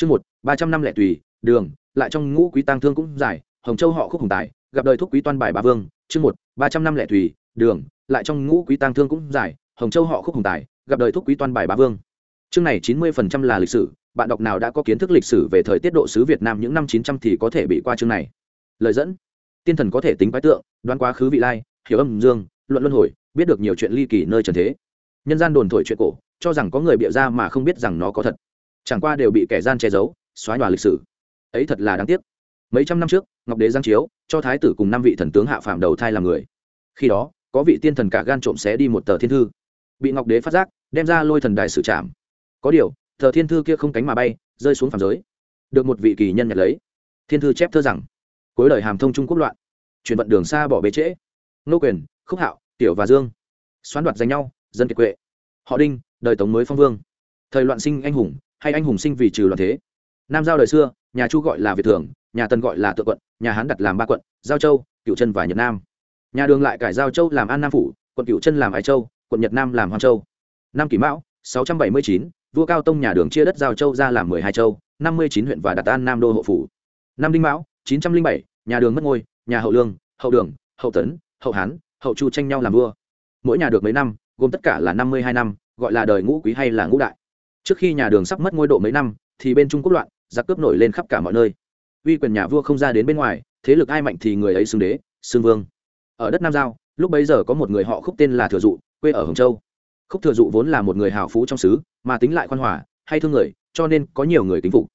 chương một, ba trăm năm lẻ tùy, đường, lại trong ngũ quý tăng thương cũng giải hồng châu họ khúc hùng tài, gặp đời thúc quý toan bài Bá vương. Chương một, ba trăm năm lẻ tùy, đường, lại trong ngũ quý tăng thương cũng giải hồng châu họ khúc hùng tài, gặp đời thúc quý toan bài Bá vương. Chương này chín mươi phần trăm là lịch sử, bạn đọc nào đã có kiến thức lịch sử về thời tiết độ sứ việt nam những năm chín trăm thì có thể bị qua chương này. Lời dẫn, tiên thần có thể tính bái tượng, đoán quá khứ vị lai, hiểu âm dương, luận luân hồi, biết được nhiều chuyện ly kỳ nơi trần thế. Nhân gian đồn thổi chuyện cổ, cho rằng có người bịa ra mà không biết rằng nó có thật chẳng qua đều bị kẻ gian che giấu, xóa nhòa lịch sử. Ấy thật là đáng tiếc. Mấy trăm năm trước, ngọc đế giang chiếu, cho thái tử cùng năm vị thần tướng hạ phạm đầu thai làm người. Khi đó, có vị tiên thần cả gan trộm xé đi một tờ thiên thư. Bị ngọc đế phát giác, đem ra lôi thần đài xử trảm. Có điều, tờ thiên thư kia không cánh mà bay, rơi xuống phàm giới. Được một vị kỳ nhân nhặt lấy. Thiên thư chép thơ rằng, cuối đời hàm thông trung quốc loạn, chuyển vận đường xa bỏ bế trễ. Nô quyền, khúc hạo, tiểu và dương, xoán đoạt giành nhau, dân kiệt quệ. Họ đinh, đời tống mới phong vương. Thời loạn sinh anh hùng hay anh hùng sinh vì trừ loạn thế? Nam giao đời xưa, nhà chu gọi là việt thường, nhà tân gọi là tự quận, nhà hán đặt làm ba quận, giao châu cựu chân và nhật nam. Nhà đường lại cải giao châu làm an nam phủ, quận cựu chân làm ái châu, quận nhật nam làm hoàng châu. Năm kỷ mão, sáu trăm bảy mươi chín, vua cao tông nhà đường chia đất giao châu ra làm mười hai châu, năm mươi chín huyện và đặt an nam đô hộ phủ. Năm đinh mão, chín trăm linh bảy, nhà đường mất ngôi, nhà hậu lương, hậu đường, hậu tấn, hậu hán, hậu chu tranh nhau làm vua. Mỗi nhà được mấy năm, gồm tất cả là năm mươi hai năm, gọi là đời ngũ quý hay là ngũ đại trước khi nhà đường sắp mất ngôi độ mấy năm, thì bên trung quốc loạn, giặc cướp nổi lên khắp cả mọi nơi. Uy quyền nhà vua không ra đến bên ngoài, thế lực ai mạnh thì người ấy xưng đế, xưng vương. Ở đất nam giao, lúc bấy giờ có một người họ khúc tên là thừa dụ, quê ở hồng châu. Khúc thừa dụ vốn là một người hào phú trong xứ, mà tính lại khoan hòa, hay thương người, cho nên có nhiều người kính phục.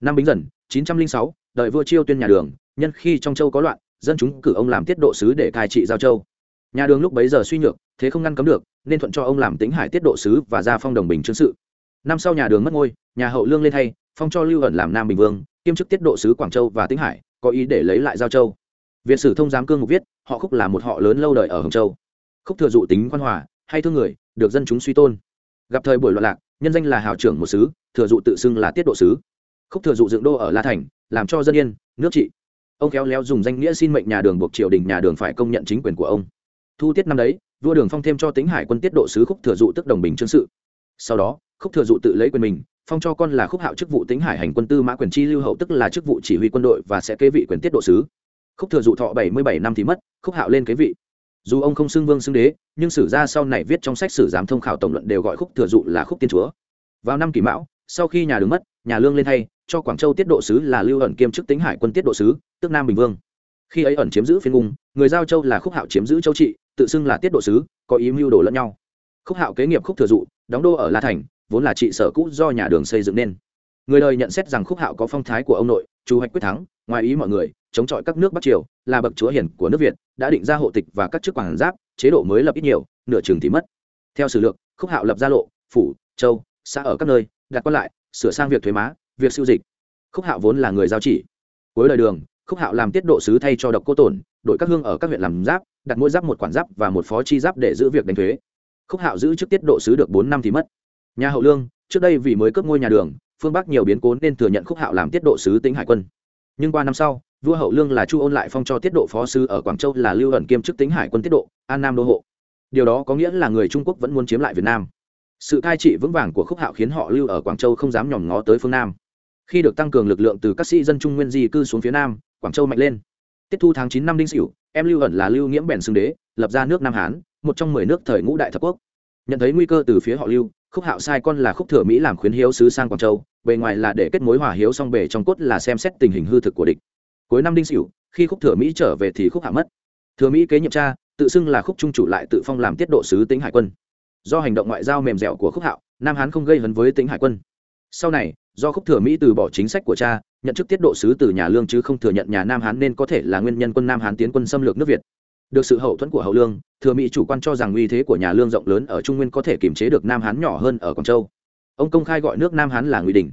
Năm bính dần, chín trăm linh sáu, đợi vua chiêu tuyên nhà đường, nhân khi trong châu có loạn, dân chúng cử ông làm tiết độ sứ để cai trị giao châu. Nhà đường lúc bấy giờ suy nhược, thế không ngăn cấm được, nên thuận cho ông làm tính hải tiết độ sứ và ra phong đồng bình chương sự năm sau nhà đường mất ngôi, nhà hậu lương lên thay, phong cho lưu ẩn làm nam bình vương, kiêm chức tiết độ sứ quảng châu và tĩnh hải, có ý để lấy lại giao châu. Việt sử thông giám cương mục viết, họ khúc là một họ lớn lâu đời ở hồng châu. Khúc thừa dụ tính quan hòa, hay thương người, được dân chúng suy tôn. Gặp thời buổi loạn lạc, nhân danh là hào trưởng một sứ, thừa dụ tự xưng là tiết độ sứ. Khúc thừa dụ dựng đô ở la thành, làm cho dân yên, nước trị. Ông khéo léo dùng danh nghĩa xin mệnh nhà đường buộc triều đình, nhà đường phải công nhận chính quyền của ông. Thu tiết năm đấy, vua đường phong thêm cho tính hải quân tiết độ sứ khúc thừa dụ tức đồng bình chương sự. Sau đó khúc thừa dụ tự lấy quyền mình, phong cho con là khúc hạo chức vụ tính hải hành quân tư mã quyền chi lưu hậu tức là chức vụ chỉ huy quân đội và sẽ kế vị quyền tiết độ sứ. Khúc thừa dụ thọ bảy mươi bảy năm thì mất, khúc hạo lên kế vị. Dù ông không xưng vương xưng đế, nhưng sử gia sau này viết trong sách sử giám thông khảo tổng luận đều gọi khúc thừa dụ là khúc tiên chúa. Vào năm kỷ mão, sau khi nhà đường mất, nhà lương lên thay, cho quảng châu tiết độ sứ là lưu ẩn kiêm chức tính hải quân tiết độ sứ, tức nam bình vương. Khi ấy ẩn chiếm giữ phiên cung, người giao châu là khúc hạo chiếm giữ châu trị, tự xưng là tiết độ sứ, có ý mưu đồ lẫn nhau khúc hạo kế nghiệp khúc thừa dụ, đóng đô ở la thành, vốn là trị sở cũ do nhà đường xây dựng nên. Người đời nhận xét rằng khúc hạo có phong thái của ông nội, chu hoạch quyết thắng, ngoài ý mọi người, chống chọi các nước bắc triều, là bậc chúa hiển của nước việt, đã định ra hộ tịch và các chức quản giáp, chế độ mới lập ít nhiều, nửa trường thì mất. Theo sử lược, khúc hạo lập gia lộ, phủ, châu, xã ở các nơi, đặt quan lại, sửa sang việc thuế má, việc siêu dịch. Khúc hạo vốn là người giao chỉ. Cuối đời đường, khúc hạo làm tiết độ sứ thay cho độc cô tổn đội các hương ở các huyện làm giáp, đặt mỗi giáp một quản giáp và một phó chi giáp để giữ việc đánh thuế khúc hạo giữ chức tiết độ sứ được bốn năm thì mất. Nhà hậu lương, trước đây vì mới cướp ngôi nhà đường, phương bắc nhiều biến cố nên thừa nhận khúc hạo làm tiết độ sứ tính hải quân. Nhưng qua năm sau, vua hậu lương là chu ôn lại phong cho tiết độ phó sứ ở quảng châu là lưu ẩn kiêm chức tính hải quân tiết độ, an nam đô hộ. Điều đó có nghĩa là người trung quốc vẫn muốn chiếm lại việt nam. Sự cai trị vững vàng của khúc hạo khiến họ lưu ở quảng châu không dám nhòm ngó tới phương nam. Khi được tăng cường lực lượng từ các sĩ dân trung nguyên di cư xuống phía nam, quảng châu mạnh lên. Tiết thu tháng chín năm đinh sửu, em lưu ẩn là lưu nghiễm bèn xưng đế, lập ra nước nam hán một trong mười nước thời ngũ đại thập quốc. Nhận thấy nguy cơ từ phía họ lưu, khúc hạo sai con là khúc thừa mỹ làm khuyến hiếu sứ sang quảng châu, bề ngoài là để kết mối hòa hiếu song bề trong cốt là xem xét tình hình hư thực của địch. Cuối năm đinh sửu, khi khúc thừa mỹ trở về thì khúc hạ mất. Thừa mỹ kế nhiệm cha, tự xưng là khúc trung chủ lại tự phong làm tiết độ sứ tính hải quân. Do hành động ngoại giao mềm dẻo của khúc hạo, nam hán không gây hấn với tính hải quân. Sau này, do khúc thừa mỹ từ bỏ chính sách của cha, nhận chức tiết độ sứ từ nhà lương chứ không thừa nhận nhà nam hán nên có thể là nguyên nhân quân nam hán tiến quân xâm lược nước việt được sự hậu thuẫn của hậu lương, thừa mỹ chủ quan cho rằng uy thế của nhà lương rộng lớn ở trung nguyên có thể kiềm chế được nam hán nhỏ hơn ở quảng châu. Ông công khai gọi nước nam hán là ngụy đình.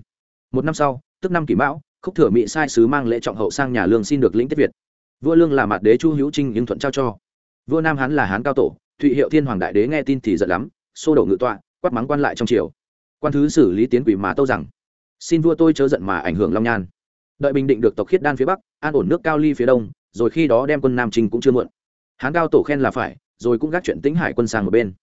Một năm sau, tức năm kỷ mão, khúc thừa mỹ sai sứ mang lễ trọng hậu sang nhà lương xin được lĩnh tiết việt. Vua lương là mặt đế chu hữu trinh nhưng thuận trao cho. Vua nam hán là hán cao tổ, thụy hiệu thiên hoàng đại đế nghe tin thì giận lắm, xô đổ ngự tọa, quát mắng quan lại trong triều. Quan thứ xử lý tiến quỷ mà tâu rằng, xin vua tôi chớ giận mà ảnh hưởng long nhan. Đợi bình định được tộc khiết đan phía bắc, an ổn nước cao ly phía đông, rồi khi đó đem quân nam trinh cũng chưa muộn hán cao tổ khen là phải, rồi cũng gác chuyện Tĩnh hải quân sang một bên.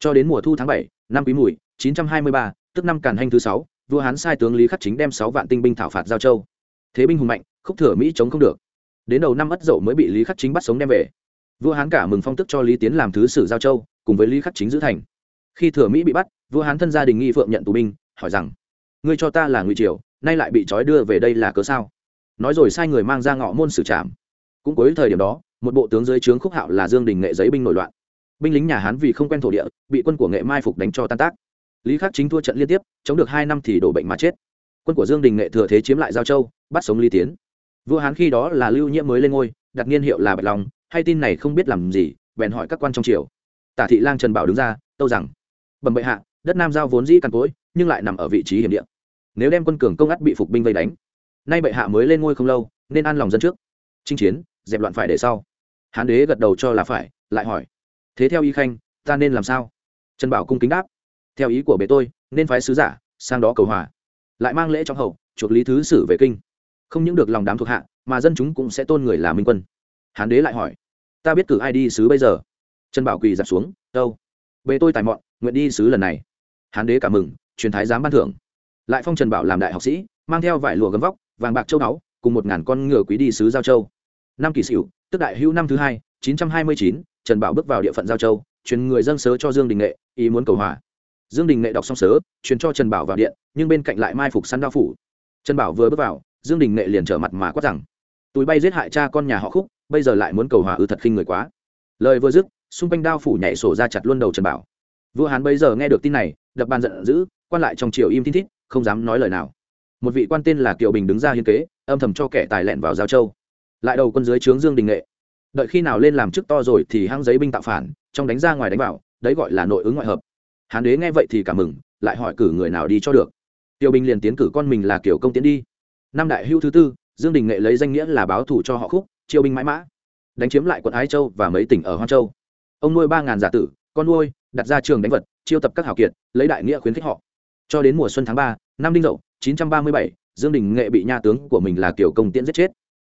Cho đến mùa thu tháng bảy, năm quý mùi, chín trăm hai mươi ba, tức năm càn hanh thứ sáu, vua hán sai tướng lý khắc chính đem sáu vạn tinh binh thảo phạt giao châu. Thế binh hùng mạnh, khúc thừa mỹ chống không được. Đến đầu năm ất dậu mới bị lý khắc chính bắt sống đem về. Vua hán cả mừng phong tức cho lý tiến làm thứ sử giao châu, cùng với lý khắc chính giữ thành. Khi thừa mỹ bị bắt, vua hán thân gia đình nghi phượng nhận tù binh, hỏi rằng, ngươi cho ta là ngụy triều, nay lại bị trói đưa về đây là cớ sao? Nói rồi sai người mang ra ngọ môn xử trảm. Cũng cuối thời điểm đó một bộ tướng dưới trướng khúc hạo là dương đình nghệ giấy binh nổi loạn. Binh lính nhà hán vì không quen thổ địa, bị quân của nghệ mai phục đánh cho tan tác. Lý khắc chính thua trận liên tiếp, chống được hai năm thì đổ bệnh mà chết. Quân của dương đình nghệ thừa thế chiếm lại giao châu, bắt sống lý tiến. Vua hán khi đó là lưu nhiễm mới lên ngôi, đặt niên hiệu là bạch long, hay tin này không biết làm gì, bèn hỏi các quan trong triều. Tả thị lang trần bảo đứng ra, tâu rằng, bẩm bệ hạ, đất nam giao vốn dĩ cằn cỗi, nhưng lại nằm ở vị trí hiểm địa. Nếu đem quân cường công ắt bị phục binh vây đánh, nay bệ hạ mới lên ngôi không lâu, nên an lòng dân trước. Chinh chiến, dẹp loạn phải để sau hán đế gật đầu cho là phải, lại hỏi, thế theo ý khanh, ta nên làm sao? Trần bảo cung kính đáp, theo ý của bệ tôi, nên phái sứ giả sang đó cầu hòa, lại mang lễ trong hậu, chuộc lý thứ sử về kinh. Không những được lòng đám thuộc hạ, mà dân chúng cũng sẽ tôn người là minh quân. Hán đế lại hỏi, ta biết cử ai đi sứ bây giờ? Trần bảo quỳ giặt xuống, đâu? Bệ tôi tài mọn, nguyện đi sứ lần này. Hán đế cảm mừng, truyền thái giám ban thưởng. Lại phong trần bảo làm đại học sĩ, mang theo vải lụa gấm vóc, vàng bạc châu báu, cùng một ngàn con ngựa quý đi sứ giao châu năm kỷ sửu tức đại hữu năm thứ hai, chín trăm hai mươi chín, trần bảo bước vào địa phận giao châu, truyền người dân sớ cho dương đình nghệ, ý muốn cầu hòa. Dương đình nghệ đọc xong sớ, truyền cho trần bảo vào điện, nhưng bên cạnh lại mai phục săn đao phủ. Trần bảo vừa bước vào, dương đình nghệ liền trở mặt mà quát rằng túi bay giết hại cha con nhà họ khúc, bây giờ lại muốn cầu hòa ư thật khinh người quá. Lời vừa dứt, xung quanh đao phủ nhảy sổ ra chặt luôn đầu trần bảo. Vua hán bây giờ nghe được tin này, đập bàn giận dữ, quan lại trong triều im tin thít, không dám nói lời nào. Một vị quan tên là kiều bình đứng ra hiên kế, âm thầm cho kẻ tài lẹn vào giao châu lại đầu quân dưới trướng dương đình nghệ. Đợi khi nào lên làm chức to rồi thì hăng giấy binh tạo phản, trong đánh ra ngoài đánh vào, đấy gọi là nội ứng ngoại hợp. Hán đế nghe vậy thì cảm mừng, lại hỏi cử người nào đi cho được. Tiêu bình liền tiến cử con mình là kiểu công tiến đi. Năm đại hưu thứ tư, dương đình nghệ lấy danh nghĩa là báo thủ cho họ khúc, chiêu binh mãi mã. Đánh chiếm lại quận ái châu và mấy tỉnh ở hoan châu. Ông nuôi ba ngàn giả tử, con nuôi, đặt ra trường đánh vật, chiêu tập các hảo kiệt, lấy đại nghĩa khuyến khích họ. Cho đến mùa xuân tháng ba, năm đinh dậu, chín trăm ba mươi bảy, dương đình nghệ bị nha tướng của mình là kiểu công tiễn giết chết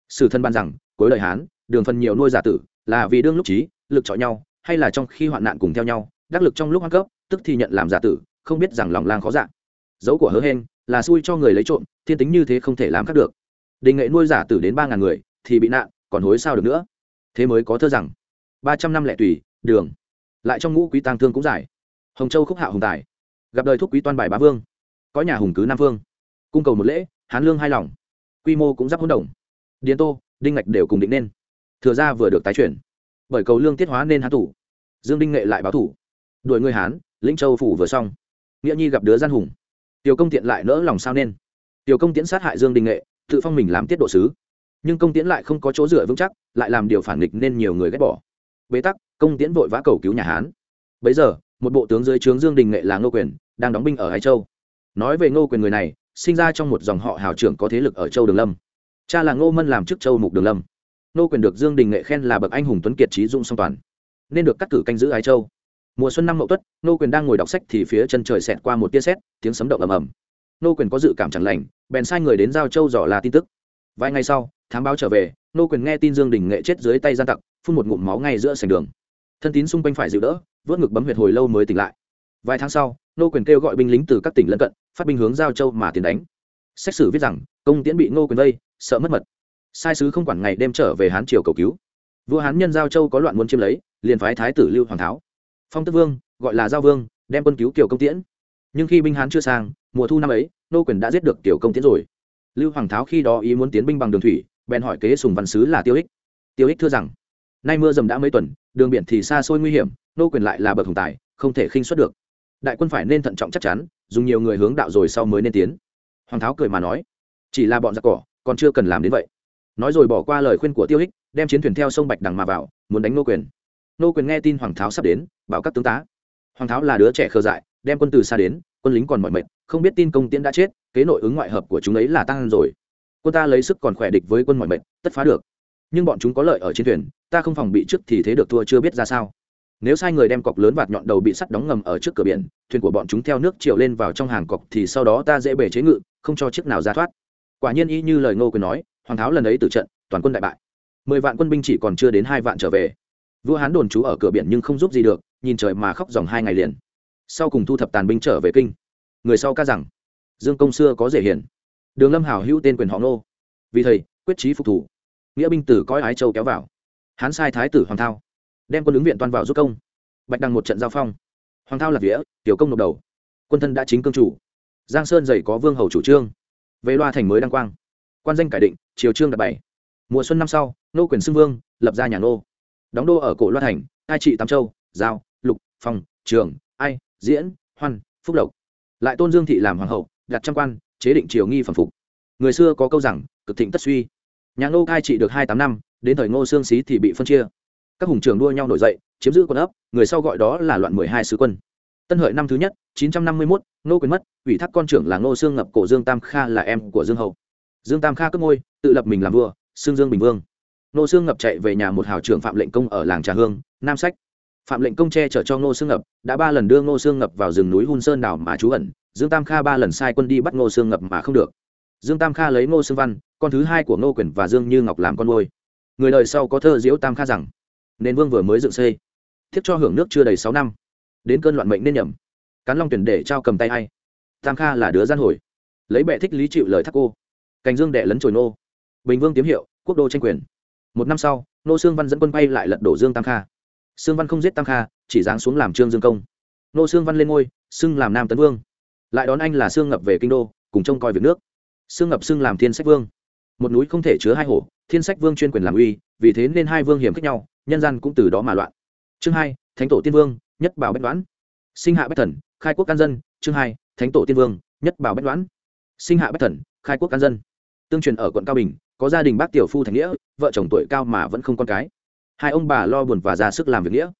sử thân ban rằng, cuối đời hán, đường phần nhiều nuôi giả tử, là vì đương lúc trí lực chọi nhau, hay là trong khi hoạn nạn cùng theo nhau, đắc lực trong lúc hoang cấp, tức thì nhận làm giả tử, không biết rằng lòng lang khó dạng dấu của hứa hên, là xui cho người lấy trộm, thiên tính như thế không thể làm khác được. Đình nghệ nuôi giả tử đến ba ngàn người, thì bị nạn, còn hối sao được nữa. Thế mới có thơ rằng, ba trăm năm lẻ tùy, đường. Lại trong ngũ quý tang thương cũng giải. Hồng châu khúc hạ hùng tài. Gặp đời thúc quý toan bài bá vương. Có nhà hùng cứ nam vương. Cung cầu một lễ, hán lương hai lòng. Quy mô cũng giáp hỗn đồng điền tô, đinh ngạch đều cùng định nên. Thừa ra vừa được tái chuyển. Bởi cầu lương tiết hóa nên hán thủ. Dương đinh nghệ lại báo thủ. Đuổi người hán, lĩnh châu phủ vừa xong. Nghĩa nhi gặp đứa gian hùng. Tiểu công tiện lại nỡ lòng sao nên. Tiểu công tiễn sát hại dương đinh nghệ, tự phong mình làm tiết độ sứ. Nhưng công tiễn lại không có chỗ dựa vững chắc, lại làm điều phản nghịch nên nhiều người ghét bỏ. Bế tắc, công tiễn vội vã cầu cứu nhà hán. Bấy giờ, một bộ tướng dưới trướng dương đình nghệ là ngô quyền, đang đóng binh ở hải châu. Nói về ngô quyền người này, sinh ra trong một dòng họ hào trưởng có thế lực ở châu đường lâm cha là ngô mân làm chức châu mục đường lâm. Ngô quyền được dương đình nghệ khen là bậc anh hùng tuấn kiệt trí dụng song toàn. Nên được cắt cử canh giữ ái châu. Mùa xuân năm mậu tuất, ngô quyền đang ngồi đọc sách thì phía chân trời xẹt qua một tia sét, tiếng sấm động ầm ầm. Ngô quyền có dự cảm chẳng lành, bèn sai người đến giao châu dò là tin tức. Vài ngày sau, thám báo trở về, ngô quyền nghe tin dương đình nghệ chết dưới tay gian tặc, phun một ngụm máu ngay giữa sành đường. Thân tín xung quanh phải dịu đỡ, vớt ngực bấm huyệt hồi lâu mới tỉnh lại. Vài tháng sau, ngô quyền kêu gọi binh lính từ các tỉnh lân cận, phát binh hướng giao châu mà tiến đánh xét xử viết rằng, công tiễn bị ngô quyền vây, sợ mất mật. Sai sứ không quản ngày đêm trở về hán triều cầu cứu. Vua hán nhân giao châu có loạn muốn chiếm lấy, liền phái thái tử lưu hoàng tháo. Phong tức vương, gọi là giao vương, đem quân cứu kiều công tiễn. Nhưng khi binh hán chưa sang, mùa thu năm ấy nô quyền đã giết được tiểu công tiễn rồi. Lưu hoàng tháo khi đó ý muốn tiến binh bằng đường thủy, bèn hỏi kế sùng văn sứ là tiêu ích. Tiêu ích thưa rằng, nay mưa dầm đã mấy tuần, đường biển thì xa xôi nguy hiểm nô quyền lại là bậc hùng tài, không thể khinh xuất được. Đại quân phải nên thận trọng chắc chắn, dùng nhiều người hướng đạo rồi sau mới nên tiến hoàng tháo cười mà nói chỉ là bọn giặc cỏ còn chưa cần làm đến vậy. Nói rồi bỏ qua lời khuyên của tiêu Hích, đem chiến thuyền theo sông bạch đằng mà vào muốn đánh nô quyền. Nô quyền nghe tin hoàng tháo sắp đến bảo các tướng tá. Hoàng tháo là đứa trẻ khờ dại đem quân từ xa đến quân lính còn mọi mệt không biết tin công tiễn đã chết kế nội ứng ngoại hợp của chúng ấy là tăng rồi. Quân ta lấy sức còn khỏe địch với quân mọi mệt tất phá được. Nhưng bọn chúng có lợi ở trên thuyền ta không phòng bị trước thì thế được thua chưa biết ra sao. Nếu sai người đem cọc lớn vạt nhọn đầu bị sắt đóng ngầm ở trước cửa biển thuyền của bọn chúng theo nước chiều lên vào trong hàng cọc thì sau đó ta dễ bể chế ngự không cho chiếc nào ra thoát. Quả nhiên y như lời ngô quyền nói, hoàng tháo lần ấy từ trận, toàn quân đại bại. Mười vạn quân binh chỉ còn chưa đến hai vạn trở về. Vua hán đồn trú ở cửa biển nhưng không giúp gì được, nhìn trời mà khóc dòng hai ngày liền. Sau cùng thu thập tàn binh trở về kinh. Người sau ca rằng, dương công xưa có dễ hiển đường lâm hảo hữu tên quyền họ nô vì thầy, quyết trí phục thủ. Nghĩa binh tử coi ái châu kéo vào. Hán sai thái tử hoàng thao. Đem quân ứng viện toàn vào giúp công. Bạch đăng một trận giao phong. Hoàng thao là vía, tiểu công nộp đầu. Quân thân đã chính cương chủ giang sơn dày có vương hầu chủ trương. Về loa thành mới đăng quang. Quan danh cải định triều trương đặt bảy. Mùa xuân năm sau nô quyền xưng vương lập ra nhà nô. Đóng đô ở cổ loa thành ai trị tam châu giao lục phòng, trường ai diễn hoan phúc lộc. Lại tôn dương thị làm hoàng hậu đặt trăm quan chế định triều nghi phẩm phục. Người xưa có câu rằng cực thịnh tất suy. Nhà ngô cai trị được hai tám năm đến thời ngô xương xí thì bị phân chia. Các hùng trường đua nhau nổi dậy chiếm giữ quân ấp người sau gọi đó là loạn mười hai sứ quân tân hợi năm thứ nhất, chín trăm năm mươi mốt, ngô quyền mất, ủy thác con trưởng là ngô Sương ngập cổ dương tam kha là em của dương hậu dương tam kha cướp ngôi, tự lập mình làm vua xương dương bình vương. Ngô Sương ngập chạy về nhà một hào trưởng phạm lệnh công ở làng trà hương, nam sách. Phạm lệnh công che chở cho ngô Sương ngập, đã ba lần đưa ngô Sương ngập vào rừng núi hun sơn đảo mà trú ẩn. Dương tam kha ba lần sai quân đi bắt ngô Sương ngập mà không được. Dương tam kha lấy ngô sương văn, con thứ hai của ngô quyền và dương như ngọc làm con nuôi. Người đời sau có thơ diễu tam kha rằng, nên vương vừa mới dựng xây, thiết cho hưởng nước chưa đầy sáu năm đến cơn loạn mệnh nên nhầm. Cán long tuyển để trao cầm tay ai? Tam kha là đứa gian hồi. Lấy bệ thích lý chịu lời thác cô. Cành dương đệ lấn trồi nô. Bình vương tiếm hiệu, quốc đô tranh quyền. Một năm sau, nô sương văn dẫn quân bay lại lật đổ dương tam kha. Sương văn không giết tam kha, chỉ giáng xuống làm trương dương công. Nô sương văn lên ngôi, xưng làm nam tấn vương. Lại đón anh là sương ngập về kinh đô, cùng trông coi việc nước. Sương ngập xưng làm thiên sách vương. Một núi không thể chứa hai hổ thiên sách vương chuyên quyền làm uy, vì thế nên hai vương hiểm khích nhau, nhân gian cũng từ đó mà loạn. Chương hai, thánh tổ tiên vương nhất bảo bách đoán. Sinh hạ bách thần, khai quốc can dân, chương hai, thánh tổ tiên vương, nhất bảo bách đoán. Sinh hạ bách thần, khai quốc can dân. Tương truyền ở quận cao bình, có gia đình bác tiểu phu thành nghĩa, vợ chồng tuổi cao mà vẫn không con cái. Hai ông bà lo buồn và ra sức làm việc nghĩa.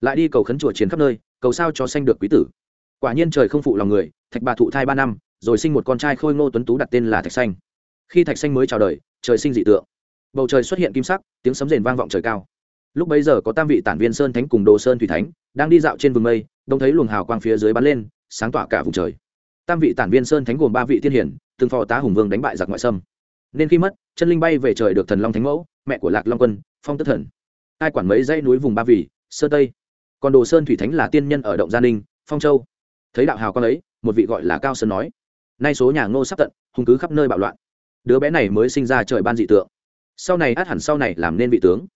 Lại đi cầu khấn chùa chiến khắp nơi, cầu sao cho sanh được quý tử. Quả nhiên trời không phụ lòng người, thạch bà thụ thai ba năm, rồi sinh một con trai khôi ngô tuấn tú đặt tên là thạch xanh. Khi thạch xanh mới chào đời, trời sinh dị tượng. Bầu trời xuất hiện kim sắc, tiếng sấm rền vang vọng trời cao lúc bấy giờ có tam vị tản viên sơn thánh cùng đồ sơn thủy thánh đang đi dạo trên vùng mây, đông thấy luồng hào quang phía dưới bắn lên, sáng tỏa cả vùng trời. Tam vị tản viên sơn thánh gồm ba vị thiên hiển, từng phò tá hùng vương đánh bại giặc ngoại xâm. Nên khi mất, chân linh bay về trời được thần long thánh mẫu, mẹ của lạc long quân, phong tức thần. Ai quản mấy dãy núi vùng ba vì sơ tây. Còn đồ sơn thủy thánh là tiên nhân ở động gia ninh, phong châu. Thấy đạo hào con ấy, một vị gọi là cao sơn nói, nay số nhà ngô sắp tận hùng cứ khắp nơi bạo loạn. Đứa bé này mới sinh ra trời ban dị tượng. Sau này át hẳn sau này làm nên vị tướng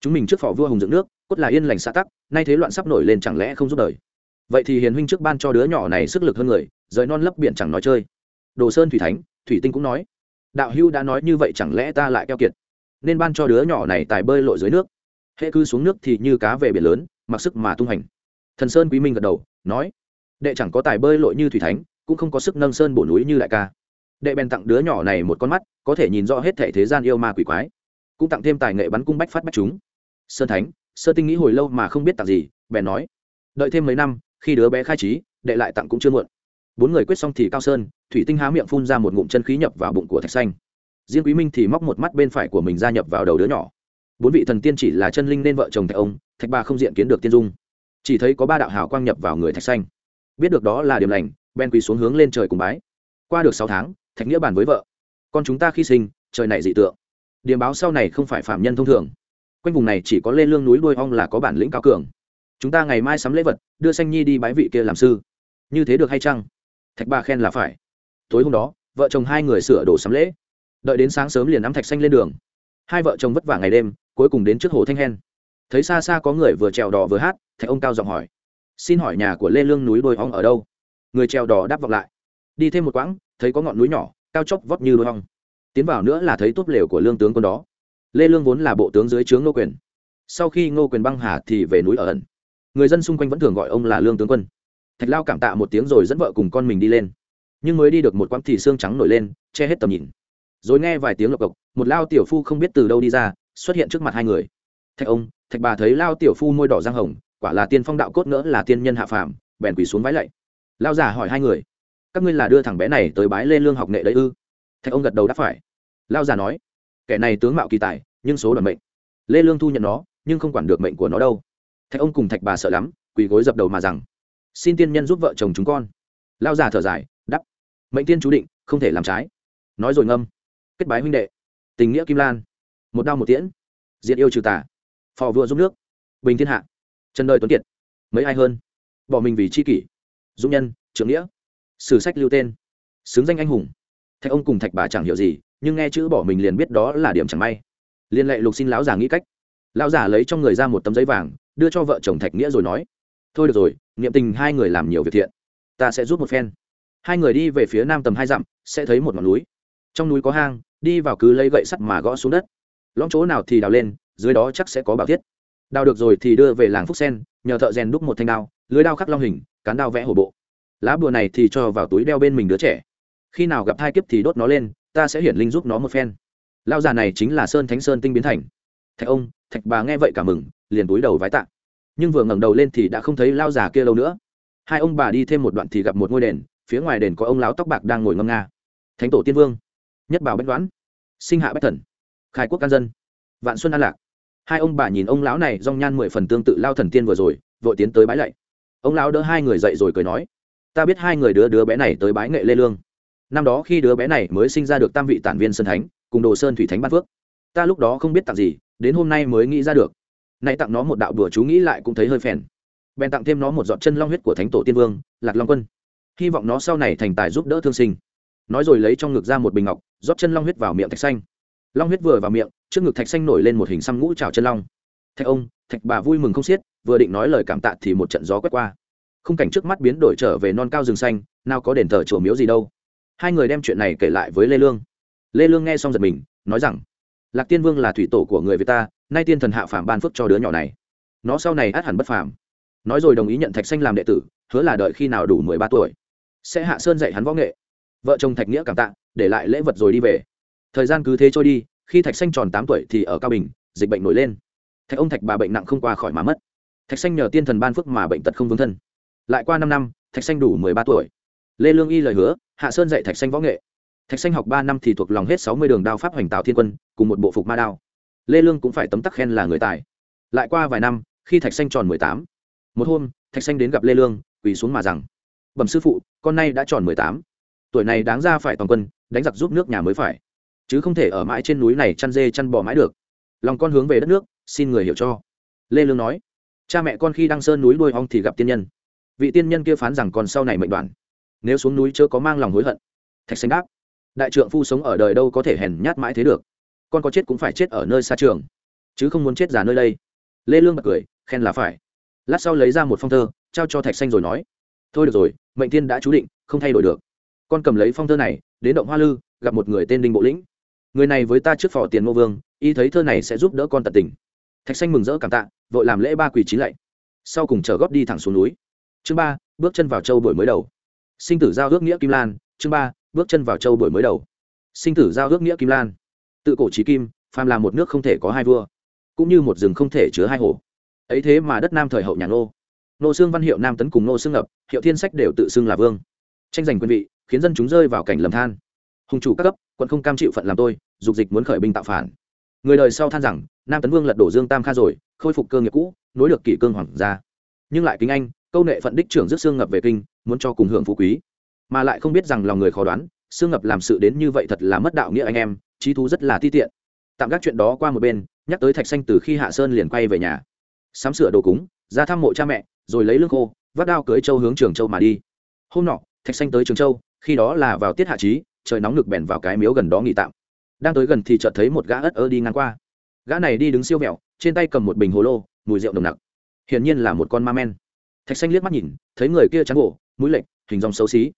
chúng mình trước phò vua hùng dựng nước, cốt là yên lành xã tắc, nay thế loạn sắp nổi lên chẳng lẽ không giúp đời? Vậy thì hiền huynh trước ban cho đứa nhỏ này sức lực hơn người, rời non lấp biển chẳng nói chơi. Đồ sơn thủy thánh, thủy tinh cũng nói, đạo hưu đã nói như vậy chẳng lẽ ta lại keo kiệt? Nên ban cho đứa nhỏ này tài bơi lội dưới nước. Hệ cư xuống nước thì như cá về biển lớn, mặc sức mà tung hành. Thần sơn quý minh gật đầu, nói, đệ chẳng có tài bơi lội như thủy thánh, cũng không có sức nâng sơn bổ núi như đại ca. Đệ bèn tặng đứa nhỏ này một con mắt, có thể nhìn rõ hết thể thế gian yêu ma quỷ quái, cũng tặng thêm tài nghệ bắn cung bách phát bách chúng sơn thánh, sơ tinh nghĩ hồi lâu mà không biết tặng gì, bèn nói, đợi thêm mấy năm, khi đứa bé khai trí, đệ lại tặng cũng chưa muộn. Bốn người quyết xong thì cao sơn, thủy tinh há miệng phun ra một ngụm chân khí nhập vào bụng của thạch xanh. Riêng quý minh thì móc một mắt bên phải của mình gia nhập vào đầu đứa nhỏ. Bốn vị thần tiên chỉ là chân linh nên vợ chồng thạch ông, thạch ba không diện kiến được tiên dung. Chỉ thấy có ba đạo hào quang nhập vào người thạch xanh. Biết được đó là điểm lành ben quỳ xuống hướng lên trời cùng bái. Qua được sáu tháng, thạch nghĩa bàn với vợ. Con chúng ta khi sinh, trời này dị tượng. Điểm báo sau này không phải phạm nhân thông thường quanh vùng này chỉ có lê lương núi đuôi ong là có bản lĩnh cao cường. Chúng ta ngày mai sắm lễ vật, đưa xanh nhi đi bái vị kia làm sư. Như thế được hay chăng? Thạch ba khen là phải. Tối hôm đó, vợ chồng hai người sửa đồ sắm lễ. Đợi đến sáng sớm liền nắm thạch xanh lên đường. Hai vợ chồng vất vả ngày đêm, cuối cùng đến trước hồ thanh hen thấy xa xa có người vừa trèo đò vừa hát, thạch ông cao giọng hỏi, xin hỏi nhà của lê lương núi đôi ong ở đâu? Người trèo đò đáp vọng lại, đi thêm một quãng, thấy có ngọn núi nhỏ, cao chốc vót như đôi ong. Tiến vào nữa là thấy tốt lều của lương tướng quân đó lê lương vốn là bộ tướng dưới trướng ngô quyền. Sau khi ngô quyền băng hà thì về núi ở ẩn. Người dân xung quanh vẫn thường gọi ông là lương tướng quân. Thạch lao cảm tạ một tiếng rồi dẫn vợ cùng con mình đi lên. Nhưng mới đi được một quãng thì xương trắng nổi lên, che hết tầm nhìn. Rồi nghe vài tiếng lộc cộc, một lao tiểu phu không biết từ đâu đi ra, xuất hiện trước mặt hai người. Thạch ông, thạch bà thấy lao tiểu phu môi đỏ giang hồng, quả là tiên phong đạo cốt nữa là tiên nhân hạ phàm, bèn quỳ xuống vái lạy. Lao giả hỏi hai người, các ngươi là đưa thằng bé này tới bái lê lương học nghệ đấy ư? Thạch ông gật đầu đáp phải. Lao giả nói kẻ này tướng mạo kỳ tài, nhưng số đoàn mệnh. Lê lương thu nhận nó, nhưng không quản được mệnh của nó đâu. Thạch ông cùng thạch bà sợ lắm, quỳ gối dập đầu mà rằng, xin tiên nhân giúp vợ chồng chúng con. Lao già thở dài đắp mệnh tiên chú định, không thể làm trái. Nói rồi ngâm, kết bái huynh đệ, tình nghĩa kim lan, một đau một tiễn diện yêu trừ tà, phò vừa giúp nước, bình thiên hạ, trần đời tuấn kiệt, mấy ai hơn, bỏ mình vì c h i kỷ, dũng nhân, trưởng nghĩa, sử sách lưu tên, xứng danh anh hùng. Thạch ông cùng thạch bà chẳng hiểu gì nhưng nghe chữ bỏ mình liền biết đó là điểm chẳng may. Liên lệ lục xin lão già nghĩ cách. Lão già lấy trong người ra một tấm giấy vàng, đưa cho vợ chồng thạch nghĩa rồi nói, thôi được rồi, niệm tình hai người làm nhiều việc thiện, ta sẽ giúp một phen. Hai người đi về phía nam tầm hai dặm, sẽ thấy một ngọn núi. Trong núi có hang, đi vào cứ lấy gậy sắt mà gõ xuống đất. Lõm chỗ nào thì đào lên, dưới đó chắc sẽ có bảo thiết. Đào được rồi thì đưa về làng phúc sen, nhờ thợ rèn đúc một thanh đao, lưới đao khắc long hình, cán đao vẽ hổ bộ. Lá bùa này thì cho vào túi đeo bên mình đứa trẻ. Khi nào gặp thai kiếp thì đốt nó lên ta sẽ hiển linh giúp nó một phen. Lao già này chính là sơn thánh sơn tinh biến thành. Thạch ông, thạch bà nghe vậy cả mừng, liền túi đầu vái tạ. Nhưng vừa ngẩng đầu lên thì đã không thấy lao già kia lâu nữa. Hai ông bà đi thêm một đoạn thì gặp một ngôi đền, phía ngoài đền có ông lão tóc bạc đang ngồi ngâm nga. Thánh tổ tiên vương, nhất bảo bách đoán, sinh hạ bách thần, khai quốc can dân, vạn xuân an lạc. Hai ông bà nhìn ông lão này rong nhan mười phần tương tự lao thần tiên vừa rồi, vội tiến tới bái lạy. Ông lão đỡ hai người dậy rồi cười nói, ta biết hai người đứa đứa bé này tới bái nghệ lê lương năm đó khi đứa bé này mới sinh ra được tam vị tản viên sơn thánh, cùng đồ sơn thủy thánh ban phước. Ta lúc đó không biết tặng gì, đến hôm nay mới nghĩ ra được. Nay tặng nó một đạo đùa chú nghĩ lại cũng thấy hơi phèn. Bèn tặng thêm nó một giọt chân long huyết của thánh tổ tiên vương, lạc long quân. Hy vọng nó sau này thành tài giúp đỡ thương sinh. Nói rồi lấy trong ngực ra một bình ngọc, rót chân long huyết vào miệng thạch xanh. Long huyết vừa vào miệng, trước ngực thạch xanh nổi lên một hình xăm ngũ trào chân long. Thạch ông, thạch bà vui mừng không xiết, vừa định nói lời cảm tạ thì một trận gió quét qua. Khung cảnh trước mắt biến đổi trở về non cao rừng xanh, nào có đền thờ chùa miếu gì đâu hai người đem chuyện này kể lại với lê lương. Lê lương nghe xong giật mình, nói rằng, lạc tiên vương là thủy tổ của người việt ta, nay tiên thần hạ phàm ban phước cho đứa nhỏ này. Nó sau này át hẳn bất phàm. Nói rồi đồng ý nhận thạch xanh làm đệ tử, hứa là đợi khi nào đủ mười ba tuổi, sẽ hạ sơn dạy hắn võ nghệ. Vợ chồng thạch nghĩa cảm tạ, để lại lễ vật rồi đi về. Thời gian cứ thế trôi đi, khi thạch xanh tròn tám tuổi thì ở cao bình, dịch bệnh nổi lên. Thạch ông thạch bà bệnh nặng không qua khỏi mà mất. Thạch xanh nhờ tiên thần ban phước mà bệnh tật không vương thân. Lại qua năm năm, thạch xanh đủ mười ba tuổi lê lương y lời hứa, hạ sơn dạy thạch xanh võ nghệ. Thạch xanh học ba năm thì thuộc lòng hết sáu mươi đường đao pháp hoành tạo thiên quân, cùng một bộ phục ma đao. Lê lương cũng phải tấm tắc khen là người tài. Lại qua vài năm, khi thạch xanh tròn mười tám, một hôm, thạch xanh đến gặp lê lương, quỳ xuống mà rằng, bẩm sư phụ, con nay đã tròn mười tám. Tuổi này đáng ra phải toàn quân, đánh giặc giúp nước nhà mới phải. Chứ không thể ở mãi trên núi này chăn dê chăn bò mãi được. Lòng con hướng về đất nước, xin người hiểu cho. Lê lương nói, cha mẹ con khi đăng sơn núi đuôi ong thì gặp tiên nhân. Vị tiên nhân kia phán rằng còn sau này mệnh đoạn nếu xuống núi chớ có mang lòng hối hận. Thạch xanh đáp, đại trượng phu sống ở đời đâu có thể hèn nhát mãi thế được. Con có chết cũng phải chết ở nơi xa trường, chứ không muốn chết già nơi đây. Lê lương bật cười, khen là phải. Lát sau lấy ra một phong thơ, trao cho thạch xanh rồi nói, thôi được rồi, mệnh tiên đã chú định, không thay đổi được. Con cầm lấy phong thơ này, đến động hoa lư, gặp một người tên đinh bộ lĩnh. Người này với ta trước phò tiền ngô vương, y thấy thơ này sẽ giúp đỡ con tận tình. Thạch xanh mừng rỡ cảm tạ, vội làm lễ ba quỳ chín lạy. Sau cùng chờ góp đi thẳng xuống núi. Chương ba, bước chân vào châu buổi mới đầu sinh tử giao ước nghĩa kim lan, chương ba, bước chân vào châu buổi mới đầu. Sinh tử giao ước nghĩa kim lan. Tự cổ trí kim, phàm là một nước không thể có hai vua, cũng như một rừng không thể chứa hai hồ. Ấy thế mà đất nam thời hậu nhà nô nô xương văn hiệu nam tấn cùng nô xương ngập, hiệu thiên sách đều tự xưng là vương. Tranh giành quyền vị, khiến dân chúng rơi vào cảnh lầm than. Hùng chủ các cấp, quận không cam chịu phận làm tôi, dục dịch muốn khởi binh tạo phản. Người đời sau than rằng, nam tấn vương lật đổ dương tam kha rồi, khôi phục cơ nghiệp cũ, nối được kỷ cương hoàng gia. Nhưng lại kính anh, câu nệ phận đích trưởng rước xương ngập về kinh muốn cho cùng hưởng phú quý. Mà lại không biết rằng lòng người khó đoán xương ngập làm sự đến như vậy thật là mất đạo nghĩa anh em, trí thú rất là ti tiện. Tạm gác chuyện đó qua một bên, nhắc tới thạch xanh từ khi hạ sơn liền quay về nhà. Sắm sửa đồ cúng, ra thăm mộ cha mẹ, rồi lấy lương khô, vác đao cưới châu hướng trường châu mà đi. Hôm nọ, thạch xanh tới trường châu, khi đó là vào tiết hạ trí, trời nóng nực bèn vào cái miếu gần đó nghỉ tạm. Đang tới gần thì chợt thấy một gã ất ơ đi ngang qua. Gã này đi đứng siêu mẹo trên tay cầm một bình hồ lô, mùi rượu nồng nặc. Hiển nhiên là một con ma men. Thạch xanh liếc mắt nhìn, thấy người kia trắng gỗ mũi lệch, hình dòng xấu xí.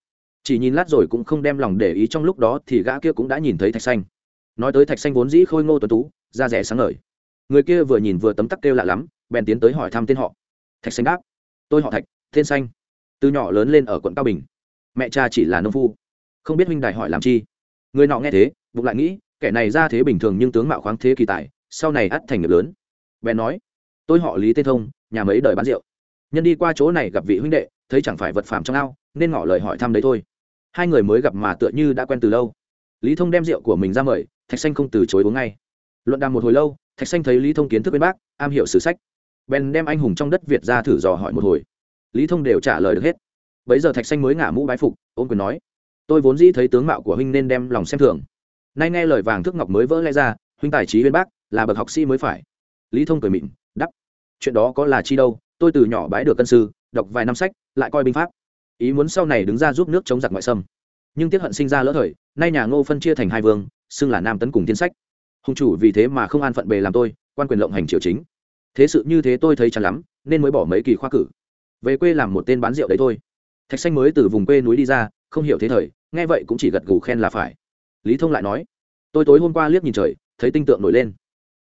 Chỉ nhìn lát rồi cũng không đem lòng để ý trong lúc đó thì gã kia cũng đã nhìn thấy thạch xanh. Nói tới thạch xanh vốn dĩ khôi ngô tuấn tú, da rẻ sáng ngời. Người kia vừa nhìn vừa tấm tắc kêu lạ lắm, bèn tiến tới hỏi thăm tên họ. Thạch xanh đáp, tôi họ thạch, tên xanh. Từ nhỏ lớn lên ở quận cao bình. Mẹ cha chỉ là nông phu. Không biết huynh đài hỏi làm chi. Người nọ nghe thế, bụng lại nghĩ, kẻ này ra thế bình thường nhưng tướng mạo khoáng thế kỳ tài, sau này ắt thành nghiệp lớn. Bèn nói, tôi họ lý tên thông, nhà mấy đời bán rượu nhân đi qua chỗ này gặp vị huynh đệ, thấy chẳng phải vật phàm trong ao, nên ngỏ lời hỏi thăm đấy thôi. Hai người mới gặp mà tựa như đã quen từ lâu. Lý thông đem rượu của mình ra mời, thạch xanh không từ chối uống ngay. Luận đàm một hồi lâu, thạch xanh thấy lý thông kiến thức bên bác, am hiểu sử sách. Bèn đem anh hùng trong đất việt ra thử dò hỏi một hồi. Lý thông đều trả lời được hết. Bấy giờ thạch xanh mới ngả mũ bái phục ôm quyền nói, tôi vốn dĩ thấy tướng mạo của huynh nên đem lòng xem thường. Nay nghe lời vàng thước ngọc mới vỡ lẽ ra, huynh tài trí bên bác, là bậc học sĩ mới phải. Lý thông cười mịn đắp chuyện đó có là chi đâu tôi từ nhỏ bái được cân sư, đọc vài năm sách, lại coi binh pháp. Ý muốn sau này đứng ra giúp nước chống giặc ngoại xâm. Nhưng tiếc hận sinh ra lỡ thời, nay nhà ngô phân chia thành hai vương, xưng là nam tấn cùng tiên sách. Hùng chủ vì thế mà không an phận bề làm tôi, quan quyền lộng hành triều chính. Thế sự như thế tôi thấy chán lắm, nên mới bỏ mấy kỳ khoa cử. Về quê làm một tên bán rượu đấy thôi. Thạch xanh mới từ vùng quê núi đi ra, không hiểu thế thời, nghe vậy cũng chỉ gật gù khen là phải. Lý thông lại nói, tôi tối hôm qua liếc nhìn trời, thấy tinh tượng nổi lên.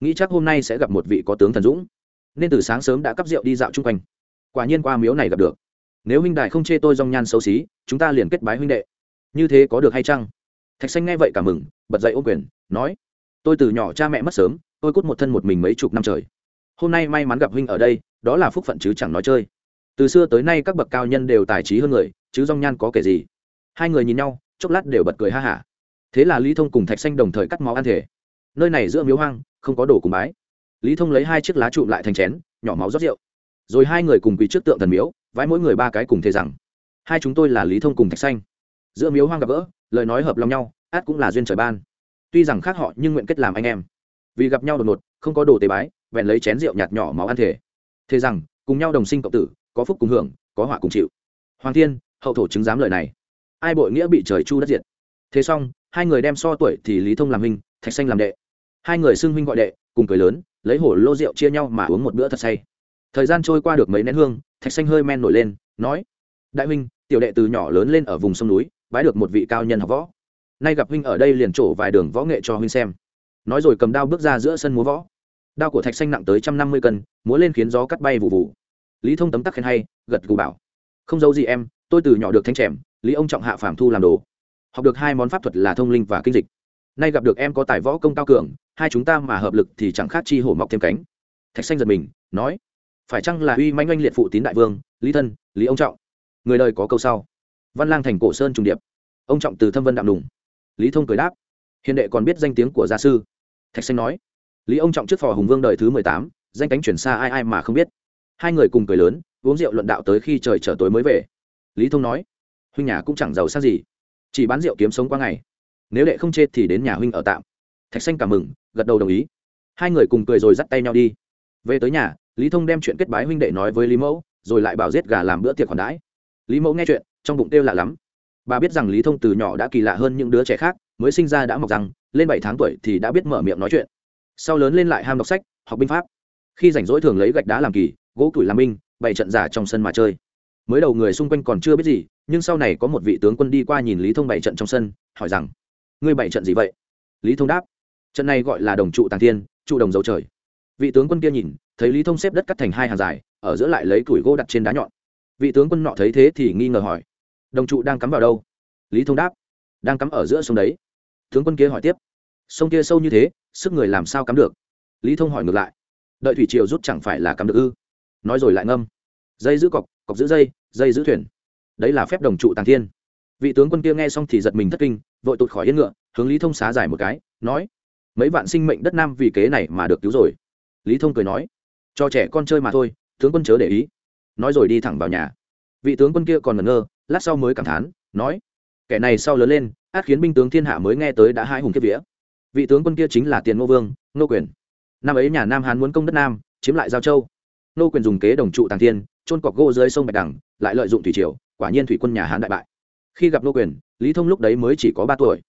Nghĩ chắc hôm nay sẽ gặp một vị có tướng thần dũng nên từ sáng sớm đã cắp rượu đi dạo chung quanh. Quả nhiên qua miếu này gặp được. Nếu huynh đại không chê tôi dong nhan xấu xí, chúng ta liền kết bái huynh đệ. Như thế có được hay chăng? Thạch xanh nghe vậy cả mừng, bật dậy ô quyền, nói, tôi từ nhỏ cha mẹ mất sớm, tôi cút một thân một mình mấy chục năm trời. Hôm nay may mắn gặp huynh ở đây, đó là phúc phận chứ chẳng nói chơi. Từ xưa tới nay các bậc cao nhân đều tài trí hơn người, chứ dong nhan có kể gì? Hai người nhìn nhau, chốc lát đều bật cười ha hả. Thế là lý thông cùng thạch xanh đồng thời cắt máu ăn thể nơi này giữa miếu hoang, không có đồ cùng bái lý thông lấy hai chiếc lá trụ lại thành chén, nhỏ máu rót rượu. Rồi hai người cùng quỳ trước tượng thần miếu, vái mỗi người ba cái cùng thề rằng, hai chúng tôi là lý thông cùng thạch xanh. Giữa miếu hoang gặp gỡ, lời nói hợp lòng nhau, át cũng là duyên trời ban. Tuy rằng khác họ nhưng nguyện kết làm anh em. Vì gặp nhau đột ngột, không có đồ tế bái, vẹn lấy chén rượu nhạt nhỏ máu ăn thể thế rằng, cùng nhau đồng sinh cộng tử, có phúc cùng hưởng, có họa cùng chịu. Hoàng thiên, hậu thổ chứng giám lời này. Ai bội nghĩa bị trời chu đất diệt. Thế xong, hai người đem so tuổi thì lý thông làm huynh, thạch xanh làm đệ. Hai người xưng huynh gọi đệ, cùng cười lớn lấy hổ lô rượu chia nhau mà uống một bữa thật say. Thời gian trôi qua được mấy nén hương, thạch xanh hơi men nổi lên, nói, đại huynh, tiểu đệ từ nhỏ lớn lên ở vùng sông núi, bái được một vị cao nhân học võ. Nay gặp huynh ở đây liền trổ vài đường võ nghệ cho huynh xem. Nói rồi cầm đao bước ra giữa sân múa võ. Đao của thạch xanh nặng tới trăm năm mươi cân, múa lên khiến gió cắt bay vụ vụ lý thông tấm tắc khen hay, gật gù bảo, không giấu gì em, tôi từ nhỏ được thanh trẻm, lý ông trọng hạ Phạm thu làm đồ. Học được hai món pháp thuật là thông linh và kinh dịch. Nay gặp được em có tài võ công cao cường hai chúng ta mà hợp lực thì chẳng khác chi hổ mọc thêm cánh. Thạch xanh giật mình, nói, phải chăng là uy manh oanh liệt phụ tín đại vương, lý thân, lý ông trọng? Người đời có câu sau. Văn lang thành cổ sơn trùng điệp. Ông trọng từ thâm vân đạm đùng. Lý thông cười đáp hiện đệ còn biết danh tiếng của gia sư. Thạch xanh nói, lý ông trọng trước phò hùng vương đời thứ mười tám, danh cánh chuyển xa ai ai mà không biết. Hai người cùng cười lớn, uống rượu luận đạo tới khi trời trở tối mới về. Lý thông nói, huynh nhà cũng chẳng giàu sang gì, chỉ bán rượu kiếm sống qua ngày. Nếu đệ không chết thì đến nhà huynh ở tạm thạch xanh cảm mừng, gật đầu đồng ý. Hai người cùng cười rồi dắt tay nhau đi. Về tới nhà, lý thông đem chuyện kết bái huynh đệ nói với lý mẫu, rồi lại bảo giết gà làm bữa tiệc khoản đãi. Lý mẫu nghe chuyện, trong bụng kêu lạ lắm. Bà biết rằng lý thông từ nhỏ đã kỳ lạ hơn những đứa trẻ khác, mới sinh ra đã mọc rằng lên bảy tháng tuổi thì đã biết mở miệng nói chuyện. Sau lớn lên lại ham đọc sách, học binh pháp. Khi rảnh rỗi thường lấy gạch đá làm kỳ, gỗ củi làm binh, bày trận giả trong sân mà chơi. Mới đầu người xung quanh còn chưa biết gì, nhưng sau này có một vị tướng quân đi qua nhìn lý thông bày trận trong sân, hỏi rằng, ngươi bày trận gì vậy? Lý thông đáp trận này gọi là đồng trụ tàng thiên, trụ đồng dấu trời. Vị tướng quân kia nhìn, thấy lý thông xếp đất cắt thành hai hàng dài, ở giữa lại lấy củi gỗ đặt trên đá nhọn. Vị tướng quân nọ thấy thế thì nghi ngờ hỏi, đồng trụ đang cắm vào đâu? Lý thông đáp, đang cắm ở giữa sông đấy. Tướng quân kia hỏi tiếp, sông kia sâu như thế, sức người làm sao cắm được? Lý thông hỏi ngược lại, đợi thủy triều rút chẳng phải là cắm được ư? Nói rồi lại ngâm, dây giữ cọc cọc giữ dây dây giữ thuyền. Đấy là phép đồng trụ tàng thiên. Vị tướng quân kia nghe xong thì giật mình thất kinh, vội tụt khỏi yên ngựa, hướng lý thông xá giải một cái, nói mấy vạn sinh mệnh đất nam vì kế này mà được cứu rồi. Lý thông cười nói, cho trẻ con chơi mà thôi, tướng quân chớ để ý. Nói rồi đi thẳng vào nhà. Vị tướng quân kia còn ngẩn ngơ, lát sau mới cảm thán, nói, kẻ này sau lớn lên át khiến binh tướng thiên hạ mới nghe tới đã hai hùng kiếp vía. Vị tướng quân kia chính là tiền ngô vương, ngô quyền. Năm ấy nhà nam hán muốn công đất nam, chiếm lại giao châu. Ngô quyền dùng kế đồng trụ tàng thiên trôn cọc gỗ dưới sông bạch đằng, lại lợi dụng thủy triều, quả nhiên thủy quân nhà hán đại bại. Khi gặp ngô quyền, lý thông lúc đấy mới chỉ có ba tuổi.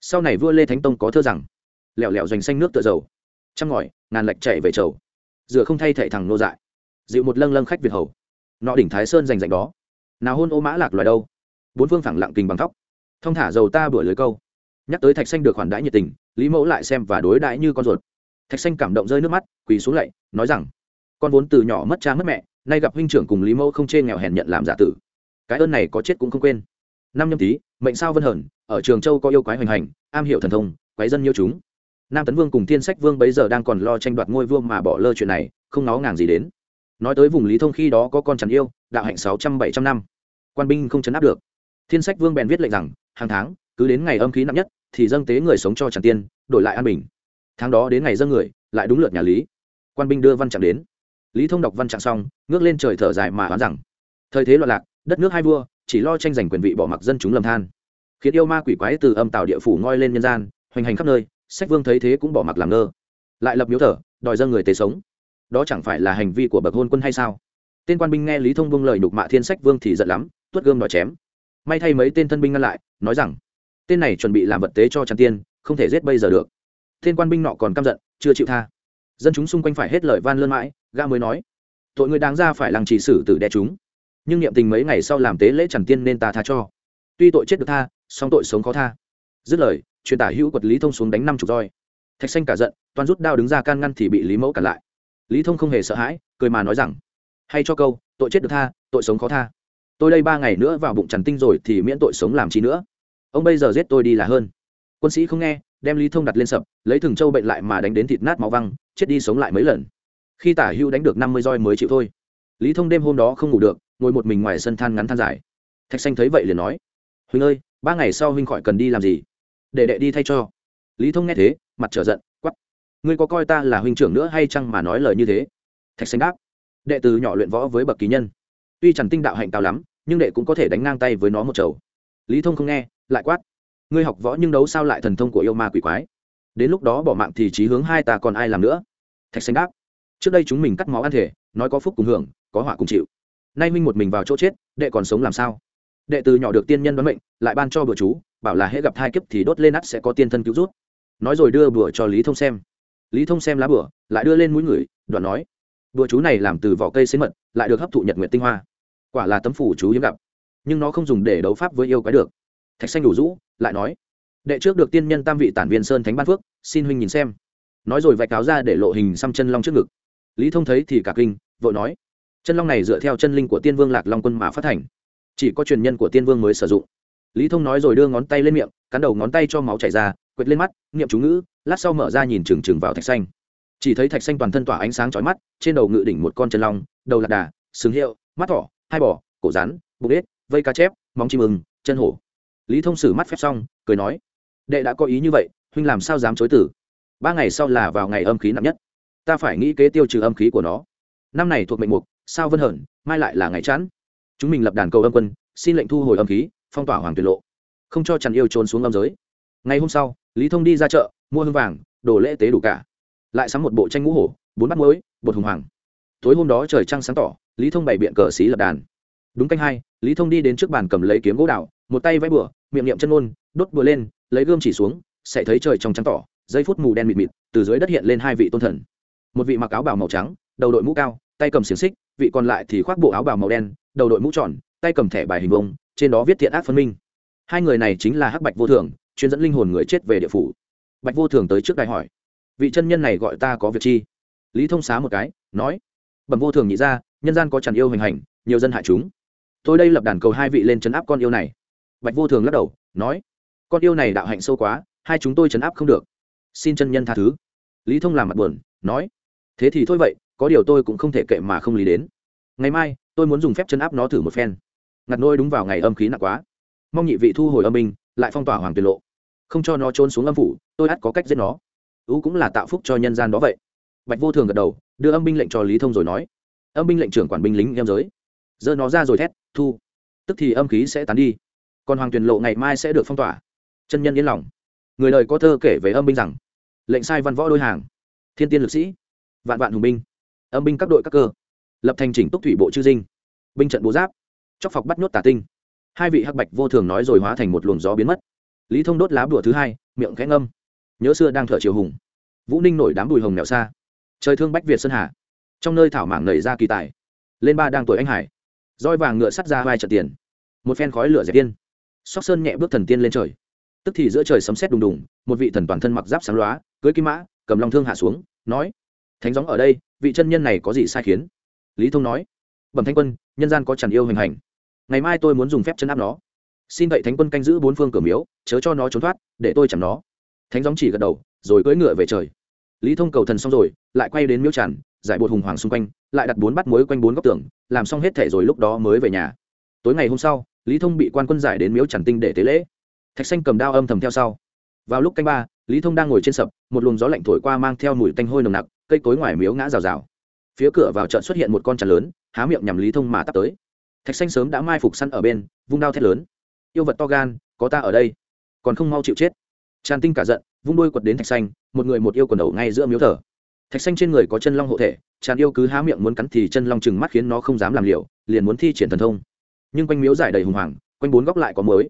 Sau này vua lê thánh tông có thơ rằng lẹo lẹo doanh xanh nước tựa dầu. Trăng ngòi, ngàn lệch chạy về trầu dựa không thay thệ thằng nô dại. Dịu một lâng lâng khách việt hầu. Nọ đỉnh thái sơn rành dành đó. Nào hôn ô mã lạc loài đâu? Bốn phương phẳng lặng kình bằng thóc. Thông thả dầu ta bửa lưới câu. Nhắc tới thạch xanh được khoản đãi nhiệt tình, lý mẫu lại xem và đối đãi như con ruột. Thạch xanh cảm động rơi nước mắt, quỳ xuống lạy, nói rằng, con vốn từ nhỏ mất cha mất mẹ, nay gặp huynh trưởng cùng lý mẫu không chê nghèo hèn nhận làm giả tử. Cái ơn này có chết cũng không quên. Năm nhâm tý, mệnh sao vân hờn, ở trường châu có yêu quái hoành hành, am hiểu thần thông, quái dân nhiêu chúng nam tấn vương cùng thiên sách vương bấy giờ đang còn lo tranh đoạt ngôi vương mà bỏ lơ chuyện này, không nó ngàng gì đến. Nói tới vùng lý thông khi đó có con chắn yêu, đạo hạnh sáu trăm bảy trăm năm. Quan binh không chấn áp được. Thiên sách vương bèn viết lệnh rằng, hàng tháng, cứ đến ngày âm khí nặng nhất, thì dâng tế người sống cho tràn tiên, đổi lại an bình. Tháng đó đến ngày dâng người, lại đúng lượt nhà lý. Quan binh đưa văn trạng đến. Lý thông đọc văn trạng xong, ngước lên trời thở dài mà đoán rằng, thời thế loạn lạc, đất nước hai vua, chỉ lo tranh giành quyền vị bỏ mặc dân chúng lầm than. Khiến yêu ma quỷ quái từ âm tạo địa phủ ngoi lên nhân gian, hoành hành khắp nơi sách vương thấy thế cũng bỏ mặc làm ngơ. Lại lập miếu thở đòi dân người tế sống. Đó chẳng phải là hành vi của bậc hôn quân hay sao? Tên quan binh nghe lý thông vương lời nhục mạ thiên sách vương thì giận lắm tuất gươm đòi chém. May thay mấy tên thân binh ngăn lại, nói rằng, tên này chuẩn bị làm vật tế cho tràn tiên, không thể giết bây giờ được. Tên quan binh nọ còn căm giận, chưa chịu tha. Dân chúng xung quanh phải hết lời van lơn mãi ga mới nói, tội người đáng ra phải làng chỉ xử tử đe chúng. Nhưng niệm tình mấy ngày sau làm tế lễ tràn tiên nên ta tha cho. Tuy tội chết được tha, song tội sống khó tha. Dứt lời truyền tả hữu quật lý thông xuống đánh năm chục roi. Thạch xanh cả giận, toàn rút đao đứng ra can ngăn thì bị lý mẫu cản lại. Lý thông không hề sợ hãi, cười mà nói rằng, hay cho câu, tội chết được tha, tội sống khó tha. Tôi đây ba ngày nữa vào bụng trần tinh rồi thì miễn tội sống làm chi nữa. Ông bây giờ giết tôi đi là hơn. Quân sĩ không nghe, đem lý thông đặt lên sập, lấy thừng trâu bệnh lại mà đánh đến thịt nát máu văng, chết đi sống lại mấy lần. Khi tả hưu đánh được năm mươi roi mới chịu thôi. Lý thông đêm hôm đó không ngủ được, ngồi một mình ngoài sân than ngắn than dài. Thạch xanh thấy vậy liền nói huynh ơi, ba ngày sau huynh khỏi cần đi làm gì? Để đệ đi thay cho. Lý thông nghe thế, mặt trở giận quắp ngươi có coi ta là huynh trưởng nữa hay chăng mà nói lời như thế? Thạch xanh đáp. Đệ từ nhỏ luyện võ với bậc kỳ nhân. Tuy chẳng tinh đạo hạnh cao lắm, nhưng đệ cũng có thể đánh ngang tay với nó một chầu. Lý thông không nghe, lại quát. Ngươi học võ nhưng đấu sao lại thần thông của yêu ma quỷ quái? Đến lúc đó bỏ mạng thì trí hướng hai ta còn ai làm nữa? Thạch xanh đáp. Trước đây chúng mình cắt máu ăn thể, nói có phúc cùng hưởng, có họa cùng chịu. Nay minh một mình vào chỗ chết, đệ còn sống làm sao? Đệ từ nhỏ được tiên nhân đoán mệnh, lại ban cho bữa chú bảo là hễ gặp thai kiếp thì đốt lên ắt sẽ có tiên thân cứu rút. Nói rồi đưa bữa cho lý thông xem. Lý thông xem lá bửa lại đưa lên mũi người, đoạn nói bữa chú này làm từ vỏ cây xến mật, lại được hấp thụ nhật nguyện tinh hoa. Quả là tấm phủ chú hiếm gặp, nhưng nó không dùng để đấu pháp với yêu quái được. Thạch xanh đủ rũ, lại nói, đệ trước được tiên nhân tam vị tản viên sơn thánh ban phước, xin huynh nhìn xem. Nói rồi vạch cáo ra để lộ hình xăm chân long trước ngực. Lý thông thấy thì cả kinh, vội nói, chân long này dựa theo chân linh của tiên vương lạc long quân mà phát thành chỉ có truyền nhân của tiên vương mới sử dụng lý thông nói rồi đưa ngón tay lên miệng, cắn đầu ngón tay cho máu chảy ra, quệt lên mắt, niệm chú ngữ, lát sau mở ra nhìn trừng trừng vào thạch xanh. Chỉ thấy thạch xanh toàn thân tỏa ánh sáng chói mắt, trên đầu ngự đỉnh một con chân long, đầu lạc đà, sừng hiệu, mắt thỏ, hai bò, cổ rắn, bụng ếch, vây cá chép, móng chim ưng, chân hổ. Lý thông xử mắt phép xong, cười nói, đệ đã có ý như vậy, huynh làm sao dám chối tử ba ngày sau là vào ngày âm khí nặng nhất. Ta phải nghĩ kế tiêu trừ âm khí của nó. Năm này thuộc mệnh mục, sao vân hởn mai lại là ngày chẵn chúng mình lập đàn cầu âm quân, xin lệnh thu hồi âm khí phong tỏa hoàng tuyệt lộ, không cho trần yêu trốn xuống âm giới. Ngày hôm sau, lý thông đi ra chợ, mua hương vàng, đồ lễ tế đủ cả. Lại sắm một bộ tranh ngũ hổ, bốn bát muối, bột hùng hoàng. Tối hôm đó trời trăng sáng tỏ, lý thông bày biện cờ xí lập đàn. Đúng canh hai, lý thông đi đến trước bàn cầm lấy kiếm gỗ đạo một tay vẫy bửa miệng niệm chân ngôn, đốt bừa lên, lấy gươm chỉ xuống, sẽ thấy trời trong trắng tỏ, giây phút mù đen mịt mịt, từ dưới đất hiện lên hai vị tôn thần. Một vị mặc áo bào màu trắng, đầu đội mũ cao, tay cầm xiềng xích, vị còn lại thì khoác bộ áo bào màu đen, đầu đội mũ tròn, tay cầm thẻ bài hình bông trên đó viết thiện ác phân minh. Hai người này chính là hắc bạch vô thường, chuyên dẫn linh hồn người chết về địa phủ. Bạch vô thường tới trước đài hỏi, vị chân nhân này gọi ta có việc chi? Lý thông xá một cái, nói, bẩm vô thường nhị ra nhân gian có tràn yêu hình hành, nhiều dân hại chúng. Tôi đây lập đàn cầu hai vị lên chấn áp con yêu này. Bạch vô thường lắc đầu, nói, con yêu này đạo hạnh sâu quá, hai chúng tôi chấn áp không được. Xin chân nhân tha thứ. Lý thông làm mặt buồn, nói, thế thì thôi vậy, có điều tôi cũng không thể kệ mà không lý đến. Ngày mai, tôi muốn dùng phép chấn áp nó thử một phen ngặt nôi đúng vào ngày âm khí nặng quá. Mong nhị vị thu hồi âm minh lại phong tỏa hoàng tuyệt lộ. Không cho nó trốn xuống âm phủ, tôi ắt có cách giết nó. Ú cũng là tạo phúc cho nhân gian đó vậy. Bạch vô thường gật đầu, đưa âm binh lệnh cho lý thông rồi nói. Âm binh lệnh trưởng quản binh lính em giới. Giơ nó ra rồi thét, thu. Tức thì âm khí sẽ tán đi. Còn hoàng tuyển lộ ngày mai sẽ được phong tỏa. Chân nhân yên lòng. Người lời có thơ kể về âm binh rằng, lệnh sai văn võ đôi hàng. Thiên tiên lực sĩ. Vạn vạn hùng binh. Âm binh các đội các cơ. Lập thành chỉnh túc thủy bộ chư dinh. Binh trận bố giáp chóc phọc bắt nhốt tà tinh. Hai vị hắc bạch vô thường nói rồi hóa thành một luồng gió biến mất. Lý thông đốt lá bùa thứ hai, miệng khẽ ngâm. Nhớ xưa đang thở chiều hùng. Vũ ninh nổi đám bùi hồng nẹo xa. Trời thương bách việt sơn hà. Trong nơi thảo mảng nảy ra kỳ tài. Lên ba đang tuổi anh hải. Roi vàng ngựa sắt ra vai trận tiền. Một phen khói lửa dẹp tiên sóc sơn nhẹ bước thần tiên lên trời. Tức thì giữa trời sấm sét đùng đùng, một vị thần toàn thân mặc giáp sáng loá, cưới kim mã, cầm long thương hạ xuống, nói, thánh gióng ở đây, vị chân nhân này có gì sai khiến? Lý thông nói, bẩm thanh quân, nhân gian có chẳng yêu hình hành ngày mai tôi muốn dùng phép chân áp nó. Xin vậy thánh quân canh giữ bốn phương cửa miếu, chớ cho nó trốn thoát, để tôi chẳng nó. Thánh gióng chỉ gật đầu, rồi cưỡi ngựa về trời. Lý thông cầu thần xong rồi, lại quay đến miếu tràn, giải bột hùng hoàng xung quanh, lại đặt bốn bát muối quanh bốn góc tường, làm xong hết thể rồi lúc đó mới về nhà. Tối ngày hôm sau, lý thông bị quan quân giải đến miếu tràn tinh để tế lễ. Thạch xanh cầm đao âm thầm theo sau. Vào lúc canh ba, lý thông đang ngồi trên sập, một luồng gió lạnh thổi qua mang theo mùi tanh hôi nồng nặc, cây cối ngoài miếu ngã rào rào. Phía cửa vào trận xuất hiện một con tràn lớn, há miệng nhằm lý thông mà tắt tới thạch xanh sớm đã mai phục săn ở bên, vung đao thét lớn. Yêu vật to gan, có ta ở đây, còn không mau chịu chết. Tràn tinh cả giận, vung đuôi quật đến thạch xanh, một người một yêu quần đầu ngay giữa miếu thờ. Thạch xanh trên người có chân long hộ thể, tràn yêu cứ há miệng muốn cắn thì chân long chừng mắt khiến nó không dám làm liều, liền muốn thi triển thần thông. Nhưng quanh miếu giải đầy hùng hoàng, quanh bốn góc lại có mới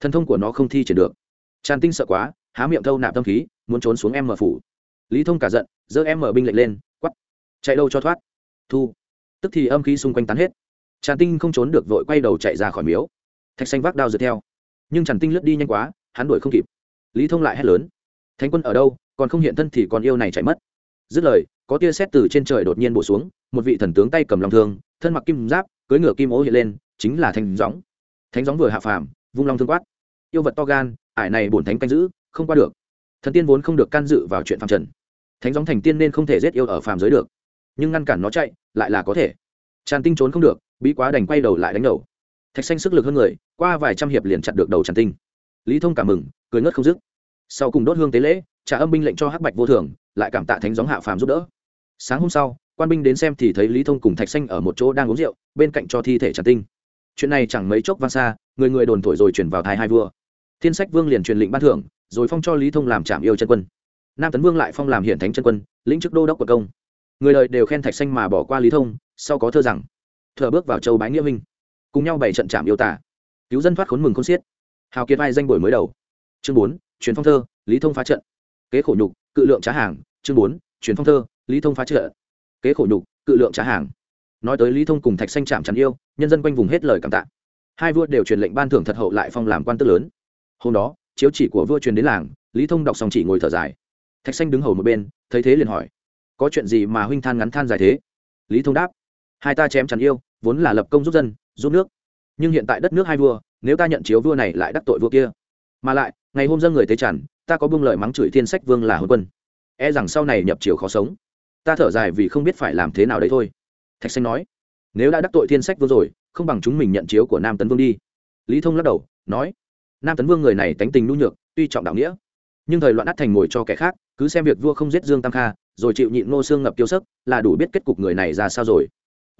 thần thông của nó không thi triển được. Tràn tinh sợ quá, há miệng thâu nạp tâm khí, muốn trốn xuống em mở phủ. Lý thông cả giận, giơ em mở binh lệnh lên quắp chạy đâu cho thoát. Thu. Tức thì âm khí xung quanh tán hết tràn tinh không trốn được vội quay đầu chạy ra khỏi miếu. Thạch xanh vác đao dựa theo. Nhưng tràn tinh lướt đi nhanh quá, hắn đuổi không kịp. Lý thông lại hét lớn. Thánh quân ở đâu, còn không hiện thân thì còn yêu này chạy mất. Dứt lời, có tia xét từ trên trời đột nhiên bổ xuống, một vị thần tướng tay cầm lòng thương, thân mặc kim giáp, cưỡi ngựa kim ố hiện lên, chính là thanh gióng. Thánh gióng vừa hạ phàm, vung long thương quát. Yêu vật to gan, ải này bổn thánh canh giữ, không qua được. Thần tiên vốn không được can dự vào chuyện phàm trần. Thánh gióng thành tiên nên không thể giết yêu ở phàm giới được. Nhưng ngăn cản nó chạy, lại là có thể. Tràn tinh trốn không được bí quá đành quay đầu lại đánh đầu. Thạch xanh sức lực hơn người, qua vài trăm hiệp liền chặt được đầu tràn tinh. Lý thông cảm mừng, cười ngất không dứt. Sau cùng đốt hương tế lễ, trả âm binh lệnh cho hắc bạch vô thường, lại cảm tạ thánh gióng hạ phàm giúp đỡ. Sáng hôm sau, quan binh đến xem thì thấy lý thông cùng thạch xanh ở một chỗ đang uống rượu, bên cạnh cho thi thể tràn tinh. Chuyện này chẳng mấy chốc vang xa, người người đồn thổi rồi chuyển vào thai hai vua. Thiên sách vương liền truyền lệnh ban thưởng, rồi phong cho lý thông làm trạm yêu chân quân. Nam tấn vương lại phong làm hiển thánh chân quân, lĩnh chức đô đốc quận công. Người đời đều khen thạch xanh mà bỏ qua lý thông, sau có thơ rằng thừa bước vào châu bái nghĩa minh cùng nhau bảy trận chạm yêu tả. Cứu dân thoát khốn mừng không xiết. Hào kiệt vai danh bồi mới đầu. Chương bốn, truyền phong thơ, lý thông phá trận. Kế khổ nhục, cự lượng trá hàng. Chương bốn, truyền phong thơ, lý thông phá trận. Kế khổ nhục, cự lượng trá hàng. Nói tới lý thông cùng thạch xanh chạm chắn yêu, nhân dân quanh vùng hết lời cảm tạ. Hai vua đều truyền lệnh ban thưởng thật hậu lại phong làm quan tức lớn. Hôm đó, chiếu chỉ của vua truyền đến làng, lý thông đọc xong chỉ ngồi thở dài. Thạch xanh đứng hầu một bên, thấy thế liền hỏi, có chuyện gì mà huynh than ngắn than dài thế? Lý thông đáp hai ta chém chắn yêu, vốn là lập công giúp dân, giúp nước. Nhưng hiện tại đất nước hai vua, nếu ta nhận chiếu vua này lại đắc tội vua kia. Mà lại, ngày hôm dân người tế tràn, ta có buông lời mắng chửi thiên sách vương là hôn quân. E rằng sau này nhập chiều khó sống. Ta thở dài vì không biết phải làm thế nào đấy thôi. Thạch xanh nói, nếu đã đắc tội thiên sách vương rồi, không bằng chúng mình nhận chiếu của nam tấn vương đi. Lý thông lắc đầu, nói, nam tấn vương người này tánh tình nhu nhược, tuy trọng đạo nghĩa. Nhưng thời loạn ắt thành ngồi cho kẻ khác, cứ xem việc vua không giết dương tam kha, rồi chịu nhịn ngô xương ngập tiêu sức là đủ biết kết cục người này ra sao rồi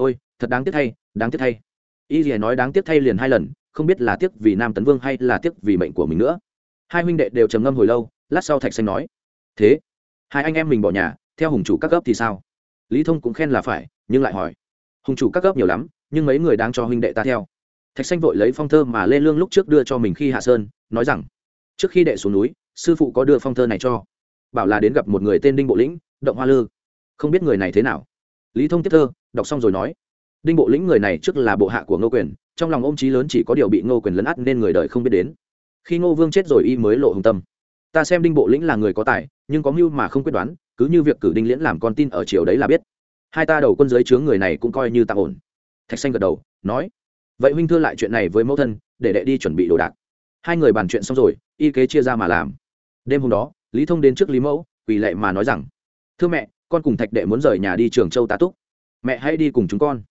ôi, thật đáng tiếc thay, đáng tiếc thay. Y gì nói đáng tiếc thay liền hai lần, không biết là tiếc vì nam tấn vương hay là tiếc vì mệnh của mình nữa. Hai huynh đệ đều trầm ngâm hồi lâu, lát sau thạch xanh nói, thế, hai anh em mình bỏ nhà, theo hùng chủ các cấp thì sao? Lý thông cũng khen là phải, nhưng lại hỏi, hùng chủ các cấp nhiều lắm, nhưng mấy người đang cho huynh đệ ta theo. Thạch xanh vội lấy phong thơ mà lê lương lúc trước đưa cho mình khi hạ sơn, nói rằng, trước khi đệ xuống núi, sư phụ có đưa phong thơ này cho, bảo là đến gặp một người tên đinh bộ lĩnh, động hoa lư. Không biết người này thế nào lý thông tiếp thơ, đọc xong rồi nói, đinh bộ lĩnh người này trước là bộ hạ của ngô quyền, trong lòng ôm trí lớn chỉ có điều bị ngô quyền lấn át nên người đời không biết đến. Khi ngô vương chết rồi y mới lộ hồng tâm. Ta xem đinh bộ lĩnh là người có tài, nhưng có mưu mà không quyết đoán, cứ như việc cử đinh liễn làm con tin ở triều đấy là biết. Hai ta đầu quân dưới chướng người này cũng coi như tạm ổn. Thạch xanh gật đầu, nói, vậy huynh thưa lại chuyện này với mẫu thân, để đệ đi chuẩn bị đồ đạc. Hai người bàn chuyện xong rồi, y kế chia ra mà làm. Đêm hôm đó, lý thông đến trước lý mẫu, quỳ lệ mà nói rằng, thưa mẹ con cùng thạch đệ muốn rời nhà đi trường châu tá túc. Mẹ hãy đi cùng chúng con.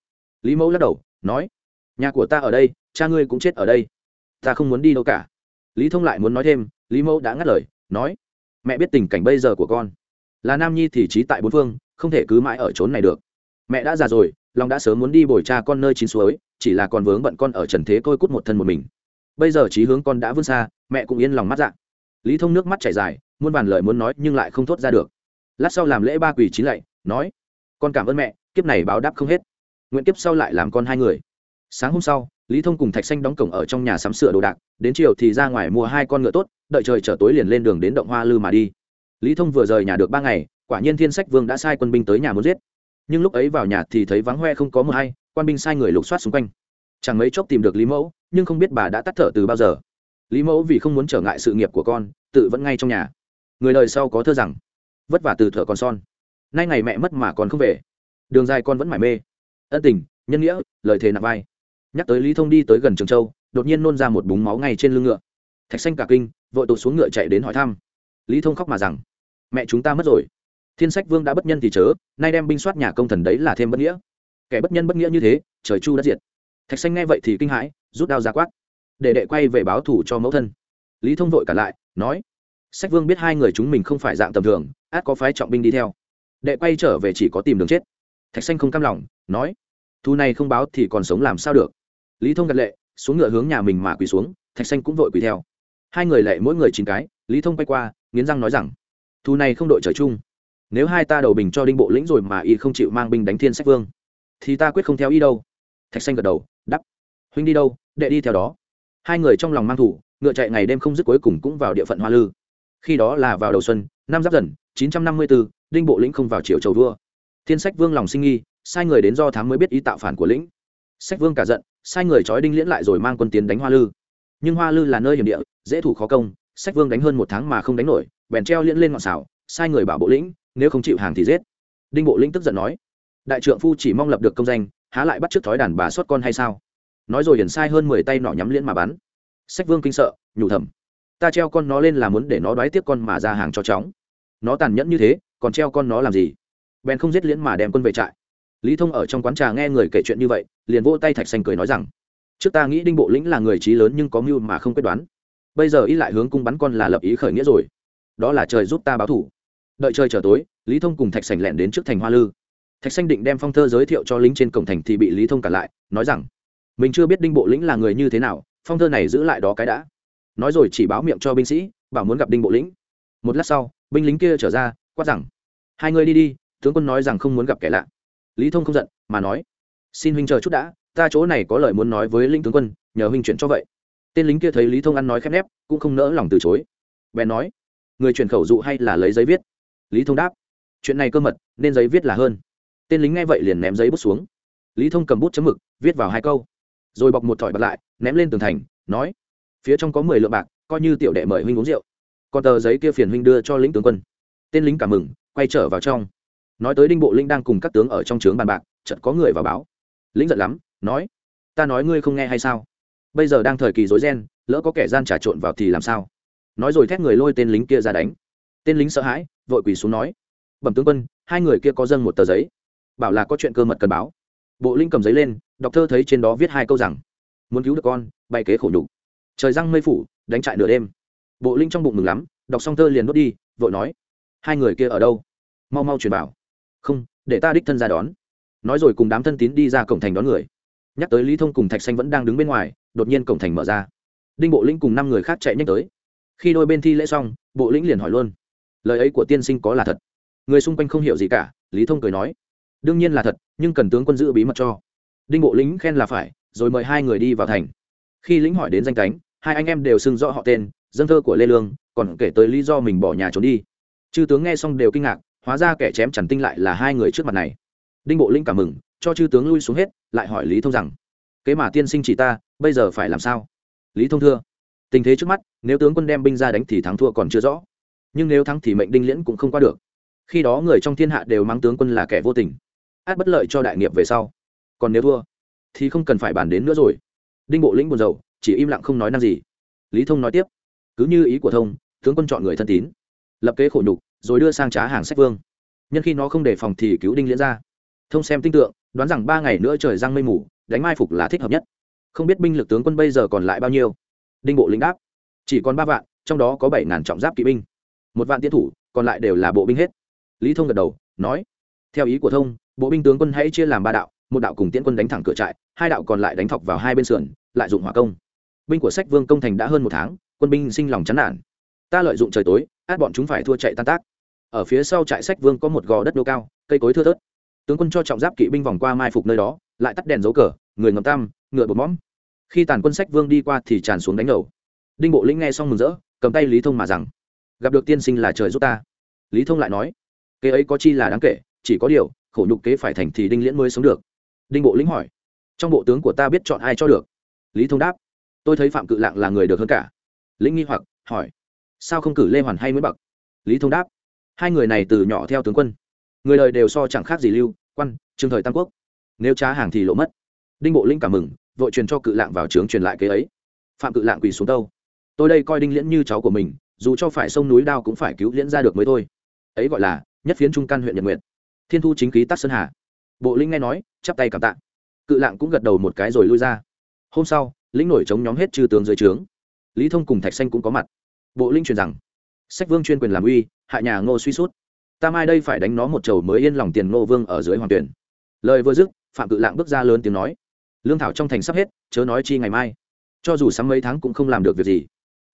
Lý mẫu lắc đầu, nói, nhà của ta ở đây, cha ngươi cũng chết ở đây. Ta không muốn đi đâu cả. Lý thông lại muốn nói thêm, lý mẫu đã ngắt lời, nói, mẹ biết tình cảnh bây giờ của con. Là nam nhi thì trí tại bốn phương, không thể cứ mãi ở trốn này được. Mẹ đã già rồi, lòng đã sớm muốn đi bồi cha con nơi chín suối, chỉ là còn vướng bận con ở trần thế côi cút một thân một mình. Bây giờ trí hướng con đã vươn xa, mẹ cũng yên lòng mắt dạ. Lý thông nước mắt chảy dài, muôn bàn lời muốn nói nhưng lại không thốt ra được lát sau làm lễ ba quỳ chín lạy, nói, con cảm ơn mẹ, kiếp này báo đáp không hết. Nguyện kiếp sau lại làm con hai người. Sáng hôm sau, lý thông cùng thạch xanh đóng cổng ở trong nhà sắm sửa đồ đạc, đến chiều thì ra ngoài mua hai con ngựa tốt, đợi trời trở tối liền lên đường đến động hoa lư mà đi. Lý thông vừa rời nhà được ba ngày, quả nhiên thiên sách vương đã sai quân binh tới nhà muốn giết. Nhưng lúc ấy vào nhà thì thấy vắng hoe không có mờ hay, quan binh sai người lục soát xung quanh. Chẳng mấy chốc tìm được lý mẫu, nhưng không biết bà đã tắt thở từ bao giờ. Lý mẫu vì không muốn trở ngại sự nghiệp của con, tự vẫn ngay trong nhà. Người đời sau có thơ rằng vất vả từ thở còn son. Nay ngày mẹ mất mà còn không về. Đường dài con vẫn mải mê. Ân tình, nhân nghĩa, lời thề nạp vai. Nhắc tới lý thông đi tới gần trường châu, đột nhiên nôn ra một búng máu ngay trên lưng ngựa. Thạch xanh cả kinh, vội tụt xuống ngựa chạy đến hỏi thăm. Lý thông khóc mà rằng, mẹ chúng ta mất rồi. Thiên sách vương đã bất nhân thì chớ, nay đem binh soát nhà công thần đấy là thêm bất nghĩa. Kẻ bất nhân bất nghĩa như thế, trời chu đã diệt. Thạch xanh nghe vậy thì kinh hãi, rút đao ra quát. Để đệ quay về báo thủ cho mẫu thân. Lý thông vội cả lại, nói, sách vương biết hai người chúng mình không phải dạng tầm thường át có phái trọng binh đi theo. Đệ quay trở về chỉ có tìm đường chết. Thạch xanh không cam lòng, nói, thu này không báo thì còn sống làm sao được? Lý thông gật lệ, xuống ngựa hướng nhà mình mà quỳ xuống, thạch xanh cũng vội quỳ theo. Hai người lệ mỗi người chín cái, lý thông quay qua, nghiến răng nói rằng, thu này không đội trời chung. Nếu hai ta đầu bình cho đinh bộ lĩnh rồi mà y không chịu mang binh đánh thiên sách vương, thì ta quyết không theo y đâu. Thạch xanh gật đầu đắp huynh đi đâu, đệ đi theo đó. Hai người trong lòng mang thủ, ngựa chạy ngày đêm không dứt cuối cùng cũng vào địa phận hoa lư khi đó là vào đầu xuân năm giáp dần chín trăm năm mươi 954, đinh bộ lĩnh không vào triều chầu vua. Thiên sách vương lòng sinh nghi sai người đến do thám mới biết ý tạo phản của lĩnh. Sách vương cả giận sai người trói đinh liễn lại rồi mang quân tiến đánh hoa lư. Nhưng hoa lư là nơi hiểm địa dễ thủ khó công sách vương đánh hơn một tháng mà không đánh nổi bèn treo liễn lên ngọn xảo sai người bảo bộ lĩnh nếu không chịu hàng thì giết. Đinh bộ lĩnh tức giận nói đại trượng phu chỉ mong lập được công danh há lại bắt t thói đàn bà xót con hay sao? Nói rồi hiển sai hơn mười tay nỏ nhắm liễn mà bắn. Sách vương kinh sợ nhủ thầm ta treo con nó lên là muốn để nó đoái tiếp con mà ra hàng cho chóng. Nó tàn nhẫn như thế, còn treo con nó làm gì? Bèn không giết liễn mà đem quân về trại. Lý thông ở trong quán trà nghe người kể chuyện như vậy, liền vỗ tay thạch xanh cười nói rằng, trước ta nghĩ đinh bộ lĩnh là người trí lớn nhưng có mưu mà không quyết đoán. Bây giờ ý lại hướng cung bắn con là lập ý khởi nghĩa rồi. Đó là trời giúp ta báo thủ. Đợi trời trở tối, lý thông cùng thạch sành lẹn đến trước thành hoa lư. Thạch xanh định đem phong thơ giới thiệu cho lính trên cổng thành thì bị lý thông cản lại, nói rằng, mình chưa biết đinh bộ lĩnh là người như thế nào, phong thơ này giữ lại đó cái đã nói rồi chỉ báo miệng cho binh sĩ, bảo muốn gặp đinh bộ lĩnh. Một lát sau, binh lính kia trở ra, quát rằng, hai người đi đi, tướng quân nói rằng không muốn gặp kẻ lạ. Lý thông không giận, mà nói, xin huynh chờ chút đã, ta chỗ này có lời muốn nói với linh tướng quân, nhờ huynh chuyển cho vậy. Tên lính kia thấy lý thông ăn nói khép nép, cũng không nỡ lòng từ chối. Bèn nói, người chuyển khẩu dụ hay là lấy giấy viết? Lý thông đáp, chuyện này cơ mật, nên giấy viết là hơn. Tên lính nghe vậy liền ném giấy bút xuống. Lý thông cầm bút chấm mực, viết vào hai câu, rồi bọc một thỏi bật lại, ném lên tường thành, nói phía trong có mười lượng bạc, coi như tiểu đệ mời huynh uống rượu. Còn tờ giấy kia phiền huynh đưa cho lĩnh tướng quân. Tên lính cảm mừng, quay trở vào trong. Nói tới đinh bộ linh đang cùng các tướng ở trong trướng bàn bạc, chợt có người vào báo. Lính giận lắm, nói, ta nói ngươi không nghe hay sao? Bây giờ đang thời kỳ rối ren, lỡ có kẻ gian trà trộn vào thì làm sao? Nói rồi thét người lôi tên lính kia ra đánh. Tên lính sợ hãi, vội quỳ xuống nói, bẩm tướng quân, hai người kia có dâng một tờ giấy. Bảo là có chuyện cơ mật cần báo. Bộ linh cầm giấy lên, đọc thơ thấy trên đó viết hai câu rằng, muốn cứu được con bay kế khổ nhục trời răng mây phủ, đánh trại nửa đêm. Bộ linh trong bụng mừng lắm, đọc xong thơ liền đốt đi, vội nói, hai người kia ở đâu? Mau mau truyền bảo. Không, để ta đích thân ra đón. Nói rồi cùng đám thân tín đi ra cổng thành đón người. Nhắc tới lý thông cùng thạch xanh vẫn đang đứng bên ngoài, đột nhiên cổng thành mở ra. Đinh bộ lĩnh cùng năm người khác chạy nhanh tới. Khi đôi bên thi lễ xong, bộ lĩnh liền hỏi luôn, lời ấy của tiên sinh có là thật? Người xung quanh không hiểu gì cả, lý thông cười nói, đương nhiên là thật, nhưng cần tướng quân giữ bí mật cho. Đinh bộ lĩnh khen là phải, rồi mời hai người đi vào thành. Khi lĩnh hỏi đến danh cánh hai anh em đều xưng rõ họ tên, dân thơ của lê lương, còn kể tới lý do mình bỏ nhà trốn đi. Chư tướng nghe xong đều kinh ngạc, hóa ra kẻ chém chẳng tinh lại là hai người trước mặt này. Đinh bộ linh cảm mừng, cho chư tướng lui xuống hết, lại hỏi lý thông rằng, kế mà tiên sinh chỉ ta, bây giờ phải làm sao? Lý thông thưa, tình thế trước mắt, nếu tướng quân đem binh ra đánh thì thắng thua còn chưa rõ. Nhưng nếu thắng thì mệnh đinh liễn cũng không qua được. Khi đó người trong thiên hạ đều mang tướng quân là kẻ vô tình. Át bất lợi cho đại nghiệp về sau. Còn nếu thua, thì không cần phải bàn đến nữa rồi. Đinh bộ lĩnh buồn rầu chỉ im lặng không nói năng gì. Lý thông nói tiếp, cứ như ý của thông, tướng quân chọn người thân tín, lập kế khổ nhục, rồi đưa sang trá hàng sách vương. Nhân khi nó không đề phòng thì cứu đinh liễn ra. Thông xem tinh tượng, đoán rằng ba ngày nữa trời răng mây mù, đánh mai phục là thích hợp nhất. Không biết binh lực tướng quân bây giờ còn lại bao nhiêu? Đinh bộ lính đáp, chỉ còn ba vạn, trong đó có bảy ngàn trọng giáp kỵ binh. Một vạn tiến thủ, còn lại đều là bộ binh hết. Lý thông gật đầu, nói, theo ý của thông, bộ binh tướng quân hãy chia làm ba đạo, một đạo cùng tiến quân đánh thẳng cửa trại, hai đạo còn lại đánh thọc vào hai bên sườn, lại dụng hỏa công binh của sách vương công thành đã hơn một tháng, quân binh sinh lòng chán nản. Ta lợi dụng trời tối, át bọn chúng phải thua chạy tan tác. Ở phía sau trại sách vương có một gò đất nô cao, cây cối thưa thớt. Tướng quân cho trọng giáp kỵ binh vòng qua mai phục nơi đó, lại tắt đèn dấu cờ, người ngầm tam ngựa bột mõm. Khi tàn quân sách vương đi qua thì tràn xuống đánh đầu. Đinh bộ lĩnh nghe xong mừng rỡ, cầm tay lý thông mà rằng, gặp được tiên sinh là trời giúp ta. Lý thông lại nói, kế ấy có chi là đáng kể, chỉ có điều, khổ nhục kế phải thành thì đinh liễn mới sống được. Đinh bộ lĩnh hỏi, trong bộ tướng của ta biết chọn ai cho được? Lý thông đáp tôi thấy phạm cự lạng là người được hơn cả. Lĩnh nghi hoặc, hỏi. Sao không cử lê hoàn hay nguyễn bậc? Lý thông đáp. Hai người này từ nhỏ theo tướng quân. Người đời đều so chẳng khác gì lưu, quan trương thời tam quốc. Nếu trá hàng thì lộ mất. Đinh bộ linh cảm mừng, vội truyền cho cự lạng vào trướng truyền lại kế ấy. Phạm cự lạng quỳ xuống tâu. Tôi đây coi đinh liễn như cháu của mình, dù cho phải sông núi đao cũng phải cứu liễn ra được mới thôi. Ấy gọi là nhất phiến trung căn huyện nhật nguyện thiên thu chính khí tắc sơn hà. Bộ linh nghe nói, chắp tay cảm tạ. Cự lạng cũng gật đầu một cái rồi lui ra. Hôm sau lĩnh nổi chống nhóm hết chư tướng dưới trướng. Lý thông cùng thạch xanh cũng có mặt. Bộ linh truyền rằng, sách vương chuyên quyền làm uy hại nhà ngô suy sút. Ta mai đây phải đánh nó một chầu mới yên lòng tiền ngô vương ở dưới hoàng tuyển. Lời vừa dứt, phạm cự lạng bước ra lớn tiếng nói, lương thảo trong thành sắp hết, chớ nói chi ngày mai. Cho dù sắm mấy tháng cũng không làm được việc gì.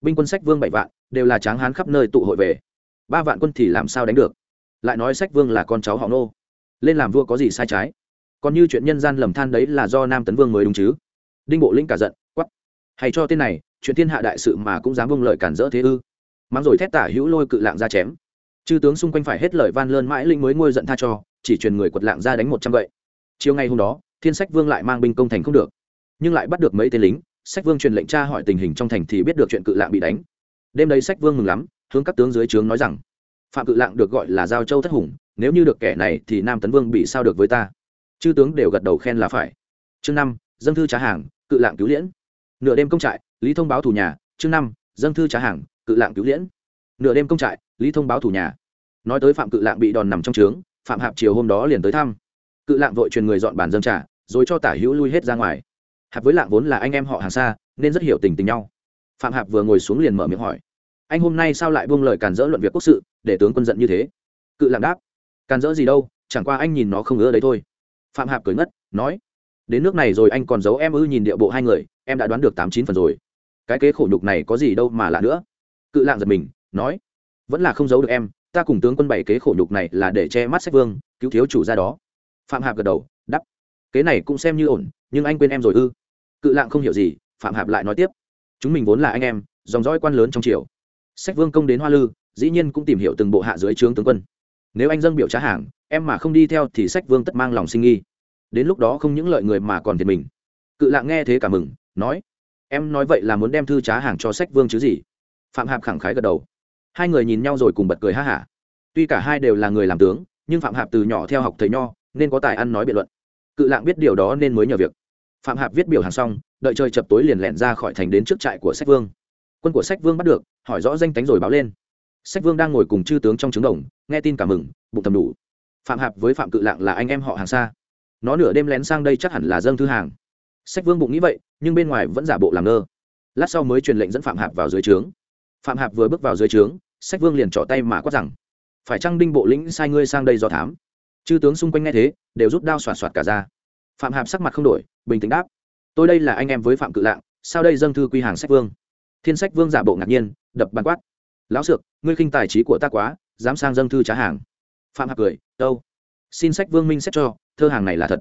Binh quân sách vương bảy vạn, đều là tráng hán khắp nơi tụ hội về. Ba vạn quân thì làm sao đánh được? Lại nói sách vương là con cháu họ nô lên làm vua có gì sai trái? Còn như chuyện nhân gian lầm than đấy là do nam tấn vương mới đúng chứ? Đinh bộ linh cả giận hay cho tên này, chuyện thiên hạ đại sự mà cũng dám bông lợi cản rỡ thế ư? Mắng rồi thét tả hữu lôi cự lạng ra chém. Chư tướng xung quanh phải hết lời van lơn mãi linh mới ngôi giận tha cho, chỉ truyền người quật lạng ra đánh một trăm gậy. Chiều ngày hôm đó, thiên sách vương lại mang binh công thành không được. Nhưng lại bắt được mấy tên lính, sách vương truyền lệnh tra hỏi tình hình trong thành thì biết được chuyện cự lạng bị đánh. Đêm đấy sách vương mừng lắm, hướng các tướng dưới trướng nói rằng, phạm cự lạng được gọi là giao châu thất hùng, nếu như được kẻ này thì nam tấn vương bị sao được với ta? Chư tướng đều gật đầu khen là phải. Chương năm dân thư trá hàng, cự lạng cứu liễn nửa đêm công trại, lý thông báo thủ nhà, chương năm dân thư trả hàng, cự lạng cứu liễn. Nửa đêm công trại, lý thông báo thủ nhà. Nói tới phạm cự lạng bị đòn nằm trong trướng, phạm hạp chiều hôm đó liền tới thăm. Cự lạng vội truyền người dọn bàn dâng trả rồi cho tả hữu lui hết ra ngoài. Hạp với lạng vốn là anh em họ hàng xa, nên rất hiểu tình tình nhau. Phạm hạp vừa ngồi xuống liền mở miệng hỏi. Anh hôm nay sao lại buông lời càn dỡ luận việc quốc sự, để tướng quân giận như thế? Cự lạng đáp. Càn dỡ gì đâu, chẳng qua anh nhìn nó không ngứa đấy thôi. Phạm hạp cười ngất, nói đến nước này rồi anh còn giấu em ư nhìn địa bộ hai người, em đã đoán được tám chín phần rồi. Cái kế khổ nhục này có gì đâu mà lạ nữa. Cự lạng giật mình, nói, vẫn là không giấu được em, ta cùng tướng quân bảy kế khổ nhục này là để che mắt sách vương, cứu thiếu chủ ra đó. Phạm hạp gật đầu đắp kế này cũng xem như ổn, nhưng anh quên em rồi ư? Cự lạng không hiểu gì, phạm hạp lại nói tiếp, chúng mình vốn là anh em, dòng dõi quan lớn trong triều. Sách vương công đến hoa lư, dĩ nhiên cũng tìm hiểu từng bộ hạ dưới trướng tướng quân. Nếu anh dâng biểu trả hàng, em mà không đi theo thì sách vương tất mang lòng sinh nghi đến lúc đó không những lợi người mà còn thiệt mình. Cự lạng nghe thế cả mừng, nói, em nói vậy là muốn đem thư trá hàng cho sách vương chứ gì? Phạm hạp khẳng khái gật đầu. Hai người nhìn nhau rồi cùng bật cười ha hả. Tuy cả hai đều là người làm tướng, nhưng phạm hạp từ nhỏ theo học thầy nho, nên có tài ăn nói biện luận. Cự lạng biết điều đó nên mới nhờ việc. Phạm hạp viết biểu hàng xong, đợi trời chập tối liền lẹn ra khỏi thành đến trước trại của sách vương. Quân của sách vương bắt được, hỏi rõ danh tánh rồi báo lên. Sách vương đang ngồi cùng chư tướng trong trứng đồng, nghe tin cả mừng, bụng tầm đủ. Phạm hạp với phạm cự lạng là anh em họ hàng xa nó nửa đêm lén sang đây chắc hẳn là dâng thư hàng. Sách vương bụng nghĩ vậy, nhưng bên ngoài vẫn giả bộ làm ngơ. Lát sau mới truyền lệnh dẫn phạm hạp vào dưới trướng. Phạm hạp vừa bước vào dưới trướng, sách vương liền trỏ tay mà quát rằng, phải chăng đinh bộ lĩnh sai ngươi sang đây do thám? Chư tướng xung quanh nghe thế, đều rút đao xoạt xoạt cả ra. Phạm hạp sắc mặt không đổi, bình tĩnh đáp, tôi đây là anh em với phạm cự lạng, sao đây dâng thư quy hàng sách vương? Thiên sách vương giả bộ ngạc nhiên, đập bàn quát, lão sược, ngươi khinh tài trí của ta quá, dám sang dâng thư trả hàng. Phạm hạp cười, đâu? Xin sách vương minh xét cho thơ hàng này là thật.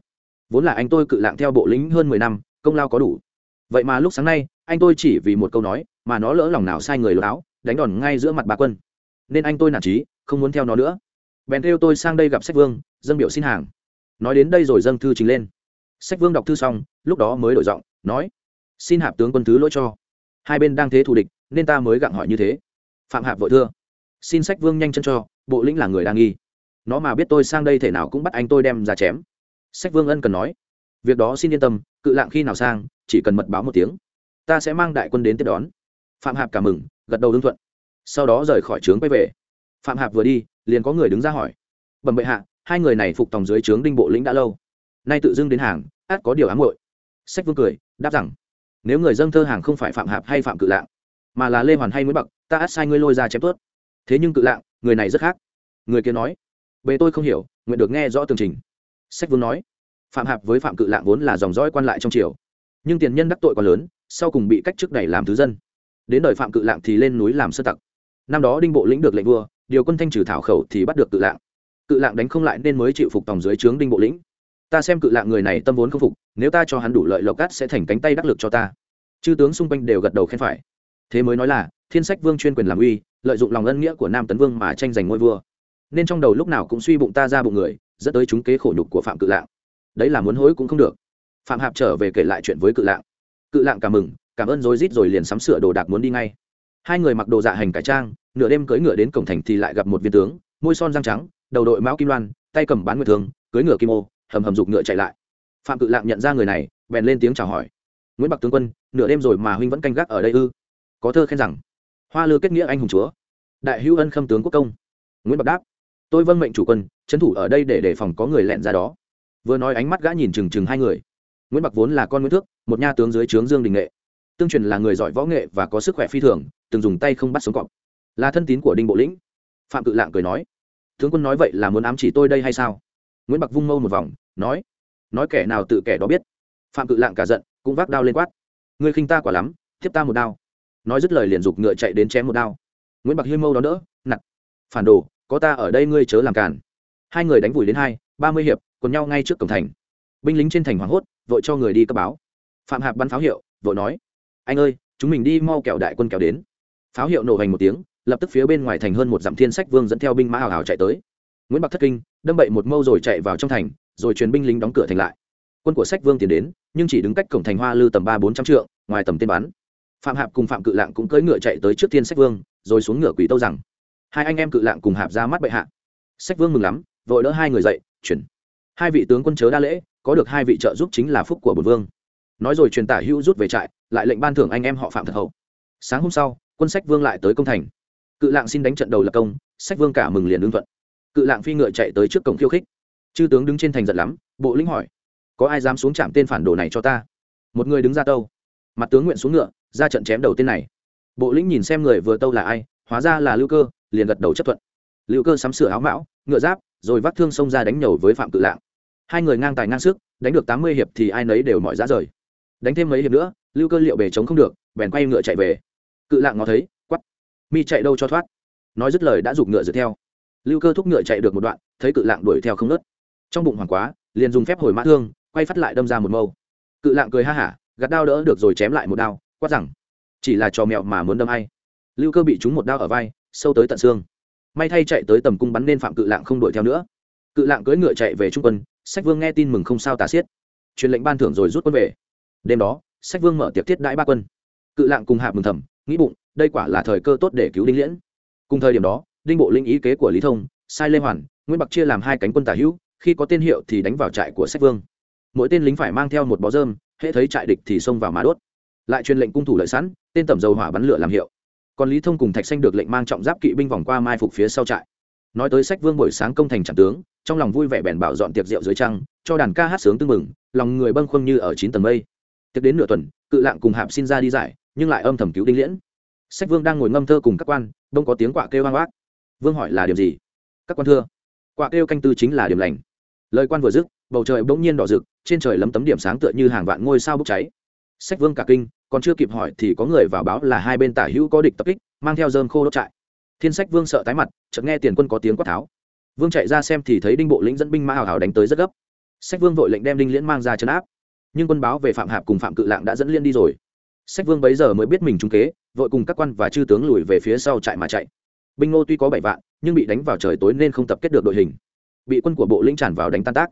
Vốn là anh tôi cự lạng theo bộ lính hơn mười năm công lao có đủ. Vậy mà lúc sáng nay anh tôi chỉ vì một câu nói mà nó lỡ lòng nào sai người lão, đánh đòn ngay giữa mặt bà quân. Nên anh tôi nản trí không muốn theo nó nữa. Bèn kêu tôi sang đây gặp sách vương dâng biểu xin hàng. Nói đến đây rồi dâng thư trình lên. Sách vương đọc thư xong lúc đó mới đổi giọng nói xin hạp tướng quân thứ lỗi cho. Hai bên đang thế thù địch nên ta mới gặng hỏi như thế. Phạm hạp vội thưa. Xin sách vương nhanh chân cho bộ lĩnh là người đang nghi nó mà biết tôi sang đây thể nào cũng bắt anh tôi đem ra chém. Sách vương ân cần nói, việc đó xin yên tâm, cự lạng khi nào sang, chỉ cần mật báo một tiếng, ta sẽ mang đại quân đến tiếp đón. Phạm hạp cảm mừng, gật đầu đương thuận. Sau đó rời khỏi trướng quay về. Phạm hạp vừa đi, liền có người đứng ra hỏi, bẩm bệ hạ, hai người này phục tòng dưới trướng đinh bộ lĩnh đã lâu. Nay tự dưng đến hàng, át có điều ám hội sách vương cười, đáp rằng, nếu người dâng thơ hàng không phải phạm hạp hay phạm cự lạng, mà là lê hoàn hay nguyễn bậc, ta át sai ngươi lôi ra chém tuốt. Thế nhưng cự lạng, người này rất khác. Người kia nói bề tôi không hiểu, nguyện được nghe rõ tường trình. Sách vương nói, phạm hạp với phạm cự lạng vốn là dòng dõi quan lại trong triều. Nhưng tiền nhân đắc tội quá lớn, sau cùng bị cách chức đẩy làm thứ dân. Đến đời phạm cự lạng thì lên núi làm sơ tặc. Năm đó đinh bộ lĩnh được lệnh vua, điều quân thanh trừ thảo khẩu thì bắt được cự lạng. Cự lạng đánh không lại nên mới chịu phục tòng dưới trướng đinh bộ lĩnh. Ta xem cự lạng người này tâm vốn không phục, nếu ta cho hắn đủ lợi lộc cát sẽ thành cánh tay đắc lực cho ta. Chư tướng xung quanh đều gật đầu khen phải. Thế mới nói là, thiên sách vương chuyên quyền làm uy, lợi dụng lòng ân nghĩa của nam tấn vương mà tranh giành ngôi vua nên trong đầu lúc nào cũng suy bụng ta ra bụng người, dẫn tới chúng kế khổ nhục của phạm cự lạng. Đấy là muốn hối cũng không được. Phạm hạp trở về kể lại chuyện với cự lạng. Cự lạng cảm mừng, cảm ơn rối rít rồi liền sắm sửa đồ đạc muốn đi ngay. Hai người mặc đồ dạ hành cải trang, nửa đêm cưỡi ngựa đến cổng thành thì lại gặp một viên tướng, môi son răng trắng, đầu đội mão kim loan, tay cầm bán nguyệt thường cưỡi ngựa kim ô, hầm hầm dục ngựa chạy lại. Phạm cự lạng nhận ra người này, bèn lên tiếng chào hỏi. Nguyễn bạc tướng quân, nửa đêm rồi mà huynh vẫn canh gác ở đây ư? Có thơ khen rằng, hoa lư kết nghĩa anh hùng chúa, đại hữu ân khâm tướng quốc công. Nguyễn bạc đáp tôi vâng mệnh chủ quân, trấn thủ ở đây để đề phòng có người lẹn ra đó. Vừa nói ánh mắt gã nhìn chừng chừng hai người. Nguyễn bạc vốn là con nguyễn thước, một nha tướng dưới trướng dương đình nghệ. Tương truyền là người giỏi võ nghệ và có sức khỏe phi thường, từng dùng tay không bắt sống cọp. Là thân tín của đinh bộ lĩnh. Phạm cự lạng cười nói, tướng quân nói vậy là muốn ám chỉ tôi đây hay sao? Nguyễn bạc vung mâu một vòng, nói nói kẻ nào tự kẻ đó biết. Phạm cự lạng cả giận, cũng vác đao lên quát, ngươi khinh ta quả lắm, thiếp ta một đao. Nói dứt lời liền giục ngựa chạy đến chém một đao. Nguyễn bạc hơi mâu đó đỡ nặc phản đồ có ta ở đây ngươi chớ làm cản hai người đánh vùi đến hai, ba mươi hiệp còn nhau ngay trước cổng thành. Binh lính trên thành hoảng hốt, vội cho người đi cấp báo. Phạm hạp bắn pháo hiệu, vội nói, anh ơi, chúng mình đi mau kẹo đại quân kéo đến. Pháo hiệu nổ hành một tiếng, lập tức phía bên ngoài thành hơn một dặm thiên sách vương dẫn theo binh mã hào hào chạy tới. Nguyễn bạc thất kinh, đâm bậy một mâu rồi chạy vào trong thành, rồi truyền binh lính đóng cửa thành lại. Quân của sách vương tiến đến, nhưng chỉ đứng cách cổng thành hoa lư tầm ba bốn trăm trượng, ngoài tầm tên bắn. Phạm hạp cùng phạm cự lạng cũng cưỡi ngựa chạy tới trước thiên sách vương, rồi xuống ngựa quỷ tâu rằng hai anh em cự lạng cùng hạp ra mắt bệ hạ. Sách vương mừng lắm, vội đỡ hai người dậy, chuyển. Hai vị tướng quân chớ đa lễ, có được hai vị trợ giúp chính là phúc của bồn vương. Nói rồi truyền tả hữu rút về trại, lại lệnh ban thưởng anh em họ phạm thật hậu. Sáng hôm sau, quân sách vương lại tới công thành. Cự lạng xin đánh trận đầu lập công, sách vương cả mừng liền đương thuận. Cự lạng phi ngựa chạy tới trước cổng khiêu khích. Chư tướng đứng trên thành giận lắm, bộ lĩnh hỏi, có ai dám xuống chạm tên phản đồ này cho ta? Một người đứng ra tâu. Mặt tướng nguyện xuống ngựa, ra trận chém đầu tên này. Bộ lĩnh nhìn xem người vừa tâu là ai, hóa ra là lưu cơ liền gật đầu chấp thuận. Lưu cơ sắm sửa áo mão, ngựa giáp, rồi vác thương xông ra đánh nhầu với phạm cự lạng. Hai người ngang tài ngang sức, đánh được tám mươi hiệp thì ai nấy đều mỏi ra rời. Đánh thêm mấy hiệp nữa, lưu cơ liệu bề chống không được, bèn quay ngựa chạy về. Cự lạng ngó thấy quắp mi chạy đâu cho thoát? Nói dứt lời đã giục ngựa dựa theo. Lưu cơ thúc ngựa chạy được một đoạn, thấy cự lạng đuổi theo không nớt trong bụng hoảng quá, liền dùng phép hồi mã thương, quay phát lại đâm ra một mâu. Cự lạng cười ha hả, gạt đao đỡ được rồi chém lại một đao, quát rằng, chỉ là trò mẹo mà muốn đâm hay? lưu cơ bị trúng một đao ở vai sâu tới tận xương. May thay chạy tới tầm cung bắn nên phạm cự lạng không đuổi theo nữa. Cự lạng cưỡi ngựa chạy về trung quân, sách vương nghe tin mừng không sao tả xiết. Truyền lệnh ban thưởng rồi rút quân về. Đêm đó, sách vương mở tiệc thiết đãi ba quân. Cự lạng cùng hạp mừng thầm, nghĩ bụng, đây quả là thời cơ tốt để cứu đinh liễn. Cùng thời điểm đó, đinh bộ linh ý kế của lý thông, sai lê hoàn, nguyễn bạc chia làm hai cánh quân tả hữu, khi có tên hiệu thì đánh vào trại của sách vương. Mỗi tên lính phải mang theo một bó dơm hễ thấy trại địch thì xông vào mà đốt. Lại truyền lệnh cung thủ lợi sẵn, tên tẩm dầu hỏa bắn lửa làm hiệu còn lý thông cùng thạch xanh được lệnh mang trọng giáp kỵ binh vòng qua mai phục phía sau trại nói tới sách vương buổi sáng công thành trạm tướng trong lòng vui vẻ bèn bảo dọn tiệc rượu dưới trăng cho đàn ca hát sướng tưng mừng lòng người bâng khuâng như ở chín tầng mây tiệc đến nửa tuần cự lạng cùng hạp xin ra đi giải nhưng lại âm thầm cứu đinh liễn sách vương đang ngồi ngâm thơ cùng các quan đông có tiếng quạ kêu hoang oác vương hỏi là điểm gì các quan thưa quạ kêu canh tư chính là điểm lành lời quan vừa dứt bầu trời bỗng nhiên đỏ rực trên trời lấm tấm điểm sáng tựa như hàng vạn ngôi sao bốc cháy sách vương cả kinh còn chưa kịp hỏi thì có người vào báo là hai bên tả hữu có địch tập kích, mang theo dơm khô đốt trại. Thiên sách vương sợ tái mặt, chợt nghe tiền quân có tiếng quát tháo. Vương chạy ra xem thì thấy đinh bộ lĩnh dẫn binh mã hào hào đánh tới rất gấp. Sách vương vội lệnh đem đinh liễn mang ra chấn áp. Nhưng quân báo về phạm hạp cùng phạm cự lạng đã dẫn liên đi rồi. Sách vương bấy giờ mới biết mình trúng kế, vội cùng các quan và chư tướng lùi về phía sau trại mà chạy. Binh ngô tuy có bảy vạn, nhưng bị đánh vào trời tối nên không tập kết được đội hình. Bị quân của bộ lĩnh tràn vào đánh tan tác.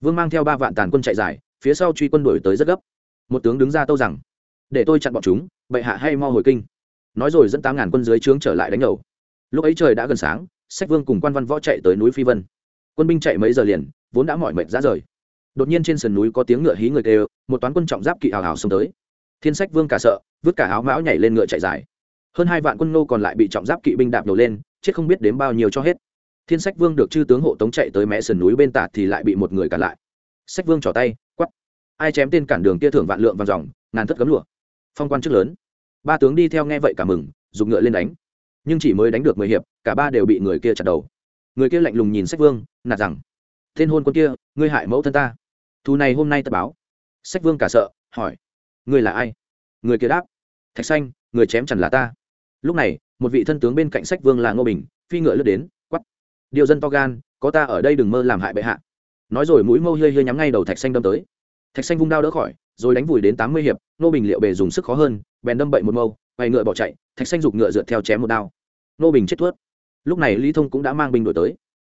Vương mang theo ba vạn tàn quân chạy dài, phía sau truy quân đuổi tới rất gấp. Một tướng đứng ra tâu rằng để tôi chặn bọn chúng, bệ hạ hay mo hồi kinh. Nói rồi dẫn tám ngàn quân dưới trướng trở lại đánh đầu. Lúc ấy trời đã gần sáng, sách vương cùng quan văn võ chạy tới núi phi vân. Quân binh chạy mấy giờ liền, vốn đã mỏi mệt ra rời. Đột nhiên trên sườn núi có tiếng ngựa hí người kêu, một toán quân trọng giáp kỵ hào hào xông tới. Thiên sách vương cả sợ, vứt cả áo mão nhảy lên ngựa chạy dài. Hơn hai vạn quân nô còn lại bị trọng giáp kỵ binh đạp nổ lên, chết không biết đến bao nhiêu cho hết. Thiên sách vương được chư tướng hộ tống chạy tới mé sườn núi bên tả thì lại bị một người cản lại. Sách vương trỏ tay quắp ai chém tên cản đường kia thưởng vạn lượng vàng dòng, ngàn thất cấm lụa phong quan chức lớn. Ba tướng đi theo nghe vậy cả mừng, dùng ngựa lên đánh. Nhưng chỉ mới đánh được mười hiệp, cả ba đều bị người kia chặt đầu. Người kia lạnh lùng nhìn sách vương, nạt rằng, tên hôn quân kia, ngươi hại mẫu thân ta. Thù này hôm nay ta báo. Sách vương cả sợ, hỏi, ngươi là ai? Người kia đáp, thạch xanh, người chém chẳng là ta. Lúc này, một vị thân tướng bên cạnh sách vương là ngô bình, phi ngựa lướt đến quắp điều dân to gan, có ta ở đây đừng mơ làm hại bệ hạ. Nói rồi mũi mâu hơi hơi nhắm ngay đầu thạch xanh đâm tới. Thạch xanh vung đao đỡ khỏi rồi đánh vùi đến tám mươi hiệp nô bình liệu bề dùng sức khó hơn, bèn đâm bậy một mâu bày ngựa bỏ chạy, thạch xanh giục ngựa dựa theo chém một đao. Nô bình chết thuất lúc này lý thông cũng đã mang binh đổi tới.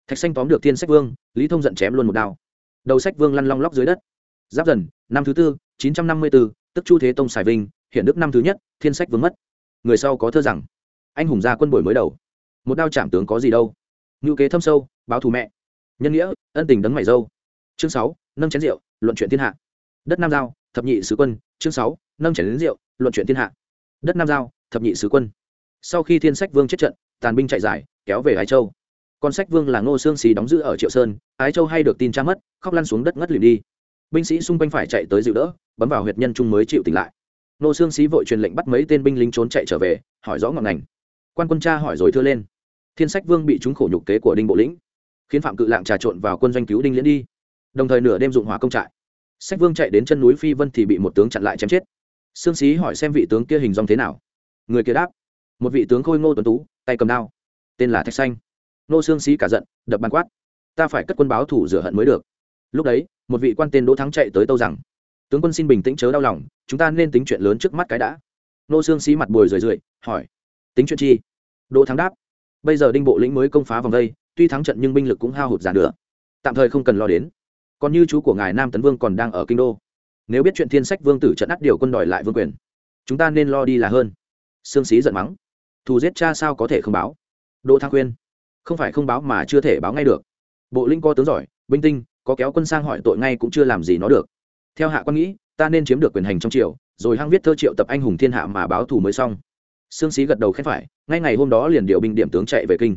Thạch xanh tóm được thiên sách vương, lý thông giận chém luôn một đao. Đầu sách vương lăn long lóc dưới đất. Giáp dần, năm thứ tư, chín trăm năm mươi bốn tức chu thế tông sài vinh, hiện đức năm thứ nhất, thiên sách vương mất. Người sau có thơ rằng, anh hùng ra quân buổi mới đầu. Một đao chạm tướng có gì đâu. Ngữ kế thâm sâu, báo thù mẹ. Nhân nghĩa, ân tình đấng mày dâu. Chương sáu, nâng chén rượu, luận chuyện thiên hạ. Đất nam giao thập nhị sứ quân, chương sáu, nâng chảy đến rượu, luận chuyện thiên hạ. Đất nam giao, thập nhị sứ quân. Sau khi thiên sách vương chết trận, tàn binh chạy giải, kéo về ái châu. Con sách vương là ngô xương xì đóng giữ ở triệu sơn, ái châu hay được tin cha mất, khóc lăn xuống đất ngất lìm đi. Binh sĩ xung quanh phải chạy tới dịu đỡ, bấm vào huyệt nhân trung mới chịu tỉnh lại. Ngô xương xí vội truyền lệnh bắt mấy tên binh lính trốn chạy trở về, hỏi rõ ngọn ngành. Quan quân cha hỏi rồi thưa lên. Thiên sách vương bị chúng khổ nhục kế của đinh bộ lĩnh, khiến phạm cự lạng trà trộn vào quân doanh cứu đinh liễn đi. Đồng thời nửa đêm dụng hỏa công trại sách vương chạy đến chân núi phi vân thì bị một tướng chặn lại chém chết. Sương xí hỏi xem vị tướng kia hình dòng thế nào. Người kia đáp, một vị tướng khôi ngô tuấn tú, tay cầm đao, tên là thạch xanh. Nô Sương xí cả giận, đập bàn quát, ta phải cất quân báo thủ rửa hận mới được. Lúc đấy, một vị quan tên đỗ thắng chạy tới tâu rằng, tướng quân xin bình tĩnh chớ đau lòng, chúng ta nên tính chuyện lớn trước mắt cái đã. Nô Sương xí mặt bồi rười rượi, hỏi, tính chuyện chi? Đỗ thắng đáp, bây giờ đinh bộ lĩnh mới công phá vòng đây, tuy thắng trận nhưng binh lực cũng hao hụt giàn nữa tạm thời không cần lo đến còn như chú của ngài nam tấn vương còn đang ở kinh đô. Nếu biết chuyện thiên sách vương tử trận ắt điều quân đòi lại vương quyền, chúng ta nên lo đi là hơn. Sương xí giận mắng. Thù giết cha sao có thể không báo? Đỗ thăng khuyên. Không phải không báo mà chưa thể báo ngay được. Bộ linh có tướng giỏi, binh tinh, có kéo quân sang hỏi tội ngay cũng chưa làm gì nó được. Theo hạ quan nghĩ, ta nên chiếm được quyền hành trong triều, rồi hăng viết thơ triệu tập anh hùng thiên hạ mà báo thù mới xong. Sương xí gật đầu khen phải, ngay ngày hôm đó liền điều binh điểm tướng chạy về kinh.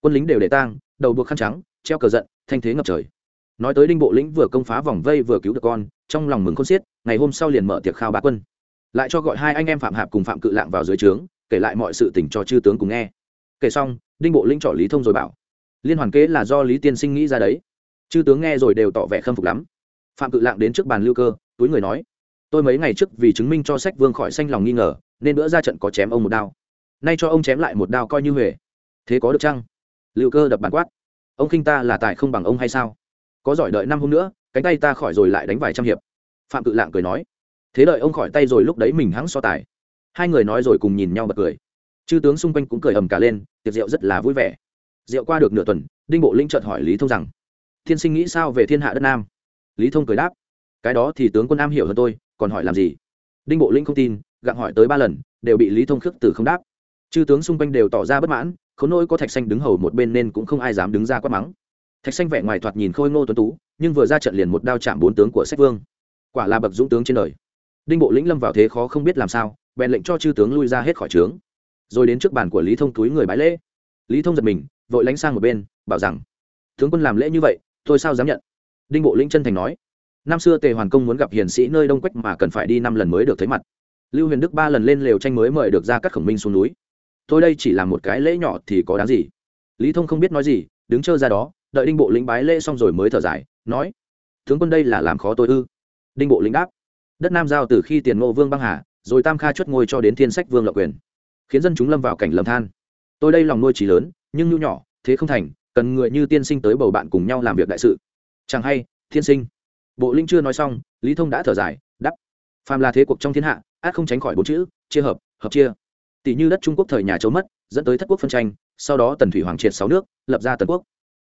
Quân lính đều để tang, đầu buộc khăn trắng, treo cờ giận, thanh thế ngập trời nói tới đinh bộ lĩnh vừa công phá vòng vây vừa cứu được con, trong lòng mừng khôn xiết, ngày hôm sau liền mở tiệc khao bá quân. Lại cho gọi hai anh em phạm hạp cùng phạm cự lạng vào dưới trướng, kể lại mọi sự tình cho chư tướng cùng nghe. Kể xong, đinh bộ lĩnh trỏ lý thông rồi bảo, liên hoàn kế là do lý tiên sinh nghĩ ra đấy. Chư tướng nghe rồi đều tỏ vẻ khâm phục lắm. Phạm cự lạng đến trước bàn lưu cơ, túi người nói, tôi mấy ngày trước vì chứng minh cho sách vương khỏi xanh lòng nghi ngờ, nên bữa ra trận có chém ông một đao. Nay cho ông chém lại một đao coi như huề thế có được chăng? Lưu cơ đập bàn quát, ông khinh ta là tài không bằng ông hay sao? Có giỏi đợi năm hôm nữa, cánh tay ta khỏi rồi lại đánh vài trăm hiệp. Phạm cự lạng cười nói. Thế đợi ông khỏi tay rồi lúc đấy mình hắng so tài. Hai người nói rồi cùng nhìn nhau bật cười. Chư tướng xung quanh cũng cười ầm cả lên, tiệc rượu rất là vui vẻ. Rượu qua được nửa tuần, đinh bộ linh chợt hỏi lý thông rằng, thiên sinh nghĩ sao về thiên hạ đất nam? Lý thông cười đáp, cái đó thì tướng quân nam hiểu hơn tôi, còn hỏi làm gì? Đinh bộ linh không tin, gặng hỏi tới ba lần, đều bị lý thông khước từ không đáp. Chư tướng xung quanh đều tỏ ra bất mãn, khốn nỗi có thạch xanh đứng hầu một bên nên cũng không ai dám đứng ra quát mắng thạch xanh vẻ ngoài thoạt nhìn khôi ngô tuấn tú, nhưng vừa ra trận liền một đao chạm bốn tướng của sách vương. Quả là bậc dũng tướng trên đời. Đinh bộ lĩnh lâm vào thế khó không biết làm sao, bèn lệnh cho chư tướng lui ra hết khỏi trướng. Rồi đến trước bàn của lý thông túi người bái lễ. Lý thông giật mình, vội lánh sang một bên, bảo rằng, tướng quân làm lễ như vậy, tôi sao dám nhận? Đinh bộ lĩnh chân thành nói, năm xưa tề hoàn công muốn gặp hiền sĩ nơi đông quách mà cần phải đi năm lần mới được thấy mặt. Lưu huyền đức ba lần lên lều tranh mới mời được ra các khổng minh xuống núi. Tôi đây chỉ là một cái lễ nhỏ thì có đáng gì? Lý thông không biết nói gì, đứng trơ ra đó đợi đinh bộ lĩnh bái lễ xong rồi mới thở dài, nói, tướng quân đây là làm khó tôi ư? Đinh bộ lĩnh đáp, đất nam giao từ khi tiền ngô vương băng hà, rồi tam kha chuất ngôi cho đến thiên sách vương lộc quyền, khiến dân chúng lâm vào cảnh lầm than. Tôi đây lòng nuôi trí lớn, nhưng nhu nhỏ, thế không thành, cần người như tiên sinh tới bầu bạn cùng nhau làm việc đại sự. Chẳng hay, thiên sinh. Bộ linh chưa nói xong, lý thông đã thở dài đắp phàm là thế cuộc trong thiên hạ, át không tránh khỏi bốn chữ, chia hợp hợp chia. Tỷ như đất trung quốc thời nhà châu mất, dẫn tới thất quốc phân tranh, sau đó tần thủy hoàng triệt sáu nước, lập ra tần quốc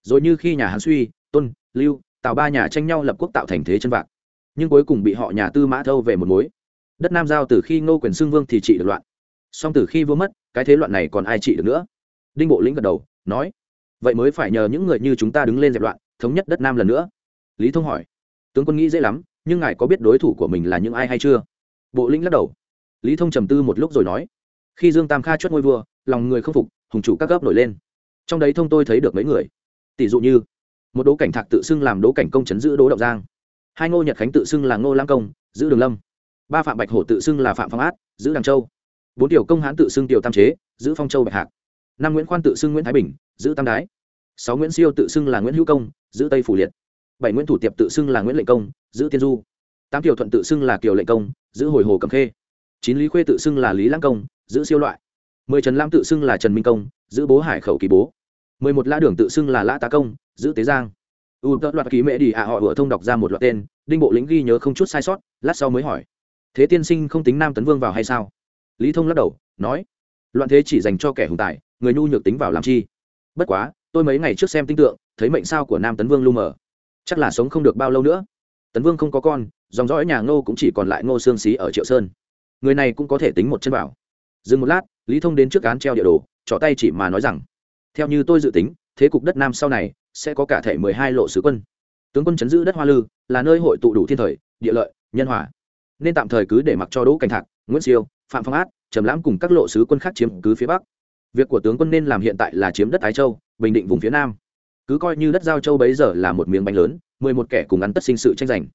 rồi như khi nhà hán suy, tôn, lưu tạo ba nhà tranh nhau lập quốc tạo thành thế chân vạc. Nhưng cuối cùng bị họ nhà tư mã thâu về một mối. Đất nam giao từ khi ngô quyền xưng vương thì trị được loạn. Song từ khi vua mất, cái thế loạn này còn ai trị được nữa? Đinh bộ lĩnh gật đầu, nói, vậy mới phải nhờ những người như chúng ta đứng lên dẹp loạn, thống nhất đất nam lần nữa. Lý thông hỏi, tướng quân nghĩ dễ lắm, nhưng ngài có biết đối thủ của mình là những ai hay chưa? Bộ lĩnh lắc đầu. Lý thông trầm tư một lúc rồi nói, khi dương tam kha chốt ngôi vua, lòng người không phục, hùng chủ các gấp nổi lên. Trong đấy thông tôi thấy được mấy người tỷ dụ như một đỗ cảnh thạc tự xưng làm đỗ cảnh công chấn giữ đỗ động giang hai ngô nhật khánh tự xưng là ngô lam công giữ đường lâm ba phạm bạch hổ tự xưng là phạm phong át giữ đằng châu bốn tiểu công hãn tự xưng tiểu tam chế giữ phong châu bạch hạc năm nguyễn khoan tự xưng nguyễn thái bình giữ tam đái sáu nguyễn siêu tự xưng là nguyễn hữu công giữ tây phủ liệt bảy nguyễn thủ tiệp tự xưng là nguyễn lệnh công giữ tiên du tám tiểu thuận tự xưng là kiều lệnh công giữ hồi hồ cầm khê chín lý khuê tự xưng là lý lãng công giữ siêu loại mười trần lam tự xưng là trần minh công giữ bố hải khẩu kỳ bố mười một lã đường tự xưng là lã tá công, giữ tế giang. U tật loạt ký mễ đi ạ, họ vừa thông đọc ra một loạt tên, đinh bộ lĩnh ghi nhớ không chút sai sót, lát sau mới hỏi. Thế tiên sinh không tính nam tấn vương vào hay sao? Lý thông lắc đầu, nói. Loạn thế chỉ dành cho kẻ hùng tài, người nhu nhược tính vào làm chi? Bất quá, tôi mấy ngày trước xem tinh tượng, thấy mệnh sao của nam tấn vương lu mờ. Chắc là sống không được bao lâu nữa. Tấn vương không có con, dòng dõi nhà ngô cũng chỉ còn lại ngô xương xí ở triệu sơn. Người này cũng có thể tính một chân bảo dừng một lát, lý thông đến trước cán treo địa đồ trỏ tay chỉ mà nói rằng theo như tôi dự tính, thế cục đất nam sau này sẽ có cả thể mười hai lộ sứ quân. Tướng quân chấn giữ đất hoa lư là nơi hội tụ đủ thiên thời, địa lợi, nhân hòa. Nên tạm thời cứ để mặc cho đỗ cảnh thạc, nguyễn siêu, phạm phong át, trầm lãm cùng các lộ sứ quân khác chiếm cứ phía bắc. Việc của tướng quân nên làm hiện tại là chiếm đất ái châu, bình định vùng phía nam. Cứ coi như đất giao châu bấy giờ là một miếng bánh lớn, mười một kẻ cùng ăn tất sinh sự tranh giành.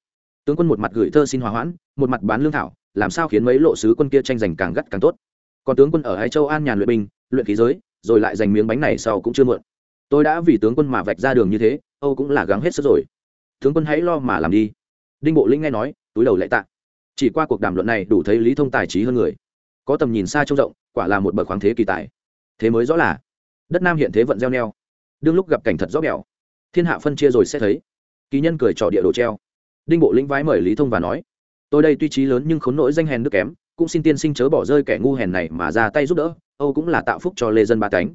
Tướng quân một mặt gửi thơ xin hòa hoãn, một mặt bán lương thảo, làm sao khiến mấy lộ sứ quân kia tranh giành càng gắt càng tốt. Còn tướng quân ở ái châu an nhàn luyện binh, luyện khí giới rồi lại giành miếng bánh này sau cũng chưa muộn tôi đã vì tướng quân mà vạch ra đường như thế, âu cũng là gắng hết sức rồi. Tướng quân hãy lo mà làm đi. Đinh bộ linh nghe nói, túi đầu lại tạ. Chỉ qua cuộc đàm luận này đủ thấy lý thông tài trí hơn người. Có tầm nhìn xa trông rộng, quả là một bậc khoáng thế kỳ tài. Thế mới rõ là, đất nam hiện thế vận gieo neo. Đương lúc gặp cảnh thật rõ bèo, thiên hạ phân chia rồi sẽ thấy. Kỳ nhân cười trò địa đồ treo. Đinh bộ lĩnh vái mời lý thông và nói, tôi đây tuy trí lớn nhưng khốn nỗi danh hèn nước kém cũng xin tiên sinh chớ bỏ rơi kẻ ngu hèn này mà ra tay giúp đỡ âu cũng là tạo phúc cho lê dân ba cánh.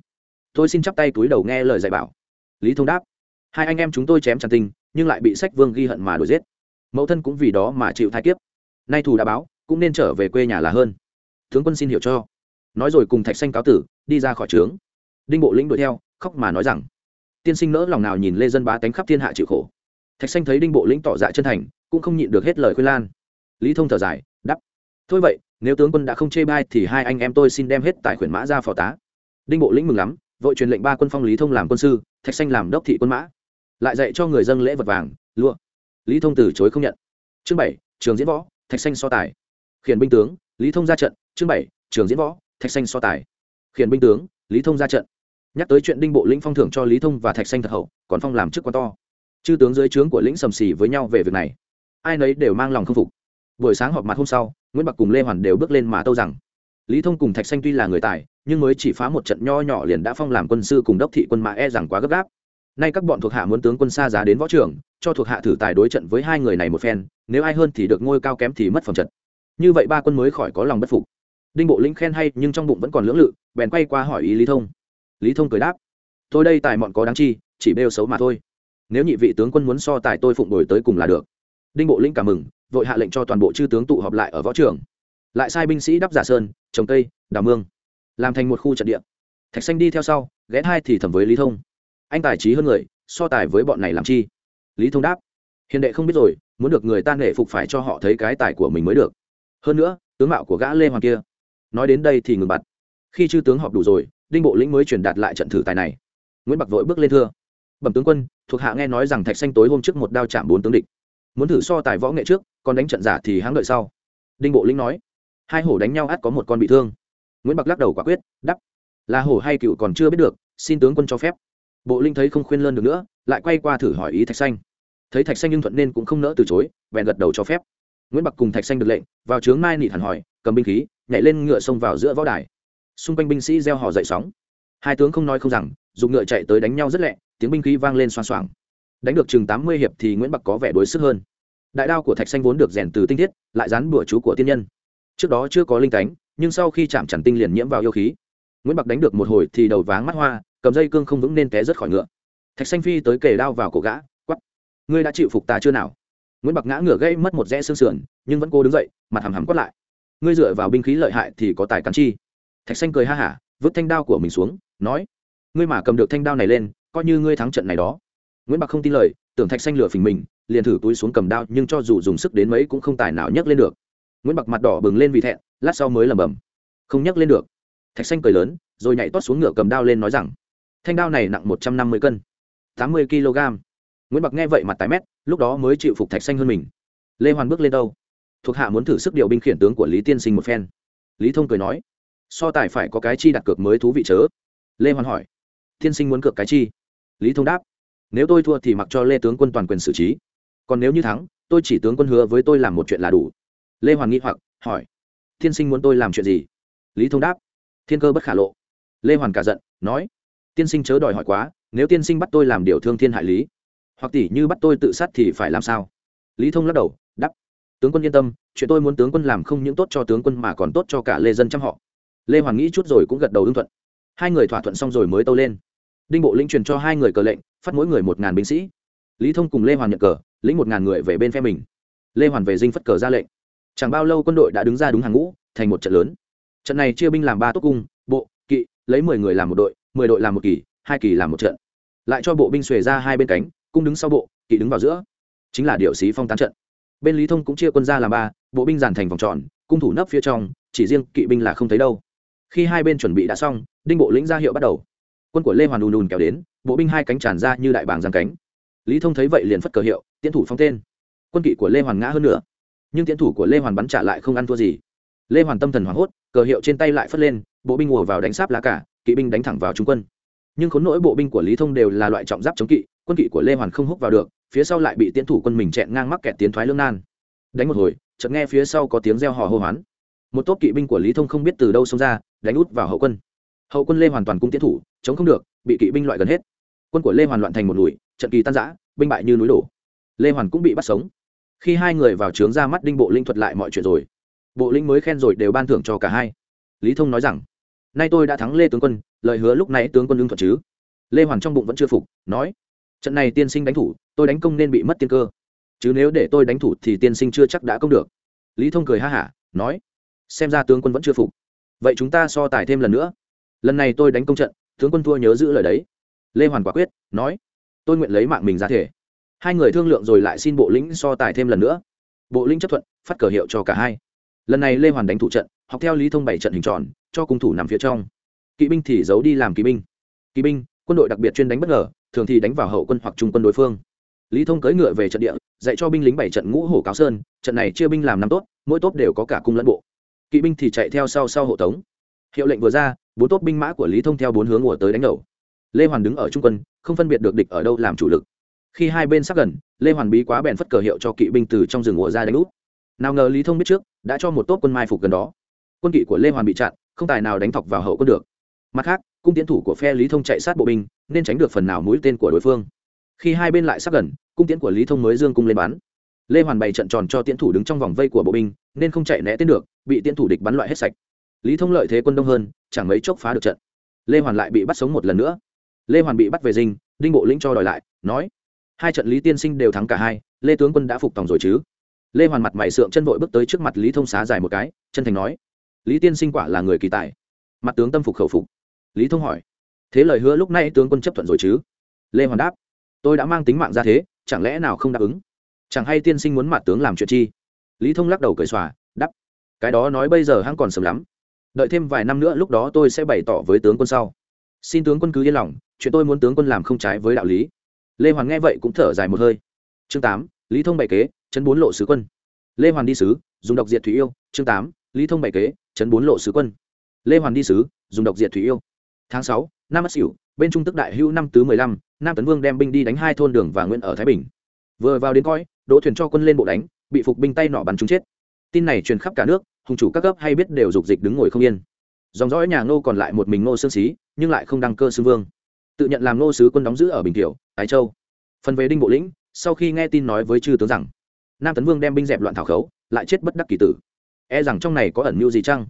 Tôi xin chắp tay túi đầu nghe lời dạy bảo. Lý thông đáp hai anh em chúng tôi chém tràn tình, nhưng lại bị sách vương ghi hận mà đuổi giết. Mẫu thân cũng vì đó mà chịu thai kiếp. Nay thù đã báo cũng nên trở về quê nhà là hơn. Tướng quân xin hiểu cho. Nói rồi cùng thạch xanh cáo tử đi ra khỏi trướng. Đinh bộ lĩnh đuổi theo khóc mà nói rằng tiên sinh nỡ lòng nào nhìn lê dân bá tánh khắp thiên hạ chịu khổ. Thạch xanh thấy đinh bộ lĩnh tỏ dạ chân thành cũng không nhịn được hết lời khuyên lan. Lý thông thở dài thôi vậy, nếu tướng quân đã không chê bai thì hai anh em tôi xin đem hết tài khuyển mã ra phò tá. Đinh bộ lĩnh mừng lắm, vội truyền lệnh ba quân phong lý thông làm quân sư, thạch xanh làm đốc thị quân mã. Lại dạy cho người dân lễ vật vàng, lụa. Lý thông từ chối không nhận. Chương bảy, trường diễn võ, thạch xanh so tài. Khiển binh tướng, lý thông ra trận. Chương bảy, trường diễn võ, thạch xanh so tài. Khiển binh tướng, lý thông ra trận. Nhắc tới chuyện đinh bộ lĩnh phong thưởng cho lý thông và thạch xanh thật hậu, còn phong làm chức quan to. Chư tướng dưới trướng của lĩnh sầm xì với nhau về việc này. Ai nấy đều mang lòng k phục. Buổi sáng họp mặt hôm sau nguyễn bạc cùng lê hoàn đều bước lên mà tâu rằng. Lý thông cùng thạch xanh tuy là người tài, nhưng mới chỉ phá một trận nho nhỏ liền đã phong làm quân sư cùng đốc thị quân mã e rằng quá gấp gáp. Nay các bọn thuộc hạ muốn tướng quân xa giá đến võ trường, cho thuộc hạ thử tài đối trận với hai người này một phen, nếu ai hơn thì được ngôi cao kém thì mất phẩm trận. Như vậy ba quân mới khỏi có lòng bất phục. Đinh bộ lĩnh khen hay, nhưng trong bụng vẫn còn lưỡng lự, bèn quay qua hỏi ý lý thông. Lý thông cười đáp tôi đây tài mọn có đáng chi, chỉ bêu xấu mà thôi. Nếu nhị vị tướng quân muốn so tài tôi phụng đổi tới cùng là được. Đinh bộ lĩnh cảm mừng vội hạ lệnh cho toàn bộ chư tướng tụ họp lại ở võ trường. Lại sai binh sĩ đắp giả sơn, trồng cây, đào mương, làm thành một khu trận địa. Thạch xanh đi theo sau, ghé hai thì thẩm với lý thông. Anh tài trí hơn người, so tài với bọn này làm chi? Lý thông đáp, hiền đệ không biết rồi, muốn được người ta nể phục phải cho họ thấy cái tài của mình mới được. Hơn nữa, tướng mạo của gã lê hoàng kia, nói đến đây thì ngừng bặt. Khi chư tướng họp đủ rồi, đinh bộ lĩnh mới truyền đạt lại trận thử tài này. Nguyễn bạc vội bước lên thưa, bẩm tướng quân, thuộc hạ nghe nói rằng thạch xanh tối hôm trước một đao chạm bốn tướng địch muốn thử so tài võ nghệ trước, còn đánh trận giả thì hãng đợi sau. Đinh bộ lĩnh nói, hai hổ đánh nhau át có một con bị thương. Nguyễn bạc lắc đầu quả quyết đắp là hổ hay cựu còn chưa biết được, xin tướng quân cho phép. Bộ linh thấy không khuyên lơn được nữa, lại quay qua thử hỏi ý thạch xanh. Thấy thạch xanh nhưng thuận nên cũng không nỡ từ chối, bèn gật đầu cho phép. Nguyễn bạc cùng thạch xanh được lệnh, vào trướng mai nị hẳn hỏi, cầm binh khí, nhảy lên ngựa xông vào giữa võ đài. Xung quanh binh sĩ gieo hò dậy sóng. Hai tướng không nói không rằng, dùng ngựa chạy tới đánh nhau rất lẹ, tiếng binh khí vang lên xoan xoảng đánh được chừng tám mươi hiệp thì nguyễn bạc có vẻ đối sức hơn. Đại đao của thạch xanh vốn được rèn từ tinh thiết, lại dán bùa chú của tiên nhân. Trước đó chưa có linh cánh, nhưng sau khi chạm chẳng tinh liền nhiễm vào yêu khí. Nguyễn bạc đánh được một hồi thì đầu váng mắt hoa, cầm dây cương không vững nên té rất khỏi ngựa. Thạch xanh phi tới kề đao vào cổ gã, quắp. Ngươi đã chịu phục ta chưa nào? Nguyễn bạc ngã ngửa gây mất một rẽ xương sườn, nhưng vẫn cố đứng dậy, mặt hầm hầm quát lại. Ngươi dựa vào binh khí lợi hại thì có tài cắn chi. Thạch xanh cười ha hả, vứt thanh đao của mình xuống, nói. Ngươi mà cầm được thanh đao này lên, coi như ngươi thắng trận này đó nguyễn bạc không tin lời, tưởng thạch xanh lửa phình mình, liền thử túi xuống cầm đao, nhưng cho dù dùng sức đến mấy cũng không tài nào nhấc lên được. Nguyễn bạc mặt đỏ bừng lên vì thẹn, lát sau mới lầm bầm không nhấc lên được. Thạch xanh cười lớn, rồi nhảy tót xuống ngựa cầm đao lên nói rằng, thanh đao này nặng một trăm năm mươi cân, tám mươi kg. Nguyễn bạc nghe vậy mặt tái mét, lúc đó mới chịu phục thạch xanh hơn mình. Lê hoàn bước lên đâu? Thuộc hạ muốn thử sức điều binh khiển tướng của lý tiên sinh một phen. Lý thông cười nói, so tài phải có cái chi đặt cược mới thú vị chớ? Lê hoàn hỏi, tiên sinh muốn cược cái chi? Lý thông đáp nếu tôi thua thì mặc cho lê tướng quân toàn quyền xử trí. Còn nếu như thắng, tôi chỉ tướng quân hứa với tôi làm một chuyện là đủ. Lê hoàn nghĩ hoặc, hỏi tiên sinh muốn tôi làm chuyện gì? Lý thông đáp, thiên cơ bất khả lộ. Lê hoàn cả giận, nói, tiên sinh chớ đòi hỏi quá, nếu tiên sinh bắt tôi làm điều thương thiên hại lý, hoặc tỷ như bắt tôi tự sát thì phải làm sao? Lý thông lắc đầu đắp tướng quân yên tâm, chuyện tôi muốn tướng quân làm không những tốt cho tướng quân mà còn tốt cho cả lê dân trăm họ. Lê hoàn nghĩ chút rồi cũng gật đầu ưng thuận. Hai người thỏa thuận xong rồi mới tâu lên. Đinh bộ lĩnh truyền cho hai người cờ lệnh phát mỗi người một ngàn binh sĩ. Lý thông cùng lê hoàn nhận cờ, lĩnh một ngàn người về bên phe mình. Lê hoàn về dinh phất cờ ra lệnh. Chẳng bao lâu quân đội đã đứng ra đúng hàng ngũ, thành một trận lớn. Trận này chia binh làm ba tốt cung, bộ, kỵ, lấy mười người làm một đội, mười đội làm một kỳ, hai kỳ làm một trận. Lại cho bộ binh xuề ra hai bên cánh, cung đứng sau bộ, kỵ đứng vào giữa. Chính là điệu sĩ phong tán trận. Bên lý thông cũng chia quân ra làm ba, bộ binh giàn thành vòng tròn, cung thủ nấp phía trong, chỉ riêng kỵ binh là không thấy đâu. Khi hai bên chuẩn bị đã xong, đinh bộ lĩnh ra hiệu bắt đầu quân của lê hoàn ùn ùn kéo đến, bộ binh hai cánh tràn ra như đại bàng giang cánh. Lý thông thấy vậy liền phất cờ hiệu tiến thủ phong tên. Quân kỵ của lê hoàn ngã hơn nữa nhưng tiến thủ của lê hoàn bắn trả lại không ăn thua gì. Lê hoàn tâm thần hoảng hốt, cờ hiệu trên tay lại phất lên, bộ binh ùa vào đánh sáp lá cả, kỵ binh đánh thẳng vào trung quân. Nhưng khốn nỗi bộ binh của lý thông đều là loại trọng giáp chống kỵ, quân kỵ của lê hoàn không hút vào được, phía sau lại bị tiến thủ quân mình chẹn ngang mắc kẹt tiến thoái lương nan. Đánh một hồi, chợt nghe phía sau có tiếng reo hò hô hoán. Một tốp kỵ binh của lý thông không biết từ đâu xông ra, đánh út vào hậu quân hậu quân lê hoàn toàn cung tiến thủ, chống không được, bị kỵ binh loại gần hết. Quân của lê hoàn loạn thành một lùi, trận kỳ tan giã binh bại như núi đổ. Lê hoàn cũng bị bắt sống. Khi hai người vào trướng ra mắt đinh bộ linh thuật lại mọi chuyện rồi. Bộ linh mới khen rồi đều ban thưởng cho cả hai. Lý thông nói rằng, nay tôi đã thắng lê tướng quân, lời hứa lúc nãy tướng quân lương thuận chứ? Lê hoàn trong bụng vẫn chưa phục, nói, trận này tiên sinh đánh thủ, tôi đánh công nên bị mất tiên cơ. Chứ nếu để tôi đánh thủ thì tiên sinh chưa chắc đã công được. Lý thông cười ha hả, nói, xem ra tướng quân vẫn chưa phục. Vậy chúng ta so tài thêm lần nữa lần này tôi đánh công trận, tướng quân thua nhớ giữ lời đấy. Lê hoàn quả quyết, nói, tôi nguyện lấy mạng mình ra thể. Hai người thương lượng rồi lại xin bộ lĩnh so tài thêm lần nữa. Bộ lĩnh chấp thuận, phát cờ hiệu cho cả hai. Lần này lê hoàn đánh thủ trận, học theo lý thông bảy trận hình tròn, cho cung thủ nằm phía trong. Kỵ binh thì giấu đi làm kỵ binh. Kỵ binh, quân đội đặc biệt chuyên đánh bất ngờ, thường thì đánh vào hậu quân hoặc trung quân đối phương. Lý thông cưỡi ngựa về trận địa, dạy cho binh lính bảy trận ngũ hổ cáo sơn, trận này chia binh làm năm tốt, mỗi tốt đều có cả cung lẫn bộ. Kỵ binh thì chạy theo sau sau hộ tống. Hiệu lệnh vừa ra bốn tốt binh mã của lý thông theo bốn hướng ùa tới đánh đầu. Lê hoàn đứng ở trung quân, không phân biệt được địch ở đâu làm chủ lực. Khi hai bên sắp gần, lê hoàn bí quá bèn phất cờ hiệu cho kỵ binh từ trong rừng ùa ra đánh úp. Nào ngờ lý thông biết trước, đã cho một tốt quân mai phục gần đó. Quân kỵ của lê hoàn bị chặn, không tài nào đánh thọc vào hậu quân được. Mặt khác, cung tiến thủ của phe lý thông chạy sát bộ binh, nên tránh được phần nào mũi tên của đối phương. Khi hai bên lại sắp gần, cung tiến của lý thông mới dương cung lên bắn. Lê hoàn bày trận tròn cho tiến thủ đứng trong vòng vây của bộ binh, nên không chạy né tên được, bị tiến thủ địch bắn loại hết sạch lý thông lợi thế quân đông hơn, chẳng mấy chốc phá được trận. Lê hoàn lại bị bắt sống một lần nữa. Lê hoàn bị bắt về dinh, đinh bộ lĩnh cho đòi lại, nói, hai trận lý tiên sinh đều thắng cả hai, lê tướng quân đã phục tòng rồi chứ? Lê hoàn mặt mày sượng chân vội bước tới trước mặt lý thông xá dài một cái, chân thành nói, lý tiên sinh quả là người kỳ tài. Mặt tướng tâm phục khẩu phục. Lý thông hỏi, thế lời hứa lúc nay tướng quân chấp thuận rồi chứ? Lê hoàn đáp, tôi đã mang tính mạng ra thế, chẳng lẽ nào không đáp ứng? Chẳng hay tiên sinh muốn mặt tướng làm chuyện chi? Lý thông lắc đầu cười xòa đắp cái đó nói bây giờ hắn còn sớm lắm đợi thêm vài năm nữa lúc đó tôi sẽ bày tỏ với tướng quân sau. Xin tướng quân cứ yên lòng, chuyện tôi muốn tướng quân làm không trái với đạo lý. Lê hoàn nghe vậy cũng thở dài một hơi. Chương tám, lý thông bày kế, chấn bốn lộ sứ quân. Lê hoàn đi sứ, dùng độc diệt thủy yêu. Chương tám, lý thông bày kế, chấn bốn lộ sứ quân. Lê hoàn đi sứ, dùng độc diệt thủy yêu. Tháng sáu năm mất xỉu bên trung tức đại hữu năm tứ mười lăm, nam tấn vương đem binh đi đánh hai thôn đường và nguyễn ở thái bình. Vừa vào đến coi, đỗ thuyền cho quân lên bộ đánh, bị phục binh tay nọ bắn chúng chết tin này truyền khắp cả nước, hùng chủ các cấp hay biết đều dục dịch đứng ngồi không yên. Dòng dõi nhà ngô còn lại một mình ngô sương xí, nhưng lại không đăng cơ xưng vương. Tự nhận làm ngô sứ quân đóng giữ ở bình tiểu ái châu. Phần về đinh bộ lĩnh, sau khi nghe tin nói với chư tướng rằng, nam tấn vương đem binh dẹp loạn thảo khấu, lại chết bất đắc kỳ tử. E rằng trong này có ẩn mưu gì chăng?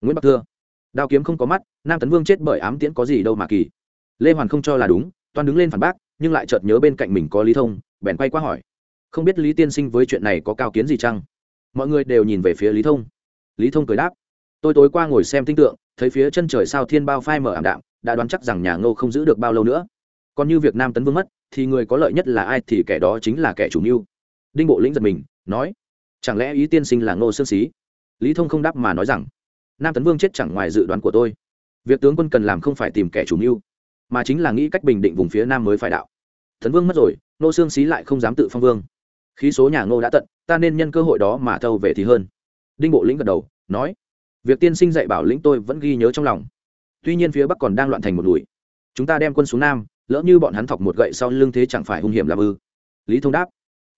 Nguyễn bắc thưa. Đao kiếm không có mắt, nam tấn vương chết bởi ám tiễn có gì đâu mà kỳ. Lê hoàn không cho là đúng toàn đứng lên phản bác, nhưng lại chợt nhớ bên cạnh mình có lý thông, bèn quay qua hỏi. Không biết lý tiên sinh với chuyện này có cao kiến gì chăng? Mọi người đều nhìn về phía lý thông. Lý thông cười đáp, tôi tối qua ngồi xem tinh tượng, thấy phía chân trời sao thiên bao phai mở ảm đạm, đã đoán chắc rằng nhà ngô không giữ được bao lâu nữa. Còn như việc nam tấn vương mất, thì người có lợi nhất là ai thì kẻ đó chính là kẻ chủ mưu. Đinh bộ lĩnh giật mình, nói, chẳng lẽ ý tiên sinh là ngô sương xí? Lý thông không đáp mà nói rằng, nam tấn vương chết chẳng ngoài dự đoán của tôi. Việc tướng quân cần làm không phải tìm kẻ chủ mưu, mà chính là nghĩ cách bình định vùng phía nam mới phải đạo. Tấn vương mất rồi, ngô sương xí lại không dám tự phong vương khí số nhà ngô đã tận, ta nên nhân cơ hội đó mà thâu về thì hơn. Đinh bộ lĩnh gật đầu, nói, việc tiên sinh dạy bảo lĩnh tôi vẫn ghi nhớ trong lòng. Tuy nhiên phía bắc còn đang loạn thành một đùi. Chúng ta đem quân xuống nam, lỡ như bọn hắn thọc một gậy sau lưng thế chẳng phải hung hiểm làm ư? Lý thông đáp,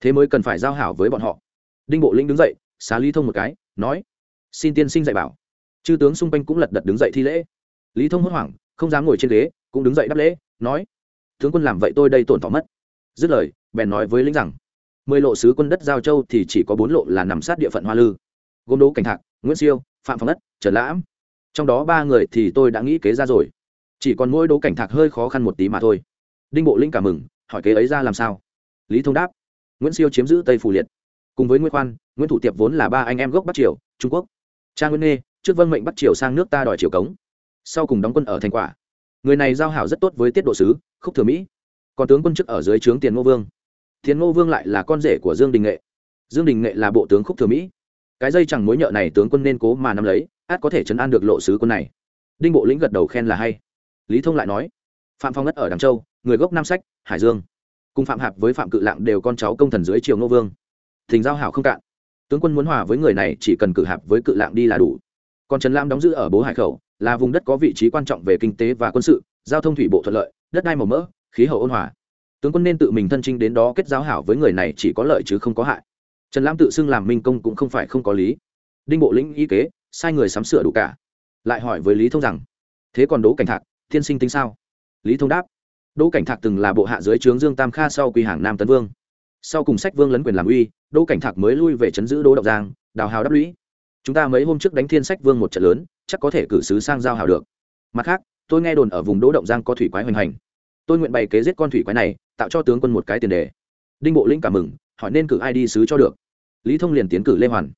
thế mới cần phải giao hảo với bọn họ. Đinh bộ lĩnh đứng dậy, xá lý thông một cái, nói, xin tiên sinh dạy bảo. Chư tướng xung quanh cũng lật đật đứng dậy thi lễ. Lý thông hốt hoảng, không dám ngồi trên ghế, cũng đứng dậy đáp lễ, nói, tướng quân làm vậy tôi đây tổn thọ mất. Dứt lời, bèn nói với lĩnh rằng mười lộ sứ quân đất giao châu thì chỉ có bốn lộ là nằm sát địa phận hoa lư. Gồm đỗ cảnh thạc, nguyễn siêu, phạm phong đất, trần lãm. Trong đó ba người thì tôi đã nghĩ kế ra rồi. Chỉ còn mỗi đỗ cảnh thạc hơi khó khăn một tí mà thôi. Đinh bộ linh cảm mừng, hỏi kế ấy ra làm sao? Lý thông đáp, nguyễn siêu chiếm giữ tây phủ liệt. Cùng với nguyễn khoan, nguyễn thủ tiệp vốn là ba anh em gốc bắc triều, trung quốc. Cha nguyễn nghê, trước vân mệnh bắc triều sang nước ta đòi triều cống. Sau cùng đóng quân ở thành quả. Người này giao hảo rất tốt với tiết độ sứ, khúc thừa mỹ. Còn tướng quân chức ở dưới trướng tiền ngô vương. Thiên ngô vương lại là con rể của dương đình nghệ. Dương đình nghệ là bộ tướng khúc thừa mỹ. Cái dây chẳng mối nhợ này tướng quân nên cố mà nắm lấy, át có thể chấn an được lộ sứ quân này. Đinh bộ lĩnh gật đầu khen là hay. Lý thông lại nói, phạm phong ngất ở đằng châu, người gốc nam sách, hải dương. Cùng phạm hạp với phạm cự lạng đều con cháu công thần dưới triều ngô vương. Thình giao hảo không cạn. Tướng quân muốn hòa với người này chỉ cần cử hạp với cự lạng đi là đủ. Còn trần lam đóng giữ ở bố hải khẩu, là vùng đất có vị trí quan trọng về kinh tế và quân sự, giao thông thủy bộ thuận lợi, đất đai màu mỡ, khí hậu ôn hòa tướng quân nên tự mình thân trinh đến đó kết giao hảo với người này chỉ có lợi chứ không có hại. Trần lãm tự xưng làm minh công cũng không phải không có lý. Đinh bộ lĩnh y kế, sai người sắm sửa đủ cả. Lại hỏi với lý thông rằng, thế còn đỗ cảnh thạc, thiên sinh tính sao? Lý thông đáp, đỗ cảnh thạc từng là bộ hạ dưới trướng dương tam kha sau quy hàng nam tấn vương. Sau cùng sách vương lấn quyền làm uy, đỗ cảnh thạc mới lui về chấn giữ đỗ độc giang, đào hào đắp lũy. Chúng ta mấy hôm trước đánh thiên sách vương một trận lớn, chắc có thể cử sứ sang giao hảo được. Mặt khác, tôi nghe đồn ở vùng đỗ động giang có thủy quái hoành hành tôi nguyện bày kế giết con thủy quái này, tạo cho tướng quân một cái tiền đề. Đinh bộ lĩnh cảm mừng, hỏi nên cử ai đi sứ cho được? Lý thông liền tiến cử lê hoàn.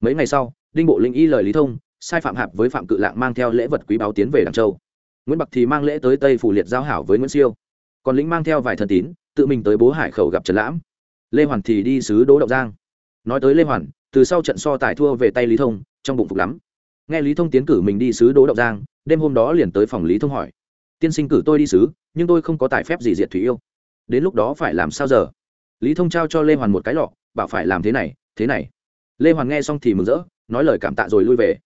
Mấy ngày sau, đinh bộ lĩnh y lời lý thông, sai phạm hạp với phạm cự lạng mang theo lễ vật quý báo tiến về đằng châu. Nguyễn bạc thì mang lễ tới tây phủ liệt giao hảo với nguyễn siêu. Còn lĩnh mang theo vài thần tín, tự mình tới bố hải khẩu gặp trần lãm. Lê hoàn thì đi sứ đỗ đậu giang. Nói tới lê hoàn, từ sau trận so tài thua về tay lý thông, trong bụng phục lắm. Nghe lý thông tiến cử mình đi sứ đỗ đậu giang, đêm hôm đó liền tới phòng lý thông hỏi tiên sinh cử tôi đi sứ, nhưng tôi không có tài phép gì diệt thủy yêu. Đến lúc đó phải làm sao giờ? Lý thông trao cho lê hoàn một cái lọ, bảo phải làm thế này thế này. Lê hoàn nghe xong thì mừng rỡ, nói lời cảm tạ rồi lui về.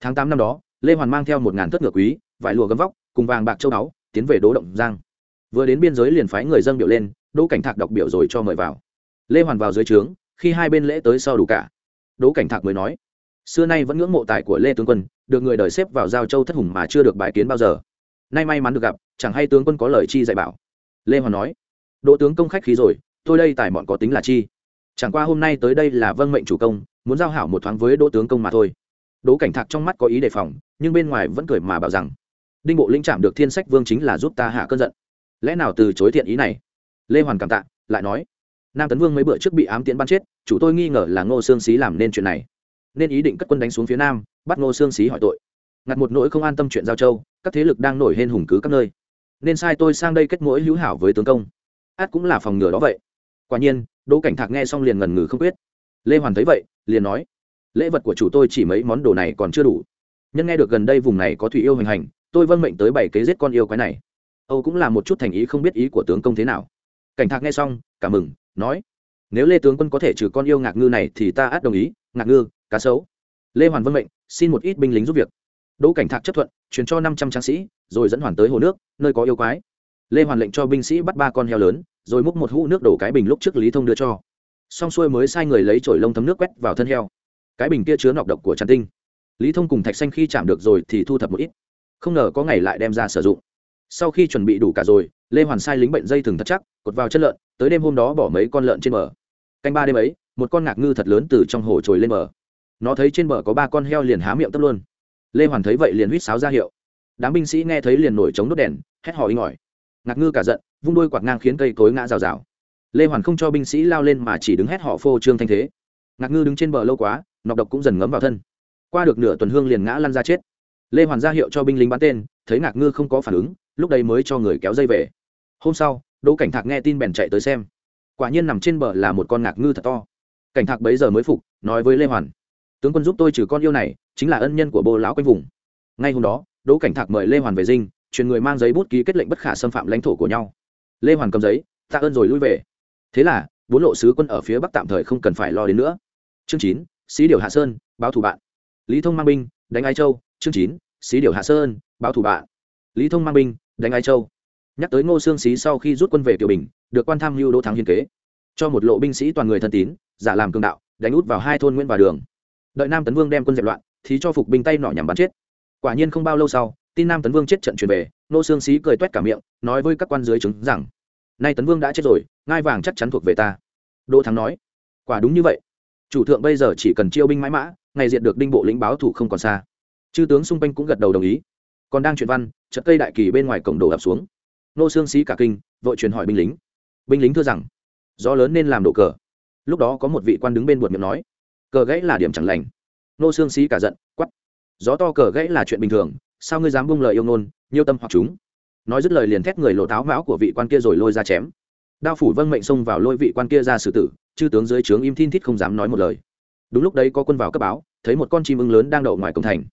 Tháng tám năm đó, lê hoàn mang theo một ngàn thất ngựa quý, vải lụa gấm vóc, cùng vàng bạc châu báu, tiến về đỗ động giang. Vừa đến biên giới liền phái người dân biểu lên, đỗ cảnh thạc đọc biểu rồi cho mời vào. Lê hoàn vào dưới trướng, khi hai bên lễ tới sau đủ cả. Đỗ cảnh thạc mới nói, xưa nay vẫn ngưỡng mộ tài của lê tướng quân, được người đời xếp vào giao châu thất hùng mà chưa được bài kiến bao giờ nay may mắn được gặp, chẳng hay tướng quân có lời chi dạy bảo. Lê hoàn nói, đỗ tướng công khách khí rồi, tôi đây tài bọn có tính là chi? Chẳng qua hôm nay tới đây là vâng mệnh chủ công, muốn giao hảo một thoáng với đỗ tướng công mà thôi. Đỗ cảnh thạc trong mắt có ý đề phòng, nhưng bên ngoài vẫn cười mà bảo rằng, đinh bộ linh chạm được thiên sách vương chính là giúp ta hạ cơn giận. Lẽ nào từ chối thiện ý này? Lê hoàn cảm tạ, lại nói, nam tấn vương mấy bữa trước bị ám tiễn bắn chết, chủ tôi nghi ngờ là ngô sương xí làm nên chuyện này. Nên ý định cất quân đánh xuống phía nam, bắt ngô sương xí hỏi tội ngặt một nỗi không an tâm chuyện giao châu, các thế lực đang nổi hên hùng cứ các nơi. Nên sai tôi sang đây kết mũi hữu hảo với tướng công. Át cũng là phòng ngừa đó vậy. Quả nhiên, đỗ cảnh thạc nghe xong liền ngần ngừ không quyết. Lê hoàn thấy vậy, liền nói, lễ vật của chủ tôi chỉ mấy món đồ này còn chưa đủ. Nhân nghe được gần đây vùng này có thủy yêu hành hành, tôi vâng mệnh tới bảy kế giết con yêu quái này. Âu cũng là một chút thành ý không biết ý của tướng công thế nào. Cảnh thạc nghe xong cảm mừng, nói, nếu lê tướng quân có thể trừ con yêu ngạc ngư này thì ta át đồng ý, ngạc ngư, cá sấu. Lê hoàn vân mệnh, xin một ít binh lính giúp việc đỗ cảnh thạc chấp thuận, truyền cho năm trăm tráng sĩ, rồi dẫn hoàn tới hồ nước, nơi có yêu quái. Lê hoàn lệnh cho binh sĩ bắt ba con heo lớn, rồi múc một hũ nước đổ cái bình lúc trước lý thông đưa cho. Xong xuôi mới sai người lấy chổi lông thấm nước quét vào thân heo. Cái bình kia chứa nọc độc của tràn tinh. Lý thông cùng thạch xanh khi chạm được rồi thì thu thập một ít. Không ngờ có ngày lại đem ra sử dụng. Sau khi chuẩn bị đủ cả rồi, lê hoàn sai lính bệnh dây thừng thật chắc, cột vào chân lợn, tới đêm hôm đó bỏ mấy con lợn trên bờ. Canh ba đêm ấy, một con ngạc ngư thật lớn từ trong hồ trồi lên bờ. Nó thấy trên bờ có ba con heo liền há miệng tấp luôn lê hoàn thấy vậy liền huýt sáo ra hiệu. Đám binh sĩ nghe thấy liền nổi chống đốt đèn, hét hò inh ỏi. Ngạc ngư cả giận, vung đôi quạt ngang khiến cây cối ngã rào rào. Lê hoàn không cho binh sĩ lao lên mà chỉ đứng hét họ phô trương thanh thế. Ngạc ngư đứng trên bờ lâu quá, nọc độc cũng dần ngấm vào thân. Qua được nửa tuần hương liền ngã lăn ra chết. Lê hoàn ra hiệu cho binh lính bắn tên, thấy ngạc ngư không có phản ứng, lúc đây mới cho người kéo dây về. Hôm sau, đỗ cảnh thạc nghe tin bèn chạy tới xem. Quả nhiên nằm trên bờ là một con ngạc ngư thật to. Cảnh thạc bấy giờ mới phục, nói với lê hoàn, tướng quân giúp tôi trừ con yêu này chính là ân nhân của bô lão quanh vùng. Ngay hôm đó, đỗ cảnh thạc mời lê hoàn về dinh, truyền người mang giấy bút ký kết lệnh bất khả xâm phạm lãnh thổ của nhau. Lê hoàn cầm giấy, tạ ơn rồi lui về. Thế là, bốn lộ sứ quân ở phía bắc tạm thời không cần phải lo đến nữa. Chương chín sĩ điều hạ sơn, báo thủ bạn. Lý thông mang binh, đánh ai châu. Chương chín sĩ điều hạ sơn, báo thủ bạn. Lý thông mang binh, đánh ai châu. Nhắc tới ngô sương xí sau khi rút quân về tiểu bình, được quan tham mưu đỗ thắng hiên kế. Cho một lộ binh sĩ toàn người thân tín, giả làm cường đạo, đánh út vào hai thôn nguyễn và đường. Đợi nam tấn vương đem quân dẹp loạn thì cho phục binh tay nỏ nhằm bắn chết. Quả nhiên không bao lâu sau, tin nam tấn vương chết trận truyền về, nô sương xí cười toét cả miệng, nói với các quan dưới chứng rằng, nay tấn vương đã chết rồi, ngai vàng chắc chắn thuộc về ta. Đỗ thắng nói, quả đúng như vậy. Chủ thượng bây giờ chỉ cần chiêu binh mãi mã, ngày diện được đinh bộ lĩnh báo thủ không còn xa. Chư tướng xung quanh cũng gật đầu đồng ý. Còn đang truyền văn trận cây đại kỳ bên ngoài cổng đổ ập xuống. Nô xương xí cả kinh, vội truyền hỏi binh lính. Binh lính thưa rằng, gió lớn nên làm độ cờ. Lúc đó có một vị quan đứng bên buột miệng nói, cờ gãy là điểm chẳng lành nô xương xí cả giận quắt gió to cờ gãy là chuyện bình thường sao ngươi dám bung lời yêu nôn, nhiêu tâm hoặc chúng? Nói dứt lời liền thét người lộ táo mão của vị quan kia rồi lôi ra chém. Đao phủ vâng mệnh xông vào lôi vị quan kia ra xử tử chư tướng dưới trướng im thin thít không dám nói một lời. Đúng lúc đấy có quân vào cấp báo thấy một con chim ưng lớn đang đậu ngoài cổng thành.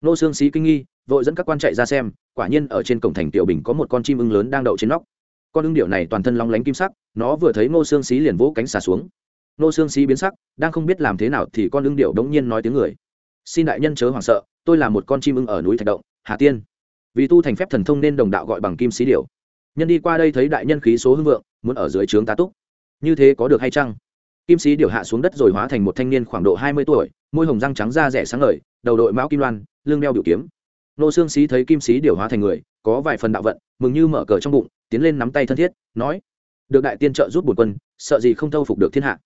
Nô xương xí kinh nghi vội dẫn các quan chạy ra xem quả nhiên ở trên cổng thành tiểu bình có một con chim ưng lớn đang đậu trên nóc. Con ưng điệu này toàn thân long lánh kim sắc nó vừa thấy ngô xương xí liền vỗ cánh xả xuống nô xương xí biến sắc, đang không biết làm thế nào thì con ưng điệu đống nhiên nói tiếng người. Xin đại nhân chớ hoảng sợ, tôi là một con chim ưng ở núi thạch động, hà tiên. Vì tu thành phép thần thông nên đồng đạo gọi bằng kim xí điệu nhân đi qua đây thấy đại nhân khí số hưng vượng, muốn ở dưới trướng tá túc. Như thế có được hay chăng? Kim sĩ điệu hạ xuống đất rồi hóa thành một thanh niên khoảng độ hai mươi tuổi, môi hồng răng trắng da rẻ sáng ngời, đầu đội mão kim loan, lưng đeo biểu kiếm. Nô xương sĩ thấy kim sĩ điệu hóa thành người, có vài phần đạo vận, mừng như mở cờ trong bụng, tiến lên nắm tay thân thiết, nói, được đại tiên trợ giúp bùn quân, sợ gì không thâu phục được thiên hạ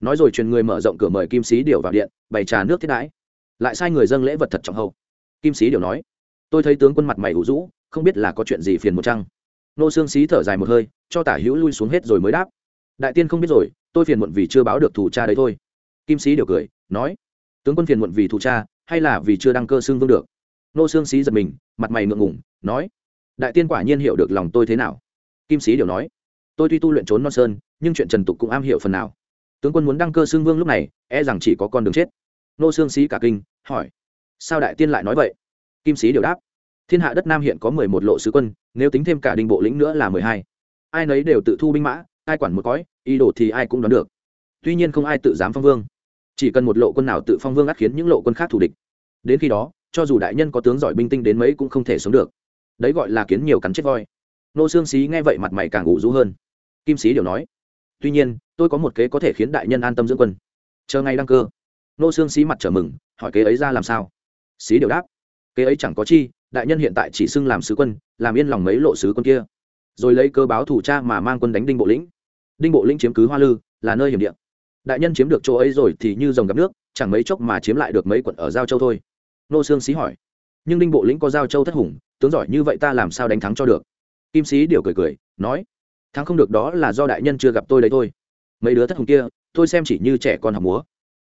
nói rồi truyền người mở rộng cửa mời kim sĩ điều vào điện, bày trà nước thiết đãi. Lại sai người dâng lễ vật thật trọng hậu. Kim sĩ điều nói, tôi thấy tướng quân mặt mày ủ rũ, không biết là có chuyện gì phiền một trăng nô xương xí thở dài một hơi, cho tả hữu lui xuống hết rồi mới đáp, đại tiên không biết rồi, tôi phiền muộn vì chưa báo được thủ cha đấy thôi. Kim sĩ điều cười, nói, tướng quân phiền muộn vì thủ cha, hay là vì chưa đăng cơ xương vương được? Nô xương xí giật mình, mặt mày ngượng ngủng nói, đại tiên quả nhiên hiểu được lòng tôi thế nào. Kim sĩ điều nói, tôi tuy tu luyện trốn non sơn, nhưng chuyện trần tục cũng am hiểu phần nào tướng quân muốn đăng cơ xưng vương lúc này e rằng chỉ có con đường chết. Nô xương sĩ cả kinh, hỏi. Sao đại tiên lại nói vậy? Kim sĩ đều đáp. Thiên hạ đất nam hiện có mười một lộ sứ quân, nếu tính thêm cả đình bộ lĩnh nữa là mười hai. Ai nấy đều tự thu binh mã, ai quản một cõi, ý đồ thì ai cũng đoán được. Tuy nhiên không ai tự dám phong vương. Chỉ cần một lộ quân nào tự phong vương ắt khiến những lộ quân khác thù địch. Đến khi đó, cho dù đại nhân có tướng giỏi binh tinh đến mấy cũng không thể sống được. Đấy gọi là kiến nhiều cắn chết voi. Nô xương xí nghe vậy mặt mày càng ủ rũ hơn. Kim sĩ đều nói tuy nhiên, tôi có một kế có thể khiến đại nhân an tâm dưỡng quân. Chờ ngày đăng cơ. Nô xương xí mặt trở mừng, hỏi kế ấy ra làm sao? Xí đều đáp. Kế ấy chẳng có chi, đại nhân hiện tại chỉ xưng làm sứ quân, làm yên lòng mấy lộ sứ quân kia. Rồi lấy cơ báo thủ cha mà mang quân đánh đinh bộ lĩnh. Đinh bộ lĩnh chiếm cứ hoa lư, là nơi hiểm địa. Đại nhân chiếm được chỗ ấy rồi thì như dòng gặp nước, chẳng mấy chốc mà chiếm lại được mấy quận ở giao châu thôi. Nô xương xí hỏi. Nhưng đinh bộ lĩnh có giao châu thất hùng, tướng giỏi như vậy ta làm sao đánh thắng cho được? Kim sĩ điều cười cười, nói thắng không được đó là do đại nhân chưa gặp tôi đấy thôi. Mấy đứa thất hùng kia, tôi xem chỉ như trẻ con học múa.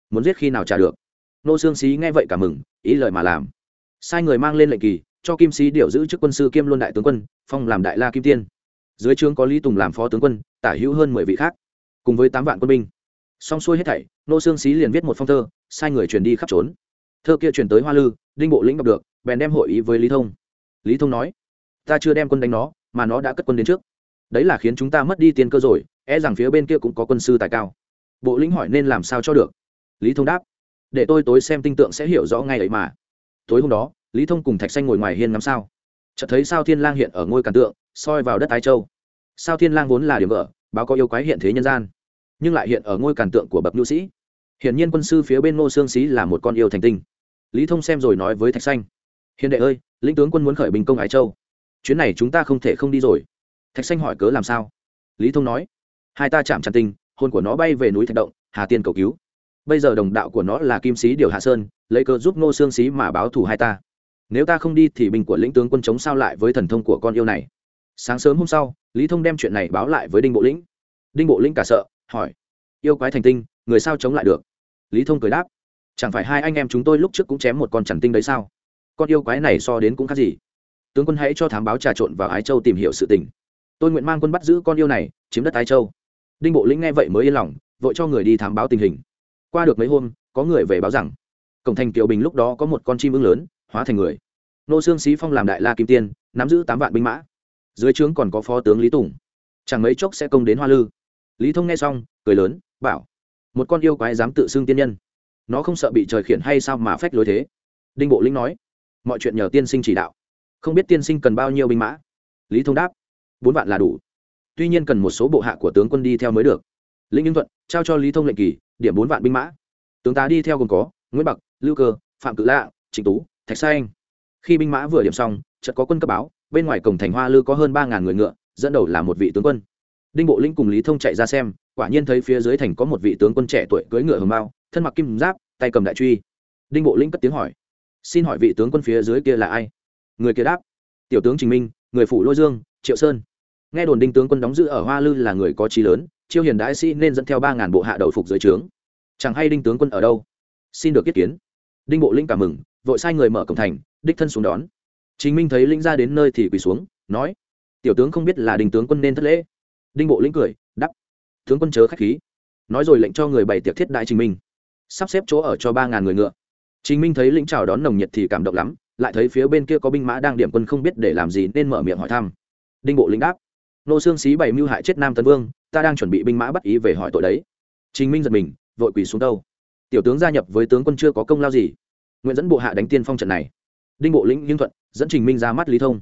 Muốn giết khi nào trả được. Nô xương xí nghe vậy cả mừng, ý lời mà làm. Sai người mang lên lệnh kỳ, cho kim sĩ điều giữ chức quân sư kiêm luân đại tướng quân, phong làm đại la kim tiên. Dưới trướng có lý tùng làm phó tướng quân, tả hữu hơn mười vị khác, cùng với tám vạn quân binh. Xong xuôi hết thảy, nô xương xí liền viết một phong thơ, sai người truyền đi khắp trốn. Thơ kia truyền tới hoa lư, đinh bộ lĩnh đọc được, bèn đem hội ý với lý thông. Lý thông nói, ta chưa đem quân đánh nó, mà nó đã cất quân đến trước đấy là khiến chúng ta mất đi tiền cơ rồi e rằng phía bên kia cũng có quân sư tài cao. Bộ lĩnh hỏi nên làm sao cho được? Lý thông đáp, để tôi tối xem tinh tượng sẽ hiểu rõ ngay ấy mà. Tối hôm đó, lý thông cùng thạch xanh ngồi ngoài hiên ngắm sao. Chợt thấy sao thiên lang hiện ở ngôi càn tượng, soi vào đất ái châu. Sao thiên lang vốn là điểm vợ, báo có yêu quái hiện thế nhân gian, nhưng lại hiện ở ngôi càn tượng của bậc nhu sĩ. Hiển nhiên quân sư phía bên ngô sương xí là một con yêu thành tinh. Lý thông xem rồi nói với thạch xanh, hiền đệ ơi, lĩnh tướng quân muốn khởi binh công ái châu. Chuyến này chúng ta không thể không đi rồi thạch xanh hỏi cớ làm sao? Lý thông nói, hai ta chạm tràn tinh hồn của nó bay về núi thạch động, hà tiên cầu cứu. Bây giờ đồng đạo của nó là kim sĩ điều hạ sơn, lấy cớ giúp ngô sương xí mà báo thù hai ta. Nếu ta không đi thì binh của lĩnh tướng quân chống sao lại với thần thông của con yêu này? Sáng sớm hôm sau, lý thông đem chuyện này báo lại với đinh bộ lĩnh. Đinh bộ lĩnh cả sợ, hỏi, yêu quái thành tinh, người sao chống lại được? Lý thông cười đáp, chẳng phải hai anh em chúng tôi lúc trước cũng chém một con chẳng tinh đấy sao? Con yêu quái này so đến cũng khác gì. Tướng quân hãy cho thám báo trà trộn vào ái châu tìm hiểu sự tình tôi nguyện mang quân bắt giữ con yêu này, chiếm đất tái châu. Đinh bộ lĩnh nghe vậy mới yên lòng, vội cho người đi thám báo tình hình. Qua được mấy hôm, có người về báo rằng, cổng thành kiều bình lúc đó có một con chim ưng lớn, hóa thành người. Nô xương sĩ phong làm đại la kim tiên, nắm giữ tám vạn binh mã. Dưới trướng còn có phó tướng lý tùng. Chẳng mấy chốc sẽ công đến hoa lư. Lý thông nghe xong, cười lớn, bảo, một con yêu quái dám tự xưng tiên nhân. Nó không sợ bị trời khiển hay sao mà phách lối thế? Đinh bộ linh nói, mọi chuyện nhờ tiên sinh chỉ đạo. Không biết tiên sinh cần bao nhiêu binh mã. Lý thông đáp bốn vạn là đủ. Tuy nhiên cần một số bộ hạ của tướng quân đi theo mới được. Lĩnh yên thuận, trao cho lý thông lệnh kỳ, điểm bốn vạn binh mã. Tướng tá đi theo gồm có nguyễn bạc, lưu cơ, phạm cự lạ trịnh tú, thạch sa anh. Khi binh mã vừa điểm xong, chợt có quân cấp báo, bên ngoài cổng thành hoa lư có hơn ba ngàn người ngựa, dẫn đầu là một vị tướng quân. Đinh bộ linh cùng lý thông chạy ra xem, quả nhiên thấy phía dưới thành có một vị tướng quân trẻ tuổi cưỡi ngựa hồng bao thân mặc kim giáp, tay cầm đại truy. Đinh bộ linh cất tiếng hỏi, xin hỏi vị tướng quân phía dưới kia là ai? Người kia đáp, tiểu tướng trình minh, người phủ lôi dương, triệu sơn nghe đồn đinh tướng quân đóng giữ ở hoa lư là người có trí lớn, chiêu hiền đại sĩ nên dẫn theo ba ngàn bộ hạ đầu phục dưới trướng. Chẳng hay đinh tướng quân ở đâu? Xin được kết kiến. Đinh bộ linh cảm mừng, vội sai người mở cổng thành, đích thân xuống đón. Chính minh thấy linh ra đến nơi thì quỳ xuống, nói, tiểu tướng không biết là đinh tướng quân nên thất lễ. Đinh bộ lĩnh cười đắp tướng quân chớ khách khí. Nói rồi lệnh cho người bày tiệc thiết đại trình minh. Sắp xếp chỗ ở cho ba ngàn người ngựa. Trình minh thấy lĩnh chào đón nồng nhiệt thì cảm động lắm, lại thấy phía bên kia có binh mã đang điểm quân không biết để làm gì nên mở miệng hỏi thăm. Đinh bộ lĩnh đáp nô xương xí bày mưu hại chết nam tấn vương, ta đang chuẩn bị binh mã bắt ý về hỏi tội đấy. Trình minh giật mình, vội quỳ xuống đâu? Tiểu tướng gia nhập với tướng quân chưa có công lao gì? Nguyện dẫn bộ hạ đánh tiên phong trận này. Đinh bộ lĩnh nhưng thuận, dẫn trình minh ra mắt lý thông.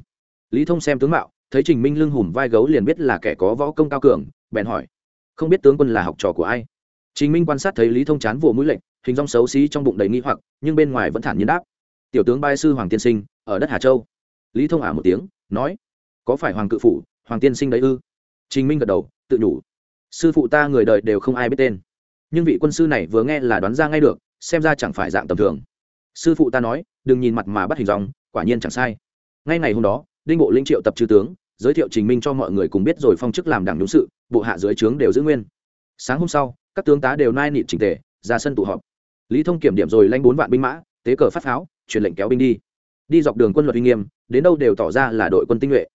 Lý thông xem tướng mạo, thấy trình minh lưng hùm vai gấu liền biết là kẻ có võ công cao cường, bèn hỏi, không biết tướng quân là học trò của ai? Trình minh quan sát thấy lý thông chán vỗ mũi lệnh, hình dong xấu xí trong bụng đầy nghi hoặc, nhưng bên ngoài vẫn thản nhiên đáp, tiểu tướng bai sư hoàng tiên sinh, ở đất hà châu. Lý thông ả một tiếng, nói, có phải hoàng cự phủ hoàng tiên sinh đấy ư? Trình minh gật đầu, tự nhủ. Sư phụ ta người đời đều không ai biết tên. Nhưng vị quân sư này vừa nghe là đoán ra ngay được, xem ra chẳng phải dạng tầm thường. Sư phụ ta nói, đừng nhìn mặt mà bắt hình dòng quả nhiên chẳng sai. Ngay ngày hôm đó, đinh bộ linh triệu tập chư tướng, giới thiệu trình minh cho mọi người cùng biết rồi phong chức làm đảng đúng sự, bộ hạ dưới trướng đều giữ nguyên. Sáng hôm sau, các tướng tá đều nai nịt trình tề, ra sân tụ họp. Lý thông kiểm điểm rồi lanh bốn vạn binh mã, tế cờ phát pháo, truyền lệnh kéo binh đi. Đi dọc đường quân luật uy nghiêm, đến đâu đều tỏ ra là đội quân tinh nhuệ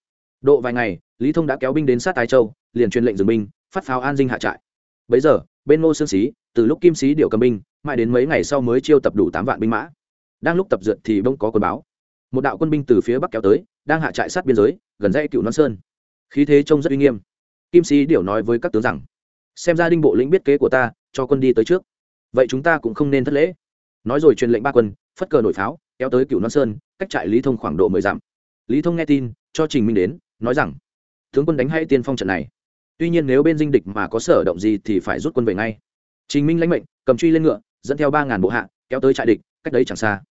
độ vài ngày, lý thông đã kéo binh đến sát tái châu, liền truyền lệnh dừng binh, phát pháo an dinh hạ trại. Bấy giờ, bên ngô sương xí, từ lúc kim xí điều cầm binh, mãi đến mấy ngày sau mới chiêu tập đủ tám vạn binh mã. Đang lúc tập dượt thì bỗng có quân báo. Một đạo quân binh từ phía bắc kéo tới, đang hạ trại sát biên giới, gần dãy cựu non sơn. Khí thế trông rất uy nghiêm. Kim sĩ điều nói với các tướng rằng, xem ra đinh bộ lĩnh biết kế của ta, cho quân đi tới trước. Vậy chúng ta cũng không nên thất lễ. Nói rồi truyền lệnh ba quân, phất cờ nổi pháo, kéo tới cựu non sơn, cách trại lý thông khoảng độ mười dặm. Lý thông nghe tin, cho trình minh đến nói rằng, tướng quân đánh hay tiên phong trận này, tuy nhiên nếu bên dinh địch mà có sở động gì thì phải rút quân về ngay. Trình minh lãnh mệnh, cầm truy lên ngựa, dẫn theo ba ngàn bộ hạ, kéo tới trại địch, cách đấy chẳng xa.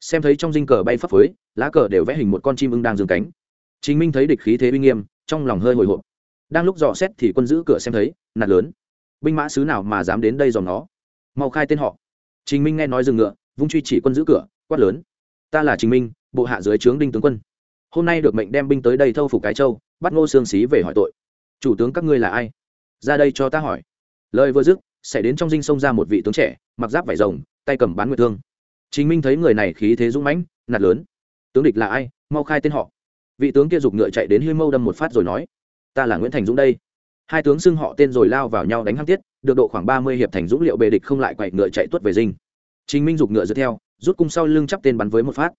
Xem thấy trong dinh cờ bay phấp phới, lá cờ đều vẽ hình một con chim ưng đang dương cánh. Chính minh thấy địch khí thế uy nghiêm, trong lòng hơi hồi hộp. Đang lúc dò xét thì quân giữ cửa xem thấy, nạt lớn. Binh mã sứ nào mà dám đến đây dòng nó? Mau khai tên họ. Trình minh nghe nói dừng ngựa, vung truy chỉ quân giữ cửa, quát lớn. Ta là trình minh, bộ hạ dưới trướng đinh tướng quân hôm nay được mệnh đem binh tới đây thâu phục cái châu, bắt ngô sương xí về hỏi tội. Chủ tướng các ngươi là ai? Ra đây cho ta hỏi. Lời vừa dứt, sẽ đến trong dinh sông ra một vị tướng trẻ, mặc giáp vải rồng, tay cầm bán nguyệt thương. Chính minh thấy người này khí thế dũng mãnh, nạt lớn. Tướng địch là ai? Mau khai tên họ. Vị tướng kia giục ngựa chạy đến hư mâu đâm một phát rồi nói, ta là nguyễn thành dũng đây. Hai tướng xưng họ tên rồi lao vào nhau đánh hăng tiết, được độ khoảng ba mươi hiệp thành dũng liệu bề địch không lại quậy ngựa chạy tuất về dinh. Chính minh giục ngựa dựa theo, rút cung sau lưng chắp tên bắn với một phát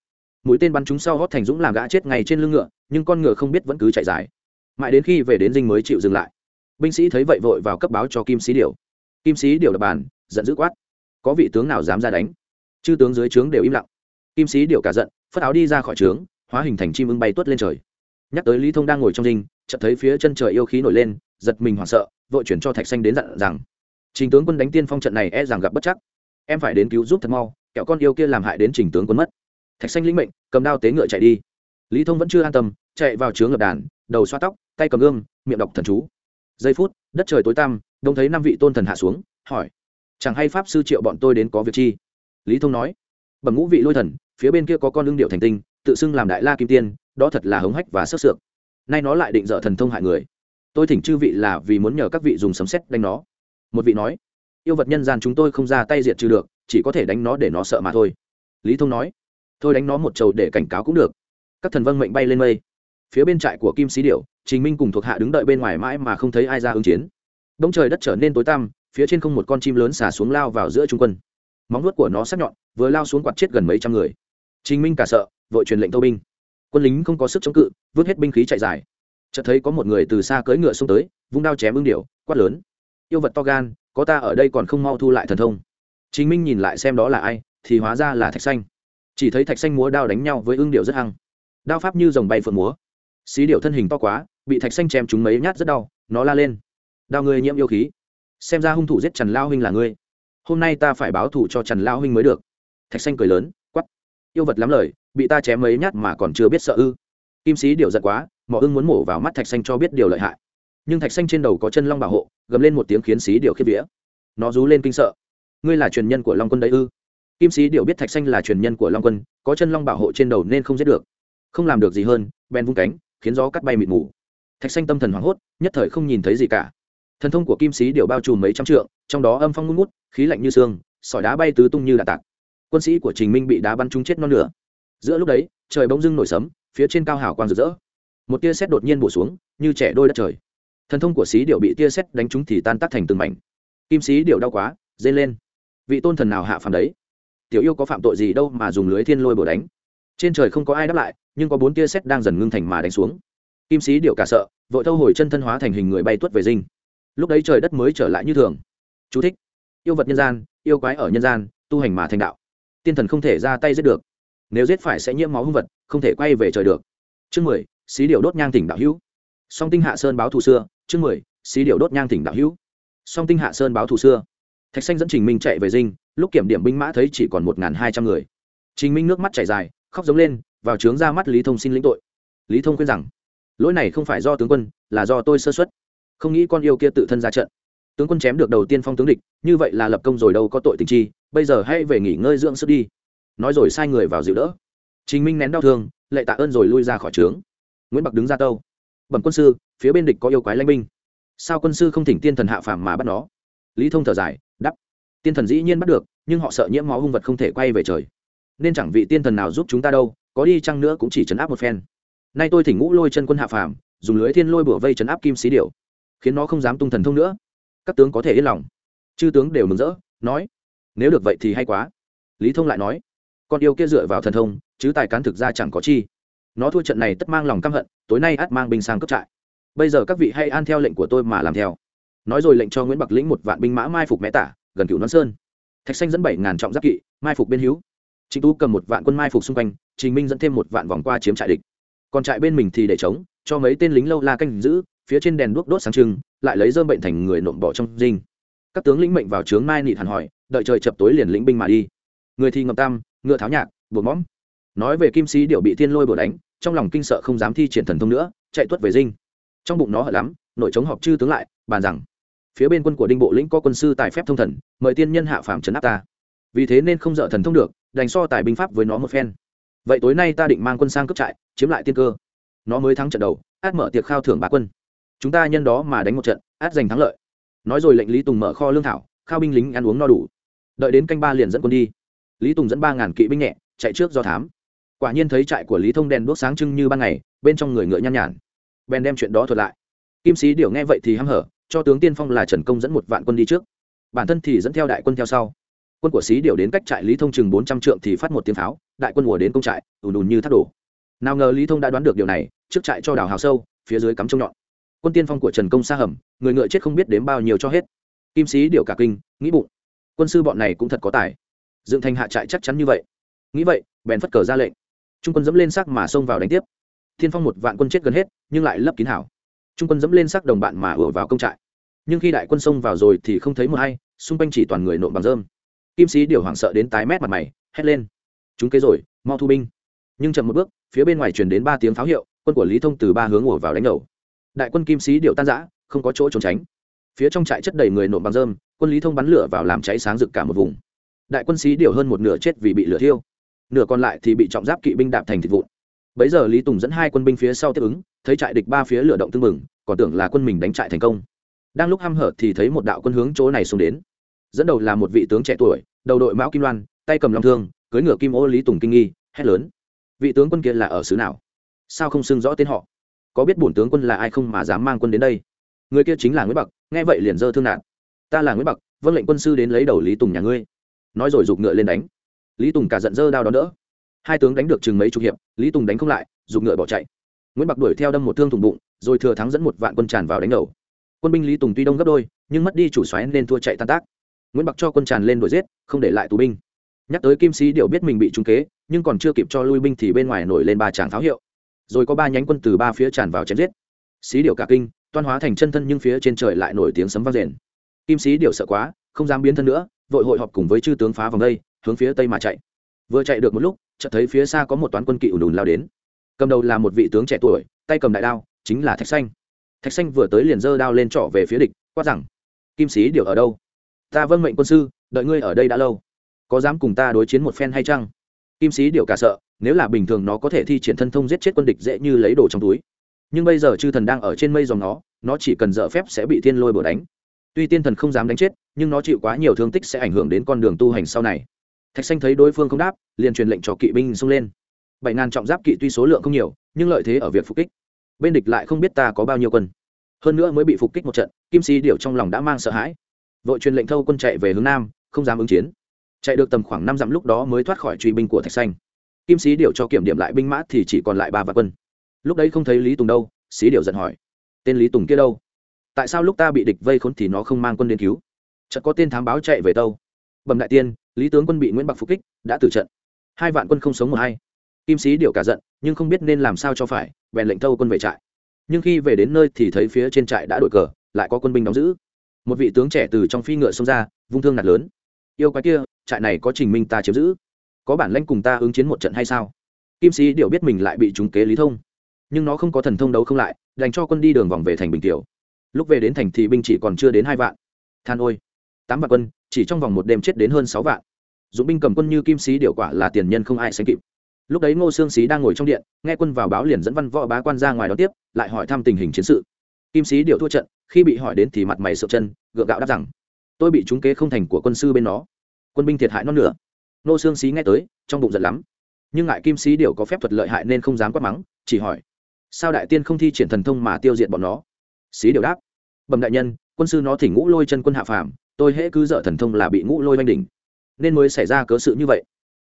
mũi tên bắn trúng sau hót thành dũng làm gã chết ngay trên lưng ngựa, nhưng con ngựa không biết vẫn cứ chạy dài. Mãi đến khi về đến dinh mới chịu dừng lại. Binh sĩ thấy vậy vội vào cấp báo cho kim sĩ điều. Kim sĩ điều đập bàn, giận dữ quát. Có vị tướng nào dám ra đánh? Chư tướng dưới trướng đều im lặng. Kim sĩ điều cả giận, phất áo đi ra khỏi trướng, hóa hình thành chim ưng bay tuốt lên trời. Nhắc tới lý thông đang ngồi trong dinh, chợt thấy phía chân trời yêu khí nổi lên, giật mình hoảng sợ, vội chuyển cho thạch xanh đến dặn rằng, trình tướng quân đánh tiên phong trận này e rằng gặp bất chắc. Em phải đến cứu giúp thật mau, kẹo con yêu kia làm hại đến trình tướng quân mất thạch xanh lĩnh mệnh, cầm đao tế ngựa chạy đi. Lý thông vẫn chưa an tâm, chạy vào chướng lập đàn, đầu xoa tóc, tay cầm gương miệng đọc thần chú. Giây phút, đất trời tối tăm, đông thấy năm vị tôn thần hạ xuống, hỏi, chẳng hay pháp sư triệu bọn tôi đến có việc chi? Lý thông nói, bẩm ngũ vị lôi thần, phía bên kia có con lương điệu thành tinh, tự xưng làm đại la kim tiên, đó thật là hống hách và sức sượng. Nay nó lại định dở thần thông hại người. Tôi thỉnh chư vị là vì muốn nhờ các vị dùng sấm xét đánh nó. Một vị nói, yêu vật nhân gian chúng tôi không ra tay diệt trừ được, chỉ có thể đánh nó để nó sợ mà thôi. Lý thông nói thôi đánh nó một trầu để cảnh cáo cũng được. Các thần vâng mệnh bay lên mây. Phía bên trại của kim sĩ điệu trình minh cùng thuộc hạ đứng đợi bên ngoài mãi mà không thấy ai ra ứng chiến. Bông trời đất trở nên tối tăm, phía trên không một con chim lớn xả xuống lao vào giữa trung quân. Móng nuốt của nó sắc nhọn, vừa lao xuống quạt chết gần mấy trăm người. Trình minh cả sợ, vội truyền lệnh tâu binh. Quân lính không có sức chống cự, vứt hết binh khí chạy dài. Chợt thấy có một người từ xa cưỡi ngựa xông tới, vung đao chém ưng điệu quát lớn. Yêu vật to gan, có ta ở đây còn không mau thu lại thần thông. Chính minh nhìn lại xem đó là ai, thì hóa ra là thạch xanh chỉ thấy thạch xanh múa đao đánh nhau với ưng điệu rất hăng. Đao pháp như dòng bay phượng múa. Xí điệu thân hình to quá, bị thạch xanh chém chúng mấy nhát rất đau, nó la lên. Đao ngươi nhiễm yêu khí. Xem ra hung thủ giết trần lao huynh là ngươi. Hôm nay ta phải báo thù cho trần lao huynh mới được. Thạch xanh cười lớn quắp yêu vật lắm lời, bị ta chém mấy nhát mà còn chưa biết sợ ư. Kim sĩ điệu giận quá, mỏ ưng muốn mổ vào mắt thạch xanh cho biết điều lợi hại. Nhưng thạch xanh trên đầu có chân long bảo hộ, gầm lên một tiếng khiến sĩ điệu khiếp vía. Nó rú lên kinh sợ. Ngươi là truyền nhân của long quân đấy ư? Kim sĩ điều biết thạch xanh là truyền nhân của long quân, có chân long bảo hộ trên đầu nên không giết được. Không làm được gì hơn, bèn vung cánh, khiến gió cắt bay mịt mù. Thạch xanh tâm thần hoảng hốt, nhất thời không nhìn thấy gì cả. Thần thông của kim sĩ điều bao trùm mấy trăm trượng, trong đó âm phong ngút ngút, khí lạnh như xương, sỏi đá bay tứ tung như đà tạc. Quân sĩ của trình minh bị đá bắn trúng chết non nửa. Giữa lúc đấy, trời bỗng dưng nổi sấm, phía trên cao hào quang rực rỡ. Một tia sét đột nhiên bổ xuống, như trẻ đôi đất trời. Thần thông của sĩ điệu bị tia sét đánh trúng thì tan tác thành từng mảnh. Kim sĩ điệu đau quá dây lên. Vị tôn thần nào hạ phàm đấy? Tiểu yêu có phạm tội gì đâu mà dùng lưới thiên lôi bổ đánh. Trên trời không có ai đáp lại, nhưng có bốn tia sét đang dần ngưng thành mà đánh xuống. Kim sĩ điệu cả sợ, vội thâu hồi chân thân hóa thành hình người bay tuất về dinh. Lúc đấy trời đất mới trở lại như thường. Chú thích. yêu vật nhân gian, yêu quái ở nhân gian, tu hành mà thành đạo. Tiên thần không thể ra tay giết được. Nếu giết phải sẽ nhiễm máu hung vật, không thể quay về trời được. Chương mười, xí điệu đốt nhang tỉnh đạo hữu. Song tinh hạ sơn báo thù xưa. Chương mười, xí điệu đốt nhang tỉnh đạo hữu. Song tinh hạ sơn báo thù xưa. Thạch xanh dẫn trình minh chạy về dinh lúc kiểm điểm binh mã thấy chỉ còn một hai trăm người. Trình minh nước mắt chảy dài, khóc giống lên, vào trướng ra mắt lý thông xin lĩnh tội. Lý thông khuyên rằng, lỗi này không phải do tướng quân, là do tôi sơ xuất không nghĩ con yêu kia tự thân ra trận. Tướng quân chém được đầu tiên phong tướng địch, như vậy là lập công rồi đâu có tội tình chi, bây giờ hãy về nghỉ ngơi dưỡng sức đi. Nói rồi sai người vào dịu đỡ. Trình minh nén đau thương, lệ tạ ơn rồi lui ra khỏi trướng. Nguyễn bạc đứng ra tâu. Bẩm quân sư, phía bên địch có yêu quái lanh binh. Sao quân sư không thỉnh tiên thần hạ phàm mà bắt nó? Lý thông thở dài tiên thần dĩ nhiên bắt được, nhưng họ sợ nhiễm máu hung vật không thể quay về trời. Nên chẳng vị tiên thần nào giúp chúng ta đâu, có đi chăng nữa cũng chỉ chấn áp một phen. Nay tôi thỉnh ngũ lôi chân quân hạ phàm, dùng lưới thiên lôi bửa vây chấn áp kim xí điệu khiến nó không dám tung thần thông nữa. Các tướng có thể yên lòng. Chư tướng đều mừng rỡ, nói, nếu được vậy thì hay quá. Lý thông lại nói, con yêu kia dựa vào thần thông, chứ tài cán thực ra chẳng có chi. Nó thua trận này tất mang lòng căm hận, tối nay át mang binh sang cướp trại. Bây giờ các vị hãy an theo lệnh của tôi mà làm theo. Nói rồi lệnh cho nguyễn bạc lĩnh một vạn binh mã mai phục mẽ tả gần cựu nón sơn. Thạch xanh dẫn bảy ngàn trọng giáp kỵ, mai phục bên hữu. Trịnh tú cầm một vạn quân mai phục xung quanh, trình minh dẫn thêm một vạn vòng qua chiếm trại địch. Còn trại bên mình thì để chống cho mấy tên lính lâu la canh giữ, phía trên đèn đuốc đốt sáng trưng, lại lấy dơm bệnh thành người nộm bỏ trong dinh. Các tướng lĩnh mệnh vào trướng mai nị hẳn hỏi, đợi trời chập tối liền lĩnh binh mà đi. Người thì ngậm tam, ngựa tháo nhạc, buộc mõm. Nói về kim sĩ điệu bị thiên lôi bổ đánh, trong lòng kinh sợ không dám thi triển thần thông nữa, chạy tuất về dinh. Trong bụng nó hở lắm, nội chống họp chư tướng lại, bàn rằng phía bên quân của đinh bộ lĩnh có quân sư tài phép thông thần, mời tiên nhân hạ phàm trấn áp ta. Vì thế nên không dợ thần thông được, đành so tài binh pháp với nó một phen. Vậy tối nay ta định mang quân sang cướp trại, chiếm lại tiên cơ. Nó mới thắng trận đầu, át mở tiệc khao thưởng bá quân. Chúng ta nhân đó mà đánh một trận, át giành thắng lợi. Nói rồi lệnh lý tùng mở kho lương thảo, khao binh lính ăn uống no đủ. Đợi đến canh ba liền dẫn quân đi. Lý tùng dẫn ba ngàn kỵ binh nhẹ, chạy trước do thám. Quả nhiên thấy trại của lý thông đèn đuốc sáng trưng như ban ngày, bên trong người ngựa nhăn nhản. Bèn đem chuyện đó thuật lại. Kim sĩ điều nghe vậy thì hăm hở cho tướng tiên phong là trần công dẫn một vạn quân đi trước bản thân thì dẫn theo đại quân theo sau quân của sĩ điều đến cách trại lý thông chừng bốn trăm trượng thì phát một tiếng pháo đại quân ùa đến công trại ùn ùn như thác đổ nào ngờ lý thông đã đoán được điều này trước trại cho đào hào sâu phía dưới cắm trông nhọn quân tiên phong của trần công xa hầm người ngựa chết không biết đếm bao nhiêu cho hết kim sĩ điều cả kinh nghĩ bụng quân sư bọn này cũng thật có tài dựng thành hạ trại chắc chắn như vậy nghĩ vậy bèn phất cờ ra lệnh trung quân dẫm lên xác mà xông vào đánh tiếp thiên phong một vạn quân chết gần hết nhưng lại lấp kín hảo trung quân dẫm lên sắc đồng bạn mà ùa vào công trại. Nhưng khi đại quân xông vào rồi thì không thấy một hay xung quanh chỉ toàn người nộm bằng rơm. Kim sĩ điều hoảng sợ đến tái mét mặt mày, hét lên. Chúng kế rồi, mau thu binh. Nhưng chậm một bước, phía bên ngoài truyền đến ba tiếng pháo hiệu, quân của lý thông từ ba hướng ùa vào đánh đầu. Đại quân kim sĩ điều tan giã không có chỗ trốn tránh. Phía trong trại chất đầy người nộm bằng rơm, quân lý thông bắn lửa vào làm cháy sáng rực cả một vùng. Đại quân sĩ điều hơn một nửa chết vì bị lửa thiêu. Nửa còn lại thì bị trọng giáp kỵ binh đạp thành thịt vụn bấy giờ lý tùng dẫn hai quân binh phía sau tiếp ứng, thấy trại địch ba phía lửa động tưng mừng còn tưởng là quân mình đánh trại thành công. Đang lúc h hở thì thấy một đạo quân hướng chỗ này xuống đến. Dẫn đầu là một vị tướng trẻ tuổi, đầu đội mão kim loan, tay cầm long thương cưới ngựa kim ô lý tùng kinh nghi, hét lớn. Vị tướng quân kia là ở xứ nào? Sao không xưng rõ tên họ? Có biết bổn tướng quân là ai không mà dám mang quân đến đây? Người kia chính là nguyễn bạc nghe vậy liền dơ thương nạn ta là nguyễn bạc vâng lệnh quân sư đến lấy đầu lý tùng nhà ngươi. Nói rồi giục ngựa lên đánh. Lý tùng cả giận dơ đao đón đỡ hai tướng đánh được chừng mấy chục hiệp, lý tùng đánh không lại, dùng ngựa bỏ chạy. Nguyễn bạc đuổi theo đâm một thương thùng bụng, rồi thừa thắng dẫn một vạn quân tràn vào đánh đầu. Quân binh lý tùng tuy đông gấp đôi, nhưng mất đi chủ xoáy nên thua chạy tan tác. Nguyễn bạc cho quân tràn lên đuổi giết, không để lại tù binh. Nhắc tới kim sĩ điệu biết mình bị trúng kế, nhưng còn chưa kịp cho lui binh thì bên ngoài nổi lên ba tràng pháo hiệu. Rồi có ba nhánh quân từ ba phía tràn vào chém giết. Sĩ điệu cả kinh, toan hóa thành chân thân nhưng phía trên trời lại nổi tiếng sấm vang rền. Kim sĩ điệu sợ quá, không dám biến thân nữa, vội hội họp cùng với chư tướng phá vòng đây, hướng phía tây mà chạy. Vừa chạy được một lúc chợt thấy phía xa có một toán quân kỵ ùn ùn lao đến. Cầm đầu là một vị tướng trẻ tuổi, tay cầm đại đao, chính là thạch xanh. Thạch xanh vừa tới liền giơ đao lên trọ về phía địch, quát rằng, kim sĩ điều ở đâu? Ta vâng mệnh quân sư, đợi ngươi ở đây đã lâu. Có dám cùng ta đối chiến một phen hay chăng? Kim sĩ điều cả sợ, nếu là bình thường nó có thể thi triển thân thông giết chết quân địch dễ như lấy đồ trong túi. Nhưng bây giờ chư thần đang ở trên mây dòng nó nó chỉ cần dở phép sẽ bị thiên lôi bổ đánh. Tuy tiên thần không dám đánh chết, nhưng nó chịu quá nhiều thương tích sẽ ảnh hưởng đến con đường tu hành sau này thạch xanh thấy đối phương không đáp, liền truyền lệnh cho kỵ binh xông lên. Bảy ngàn trọng giáp kỵ tuy số lượng không nhiều, nhưng lợi thế ở việc phục kích. Bên địch lại không biết ta có bao nhiêu quân. Hơn nữa mới bị phục kích một trận, kim si điệu trong lòng đã mang sợ hãi. Vội truyền lệnh thâu quân chạy về hướng nam, không dám ứng chiến. Chạy được tầm khoảng năm dặm lúc đó mới thoát khỏi truy binh của thạch xanh. Kim sĩ điệu cho kiểm điểm lại binh mã thì chỉ còn lại ba vạn quân. Lúc đấy không thấy lý tùng đâu, sĩ điệu giận hỏi. Tên lý tùng kia đâu? Tại sao lúc ta bị địch vây khốn thì nó không mang quân đến cứu? Chợt có tên thám báo chạy về tâu. Bẩm đại tiên lý tướng quân bị nguyễn bạc phục kích, đã tử trận. Hai vạn quân không sống một hay kim sĩ điệu cả giận, nhưng không biết nên làm sao cho phải, bèn lệnh thâu quân về trại. Nhưng khi về đến nơi thì thấy phía trên trại đã đổi cờ, lại có quân binh đóng giữ. Một vị tướng trẻ từ trong phi ngựa xông ra, vung thương nạt lớn. Yêu quái kia, trại này có trình minh ta chiếm giữ. Có bản lãnh cùng ta ứng chiến một trận hay sao? Kim sĩ điệu biết mình lại bị trúng kế lý thông. Nhưng nó không có thần thông đấu không lại dành cho quân đi đường vòng về thành bình tiểu. Lúc về đến thành thì binh chỉ còn chưa đến hai vạn. Than ôi tám vạn quân, chỉ trong vòng một đêm chết đến hơn sáu vạn. Dũng binh cầm quân như kim sĩ điều quả là tiền nhân không ai sánh kịp. Lúc đấy ngô sương sĩ đang ngồi trong điện, nghe quân vào báo liền dẫn văn võ bá quan ra ngoài đó tiếp, lại hỏi thăm tình hình chiến sự. Kim sĩ điều thua trận, khi bị hỏi đến thì mặt mày sợ chân, gượng gạo đáp rằng, tôi bị trúng kế không thành của quân sư bên nó. Quân binh thiệt hại non nửa. Ngô sương sĩ nghe tới, trong bụng giận lắm. Nhưng ngại kim sĩ điều có phép thuật lợi hại nên không dám quát mắng, chỉ hỏi, sao đại tiên không thi triển thần thông mà tiêu diệt bọn nó? Sĩ điều đáp, bẩm đại nhân, quân sư nó thỉnh ngũ lôi chân quân hạ phàm tôi hễ cứ dở thần thông là bị ngũ lôi oanh đỉnh. Nên mới xảy ra cớ sự như vậy.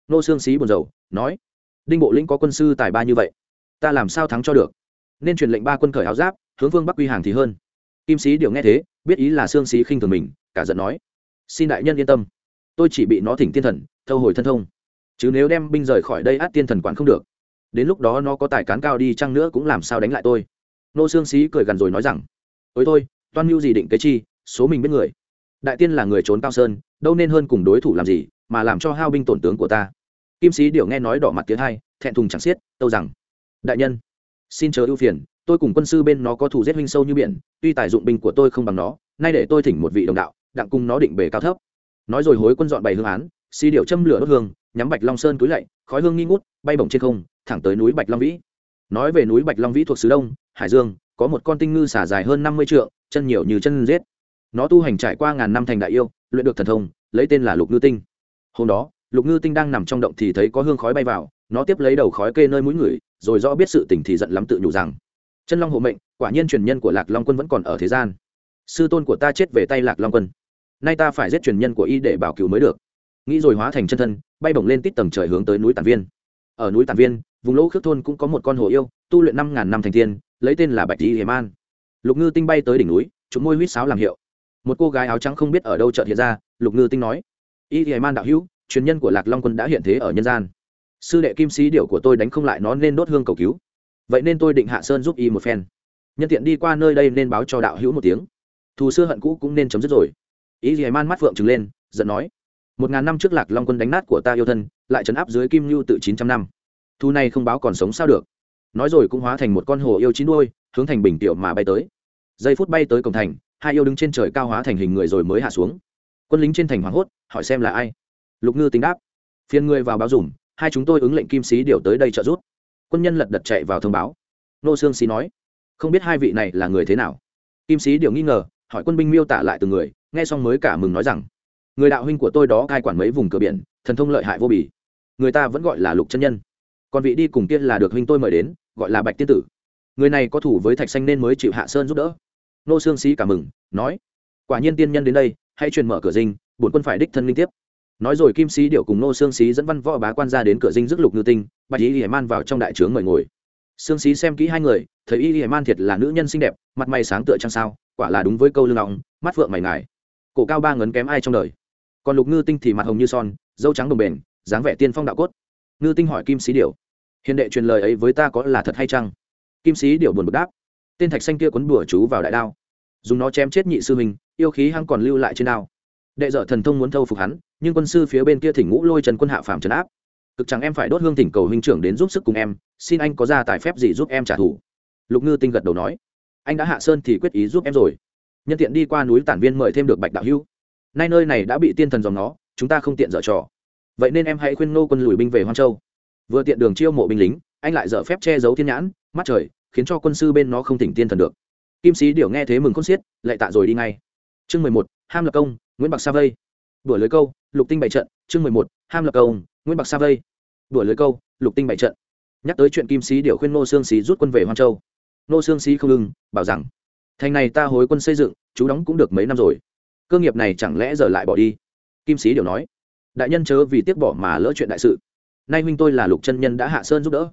Nô xương xí buồn rầu, nói, đinh bộ lĩnh có quân sư tài ba như vậy, ta làm sao thắng cho được? Nên truyền lệnh ba quân khởi áo giáp, hướng vương bắc quy hàng thì hơn. Kim sĩ điều nghe thế, biết ý là xương xí khinh thường mình, cả giận nói, xin đại nhân yên tâm, tôi chỉ bị nó thỉnh tiên thần, thâu hồi thân thông. Chứ nếu đem binh rời khỏi đây át tiên thần quản không được, đến lúc đó nó có tài cán cao đi chăng nữa cũng làm sao đánh lại tôi. Nô xương xí cười gần rồi nói rằng, ôi thôi toan mưu gì định cái chi, số mình biết người đại tiên là người trốn cao sơn, đâu nên hơn cùng đối thủ làm gì, mà làm cho hao binh tổn tướng của ta. Kim sĩ điệu nghe nói đỏ mặt tiếng hai, thẹn thùng chẳng xiết, tâu rằng, đại nhân, xin chờ ưu phiền, tôi cùng quân sư bên nó có thủ giết huynh sâu như biển, tuy tài dụng binh của tôi không bằng nó, nay để tôi thỉnh một vị đồng đạo, đặng cùng nó định bề cao thấp. Nói rồi hối quân dọn bày hương án xi điệu châm lửa đốt hương, nhắm bạch long sơn cúi lạy, khói hương nghi ngút, bay bổng trên không, thẳng tới núi bạch long vĩ. Nói về núi bạch long vĩ thuộc xứ đông, hải dương, có một con tinh ngư xả dài hơn năm mươi trượng, chân nhiều như chân giết nó tu hành trải qua ngàn năm thành đại yêu, luyện được thần thông, lấy tên là lục ngư tinh. Hôm đó, lục ngư tinh đang nằm trong động thì thấy có hương khói bay vào, nó tiếp lấy đầu khói kê nơi mũi người, rồi rõ biết sự tình thì giận lắm tự nhủ rằng, chân long hộ mệnh, quả nhiên truyền nhân của lạc long quân vẫn còn ở thế gian. Sư tôn của ta chết về tay lạc long quân. Nay ta phải giết truyền nhân của y để bảo cứu mới được. Nghĩ rồi hóa thành chân thân, bay bổng lên tít tầng trời hướng tới núi tản viên. Ở núi tản viên, vùng lỗ khước thôn cũng có một con hồ yêu, tu luyện năm ngàn năm thành tiên, lấy tên là bạch di hiểm an lục ngư tinh bay tới đỉnh núi chúng môi huýt sáo làm hiệu một cô gái áo trắng không biết ở đâu chợt hiện ra, lục ngư tinh nói, y hiểm man đạo hữu, truyền nhân của lạc long quân đã hiện thế ở nhân gian. Sư đệ kim sĩ điệu của tôi đánh không lại nó nên đốt hương cầu cứu. Vậy nên tôi định hạ sơn giúp y một phen. Nhân tiện đi qua nơi đây nên báo cho đạo hữu một tiếng. Thù xưa hận cũ cũng nên chấm dứt rồi. Ý gì man mắt phượng trừng lên, giận nói, một ngàn năm trước lạc long quân đánh nát của ta yêu thân, lại trấn áp dưới kim lưu tự chín trăm năm. Thu này không báo còn sống sao được. Nói rồi cũng hóa thành một con hồ yêu chín đuôi, hướng thành bình tiểu mà bay tới. Giây phút bay tới cổng thành hai yêu đứng trên trời cao hóa thành hình người rồi mới hạ xuống. Quân lính trên thành hoảng hốt, hỏi xem là ai. Lục ngư tính đáp. Phiên ngươi vào báo dùm, hai chúng tôi ứng lệnh kim sĩ điều tới đây trợ giúp. Quân nhân lật đật chạy vào thông báo. Nô sương sĩ nói, không biết hai vị này là người thế nào. Kim sĩ điều nghi ngờ, hỏi quân binh miêu tả lại từng người, nghe xong mới cả mừng nói rằng, người đạo huynh của tôi đó cai quản mấy vùng cửa biển, thần thông lợi hại vô bì. Người ta vẫn gọi là lục chân nhân. Còn vị đi cùng kia là được huynh tôi mời đến, gọi là bạch tiên tử. Người này có thủ với thạch xanh nên mới chịu hạ sơn giúp đỡ nô xương sĩ cả mừng, nói, quả nhiên tiên nhân đến đây, hãy truyền mở cửa dinh, bổn quân phải đích thân liên tiếp. Nói rồi kim sĩ điệu cùng nô xương sĩ dẫn văn võ bá quan ra đến cửa dinh rước lục ngư tinh, bạch y hiểm man vào trong đại trướng mời ngồi. Xương sĩ xem kỹ hai người, thấy y hiểm man thiệt là nữ nhân xinh đẹp, mặt mày sáng tựa trăng sao, quả là đúng với câu lưng ngọng mắt phượng mày ngài. Cổ cao ba ngấn kém ai trong đời. Còn lục ngư tinh thì mặt hồng như son, dâu trắng đồng bền dáng vẻ tiên phong đạo cốt. Ngư tinh hỏi kim sĩ điệu hiền đệ truyền lời ấy với ta có là thật hay chăng? Kim sĩ điệu buồn bực đáp tên thạch xanh kia cuốn bùa chú vào đại đao. Dùng nó chém chết nhị sư mình yêu khí hăng còn lưu lại trên đao. Đệ dở thần thông muốn thâu phục hắn, nhưng quân sư phía bên kia thỉnh ngũ lôi trần quân hạ phàm trấn áp. Cực chẳng em phải đốt hương thỉnh cầu huynh trưởng đến giúp sức cùng em, xin anh có ra tài phép gì giúp em trả thù. Lục ngư tinh gật đầu nói, anh đã hạ sơn thì quyết ý giúp em rồi. Nhân tiện đi qua núi tản viên mời thêm được bạch đạo hưu. Nay nơi này đã bị tiên thần dòng nó, chúng ta không tiện dở trò. Vậy nên em hãy khuyên nô quân lùi binh về hoan châu. Vừa tiện đường chiêu mộ binh lính, anh lại dở phép che giấu thiên nhãn, mắt trời khiến cho quân sư bên nó không tỉnh tiên thần được. Kim sĩ điểu nghe thế mừng khôn xiết, lại tạ rồi đi ngay. Chương mười một, ham lập công, nguyễn bạc sa vây. Đuổi lưới câu, lục tinh bảy trận. Chương mười một, ham lập công, nguyễn bạc sa vây. Đuổi lưới câu, lục tinh bảy trận. Nhắc tới chuyện kim sĩ điểu khuyên nô xương xí rút quân về hoan châu. Nô xương xí không ngừng, bảo rằng, thành này ta hối quân xây dựng, chú đóng cũng được mấy năm rồi. Cơ nghiệp này chẳng lẽ giờ lại bỏ đi? Kim sĩ điều nói. Đại nhân chớ vì tiếc bỏ mà lỡ chuyện đại sự. Nay huynh tôi là lục chân nhân đã hạ sơn giúp đỡ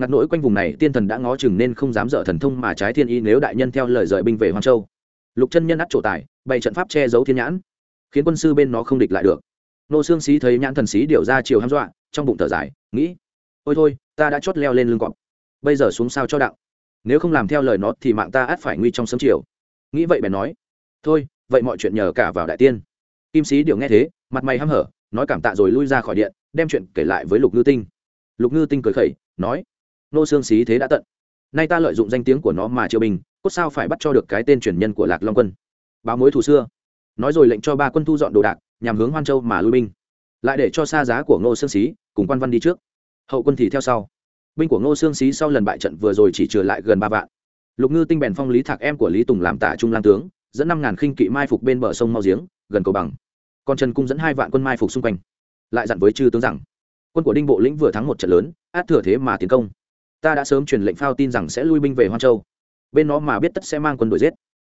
ngặt nỗi quanh vùng này tiên thần đã ngó chừng nên không dám dở thần thông mà trái thiên y nếu đại nhân theo lời rời binh về hoàng châu. Lục chân nhân ắt trổ tài, bày trận pháp che giấu thiên nhãn, khiến quân sư bên nó không địch lại được. Nô xương xí thấy nhãn thần xí điều ra chiều hăm dọa, trong bụng thở dài, nghĩ, ôi thôi, ta đã chót leo lên lưng cọp bây giờ xuống sao cho đạo nếu không làm theo lời nó thì mạng ta ắt phải nguy trong sớm chiều. Nghĩ vậy bèn nói, thôi, vậy mọi chuyện nhờ cả vào đại tiên. Kim sĩ điều nghe thế, mặt mày hăm hở, nói cảm tạ rồi lui ra khỏi điện, đem chuyện kể lại với lục ngư tinh. Lục ngư tinh cười khẩy, nói nô xương xí thế đã tận. Nay ta lợi dụng danh tiếng của nó mà triều bình cốt sao phải bắt cho được cái tên truyền nhân của lạc long quân. Báo mối thù xưa. Nói rồi lệnh cho ba quân thu dọn đồ đạc, nhằm hướng hoan châu mà lui binh. Lại để cho xa giá của ngô sương xí cùng quan văn đi trước. Hậu quân thì theo sau. Binh của ngô sương xí sau lần bại trận vừa rồi chỉ trừ lại gần ba vạn. Lục ngư tinh bèn phong lý thạc em của lý tùng làm tả trung lang tướng, dẫn năm ngàn khinh kỵ mai phục bên bờ sông mau giếng, gần cầu bằng. Còn trần cung dẫn hai vạn quân mai phục xung quanh. Lại dặn với chư tướng rằng, quân của đinh bộ lĩnh vừa thắng một trận lớn, át thừa thế mà tiến công ta đã sớm truyền lệnh phao tin rằng sẽ lui binh về hoan châu. Bên nó mà biết tất sẽ mang quân đuổi giết.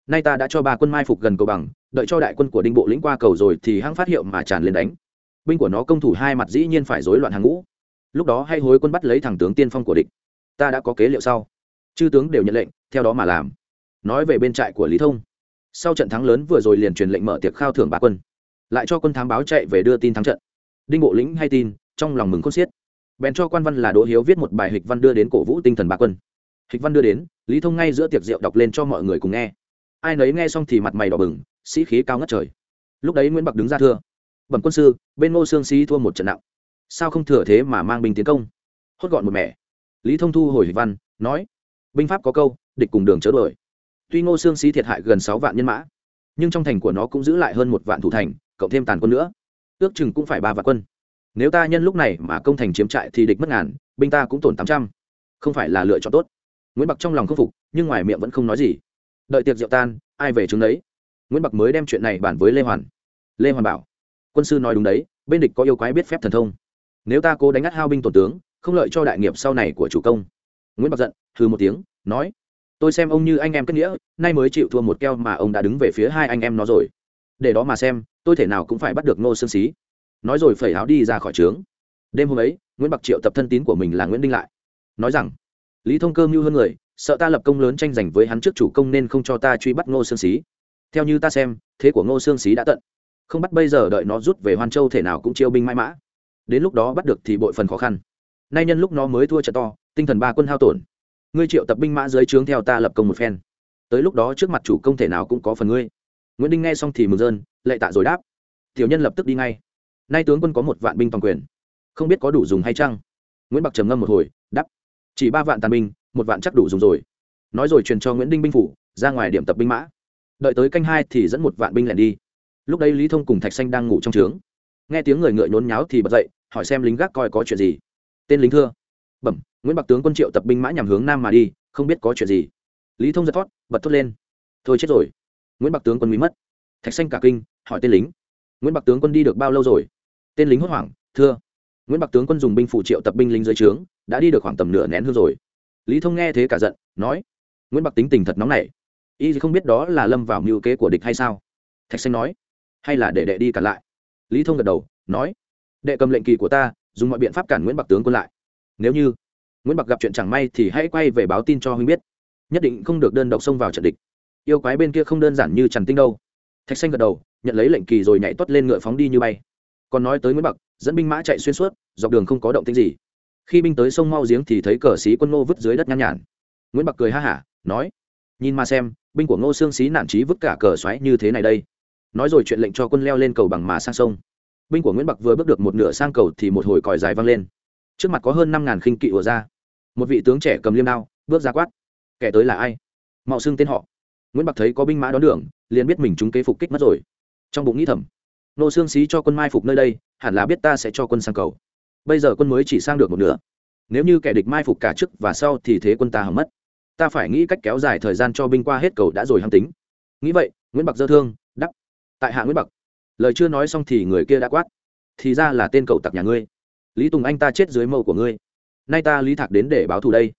Nay ta đã cho ba quân mai phục gần cầu bằng, đợi cho đại quân của đinh bộ lĩnh qua cầu rồi thì hãng phát hiệu mà tràn lên đánh. Binh của nó công thủ hai mặt dĩ nhiên phải rối loạn hàng ngũ. Lúc đó hay hối quân bắt lấy thằng tướng tiên phong của địch. Ta đã có kế liệu sau. Chư tướng đều nhận lệnh, theo đó mà làm. Nói về bên trại của lý thông. Sau trận thắng lớn vừa rồi liền truyền lệnh mở tiệc khao thưởng ba quân. Lại cho quân thám báo chạy về đưa tin thắng trận. Đinh bộ lĩnh hay tin, trong lòng mừng khôn xiết bèn cho quan văn là đỗ hiếu viết một bài hịch văn đưa đến cổ vũ tinh thần ba quân. Hịch văn đưa đến, lý thông ngay giữa tiệc rượu đọc lên cho mọi người cùng nghe. Ai nấy nghe xong thì mặt mày đỏ bừng, sĩ khí cao ngất trời. Lúc đấy nguyễn bạc đứng ra thưa. Bẩm quân sư, bên ngô sương sĩ thua một trận nặng. Sao không thừa thế mà mang binh tiến công? Hốt gọn một mẻ. Lý thông thu hồi hịch văn, nói, binh pháp có câu, địch cùng đường chớ đuổi. Tuy ngô sương sĩ thiệt hại gần sáu vạn nhân mã, nhưng trong thành của nó cũng giữ lại hơn một vạn thủ thành, cộng thêm tàn quân nữa. Ước chừng cũng phải ba vạn quân nếu ta nhân lúc này mà công thành chiếm trại thì địch mất ngàn, binh ta cũng tổn tám trăm. Không phải là lựa chọn tốt. Nguyễn bạc trong lòng không phục, nhưng ngoài miệng vẫn không nói gì. Đợi tiệc rượu tan, ai về chứng đấy nguyễn bạc mới đem chuyện này bàn với lê hoàn. Lê hoàn bảo, quân sư nói đúng đấy, bên địch có yêu quái biết phép thần thông. Nếu ta cố đánh ngắt hao binh tổn tướng, không lợi cho đại nghiệp sau này của chủ công. Nguyễn bạc giận thư một tiếng, nói, tôi xem ông như anh em kết nghĩa, nay mới chịu thua một keo mà ông đã đứng về phía hai anh em nó rồi. Để đó mà xem, tôi thể nào cũng phải bắt được ngô sương xí nói rồi phẩy áo đi ra khỏi trướng. Đêm hôm ấy, nguyễn bạc triệu tập thân tín của mình là nguyễn đinh lại. Nói rằng, lý thông cơ mưu hơn người, sợ ta lập công lớn tranh giành với hắn trước chủ công nên không cho ta truy bắt ngô sương xí. Theo như ta xem, thế của ngô sương xí đã tận. Không bắt bây giờ đợi nó rút về hoan châu thể nào cũng chiêu binh mãi mã. Đến lúc đó bắt được thì bội phần khó khăn. Nay nhân lúc nó mới thua trận to, tinh thần ba quân hao tổn. Ngươi triệu tập binh mã dưới trướng theo ta lập công một phen. Tới lúc đó trước mặt chủ công thể nào cũng có phần ngươi. Nguyễn đinh nghe xong thì mừng rơn, lệ tạ rồi đáp. Tiểu nhân lập tức đi ngay nay tướng quân có một vạn binh toàn quyền. Không biết có đủ dùng hay chăng? Nguyễn bạc trầm ngâm một hồi đắp chỉ ba vạn tàn binh, một vạn chắc đủ dùng rồi. Nói rồi truyền cho nguyễn đinh binh phủ, ra ngoài điểm tập binh mã. Đợi tới canh hai thì dẫn một vạn binh lẻn đi. Lúc đấy lý thông cùng thạch xanh đang ngủ trong trướng. Nghe tiếng người ngựa nhốn nháo thì bật dậy, hỏi xem lính gác coi có chuyện gì. Tên lính thưa. Bẩm, nguyễn bạc tướng quân triệu tập binh mã nhằm hướng nam mà đi, không biết có chuyện gì. Lý thông giật thoát bật thốt lên. Thôi chết rồi. Nguyễn bạc tướng quân bị mất. Thạch xanh cả kinh, hỏi tên lính nguyễn bạc tướng quân đi được bao lâu rồi? Tên lính hốt hoảng, thưa. Nguyễn bạc tướng quân dùng binh phụ triệu tập binh lính dưới trướng, đã đi được khoảng tầm nửa nén hương rồi. Lý thông nghe thế cả giận, nói, nguyễn bạc tính tình thật nóng nảy. Y không biết đó là lâm vào mưu kế của địch hay sao? Thạch xanh nói, hay là để đệ đi cản lại. Lý thông gật đầu, nói, đệ cầm lệnh kỳ của ta, dùng mọi biện pháp cản nguyễn bạc tướng quân lại. Nếu như nguyễn bạc gặp chuyện chẳng may thì hãy quay về báo tin cho huynh biết. Nhất định không được đơn độc xông vào trận địch. Yêu quái bên kia không đơn giản như trần tinh đâu. Thạch xanh gật đầu nhận lấy lệnh kỳ rồi nhảy tuất lên ngựa phóng đi như bay. Còn nói tới nguyễn bạc, dẫn binh mã chạy xuyên suốt, dọc đường không có động tĩnh gì. Khi binh tới sông mau giếng thì thấy cờ sĩ quân ngô vứt dưới đất nhăn nhản. Nguyễn bạc cười ha hả, nói, nhìn mà xem, binh của ngô xương xí nản trí vứt cả cờ xoáy như thế này đây. Nói rồi chuyện lệnh cho quân leo lên cầu bằng mà sang sông. Binh của nguyễn bạc vừa bước được một nửa sang cầu thì một hồi còi dài vang lên. Trước mặt có hơn năm ngàn khinh kỵ ùa ra. Một vị tướng trẻ cầm liêm đao, bước ra quát, kẻ tới là ai? Mạo xưng tên họ. Nguyễn bạc thấy có binh mã đón đường, liền biết mình chúng kế phục kích mất rồi trong bụng nghĩ thầm, nô xương xí cho quân mai phục nơi đây, hẳn là biết ta sẽ cho quân sang cầu. Bây giờ quân mới chỉ sang được một nửa. Nếu như kẻ địch mai phục cả trước và sau thì thế quân ta hỏng mất. Ta phải nghĩ cách kéo dài thời gian cho binh qua hết cầu đã rồi hăng tính. Nghĩ vậy, nguyễn bạc dơ thương đắp tại hạ nguyễn bạc, lời chưa nói xong thì người kia đã quát, thì ra là tên cậu tặc nhà ngươi. Lý tùng anh ta chết dưới mâu của ngươi. Nay ta lý thạc đến để báo thù đây.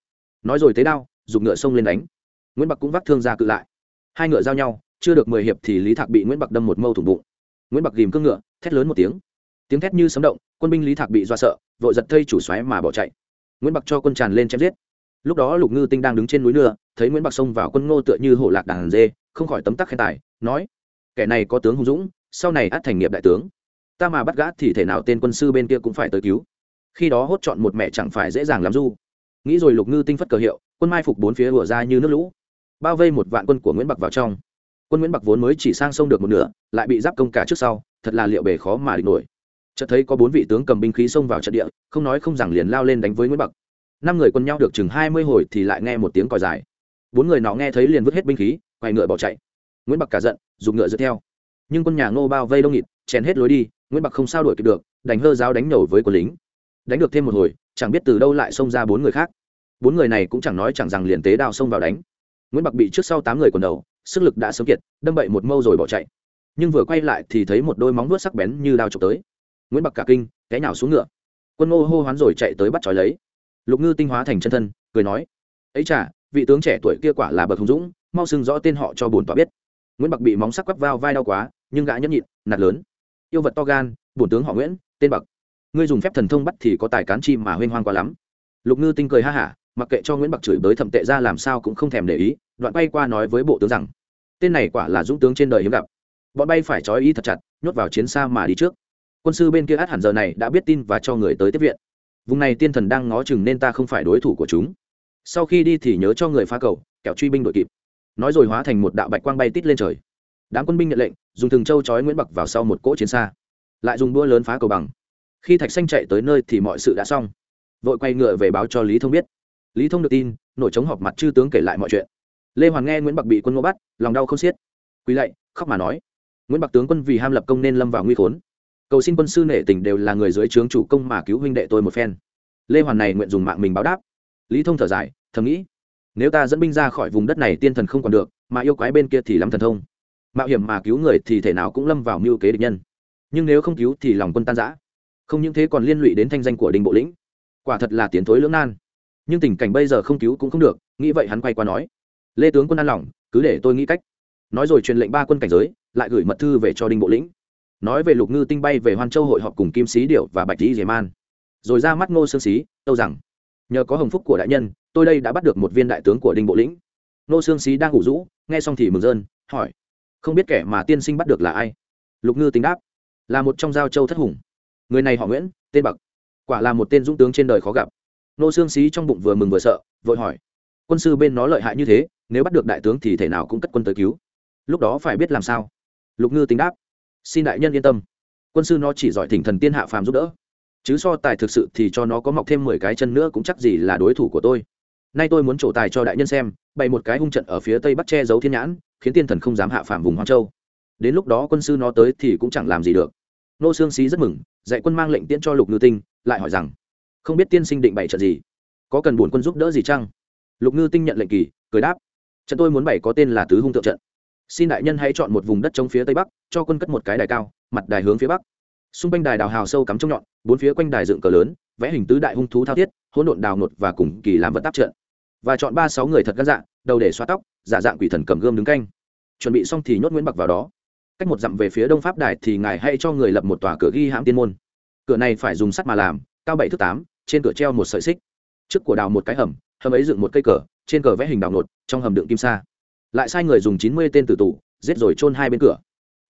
Nói rồi tế đao dùng ngựa xông lên đánh. Nguyễn bạc cũng vác thương ra cự lại. Hai ngựa giao nhau chưa được mười hiệp thì lý thạc bị nguyễn bạc đâm một mâu thủng bụng. Nguyễn bạc ghìm cương ngựa, thét lớn một tiếng. Tiếng thét như sấm động, quân binh lý thạc bị do sợ, vội giật thây chủ xoáy mà bỏ chạy. Nguyễn bạc cho quân tràn lên chém giết. Lúc đó lục ngư tinh đang đứng trên núi nưa, thấy nguyễn bạc xông vào quân ngô tựa như hổ lạc đàn dê, không khỏi tấm tắc khen tài, nói, kẻ này có tướng hùng dũng, sau này át thành nghiệp đại tướng. Ta mà bắt gã thì thể nào tên quân sư bên kia cũng phải tới cứu. Khi đó hốt chọn một mẹ chẳng phải dễ dàng làm du. Nghĩ rồi lục ngư tinh phất cờ hiệu, quân mai phục bốn phía ùa ra như nước lũ. Bao vây một vạn quân của nguyễn bạc vào trong quân nguyễn bạc vốn mới chỉ sang sông được một nửa lại bị giáp công cả trước sau thật là liệu bề khó mà địch nổi chợt thấy có bốn vị tướng cầm binh khí xông vào trận địa không nói không rằng liền lao lên đánh với nguyễn bạc năm người quân nhau được chừng hai mươi hồi thì lại nghe một tiếng còi dài bốn người nó nghe thấy liền vứt hết binh khí quay ngựa bỏ chạy nguyễn bạc cả giận dùng ngựa dựa theo nhưng quân nhà ngô bao vây đông nghịt chèn hết lối đi nguyễn bạc không sao đuổi kịp được đánh hơ giáo đánh nhầu với quân lính đánh được thêm một hồi chẳng biết từ đâu lại xông ra bốn người khác bốn người này cũng chẳng nói chẳng rằng liền tế đao xông vào đánh nguyễn bạc bị trước sau tám người quần đầu sức lực đã sớm kiệt, đâm bậy một mâu rồi bỏ chạy. Nhưng vừa quay lại thì thấy một đôi móng vuốt sắc bén như đao trộm tới. Nguyễn bạc cả kinh, té nhào xuống ngựa. Quân ngô hô hoán rồi chạy tới bắt trói lấy. Lục ngư tinh hóa thành chân thân, cười nói, ấy chả vị tướng trẻ tuổi kia quả là bậc hùng dũng, mau xưng rõ tên họ cho bổn tọa biết. Nguyễn bạc bị móng sắc quắp vào vai đau quá, nhưng gã nhẫn nhịn, nạt lớn, yêu vật to gan, bổn tướng họ nguyễn, tên bậc ngươi dùng phép thần thông bắt thì có tài cán chi mà huyên hoang quá lắm. Lục ngư tinh cười ha hả mặc kệ cho nguyễn bạc chửi bới thẩm tệ ra làm sao cũng không thèm để ý, đoạn bay qua nói với bộ tướng rằng, tên này quả là dũng tướng trên đời hiếm gặp. Bọn bay phải trói ý thật chặt, nhốt vào chiến xa mà đi trước. Quân sư bên kia át hẳn giờ này đã biết tin và cho người tới tiếp viện. Vùng này tiên thần đang ngó chừng nên ta không phải đối thủ của chúng. Sau khi đi thì nhớ cho người phá cầu, kẻo truy binh đội kịp. Nói rồi hóa thành một đạo bạch quang bay tít lên trời. Đám quân binh nhận lệnh, dùng thừng châu trói nguyễn bạc vào sau một cỗ chiến xa. Lại dùng đua lớn phá cầu bằng. Khi thạch xanh chạy tới nơi thì mọi sự đã xong. Vội quay ngựa về báo cho lý thông biết lý thông được tin, nội chống họp mặt chư tướng kể lại mọi chuyện. Lê Hoàn nghe nguyễn bạc bị quân ngô bắt, lòng đau không xiết. Quý lạy, khóc mà nói. Nguyễn bạc tướng quân vì ham lập công nên lâm vào nguy khốn. Cầu xin quân sư nể tình đều là người dưới trướng chủ công mà cứu huynh đệ tôi một phen. Lê hoàn này nguyện dùng mạng mình báo đáp. Lý thông thở dài, thầm nghĩ, nếu ta dẫn binh ra khỏi vùng đất này tiên thần không còn được, mà yêu quái bên kia thì lắm thần thông. Mạo hiểm mà cứu người thì thể nào cũng lâm vào mưu kế địch nhân. Nhưng nếu không cứu thì lòng quân tan giã không những thế còn liên lụy đến thanh danh của đình bộ lĩnh. Quả thật là tiến thối lưỡng nan nhưng tình cảnh bây giờ không cứu cũng không được, nghĩ vậy hắn quay qua nói, lê tướng quân an lòng, cứ để tôi nghĩ cách. Nói rồi truyền lệnh ba quân cảnh giới, lại gửi mật thư về cho đinh bộ lĩnh. Nói về lục ngư tinh bay về hoan châu hội họp cùng kim sĩ điệu và bạch lý dề man. Rồi ra mắt ngô sương xí, tâu rằng. Nhờ có hồng phúc của đại nhân, tôi đây đã bắt được một viên đại tướng của đinh bộ lĩnh. Ngô sương xí đang ngủ rũ, nghe xong thì mừng rơn, hỏi, không biết kẻ mà tiên sinh bắt được là ai? Lục ngư tính đáp, là một trong giao châu thất hùng. Người này họ nguyễn, tên bậc. Quả là một tên dũng tướng trên đời khó gặp nô xương xí trong bụng vừa mừng vừa sợ, vội hỏi, quân sư bên nó lợi hại như thế, nếu bắt được đại tướng thì thể nào cũng cất quân tới cứu? Lúc đó phải biết làm sao? Lục ngư tính đáp, xin đại nhân yên tâm, quân sư nó chỉ giỏi thỉnh thần tiên hạ phàm giúp đỡ. Chứ so tài thực sự thì cho nó có mọc thêm mười cái chân nữa cũng chắc gì là đối thủ của tôi. Nay tôi muốn trổ tài cho đại nhân xem, bày một cái hung trận ở phía tây bắc che giấu thiên nhãn, khiến tiên thần không dám hạ phàm vùng hoang châu. Đến lúc đó quân sư nó tới thì cũng chẳng làm gì được. Nô xương xí rất mừng, dạy quân mang lệnh tiễn cho lục ngư tinh, lại hỏi rằng không biết tiên sinh định bày trận gì. Có cần bổn quân giúp đỡ gì chăng? Lục ngư tinh nhận lệnh kỳ, cười đáp. Trận tôi muốn bày có tên là tứ hung tượng trận. Xin đại nhân hãy chọn một vùng đất trong phía tây bắc, cho quân cất một cái đài cao, mặt đài hướng phía bắc. Xung quanh đài đào hào sâu cắm trong nhọn, bốn phía quanh đài dựng cờ lớn, vẽ hình tứ đại hung thú thao thiết, hỗn độn đào nột và cùng kỳ làm vật tác trận. Và chọn ba sáu người thật gan dạ đầu để xoa tóc, giả dạng quỷ thần cầm gươm đứng canh. Chuẩn bị xong thì nhốt nguyễn bạc vào đó. Cách một dặm về phía đông pháp đài thì ngài hãy cho người lập một tòa cửa ghi hãm tiên môn. Cửa này phải dùng sắt mà làm, cao bảy thước tám trên cửa treo một sợi xích. Trước của đào một cái hầm hầm ấy dựng một cây cờ, trên cờ vẽ hình đào nột, trong hầm đựng kim sa. Lại sai người dùng chín mươi tên tử tù, giết rồi chôn hai bên cửa.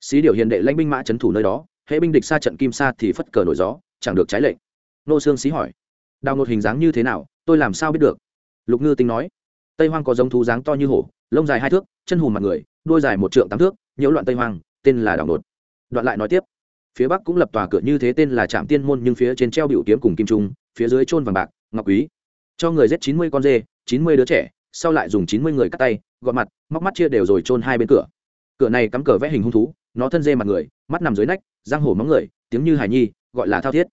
Xí điều hiền đệ lãnh binh mã trấn thủ nơi đó, hệ binh địch xa trận kim sa thì phất cờ nổi gió, chẳng được trái lệnh. Nô xương xí hỏi, đào nột hình dáng như thế nào? Tôi làm sao biết được? Lục ngư tính nói, tây hoang có giống thú dáng to như hổ, lông dài hai thước, chân hùm mặt người, đuôi dài một trượng tám thước, nhiễu loạn tây hoang, tên là đào nột. Đoạn lại nói tiếp phía bắc cũng lập tòa cửa như thế tên là trạm tiên môn, nhưng phía trên treo biểu kiếm cùng kim trung, phía dưới trôn vàng bạc, ngọc quý. Cho người giết chín mươi con dê, chín mươi đứa trẻ, sau lại dùng chín mươi người cắt tay, gọt mặt, móc mắt chia đều rồi trôn hai bên cửa. Cửa này cắm cờ vẽ hình hung thú, nó thân dê mặt người, mắt nằm dưới nách, giang hổ móng người, tiếng như hải nhi, gọi là thao thiết.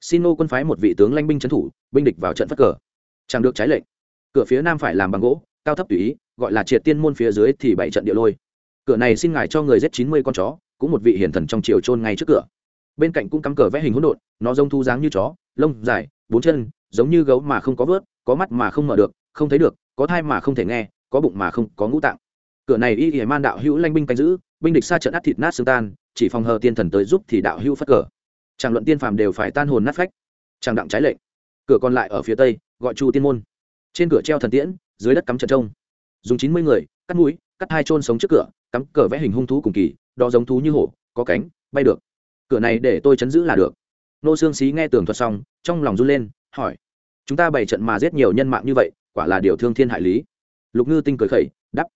Xin nô quân phái một vị tướng lanh binh trấn thủ, binh địch vào trận phất cờ. Chẳng được trái lệnh. Cửa phía nam phải làm bằng gỗ, cao thấp tùy ý, gọi là triệt tiên môn, phía dưới thì bảy trận địa lôi. Cửa này xin ngài cho người giết chín mươi con chó cũng một vị hiển thần trong triều trôn ngay trước cửa. Bên cạnh cũng cắm cờ vẽ hình hỗn độn, nó giống thu dáng như chó, lông dài, bốn chân, giống như gấu mà không có vớt, có mắt mà không mở được, không thấy được, có thai mà không thể nghe, có bụng mà không có ngũ tạng. Cửa này y y man đạo hữu lanh binh canh giữ, binh địch xa trận át thịt nát xương tan, chỉ phòng hờ tiên thần tới giúp thì đạo hữu phất cờ. Chẳng luận tiên phàm đều phải tan hồn nát phách. Chẳng đặng trái lệnh. Cửa còn lại ở phía tây, gọi chu tiên môn. Trên cửa treo thần tiễn, dưới đất cắm trận trông. Dùng chín mươi người, cắt mũi cắt hai chôn sống trước cửa, cắm cờ vẽ hình hung thú cùng kỳ, đó giống thú như hổ, có cánh, bay được. Cửa này để tôi chấn giữ là được. Nô xương xí nghe tường thuật xong, trong lòng run lên, hỏi, chúng ta bày trận mà giết nhiều nhân mạng như vậy, quả là điều thương thiên hại lý. Lục ngư tinh cười khẩy đắp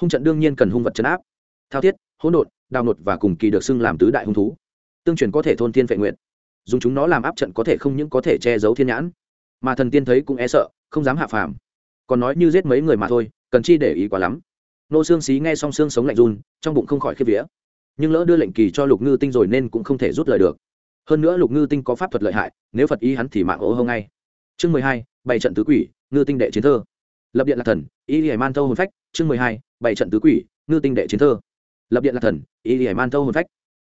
hung trận đương nhiên cần hung vật chấn áp, thao thiết, hỗn độn, đào nột và cùng kỳ được xưng làm tứ đại hung thú. Tương truyền có thể thôn thiên vệ nguyện, dùng chúng nó làm áp trận có thể không những có thể che giấu thiên nhãn, mà thần tiên thấy cũng e sợ, không dám hạ phàm. Còn nói như giết mấy người mà thôi, cần chi để ý quá lắm nô xương xí nghe xong xương sống lạnh run, trong bụng không khỏi khiếp vía. Nhưng lỡ đưa lệnh kỳ cho lục ngư tinh rồi nên cũng không thể rút lời được. Hơn nữa lục ngư tinh có pháp thuật lợi hại, nếu phật ý hắn thì mạng ố hơn ngay. Chương mười hai bảy trận tứ quỷ, ngư tinh đệ chiến thơ. Lập điện lạc thần, y hải man thâu hồn phách, chương mười hai bảy trận tứ quỷ, ngư tinh đệ chiến thơ. Lập điện lạc thần, y hải man thâu hồn phách.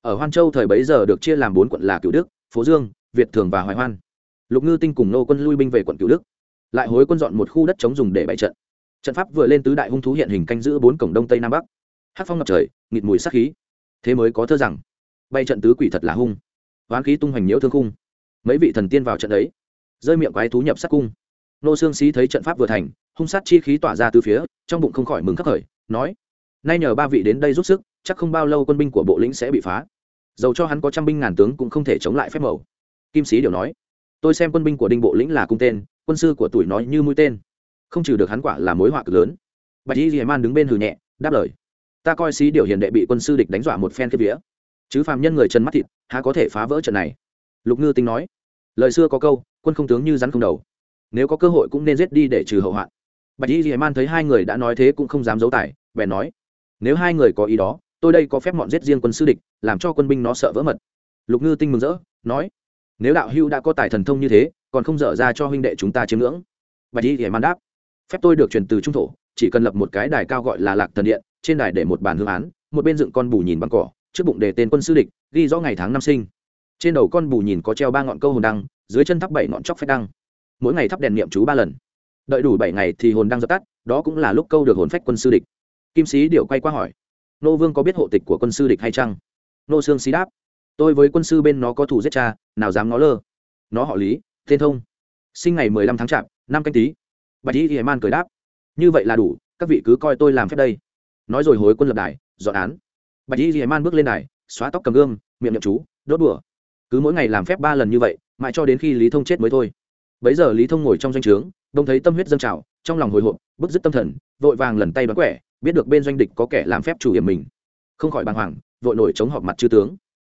Ở hoan châu thời bấy giờ được chia làm bốn quận là cửu đức, phố dương, việt thường và hoài hoan. Lục ngư tinh cùng nô quân lui binh về quận cửu đức. Lại hối quân dọn một khu đất chống dùng để bày trận trận pháp vừa lên tứ đại hung thú hiện hình canh giữ bốn cổng đông tây nam bắc. Hát phong ngập trời, nghịt mùi sắc khí. Thế mới có thơ rằng, bay trận tứ quỷ thật là hung. Hoán khí tung hoành nhiễu thương khung. Mấy vị thần tiên vào trận ấy rơi miệng quái thú nhập sát cung. Nô xương sĩ thấy trận pháp vừa thành, hung sát chi khí tỏa ra từ phía, trong bụng không khỏi mừng khắc khởi, nói, nay nhờ ba vị đến đây giúp sức, chắc không bao lâu quân binh của bộ lĩnh sẽ bị phá. Dầu cho hắn có trăm binh ngàn tướng cũng không thể chống lại phép màu kim sĩ điều nói, tôi xem quân binh của đinh bộ lĩnh là cung tên, quân sư của tuổi nói như mũi tên không trừ được hắn quả là mối họa cực lớn. Bạch y dì man đứng bên hừ nhẹ, đáp lời. Ta coi sĩ điều hiền đệ bị quân sư địch đánh dọa một phen kết vía. Chứ phàm nhân người chân mắt thịt, há có thể phá vỡ trận này? Lục ngư tinh nói. Lời xưa có câu, quân không tướng như rắn không đầu. Nếu có cơ hội cũng nên giết đi để trừ hậu hoạn. Bạch y dì man thấy hai người đã nói thế cũng không dám giấu tài bèn nói. Nếu hai người có ý đó, tôi đây có phép mọn giết riêng quân sư địch, làm cho quân binh nó sợ vỡ mật. Lục ngư tinh mừng rỡ, nói. Nếu đạo hưu đã có tài thần thông như thế, còn không dở ra cho huynh đệ chúng ta chiếm ngưỡng. Bạch y dì man đáp phép tôi được truyền từ trung thổ, chỉ cần lập một cái đài cao gọi là lạc thần điện, trên đài để một bàn hương án, một bên dựng con bù nhìn bằng cỏ, trước bụng đề tên quân sư địch, ghi rõ ngày tháng năm sinh. Trên đầu con bù nhìn có treo ba ngọn câu hồn đăng, dưới chân thắp bảy ngọn chóc phép đăng. Mỗi ngày thắp đèn niệm chú ba lần. Đợi đủ bảy ngày thì hồn đăng dập tắt, đó cũng là lúc câu được hồn phách quân sư địch. Kim sĩ điệu quay qua hỏi, nô vương có biết hộ tịch của quân sư địch hay chăng? Nô sương sĩ đáp, tôi với quân sư bên nó có thủ giết cha, nào dám nó lơ. Nó họ lý, tên thông, sinh ngày mười lăm tháng chạp, năm canh tí bạch y hiểm man cười đáp, như vậy là đủ, các vị cứ coi tôi làm phép đây. Nói rồi hối quân lập đài, dọn án. Bạch y hiểm man bước lên đài, xóa tóc cầm gương, miệng nhậm chú, đốt đùa cứ mỗi ngày làm phép ba lần như vậy, mãi cho đến khi lý thông chết mới thôi. Bấy giờ lý thông ngồi trong doanh trướng, đông thấy tâm huyết dâng trào, trong lòng hồi hộp, bức dứt tâm thần, vội vàng lần tay bắn quẻ, biết được bên doanh địch có kẻ làm phép chủ hiểm mình. Không khỏi bàng hoàng, vội nổi chống họp mặt chư tướng.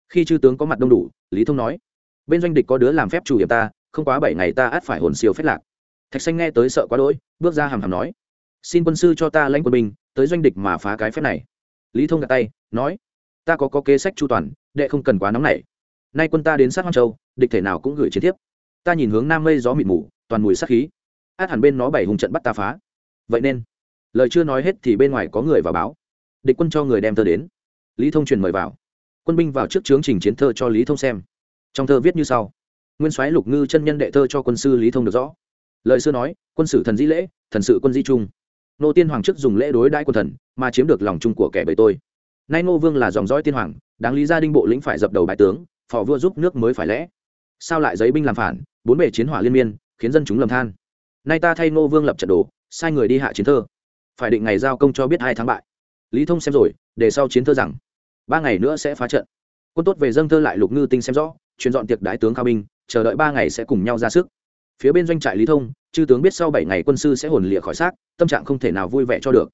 Khi chư tướng có mặt đông đủ, lý thông nói, bên doanh địch có đứa làm phép chủ hiểm ta, không quá bảy ngày ta át phải hồn siêu phép lạc thạch xanh nghe tới sợ quá đỗi, bước ra hàm hàm nói, xin quân sư cho ta lãnh quân binh, tới doanh địch mà phá cái phép này. Lý thông gạt tay, nói, ta có có kế sách chu toàn, đệ không cần quá nóng nảy. Nay quân ta đến sát hoang châu, địch thể nào cũng gửi chiến tiếp. ta nhìn hướng nam mây gió mịt mù, toàn mùi sát khí. Át hẳn bên nó bảy hùng trận bắt ta phá. Vậy nên, lời chưa nói hết thì bên ngoài có người vào báo. Địch quân cho người đem thơ đến. Lý thông truyền mời vào. Quân binh vào trước chướng trình chiến thơ cho lý thông xem. Trong thơ viết như sau. Nguyên soái lục ngư chân nhân đệ thơ cho quân sư lý thông được rõ lời xưa nói, quân sử thần di lễ, thần sự quân di trung. Nô tiên hoàng chức dùng lễ đối đãi quân thần, mà chiếm được lòng chung của kẻ bầy tôi. Nay ngô vương là dòng dõi tiên hoàng, đáng lý gia đinh bộ lĩnh phải dập đầu bại tướng, phò vua giúp nước mới phải lẽ. Sao lại giấy binh làm phản, bốn bề chiến hỏa liên miên, khiến dân chúng lầm than. Nay ta thay ngô vương lập trận đồ, sai người đi hạ chiến thơ. Phải định ngày giao công cho biết hai tháng bại. Lý thông xem rồi, để sau chiến thơ rằng, ba ngày nữa sẽ phá trận. Quân tốt về dâng thơ lại lục ngư tinh xem rõ truyền dọn tiệc đái tướng cao binh, chờ đợi ba ngày sẽ cùng nhau ra sức phía bên doanh trại lý thông, chư tướng biết sau bảy ngày quân sư sẽ hồn lịa khỏi xác, tâm trạng không thể nào vui vẻ cho được.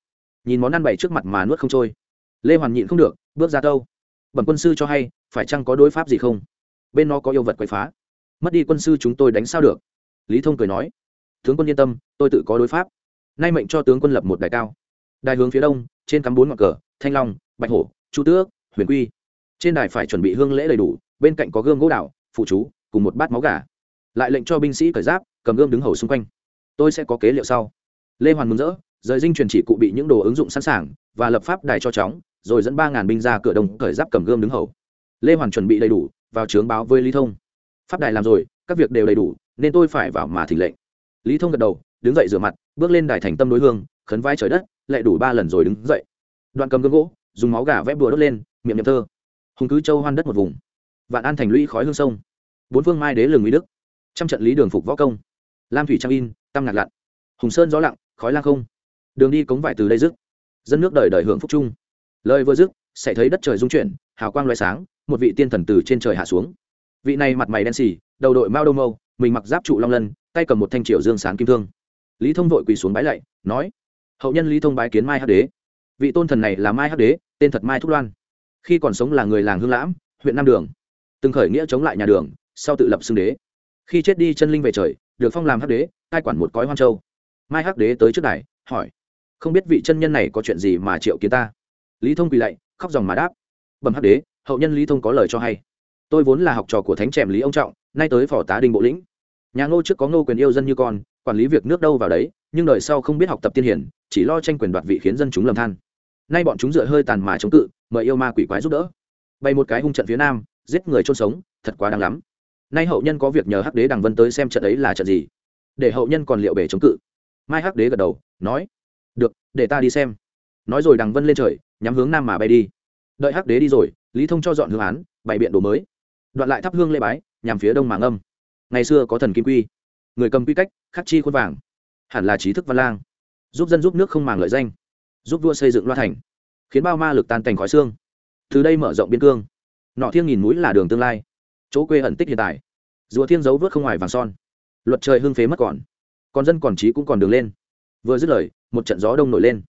Nhìn món ăn bày trước mặt mà nuốt không trôi. Lê hoàn nhịn không được, bước ra tâu. Bẩm quân sư cho hay, phải chăng có đối pháp gì không? Bên nó có yêu vật quậy phá. Mất đi quân sư chúng tôi đánh sao được? Lý thông cười nói. Tướng quân yên tâm, tôi tự có đối pháp. Nay mệnh cho tướng quân lập một đài cao. Đài hướng phía đông, trên cắm bốn ngọn cờ, thanh long, bạch hổ, chu tước, huyền quy. Trên đài phải chuẩn bị hương lễ đầy đủ, bên cạnh có gương gỗ đảo phụ chú, cùng một bát máu gà lại lệnh cho binh sĩ cởi giáp, cầm gươm đứng hầu xung quanh. Tôi sẽ có kế liệu sau. Lê hoàn mừng rỡ, rời dinh truyền chỉ cụ bị những đồ ứng dụng sẵn sàng và lập pháp đài cho chóng, rồi dẫn ba ngàn binh ra cửa đông cởi giáp cầm gươm đứng hầu. Lê hoàn chuẩn bị đầy đủ, vào trướng báo với lý thông. Pháp đài làm rồi, các việc đều đầy đủ, nên tôi phải vào mà thỉnh lệnh. Lý thông gật đầu, đứng dậy rửa mặt, bước lên đài thành tâm đối hương, khấn vai trời đất lại đủ ba lần rồi đứng dậy. Đoạn cầm gương gỗ, dùng máu gà vẽ bùa đốt lên, miệng nhậm thơ. Hùng cứ châu hoan đất một vùng. Vạn an thành lũy khói hương sông. Bốn phương mai đế lừng mỹ đức trăm trận lý đường phục võ công. Lam thủy trang in, tam ngạt lặn. Hùng sơn gió lặng, khói lang không. Đường đi cống vải từ đây dứt dân nước đời đời hưởng phúc chung. Lời vừa dứt sẽ thấy đất trời rung chuyển, hào quang loại sáng, một vị tiên thần từ trên trời hạ xuống. Vị này mặt mày đen xì, đầu đội mao đô mâu, mình mặc giáp trụ long lân, tay cầm một thanh triệu dương sáng kim thương. Lý thông vội quỳ xuống bái lạy, nói, hậu nhân lý thông bái kiến mai hắc đế. Vị tôn thần này là mai hắc đế, tên thật mai thúc loan. Khi còn sống là người làng hương lãm, huyện nam đường. Từng khởi nghĩa chống lại nhà đường, sau tự lập xưng đế khi chết đi chân linh về trời, được phong làm hắc đế, cai quản một cõi hoang châu. Mai hắc đế tới trước đài, hỏi, không biết vị chân nhân này có chuyện gì mà triệu kiến ta? Lý thông quỳ lạy, khóc dòng mà đáp, bẩm hắc đế, hậu nhân lý thông có lời cho hay. Tôi vốn là học trò của thánh trèm lý ông trọng, nay tới phò tá đình bộ lĩnh. Nhà ngô trước có ngô quyền yêu dân như con, quản lý việc nước đâu vào đấy, nhưng đời sau không biết học tập tiên hiển, chỉ lo tranh quyền đoạt vị khiến dân chúng lầm than. Nay bọn chúng dựa hơi tàn mà chống cự, mời yêu ma quỷ quái giúp đỡ. Bày một cái hung trận phía nam, giết người chôn sống, thật quá đáng lắm nay hậu nhân có việc nhờ hắc đế đằng vân tới xem trận ấy là trận gì? Để hậu nhân còn liệu bể chống cự. Mai hắc đế gật đầu, nói, được, để ta đi xem. Nói rồi đằng vân lên trời, nhắm hướng nam mà bay đi. Đợi hắc đế đi rồi, lý thông cho dọn hương án, bày biện đồ mới. Đoạn lại thắp hương lê bái, nhằm phía đông màng âm ngày xưa có thần kim quy. Người cầm quy cách, khắc chi khuôn vàng. Hẳn là trí thức văn lang. Giúp dân giúp nước không màng lợi danh. Giúp vua xây dựng loa thành. Khiến bao ma lực tan thành khói xương. Từ đây mở rộng biên cương. Nọ thiêng nghìn mũi là đường tương lai chỗ quê ẩn tích hiện tại. Rùa thiên giấu vớt không ngoài vàng son. Luật trời hưng phế mất còn. Còn dân còn trí cũng còn đường lên. Vừa dứt lời, một trận gió đông nổi lên.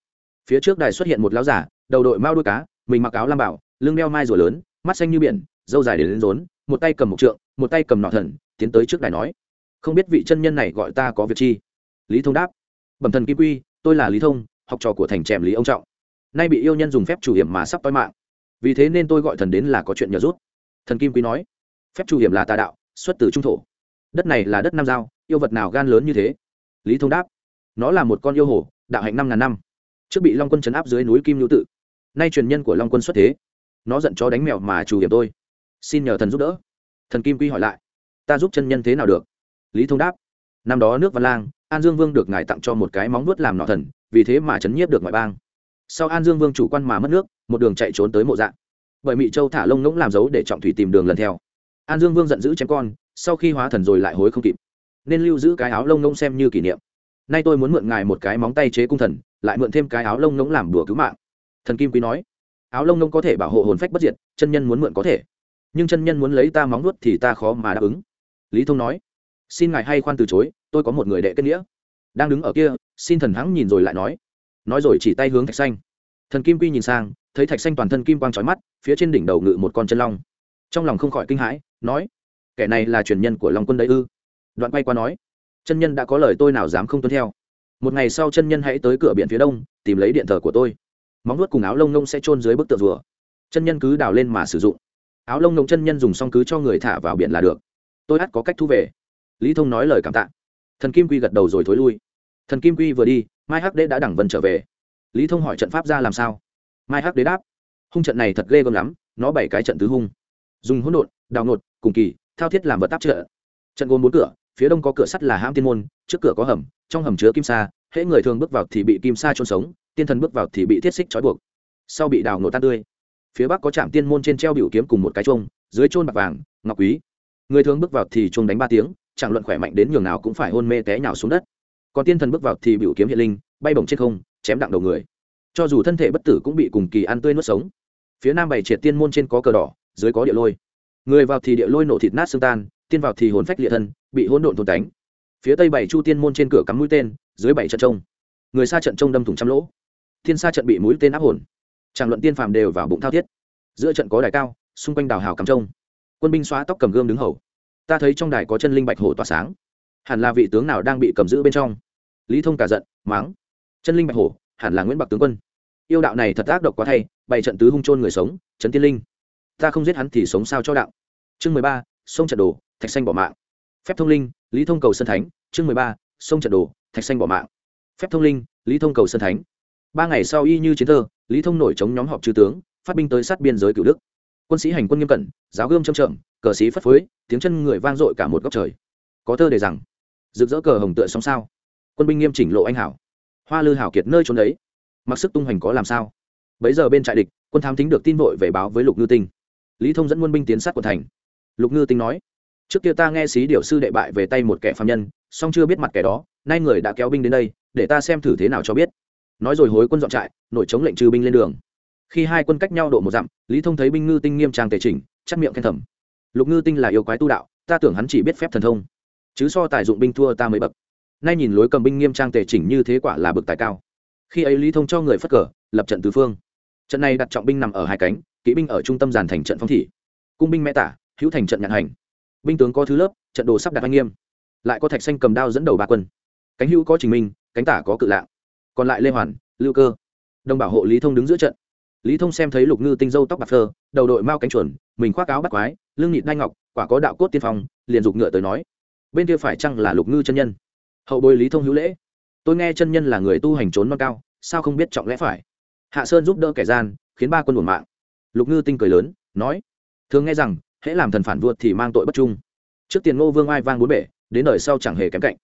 Phía trước đài xuất hiện một lão giả, đầu đội mao đuôi cá, mình mặc áo lam bảo, lưng đeo mai rùa lớn, mắt xanh như biển dâu dài để lên rốn, một tay cầm một trượng, một tay cầm nọ thần, tiến tới trước đài nói, không biết vị chân nhân này gọi ta có việc chi? Lý thông đáp, bẩm thần kim quy, tôi là lý thông, học trò của thành trèm lý ông trọng. Nay bị yêu nhân dùng phép chủ hiểm mà sắp toi mạng. Vì thế nên tôi gọi thần đến là có chuyện nhờ rút. Thần kim quý nói phép chủ hiểm là tà đạo, xuất từ trung thổ. Đất này là đất nam giao, yêu vật nào gan lớn như thế? Lý thông đáp, nó là một con yêu hồ, đạo hạnh năm ngàn năm. Trước bị long quân chấn áp dưới núi kim nhu tự, nay truyền nhân của long quân xuất thế. Nó giận chó đánh mèo mà chủ hiểm tôi. Xin nhờ thần giúp đỡ. Thần kim quy hỏi lại, ta giúp chân nhân thế nào được? Lý thông đáp, năm đó nước văn lang, an dương vương được ngài tặng cho một cái móng vuốt làm nọ thần, vì thế mà chấn nhiếp được ngoại bang. Sau an dương vương chủ quan mà mất nước, một đường chạy trốn tới mộ dạng. Bởi mỹ châu thả lông ngỗng làm dấu để trọng thủy tìm đường lần theo an dương vương giận dữ chém con, sau khi hóa thần rồi lại hối không kịp. Nên lưu giữ cái áo lông ngỗng xem như kỷ niệm. Nay tôi muốn mượn ngài một cái móng tay chế cung thần, lại mượn thêm cái áo lông ngỗng làm đùa cứu mạng. Thần kim quý nói, áo lông ngỗng có thể bảo hộ hồn phách bất diệt, chân nhân muốn mượn có thể. Nhưng chân nhân muốn lấy ta móng nuốt thì ta khó mà đáp ứng. Lý thông nói, xin ngài hay khoan từ chối, tôi có một người đệ kết nghĩa. Đang đứng ở kia, xin thần hắng nhìn rồi lại nói nói rồi chỉ tay hướng thạch xanh. Thần kim quy nhìn sang, thấy thạch xanh toàn thân kim quang trói mắt, phía trên đỉnh đầu ngự một con chân long trong lòng không khỏi kinh hãi, nói, kẻ này là truyền nhân của long quân đấy ư? Đoạn bay qua nói, chân nhân đã có lời tôi nào dám không tuân theo. Một ngày sau chân nhân hãy tới cửa biển phía đông, tìm lấy điện thờ của tôi. Móng nuốt cùng áo lông nông sẽ chôn dưới bức tượng rùa. Chân nhân cứ đào lên mà sử dụng. Áo lông nông chân nhân dùng xong cứ cho người thả vào biển là được. Tôi hát có cách thu về. Lý thông nói lời cảm tạ. Thần kim quy gật đầu rồi thối lui. Thần kim quy vừa đi, mai hắc đế đã đẳng vân trở về. Lý thông hỏi trận pháp ra làm sao? Mai hắc đế đáp, hung trận này thật ghê gớm lắm, nó bảy cái trận tứ hung dùng hỗn độn, đào nột cùng kỳ, thao thiết làm vật tác trợ. Trận gồm bốn cửa, phía đông có cửa sắt là hãm tiên môn, trước cửa có hầm, trong hầm chứa kim sa, hễ người thường bước vào thì bị kim sa trôn sống, tiên thần bước vào thì bị thiết xích trói buộc. Sau bị đào nột tan tươi. Phía bắc có trạm tiên môn trên treo biểu kiếm cùng một cái chuông, dưới trôn bạc vàng, ngọc quý. Người thường bước vào thì chuông đánh ba tiếng, chẳng luận khỏe mạnh đến nhường nào cũng phải hôn mê té nhào xuống đất. Còn tiên thần bước vào thì biểu kiếm hiện linh, bay bổng trên không, chém đặng đầu người. Cho dù thân thể bất tử cũng bị cùng kỳ ăn tươi nuốt sống. Phía nam bày triệt tiên môn trên có cờ đỏ dưới có địa lôi. Người vào thì địa lôi nổ thịt nát xương tan, tiên vào thì hồn phách địa thân, bị hỗn độn thôn tánh. Phía tây bảy chu tiên môn trên cửa cắm mũi tên, dưới bảy trận trông. Người xa trận trông đâm thủng trăm lỗ. Thiên xa trận bị mũi tên áp hồn. Tràng luận tiên phàm đều vào bụng thao thiết. Giữa trận có đài cao, xung quanh đào hào cắm trông. Quân binh xóa tóc cầm gươm đứng hầu. Ta thấy trong đài có chân linh bạch hổ tỏa sáng. Hẳn là vị tướng nào đang bị cầm giữ bên trong. Lý thông cả giận máng chân linh bạch hổ, hẳn là nguyễn bạc tướng quân. Yêu đạo này thật ác độc quá thay, bày trận tứ hung trôn người sống trấn tiên linh ta không giết hắn thì sống sao cho đạo. Chương mười ba, sông trận đồ, thạch xanh bỏ mạng. Phép thông linh, lý thông cầu sân thánh. Chương mười ba, sông trận đồ, thạch xanh bỏ mạng. Phép thông linh, lý thông cầu sân thánh. Ba ngày sau y như chiến thơ, lý thông nổi chống nhóm họp chư tướng, phát binh tới sát biên giới cửu đức. Quân sĩ hành quân nghiêm cẩn, giáo gươm châm trợm cờ sĩ phất phới, tiếng chân người vang dội cả một góc trời. Có thơ để rằng, rực rỡ cờ hồng tựa sóng sao, quân binh nghiêm chỉnh lộ anh hảo, hoa lư hảo kiệt nơi trốn đấy, mặc sức tung hoành có làm sao. Bấy giờ bên trại địch, quân thám tính được tin vội về báo với lục ngư tinh lý thông dẫn quân binh tiến sát quận thành. Lục ngư tinh nói, trước kia ta nghe sĩ điều sư đệ bại về tay một kẻ phạm nhân, song chưa biết mặt kẻ đó, nay người đã kéo binh đến đây, để ta xem thử thế nào cho biết. Nói rồi hối quân dọn trại, nổi chống lệnh trừ binh lên đường. Khi hai quân cách nhau độ một dặm, lý thông thấy binh ngư tinh nghiêm trang tề chỉnh chắc miệng khen thầm, lục ngư tinh là yêu quái tu đạo, ta tưởng hắn chỉ biết phép thần thông, chứ so tài dụng binh thua ta mới bậc. Nay nhìn lối cầm binh nghiêm trang tề chỉnh như thế quả là bực tài cao. Khi ấy lý thông cho người phất cờ, lập trận tứ phương trận này đặt trọng binh nằm ở hai cánh, kỵ binh ở trung tâm giàn thành trận phong thị. Cung binh mẹ tả, hữu thành trận nhạn hành. Binh tướng có thứ lớp, trận đồ sắp đặt anh nghiêm. Lại có thạch xanh cầm đao dẫn đầu ba quân. Cánh hữu có trình minh, cánh tả có cự lạng. Còn lại lê hoàn, lưu cơ. Đồng bảo hộ lý thông đứng giữa trận. Lý thông xem thấy lục ngư tinh dâu tóc bạc phơ, đầu đội mao cánh chuẩn mình khoác áo bắt quái, lưng nhịn đai ngọc, quả có đạo cốt tiên phong, liền dục ngựa tới nói. Bên kia phải chăng là lục ngư chân nhân? Hậu bồi lý thông hữu lễ. Tôi nghe chân nhân là người tu hành trốn non cao, sao không biết trọng lẽ phải? Hạ sơn giúp đỡ kẻ gian, khiến ba quân buồn mạng. Lục ngư tinh cười lớn, nói, thường nghe rằng, hễ làm thần phản vượt thì mang tội bất trung. Trước tiền ngô vương ai vang bốn bể, đến đời sau chẳng hề kém cạnh.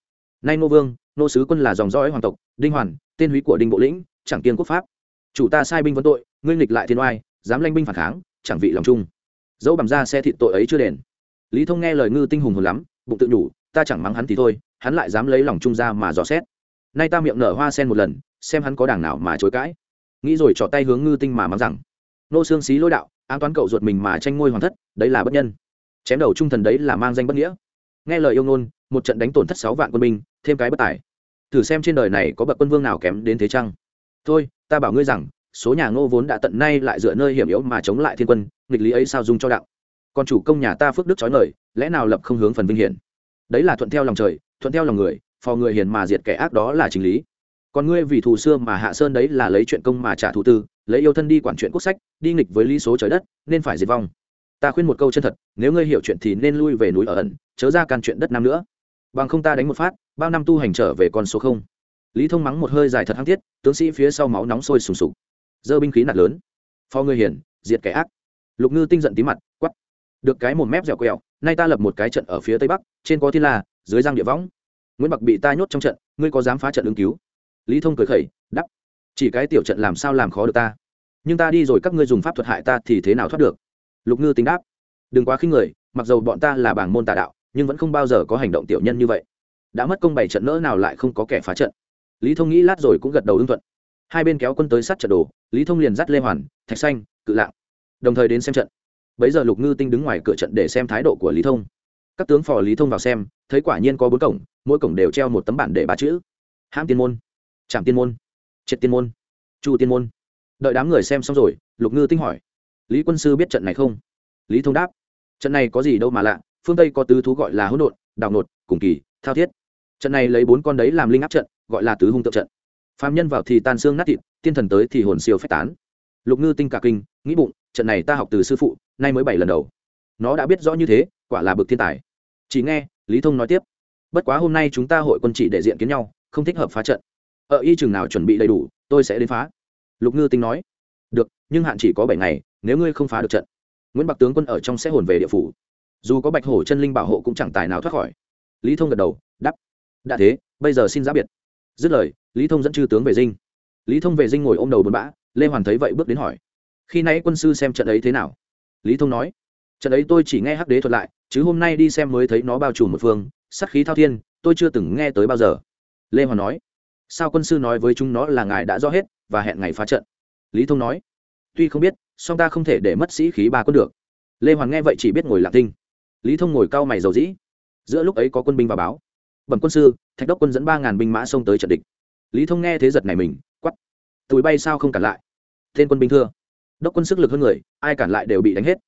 Nay ngô vương nô sứ quân là dòng dõi hoàng tộc, đinh hoàn, tên húy của đinh bộ lĩnh, chẳng kiên quốc pháp. Chủ ta sai binh vấn tội, ngươi nghịch lại thiên oai, dám lanh binh phản kháng, chẳng vị lòng chung dẫu bằng ra xe thịt tội ấy chưa đền. Lý thông nghe lời ngư tinh hùng hồn lắm, bụng tự nhủ, ta chẳng mắng hắn thì thôi, hắn lại dám lấy lòng trung ra mà dò xét. Nay ta miệng nở hoa sen một lần, xem hắn có đảng nào mà chối cãi nghĩ rồi trỏ tay hướng ngư tinh mà mắng rằng, nô xương xí lôi đạo an toán cậu ruột mình mà tranh ngôi hoàng thất, đấy là bất nhân. Chém đầu trung thần đấy là mang danh bất nghĩa. Nghe lời yêu ngôn, một trận đánh tổn thất sáu vạn quân binh, thêm cái bất tài. Thử xem trên đời này có bậc quân vương nào kém đến thế chăng? Thôi, ta bảo ngươi rằng, số nhà ngô vốn đã tận nay lại dựa nơi hiểm yếu mà chống lại thiên quân, nghịch lý ấy sao dung cho đạo? Còn chủ công nhà ta phước đức trói lời lẽ nào lập không hướng phần vinh hiển? Đấy là thuận theo lòng trời, thuận theo lòng người, phò người hiền mà diệt kẻ ác đó là chính lý còn ngươi vì thù xưa mà hạ sơn đấy là lấy chuyện công mà trả thù tư lấy yêu thân đi quản chuyện quốc sách đi nghịch với lý số trời đất nên phải diệt vong. Ta khuyên một câu chân thật nếu ngươi hiểu chuyện thì nên lui về núi ở ẩn chớ ra can chuyện đất nam nữa. Bằng không ta đánh một phát bao năm tu hành trở về con số không. Lý thông mắng một hơi dài thật hăng thiết, tướng sĩ phía sau máu nóng sôi sùng sục. Dơ binh khí nạt lớn. Phò ngươi hiền diệt kẻ ác. Lục ngư tinh giận tí mặt quắt được cái một mép dẻo quẹo nay ta lập một cái trận ở phía tây bắc trên có thiên la dưới giang địa võng. Nguyễn bạc bị ta nhốt trong trận ngươi có dám phá trận ứng cứu? Lý thông cười khẩy đắp chỉ cái tiểu trận làm sao làm khó được ta? Nhưng ta đi rồi các ngươi dùng pháp thuật hại ta thì thế nào thoát được? Lục ngư tính đáp, đừng quá khinh người, mặc dầu bọn ta là bảng môn tà đạo, nhưng vẫn không bao giờ có hành động tiểu nhân như vậy. Đã mất công bảy trận nỡ nào lại không có kẻ phá trận. Lý thông nghĩ lát rồi cũng gật đầu ưng thuận. Hai bên kéo quân tới sát trận đồ, lý thông liền dắt lê hoàn, thạch xanh, cự lạng, đồng thời đến xem trận. Bấy giờ lục ngư tinh đứng ngoài cửa trận để xem thái độ của lý thông. Các tướng phò lý thông vào xem, thấy quả nhiên có bốn cổng, mỗi cổng đều treo một tấm bản để ba chữ, hãm tiên môn trạm tiên môn. Triệt tiên môn. Chu tiên môn. Đợi đám người xem xong rồi, lục ngư tinh hỏi, lý quân sư biết trận này không? Lý thông đáp, trận này có gì đâu mà lạ, phương tây có tứ thú gọi là hỗn độn đào nột cùng kỳ, thao thiết. Trận này lấy bốn con đấy làm linh áp trận, gọi là tứ hung tượng trận. Phạm nhân vào thì tan xương nát thịt, tiên thần tới thì hồn siêu phách tán. Lục ngư tinh cả kinh, nghĩ bụng, trận này ta học từ sư phụ, nay mới bảy lần đầu. Nó đã biết rõ như thế, quả là bực thiên tài. Chỉ nghe, lý thông nói tiếp, bất quá hôm nay chúng ta hội quân chỉ để diện kiến nhau, không thích hợp phá trận ở y chừng nào chuẩn bị đầy đủ, tôi sẽ đến phá. Lục ngư tinh nói. Được, nhưng hạn chỉ có bảy ngày, nếu ngươi không phá được trận, nguyễn bạc tướng quân ở trong sẽ hồn về địa phủ. Dù có bạch hổ chân linh bảo hộ cũng chẳng tài nào thoát khỏi. Lý thông gật đầu đắp đã thế, bây giờ xin giá biệt. Dứt lời, lý thông dẫn chư tướng về dinh. Lý thông về dinh ngồi ôm đầu buồn bã, lê hoàn thấy vậy bước đến hỏi. Khi nãy quân sư xem trận ấy thế nào? Lý thông nói. Trận ấy tôi chỉ nghe hắc đế thuật lại, chứ hôm nay đi xem mới thấy nó bao trùm một phương sắc khí thao thiên, tôi chưa từng nghe tới bao giờ. Lê hoàn nói sao quân sư nói với chúng nó là ngài đã rõ hết và hẹn ngày phá trận? Lý thông nói, tuy không biết, song ta không thể để mất sĩ khí ba quân được. Lê hoàn nghe vậy chỉ biết ngồi lạc tinh lý thông ngồi cao mày dầu dĩ. Giữa lúc ấy có quân binh vào báo. Bẩm quân sư, thạch đốc quân dẫn ba ngàn binh mã xông tới trận địch. Lý thông nghe thế giật này mình quắp túi bay sao không cản lại? Tên quân binh thưa. Đốc quân sức lực hơn người, ai cản lại đều bị đánh hết.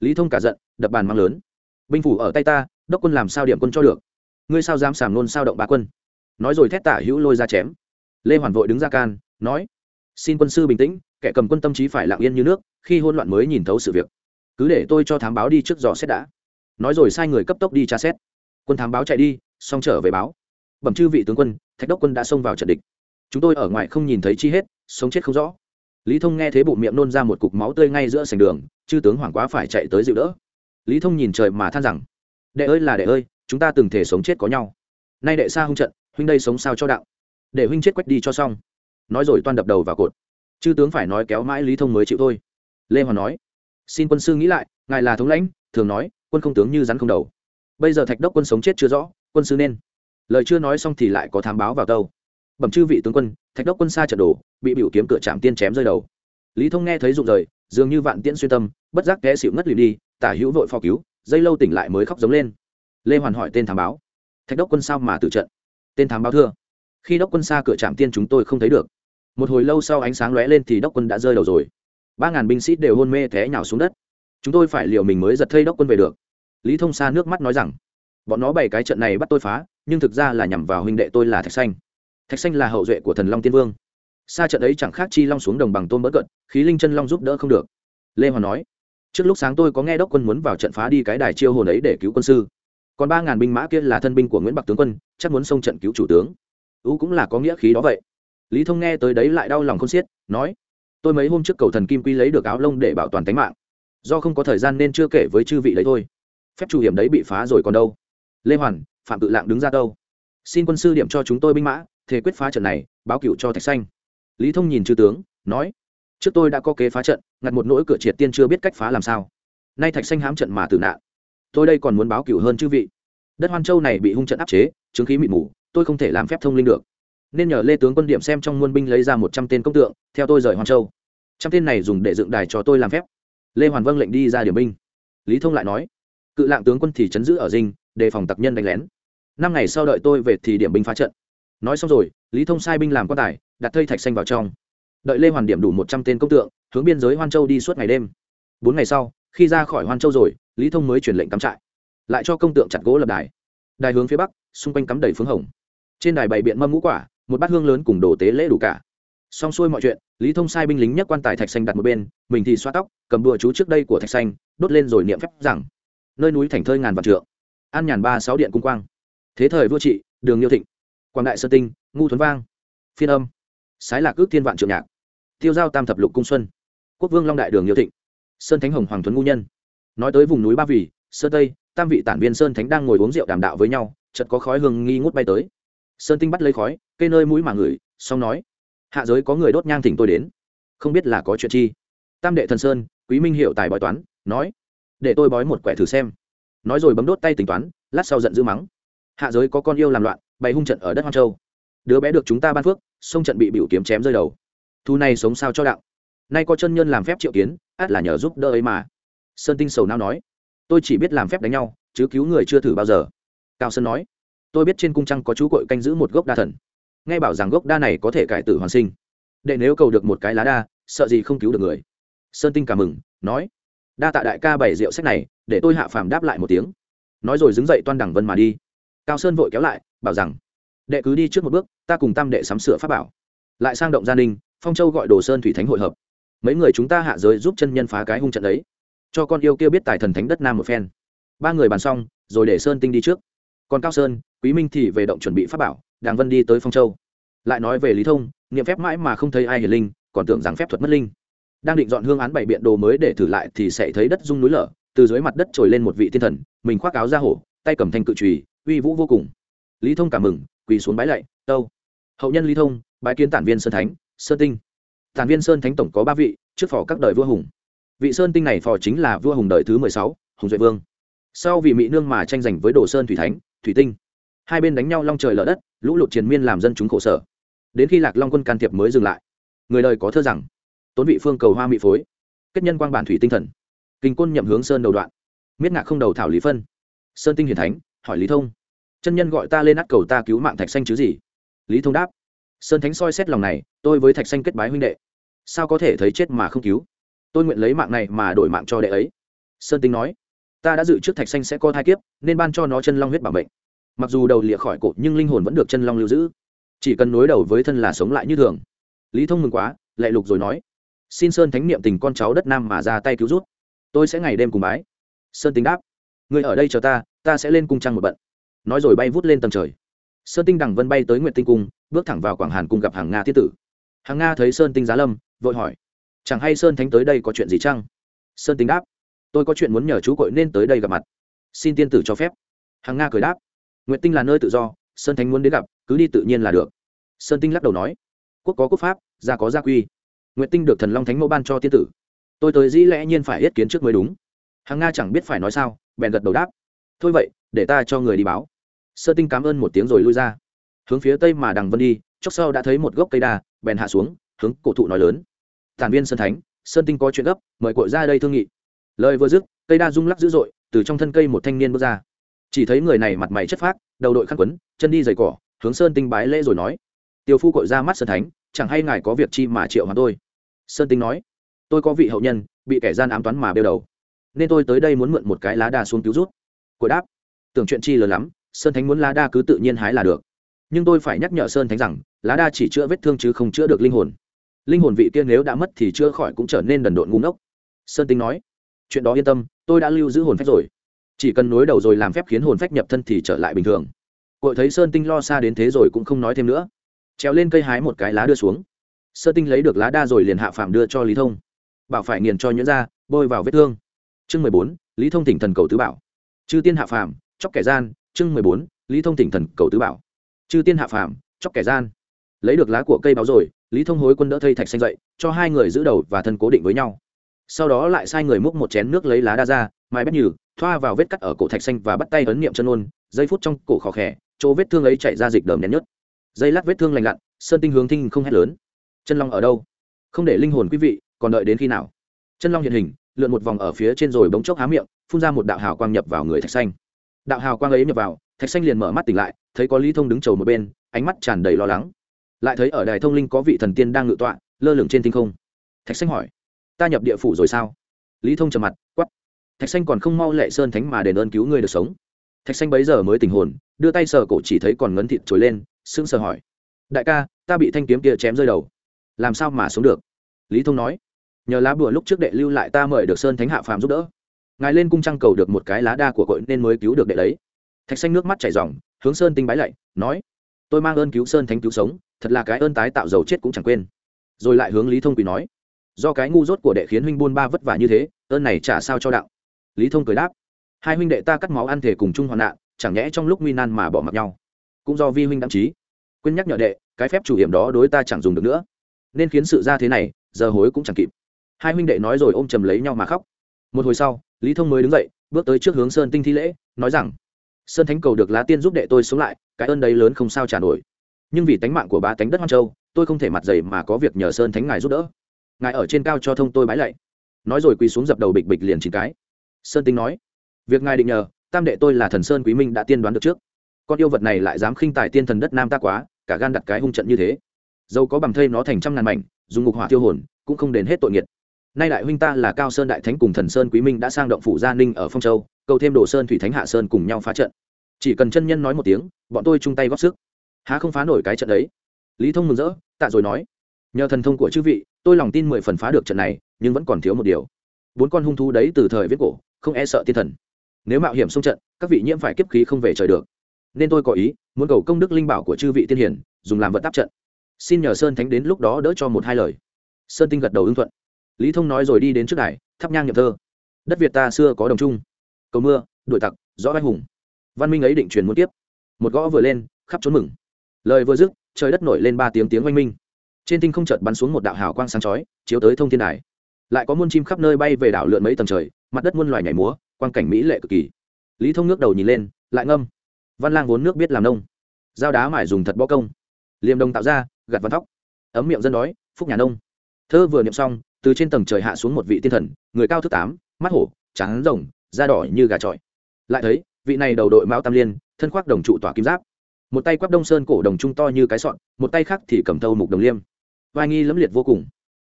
Lý thông cả giận, đập bàn mang lớn, binh phủ ở tay ta, đốc quân làm sao điểm quân cho được? Ngươi sao dám sàm nôn sao động ba quân? Nói rồi thét tả hữu lôi ra chém. Lê hoàn vội đứng ra can, nói, xin quân sư bình tĩnh, kẻ cầm quân tâm trí phải lặng yên như nước, khi hôn loạn mới nhìn thấu sự việc. Cứ để tôi cho thám báo đi trước dò xét đã. Nói rồi sai người cấp tốc đi tra xét. Quân thám báo chạy đi, xong trở về báo. Bẩm chư vị tướng quân, thạch đốc quân đã xông vào trận địch. Chúng tôi ở ngoài không nhìn thấy chi hết, sống chết không rõ. Lý thông nghe thế bụng miệng nôn ra một cục máu tươi ngay giữa sành đường, chư tướng hoảng quá phải chạy tới dịu đỡ. Lý thông nhìn trời mà than rằng, đệ ơi là đệ ơi, chúng ta từng thể sống chết có nhau. Nay đệ xa hung trận huynh đây sống sao cho đạo. Để huynh chết quách đi cho xong. Nói rồi toan đập đầu vào cột. Chư tướng phải nói kéo mãi lý thông mới chịu thôi. Lê hoàn nói, xin quân sư nghĩ lại, ngài là thống lãnh, thường nói, quân không tướng như rắn không đầu. Bây giờ thạch đốc quân sống chết chưa rõ, quân sư nên. Lời chưa nói xong thì lại có thám báo vào tâu bẩm chư vị tướng quân, thạch đốc quân xa trận đổ, bị biểu kiếm cửa trạm tiên chém rơi đầu. Lý thông nghe thấy rụng rời, dường như vạn tiễn xuyên tâm, bất giác té xịu ngất lìm đi, tả hữu vội phò cứu, dây lâu tỉnh lại mới khóc giống lên. Lê hoàn hỏi tên thám báo, thạch đốc quân sao mà tử trận? Tên thám báo thưa. Khi đốc quân xa cửa trạm tiên chúng tôi không thấy được. Một hồi lâu sau ánh sáng lóe lên thì đốc quân đã rơi đầu rồi. Ba ngàn binh sĩ đều hôn mê té nhào xuống đất. Chúng tôi phải liều mình mới giật thây đốc quân về được. Lý thông xa nước mắt nói rằng, bọn nó bày cái trận này bắt tôi phá, nhưng thực ra là nhằm vào huynh đệ tôi là thạch xanh. Thạch xanh là hậu duệ của thần long tiên vương. Xa trận ấy chẳng khác chi long xuống đồng bằng tôm bỡ cận khí linh chân long giúp đỡ không được. Lê hoàn nói, trước lúc sáng tôi có nghe đốc quân muốn vào trận phá đi cái đài chiêu hồn ấy để cứu quân sư còn ba ngàn binh mã kia là thân binh của nguyễn bạc tướng quân, chắc muốn xông trận cứu chủ tướng. Ú cũng là có nghĩa khí đó vậy. Lý thông nghe tới đấy lại đau lòng không xiết, nói, tôi mấy hôm trước cầu thần kim quy lấy được áo lông để bảo toàn tính mạng. Do không có thời gian nên chưa kể với chư vị đấy thôi. Phép chủ hiểm đấy bị phá rồi còn đâu. Lê hoàn, phạm tự lạng đứng ra đâu? Xin quân sư điểm cho chúng tôi binh mã thể quyết phá trận này, báo cựu cho thạch xanh. Lý thông nhìn chư tướng, nói, trước tôi đã có kế phá trận, ngặt một nỗi cửa triệt tiên chưa biết cách phá làm sao. Nay thạch xanh hám trận mà tử nạn tôi đây còn muốn báo cựu hơn chư vị. Đất hoan châu này bị hung trận áp chế, chứng khí mịt mù, tôi không thể làm phép thông linh được. Nên nhờ lê tướng quân điểm xem trong muôn binh lấy ra một trăm tên công tượng, theo tôi rời hoan châu. Trăm tên này dùng để dựng đài cho tôi làm phép. Lê hoàn vâng lệnh đi ra điểm binh. Lý thông lại nói, cự lạng tướng quân thì chấn giữ ở dinh, đề phòng tặc nhân đánh lén. Năm ngày sau đợi tôi về thì điểm binh phá trận. Nói xong rồi, lý thông sai binh làm quan tài, đặt thây thạch xanh vào trong. Đợi lê hoàn điểm đủ một trăm tên công tượng, hướng biên giới hoan châu đi suốt ngày đêm. Bốn ngày sau, khi ra khỏi hoan châu rồi lý thông mới truyền lệnh cắm trại, lại cho công tượng chặt gỗ lập đài. Đài hướng phía bắc, xung quanh cắm đầy phướng hồng. Trên đài bày biện mâm ngũ quả, một bát hương lớn cùng đồ tế lễ đủ cả. Xong xuôi mọi chuyện, lý thông sai binh lính nhắc quan tài thạch xanh đặt một bên, mình thì xoa tóc, cầm đùa chú trước đây của thạch xanh, đốt lên rồi niệm phép rằng, nơi núi thành thơi ngàn vạn trượng, an nhàn ba sáu điện cung quang. Thế thời vua trị, đường nhiêu thịnh, quảng đại sơ tinh, ngu thuấn vang, phiên âm, sái lạc ước thiên vạn trượng nhạc, tiêu giao tam thập lục cung xuân, quốc vương long đại đường nhiêu thịnh, sơn thánh hồng hoàng thuấn ngu nhân nói tới vùng núi ba vì sơ tây, tam vị tản viên sơn thánh đang ngồi uống rượu đàm đạo với nhau, chợt có khói hương nghi ngút bay tới. Sơn tinh bắt lấy khói cây nơi mũi mà ngửi, xong nói, hạ giới có người đốt nhang thỉnh tôi đến. Không biết là có chuyện chi? Tam đệ thần sơn, quý minh hiệu tài bói toán, nói, để tôi bói một quẻ thử xem. Nói rồi bấm đốt tay tính toán, lát sau giận dữ mắng, hạ giới có con yêu làm loạn, bày hung trận ở đất hoang châu. Đứa bé được chúng ta ban phước, sông trận bị biểu kiếm chém rơi đầu. Thu này sống sao cho đạo? Nay có chân nhân làm phép triệu kiến át là nhờ giúp đỡ ấy mà sơn tinh sầu nao nói, tôi chỉ biết làm phép đánh nhau, chứ cứu người chưa thử bao giờ. Cao sơn nói, tôi biết trên cung trăng có chú cội canh giữ một gốc đa thần. Nghe bảo rằng gốc đa này có thể cải tử hoàn sinh. Để nếu cầu được một cái lá đa, sợ gì không cứu được người. Sơn tinh cảm mừng, nói, đa tạ đại ca bày rượu sách này, để tôi hạ phàm đáp lại một tiếng. Nói rồi đứng dậy toan đẳng vân mà đi. Cao sơn vội kéo lại, bảo rằng, đệ cứ đi trước một bước, ta cùng tam đệ sắm sửa pháp bảo. Lại sang động gia ninh, phong châu gọi đồ sơn thủy thánh hội hợp. Mấy người chúng ta hạ giới giúp chân nhân phá cái hung trận đấy cho con yêu kia biết tài thần thánh đất nam một phen. Ba người bàn xong, rồi để sơn tinh đi trước. Còn cao sơn, quý minh thì về động chuẩn bị pháp bảo, đàng vân đi tới phong châu. Lại nói về lý thông, niệm phép mãi mà không thấy ai hiền linh, còn tưởng rằng phép thuật mất linh. Đang định dọn hương án bảy biện đồ mới để thử lại thì sẽ thấy đất rung núi lở, từ dưới mặt đất trồi lên một vị thiên thần, mình khoác áo ra hổ, tay cầm thanh cự trùy, uy vũ vô cùng. Lý thông cảm mừng, quỳ xuống bái lạy, tâu. Hậu nhân lý thông, bái kiến tản viên sơn thánh, sơn tinh. Tản viên sơn thánh tổng có ba vị, trước phò các đời vua hùng vị sơn tinh này phò chính là vua hùng đời thứ mười sáu, hùng duệ vương. Sau vì mỹ nương mà tranh giành với đồ sơn thủy thánh, thủy tinh. Hai bên đánh nhau long trời lở đất, lũ lụt triền miên làm dân chúng khổ sở. Đến khi lạc long quân can thiệp mới dừng lại. Người đời có thơ rằng, tốn vị phương cầu hoa mỹ phối, kết nhân quang bản thủy tinh thần, kinh quân nhậm hướng sơn đầu đoạn, miết ngạc không đầu thảo lý phân, sơn tinh hiển thánh, hỏi lý thông, chân nhân gọi ta lên át cầu ta cứu mạng thạch xanh chứ gì? Lý thông đáp, sơn thánh soi xét lòng này, tôi với thạch xanh kết bái huynh đệ, sao có thể thấy chết mà không cứu? Tôi nguyện lấy mạng này mà đổi mạng cho đệ ấy. Sơn tinh nói, ta đã dự trước thạch xanh sẽ có thai kiếp, nên ban cho nó chân long huyết bảo mệnh. Mặc dù đầu lịa khỏi cột nhưng linh hồn vẫn được chân long lưu giữ. Chỉ cần nối đầu với thân là sống lại như thường. Lý thông mừng quá, lại lục rồi nói, xin sơn thánh niệm tình con cháu đất nam mà ra tay cứu rút tôi sẽ ngày đêm cùng bái. Sơn tính đáp người ở đây chờ ta ta sẽ lên cung trăng một bận. Nói rồi bay vút lên tầng trời. Sơn tinh đằng vân bay tới nguyện tinh cung, bước thẳng vào quảng hàn cung gặp hàng nga thiết tử. Hàng nga thấy sơn tinh giá lâm, vội hỏi chẳng hay sơn thánh tới đây có chuyện gì chăng? Sơn tinh đáp, tôi có chuyện muốn nhờ chú cội nên tới đây gặp mặt. Xin tiên tử cho phép. Hằng nga cười đáp nguyện tinh là nơi tự do, sơn thánh muốn đến gặp, cứ đi tự nhiên là được. Sơn tinh lắc đầu nói, quốc có quốc pháp, gia có gia quy. Nguyện tinh được thần long thánh mẫu ban cho tiên tử. Tôi tới dĩ lẽ nhiên phải yết kiến trước mới đúng. Hằng nga chẳng biết phải nói sao, bèn gật đầu đáp, thôi vậy, để ta cho người đi báo. Sơn tinh cảm ơn một tiếng rồi lui ra. Hướng phía tây mà đằng vân đi, chốc sau đã thấy một gốc cây đa, bèn hạ xuống, hướng cổ thụ nói lớn tản viên sơn thánh, sơn tinh có chuyện gấp, mời cội ra đây thương nghị. Lời vừa dứt, cây đa rung lắc dữ dội, từ trong thân cây một thanh niên bước ra. Chỉ thấy người này mặt mày chất phác, đầu đội khăn quấn, chân đi giày cỏ, hướng sơn tinh bái lễ rồi nói tiêu phu cội ra mắt sơn thánh, chẳng hay ngài có việc chi mà triệu hoàn tôi? Sơn tinh nói, tôi có vị hậu nhân, bị kẻ gian ám toán mà bêu đầu. Nên tôi tới đây muốn mượn một cái lá đa xuống cứu rút. Cội đáp, tưởng chuyện chi lớn lắm, sơn thánh muốn lá đa cứ tự nhiên hái là được. Nhưng tôi phải nhắc nhở sơn thánh rằng, lá đa chỉ chữa vết thương chứ không chữa được linh hồn linh hồn vị kia nếu đã mất thì chữa khỏi cũng trở nên đần độn ngu ngốc. Sơn tinh nói, chuyện đó yên tâm, tôi đã lưu giữ hồn phách rồi. Chỉ cần nối đầu rồi làm phép khiến hồn phách nhập thân thì trở lại bình thường. Cội thấy sơn tinh lo xa đến thế rồi cũng không nói thêm nữa. Trèo lên cây hái một cái lá đưa xuống. Sơn tinh lấy được lá đa rồi liền hạ phạm đưa cho lý thông. Bảo phải nghiền cho nhuyễn ra, bôi vào vết thương. Chương mười bốn, lý thông tỉnh thần cầu tứ bảo. Chư tiên hạ phàm, chóc kẻ gian. Chương mười bốn, lý thông tỉnh thần cầu tứ bảo. Chư tiên hạ phàm, chóc kẻ gian. Lấy được lá của cây báo rồi lý thông hối quân đỡ thây thạch xanh dậy, cho hai người giữ đầu và thân cố định với nhau. Sau đó lại sai người múc một chén nước lấy lá đa ra mai bét nhừ, thoa vào vết cắt ở cổ thạch xanh và bắt tay ấn niệm chân ôn. Giây phút trong cổ khó khẽ chỗ vết thương ấy chạy ra dịch đờm nén nhất dây lát vết thương lành lặn, sơn tinh hướng thinh không hét lớn. Chân long ở đâu? Không để linh hồn quý vị, còn đợi đến khi nào? Chân long hiện hình, lượn một vòng ở phía trên rồi bỗng chốc há miệng, phun ra một đạo hào quang nhập vào người thạch xanh. Đạo hào quang ấy nhập vào, thạch xanh liền mở mắt tỉnh lại, thấy có lý thông đứng trầu một bên, ánh mắt tràn đầy lo lắng lại thấy ở đài thông linh có vị thần tiên đang ngự tọa, lơ lửng trên tinh không. Thạch xanh hỏi, ta nhập địa phủ rồi sao? Lý thông trầm mặt quắp thạch xanh còn không mau lệ sơn thánh mà đền ơn cứu người được sống. Thạch xanh bấy giờ mới tình hồn, đưa tay sờ cổ chỉ thấy còn ngấn thịt trồi lên, sững sờ hỏi, đại ca, ta bị thanh kiếm kia chém rơi đầu, làm sao mà sống được? Lý thông nói, nhờ lá bùa lúc trước đệ lưu lại ta mời được sơn thánh hạ phàm giúp đỡ. Ngài lên cung trăng cầu được một cái lá đa của cội nên mới cứu được đệ đấy. Thạch xanh nước mắt chảy r hướng sơn tinh bái lạy, nói, tôi mang ơn cứu sơn thánh cứu sống thật là cái ơn tái tạo dầu chết cũng chẳng quên. Rồi lại hướng lý thông quỳ nói, do cái ngu dốt của đệ khiến huynh buôn ba vất vả như thế, ơn này trả sao cho đạo. Lý thông cười đáp, hai huynh đệ ta cắt máu ăn thể cùng chung hoạn nạn, chẳng nhẽ trong lúc nguy nan mà bỏ mặc nhau. Cũng do vi huynh đăng trí quên nhắc nhở đệ, cái phép chủ hiểm đó đối ta chẳng dùng được nữa. Nên khiến sự ra thế này, giờ hối cũng chẳng kịp. Hai huynh đệ nói rồi ôm chầm lấy nhau mà khóc. Một hồi sau, lý thông mới đứng dậy, bước tới trước hướng sơn tinh thi lễ, nói rằng, sơn thánh cầu được lá tiên giúp đệ tôi sống lại, cái ơn đấy lớn không sao trả nổi nhưng vì tánh mạng của ba tánh đất Hoan châu, tôi không thể mặt dày mà có việc nhờ sơn thánh ngài giúp đỡ. Ngài ở trên cao cho thông tôi bái lạy. Nói rồi quỳ xuống dập đầu bịch bịch liền chín cái. Sơn tinh nói, việc ngài định nhờ, tam đệ tôi là thần sơn quý minh đã tiên đoán được trước. Con yêu vật này lại dám khinh tài tiên thần đất nam ta quá, cả gan đặt cái hung trận như thế. Dâu có bằng thây nó thành trăm ngàn mảnh, dùng ngục hỏa tiêu hồn, cũng không đến hết tội nghiệt. Nay đại huynh ta là cao sơn đại thánh cùng thần sơn quý minh đã sang động phủ gia ninh ở phong châu, cầu thêm đồ sơn thủy thánh hạ sơn cùng nhau phá trận. Chỉ cần chân nhân nói một tiếng, bọn tôi chung tay góp sức há không phá nổi cái trận đấy? Lý thông mừng rỡ, tạ rồi nói. Nhờ thần thông của chư vị, tôi lòng tin mười phần phá được trận này, nhưng vẫn còn thiếu một điều. Bốn con hung thú đấy từ thời viết cổ, không e sợ tiên thần. Nếu mạo hiểm xông trận, các vị nhiễm phải kiếp khí không về trời được. Nên tôi có ý, muốn cầu công đức linh bảo của chư vị tiên hiển dùng làm vật tác trận. Xin nhờ sơn thánh đến lúc đó đỡ cho một hai lời. Sơn tinh gật đầu ưng thuận. Lý thông nói rồi đi đến trước đài, thắp nhang nhậm thơ. Đất việt ta xưa có đồng chung cầu mưa đội tặc rõ vai hùng. Văn minh ấy định truyền muốn tiếp. Một gõ vừa lên, khắp trốn mừng lời vừa dứt, trời đất nổi lên ba tiếng tiếng oanh minh. Trên tinh không chợt bắn xuống một đạo hào quang sáng chói, chiếu tới thông thiên đài. Lại có muôn chim khắp nơi bay về đảo lượn mấy tầng trời, mặt đất muôn loài nhảy múa, quang cảnh mỹ lệ cực kỳ. Lý thông ngước đầu nhìn lên, lại ngâm. Văn lang vốn nước biết làm nông. Dao đá mải dùng thật bó công. Liềm đồng tạo ra gặt văn thóc. Ấm miệng dân đói, phúc nhà nông. Thơ vừa niệm xong, từ trên tầng trời hạ xuống một vị tiên thần, người cao thước tám, mắt hổ, trắng rồng, da đỏ như gà trọi. Lại thấy, vị này đầu đội mão tam liên, thân khoác đồng trụ tỏa kim giáp một tay quắp đông sơn cổ đồng trung to như cái sọn, một tay khác thì cầm thâu mục đồng liêm. Vai nghi lẫm liệt vô cùng.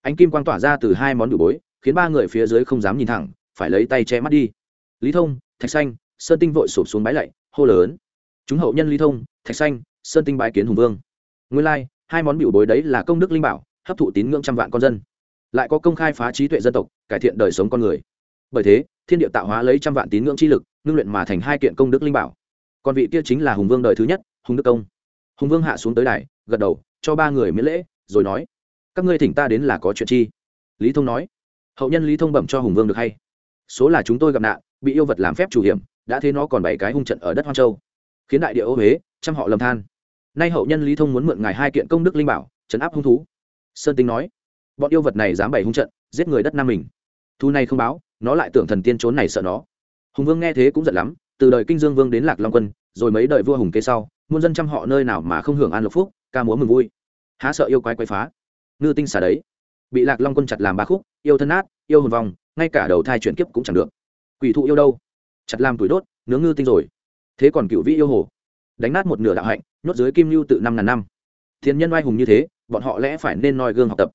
Ánh kim quang tỏa ra từ hai món đủ bối, khiến ba người phía dưới không dám nhìn thẳng, phải lấy tay che mắt đi. Lý thông, thạch xanh, sơn tinh vội sụp xuống bái lạy, hô lớn. Chúng hậu nhân lý thông, thạch xanh, sơn tinh bái kiến hùng vương. Nguyên lai, hai món biểu bối đấy là công đức linh bảo, hấp thụ tín ngưỡng trăm vạn con dân. Lại có công khai phá trí tuệ dân tộc, cải thiện đời sống con người. Bởi thế, thiên địa tạo hóa lấy trăm vạn tín ngưỡng chi lực, ngưng luyện mà thành hai kiện công đức linh bảo. Còn vị kia chính là hùng vương đời thứ nhất hùng đức công. Hùng vương hạ xuống tới đài, gật đầu, cho ba người miễn lễ, rồi nói, các ngươi thỉnh ta đến là có chuyện chi? Lý thông nói, hậu nhân lý thông bẩm cho hùng vương được hay. Số là chúng tôi gặp nạn, bị yêu vật làm phép chủ hiểm, đã thế nó còn bảy cái hung trận ở đất hoang châu. Khiến đại địa ô huế, trăm họ lầm than. Nay hậu nhân lý thông muốn mượn ngài hai kiện công đức linh bảo, trấn áp hung thú. Sơn tinh nói, bọn yêu vật này dám bày hung trận, giết người đất nam mình. Thu này không báo, nó lại tưởng thần tiên trốn này sợ nó. Hùng vương nghe thế cũng giận lắm, từ đời kinh dương vương đến lạc long quân, rồi mấy đời vua hùng kế sau muôn dân trăm họ nơi nào mà không hưởng an lộc phúc, ca múa mừng vui. Há sợ yêu quái quái phá. Ngư tinh xả đấy. Bị lạc long quân chặt làm ba khúc, yêu thân át yêu hồn vòng ngay cả đầu thai chuyển kiếp cũng chẳng được. Quỷ thụ yêu đâu? Chặt làm tuổi đốt, nướng ngư tinh rồi. Thế còn cựu vĩ yêu hồ? Đánh nát một nửa đạo hạnh, nhốt dưới kim lưu tự năm ngàn năm. Thiên nhân oai hùng như thế, bọn họ lẽ phải nên noi gương học tập.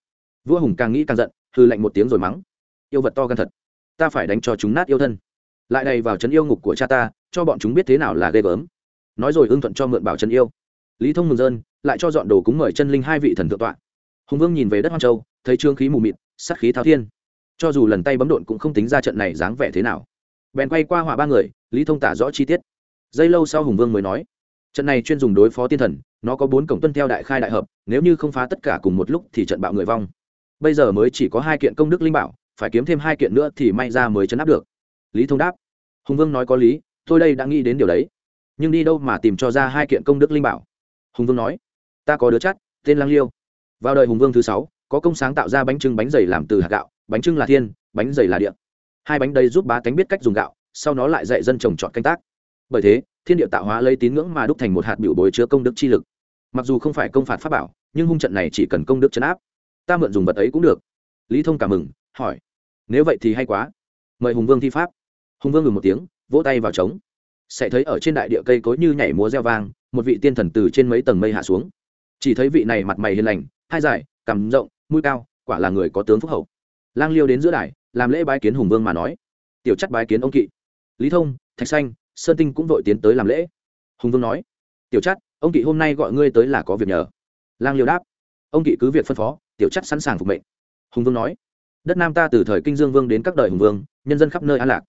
Vua hùng càng nghĩ càng giận hư lạnh một tiếng rồi mắng. Yêu vật to gan thật. Ta phải đánh cho chúng nát yêu thân. Lại đầy vào trấn yêu ngục của cha ta, cho bọn chúng biết thế nào là ghê gớm nói rồi ưng thuận cho mượn bảo chân yêu. Lý thông mừng rơn, lại cho dọn đồ cúng mời chân linh hai vị thần thượng tọa. Hùng vương nhìn về đất hoang châu, thấy trương khí mù mịt, sát khí thao thiên. Cho dù lần tay bấm độn cũng không tính ra trận này dáng vẻ thế nào. Bèn quay qua họa ba người, lý thông tả rõ chi tiết. Giây lâu sau hùng vương mới nói, trận này chuyên dùng đối phó tiên thần, nó có bốn cổng tuân theo đại khai đại hợp, nếu như không phá tất cả cùng một lúc thì trận bạo người vong. Bây giờ mới chỉ có hai kiện công đức linh bảo, phải kiếm thêm hai kiện nữa thì may ra mới chấn áp được. Lý thông đáp. Hùng vương nói có lý, tôi đây đã nghĩ đến điều đấy nhưng đi đâu mà tìm cho ra hai kiện công đức linh bảo? Hùng vương nói ta có đứa chắt, tên lang liêu. Vào đời hùng vương thứ sáu có công sáng tạo ra bánh trưng bánh dày làm từ hạt gạo bánh trưng là thiên bánh dày là địa. Hai bánh đây giúp bá cánh biết cách dùng gạo sau nó lại dạy dân trồng trọt canh tác. Bởi thế thiên địa tạo hóa lấy tín ngưỡng mà đúc thành một hạt biểu bối chứa công đức chi lực. Mặc dù không phải công phạt pháp bảo nhưng hung trận này chỉ cần công đức chấn áp ta mượn dùng vật ấy cũng được. Lý thông cảm mừng hỏi nếu vậy thì hay quá. Mời hùng vương thi pháp. Hùng vương ngừng một tiếng vỗ tay vào trống sẽ thấy ở trên đại địa cây cối như nhảy múa reo vang, một vị tiên thần từ trên mấy tầng mây hạ xuống. Chỉ thấy vị này mặt mày hiền lành, hai dài, cằm rộng, mũi cao, quả là người có tướng phúc hậu. Lang liêu đến giữa đài, làm lễ bái kiến hùng vương mà nói, tiểu chắc bái kiến ông kỵ. Lý thông, thạch xanh, sơn tinh cũng vội tiến tới làm lễ. Hùng vương nói, tiểu chắc ông kỵ hôm nay gọi ngươi tới là có việc nhờ. Lang liêu đáp, ông kỵ cứ việc phân phó, tiểu chắc sẵn sàng phục mệnh. Hùng vương nói, đất nam ta từ thời kinh dương vương đến các đời hùng vương, nhân dân khắp nơi an lạc.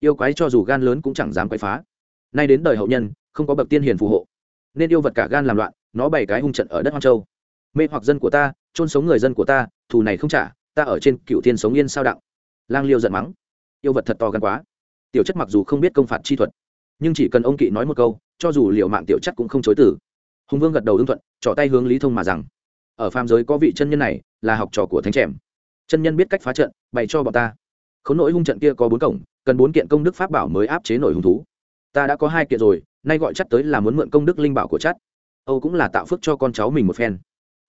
Yêu quái cho dù gan lớn cũng chẳng dám quậy phá nay đến đời hậu nhân, không có bậc tiên hiền phù hộ. Nên yêu vật cả gan làm loạn, nó bày cái hung trận ở đất hoang châu. Mê hoặc dân của ta trôn sống người dân của ta, thù này không trả, ta ở trên cựu thiên sống yên sao đặng. Lang liêu giận mắng. Yêu vật thật to gan quá. Tiểu chất mặc dù không biết công phạt chi thuật, nhưng chỉ cần ông kỵ nói một câu, cho dù liệu mạng tiểu chất cũng không chối tử hùng vương gật đầu ưng thuận, trỏ tay hướng lý thông mà rằng, ở phàm giới có vị chân nhân này, là học trò của thánh trẻm chân nhân biết cách phá trận, bày cho bọn ta. Khốn nỗi hung trận kia có bốn cổng, cần bốn kiện công đức pháp bảo mới áp chế nổi hung thú ta đã có hai kiện rồi, nay gọi chắt tới là muốn mượn công đức linh bảo của chắt âu cũng là tạo phước cho con cháu mình một phen.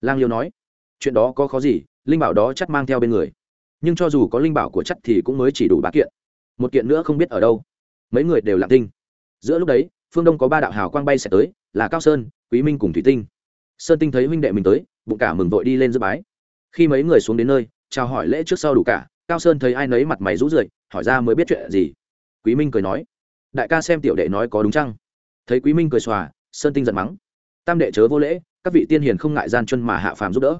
Lang liêu nói, chuyện đó có khó gì, linh bảo đó chắt mang theo bên người. Nhưng cho dù có linh bảo của chắt thì cũng mới chỉ đủ ba kiện. Một kiện nữa không biết ở đâu. Mấy người đều lặng tinh giữa lúc đấy, phương đông có ba đạo hào quang bay sẽ tới, là cao sơn, quý minh cùng thủy tinh. Sơn tinh thấy huynh đệ mình tới, bụng cả mừng vội đi lên giữa bái. Khi mấy người xuống đến nơi, chào hỏi lễ trước sau đủ cả, cao sơn thấy ai nấy mặt mày rũ rượi, hỏi ra mới biết chuyện gì. Quý minh cười nói đại ca xem tiểu đệ nói có đúng chăng? Thấy quý minh cười xòa, sơn tinh giận mắng. Tam đệ chớ vô lễ, các vị tiên hiền không ngại gian chân mà hạ phàm giúp đỡ.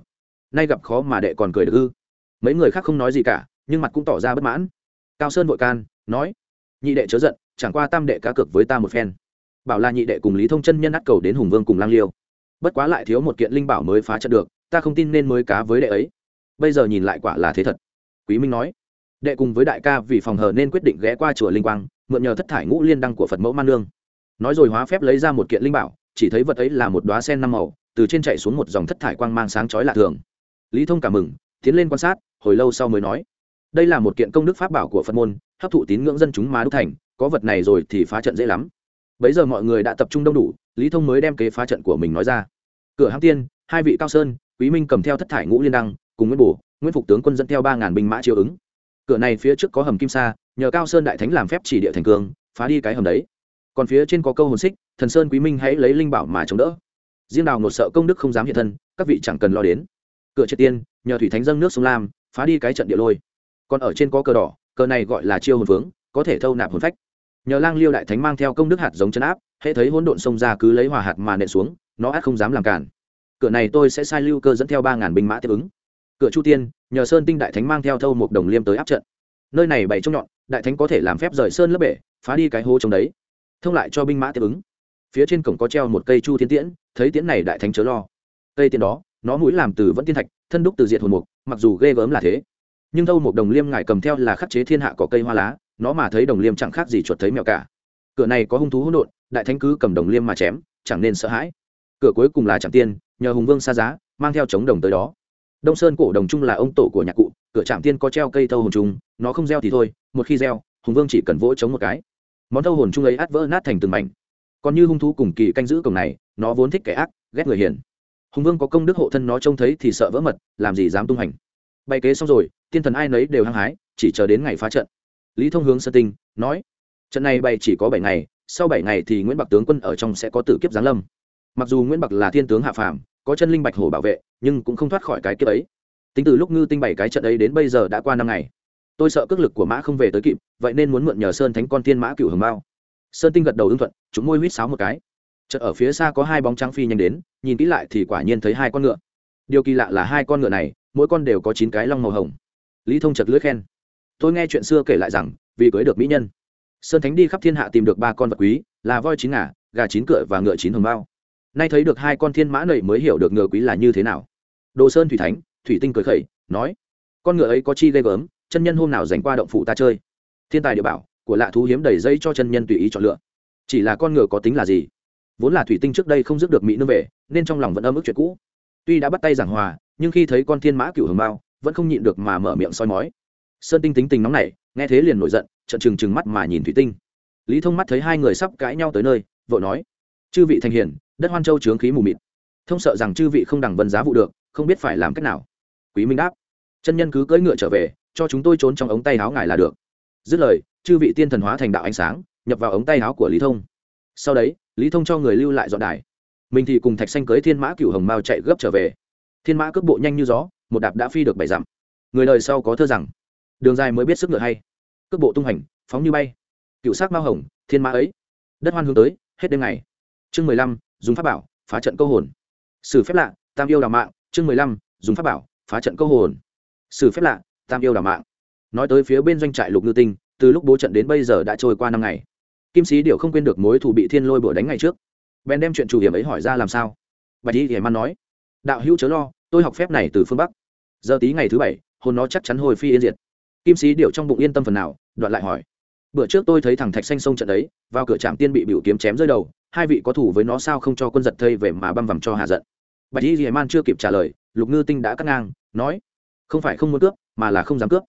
Nay gặp khó mà đệ còn cười được ư? Mấy người khác không nói gì cả, nhưng mặt cũng tỏ ra bất mãn. Cao sơn vội can, nói, nhị đệ chớ giận, chẳng qua tam đệ cá cược với ta một phen. Bảo là nhị đệ cùng lý thông chân nhân ắt cầu đến hùng vương cùng lang liêu. Bất quá lại thiếu một kiện linh bảo mới phá trận được, ta không tin nên mới cá với đệ ấy. Bây giờ nhìn lại quả là thế thật. Quý minh nói đệ cùng với đại ca vì phòng hờ nên quyết định ghé qua chùa linh quang, mượn nhờ thất thải ngũ liên đăng của phật mẫu man nương. Nói rồi hóa phép lấy ra một kiện linh bảo, chỉ thấy vật ấy là một đoá sen năm màu, từ trên chạy xuống một dòng thất thải quang mang sáng chói lạ thường. Lý thông cảm mừng, tiến lên quan sát, hồi lâu sau mới nói, đây là một kiện công đức pháp bảo của phật môn, hấp thụ tín ngưỡng dân chúng mà đúc thành, có vật này rồi thì phá trận dễ lắm. Bấy giờ mọi người đã tập trung đông đủ, lý thông mới đem kế phá trận của mình nói ra. Cửa hãng tiên, hai vị cao sơn, quý minh cầm theo thất thải ngũ liên đăng, cùng nguyễn bổ nguyễn phục tướng quân dẫn theo ba ngàn binh mã chiêu ứng cửa này phía trước có hầm kim sa, nhờ cao sơn đại thánh làm phép chỉ địa thành cương, phá đi cái hầm đấy. Còn phía trên có câu hồn xích, thần sơn quý minh hãy lấy linh bảo mà chống đỡ. Riêng đào nột sợ công đức không dám hiện thân, các vị chẳng cần lo đến. Cửa triệt tiên, nhờ thủy thánh dâng nước sông lam, phá đi cái trận địa lôi. Còn ở trên có cờ đỏ, cờ này gọi là chiêu hồn vướng, có thể thâu nạp hồn phách. Nhờ lang liêu đại thánh mang theo công đức hạt giống chân áp hễ thấy hỗn độn sông ra cứ lấy hòa hạt mà nện xuống, nó át không dám làm cản. Cửa này tôi sẽ sai lưu cơ dẫn theo ba ngàn binh mã tiếp ứng cửa chu tiên, nhờ sơn tinh đại thánh mang theo thâu một đồng liêm tới áp trận. Nơi này bày trông nhọn, đại thánh có thể làm phép rời sơn lớp bể, phá đi cái hố trống đấy. Thông lại cho binh mã tiếp ứng. Phía trên cổng có treo một cây chu thiên tiễn, thấy tiễn này đại thánh chớ lo. Cây tiễn đó, nó mũi làm từ vẫn tiên thạch, thân đúc từ diệt hồn mục, mặc dù ghê gớm là thế. Nhưng thâu một đồng liêm ngài cầm theo là khắc chế thiên hạ có cây hoa lá, nó mà thấy đồng liêm chẳng khác gì chuột thấy mèo cả. Cửa này có hung thú hỗn độn, đại thánh cứ cầm đồng liêm mà chém, chẳng nên sợ hãi. Cửa cuối cùng là chẳng tiên, nhờ hùng vương xa giá, mang theo chống đồng tới đó đông sơn cổ đồng trung là ông tổ của nhạc cụ, cửa trạm tiên có treo cây thâu hồn trung nó không gieo thì thôi, một khi gieo, hùng vương chỉ cần vỗ chống một cái. Món thâu hồn trung ấy át vỡ nát thành từng mảnh. Còn như hung thú cùng kỳ canh giữ cổng này, nó vốn thích kẻ ác, ghét người hiền. Hùng vương có công đức hộ thân nó trông thấy thì sợ vỡ mật, làm gì dám tung hành. Bày kế xong rồi, tiên thần ai nấy đều hăng hái, chỉ chờ đến ngày phá trận. Lý thông hướng sơ tinh nói, trận này bày chỉ có bảy ngày, sau bảy ngày thì nguyễn bạc tướng quân ở trong sẽ có tử kiếp giáng lâm. Mặc dù nguyễn bạc là thiên tướng hạ phàm có chân linh bạch hổ bảo vệ, nhưng cũng không thoát khỏi cái kiếp ấy. Tính từ lúc ngư tinh bảy cái trận ấy đến bây giờ đã qua năm ngày. Tôi sợ cước lực của mã không về tới kịp, vậy nên muốn mượn nhờ sơn thánh con tiên mã cửu hồng bao sơn tinh gật đầu ưng thuận, chúng môi huýt sáo một cái. Chợt ở phía xa có hai bóng trắng phi nhanh đến, nhìn kỹ lại thì quả nhiên thấy hai con ngựa. Điều kỳ lạ là hai con ngựa này, mỗi con đều có chín cái long màu hồng. Lý thông chật lưỡi khen. Tôi nghe chuyện xưa kể lại rằng, vì cưới được mỹ nhân. Sơn thánh đi khắp thiên hạ tìm được ba con vật quý, là voi chín ngà, gà chín cựa và ngựa chín hồng bao nay thấy được hai con thiên mã nầy mới hiểu được ngựa quý là như thế nào. Đồ sơn thủy thánh, thủy tinh cười khẩy, nói, con ngựa ấy có chi ghê gớm, chân nhân hôm nào dành qua động phủ ta chơi. Thiên tài địa bảo của lạ thú hiếm đầy dây cho chân nhân tùy ý chọn lựa. Chỉ là con ngựa có tính là gì? Vốn là thủy tinh trước đây không dứt được mỹ nương về, nên trong lòng vẫn âm ức chuyện cũ. Tuy đã bắt tay giảng hòa, nhưng khi thấy con thiên mã cựu hường bao, vẫn không nhịn được mà mở miệng soi mói. Sơn tinh tính tình nóng nảy, nghe thế liền nổi giận trận trừng trừng mắt mà nhìn thủy tinh. Lý thông mắt thấy hai người sắp cãi nhau tới nơi vợ nói, chư vị thành hiền đất hoan châu chướng khí mù mịt. Thông sợ rằng chư vị không đằng vân giá vụ được, không biết phải làm cách nào. Quý minh đáp, chân nhân cứ cưỡi ngựa trở về, cho chúng tôi trốn trong ống tay áo ngài là được. Dứt lời, chư vị tiên thần hóa thành đạo ánh sáng, nhập vào ống tay áo của lý thông. Sau đấy, lý thông cho người lưu lại dọn đài. Mình thì cùng thạch xanh cưới thiên mã cửu hồng mao chạy gấp trở về. Thiên mã cước bộ nhanh như gió, một đạp đã phi được bảy dặm. Người đời sau có thơ rằng, đường dài mới biết sức ngựa hay. Cước bộ tung hành, phóng như bay. Cựu sắc mao hồng, thiên mã ấy. Đất hoan hướng tới, hết đêm ngày. Chương mười lăm dùng pháp bảo, phá trận câu hồn. Sử phép lạ, tam yêu đào mạng, chương mười lăm, dùng pháp bảo, phá trận câu hồn. Sử phép lạ, tam yêu đào mạng. Nói tới phía bên doanh trại lục ngư tinh, từ lúc bố trận đến bây giờ đã trôi qua năm ngày. Kim sĩ điệu không quên được mối thù bị thiên lôi bữa đánh ngày trước. Bèn đem chuyện chủ hiểm ấy hỏi ra làm sao? Bạch y hiểm ăn nói, đạo hữu chớ lo, tôi học phép này từ phương bắc. Giờ tí ngày thứ bảy, hồn nó chắc chắn hồi phi yên diệt. Kim sĩ điệu trong bụng yên tâm phần nào, đoạn lại hỏi, bữa trước tôi thấy thằng thạch xanh sông trận ấy vào cửa trạm tiên bị biểu kiếm chém rơi đầu hai vị có thủ với nó sao không cho quân giật thây về mà băm vằm cho hạ giận? Bạch y hiểm man chưa kịp trả lời, lục ngư tinh đã cắt ngang, nói, không phải không muốn cướp, mà là không dám cướp.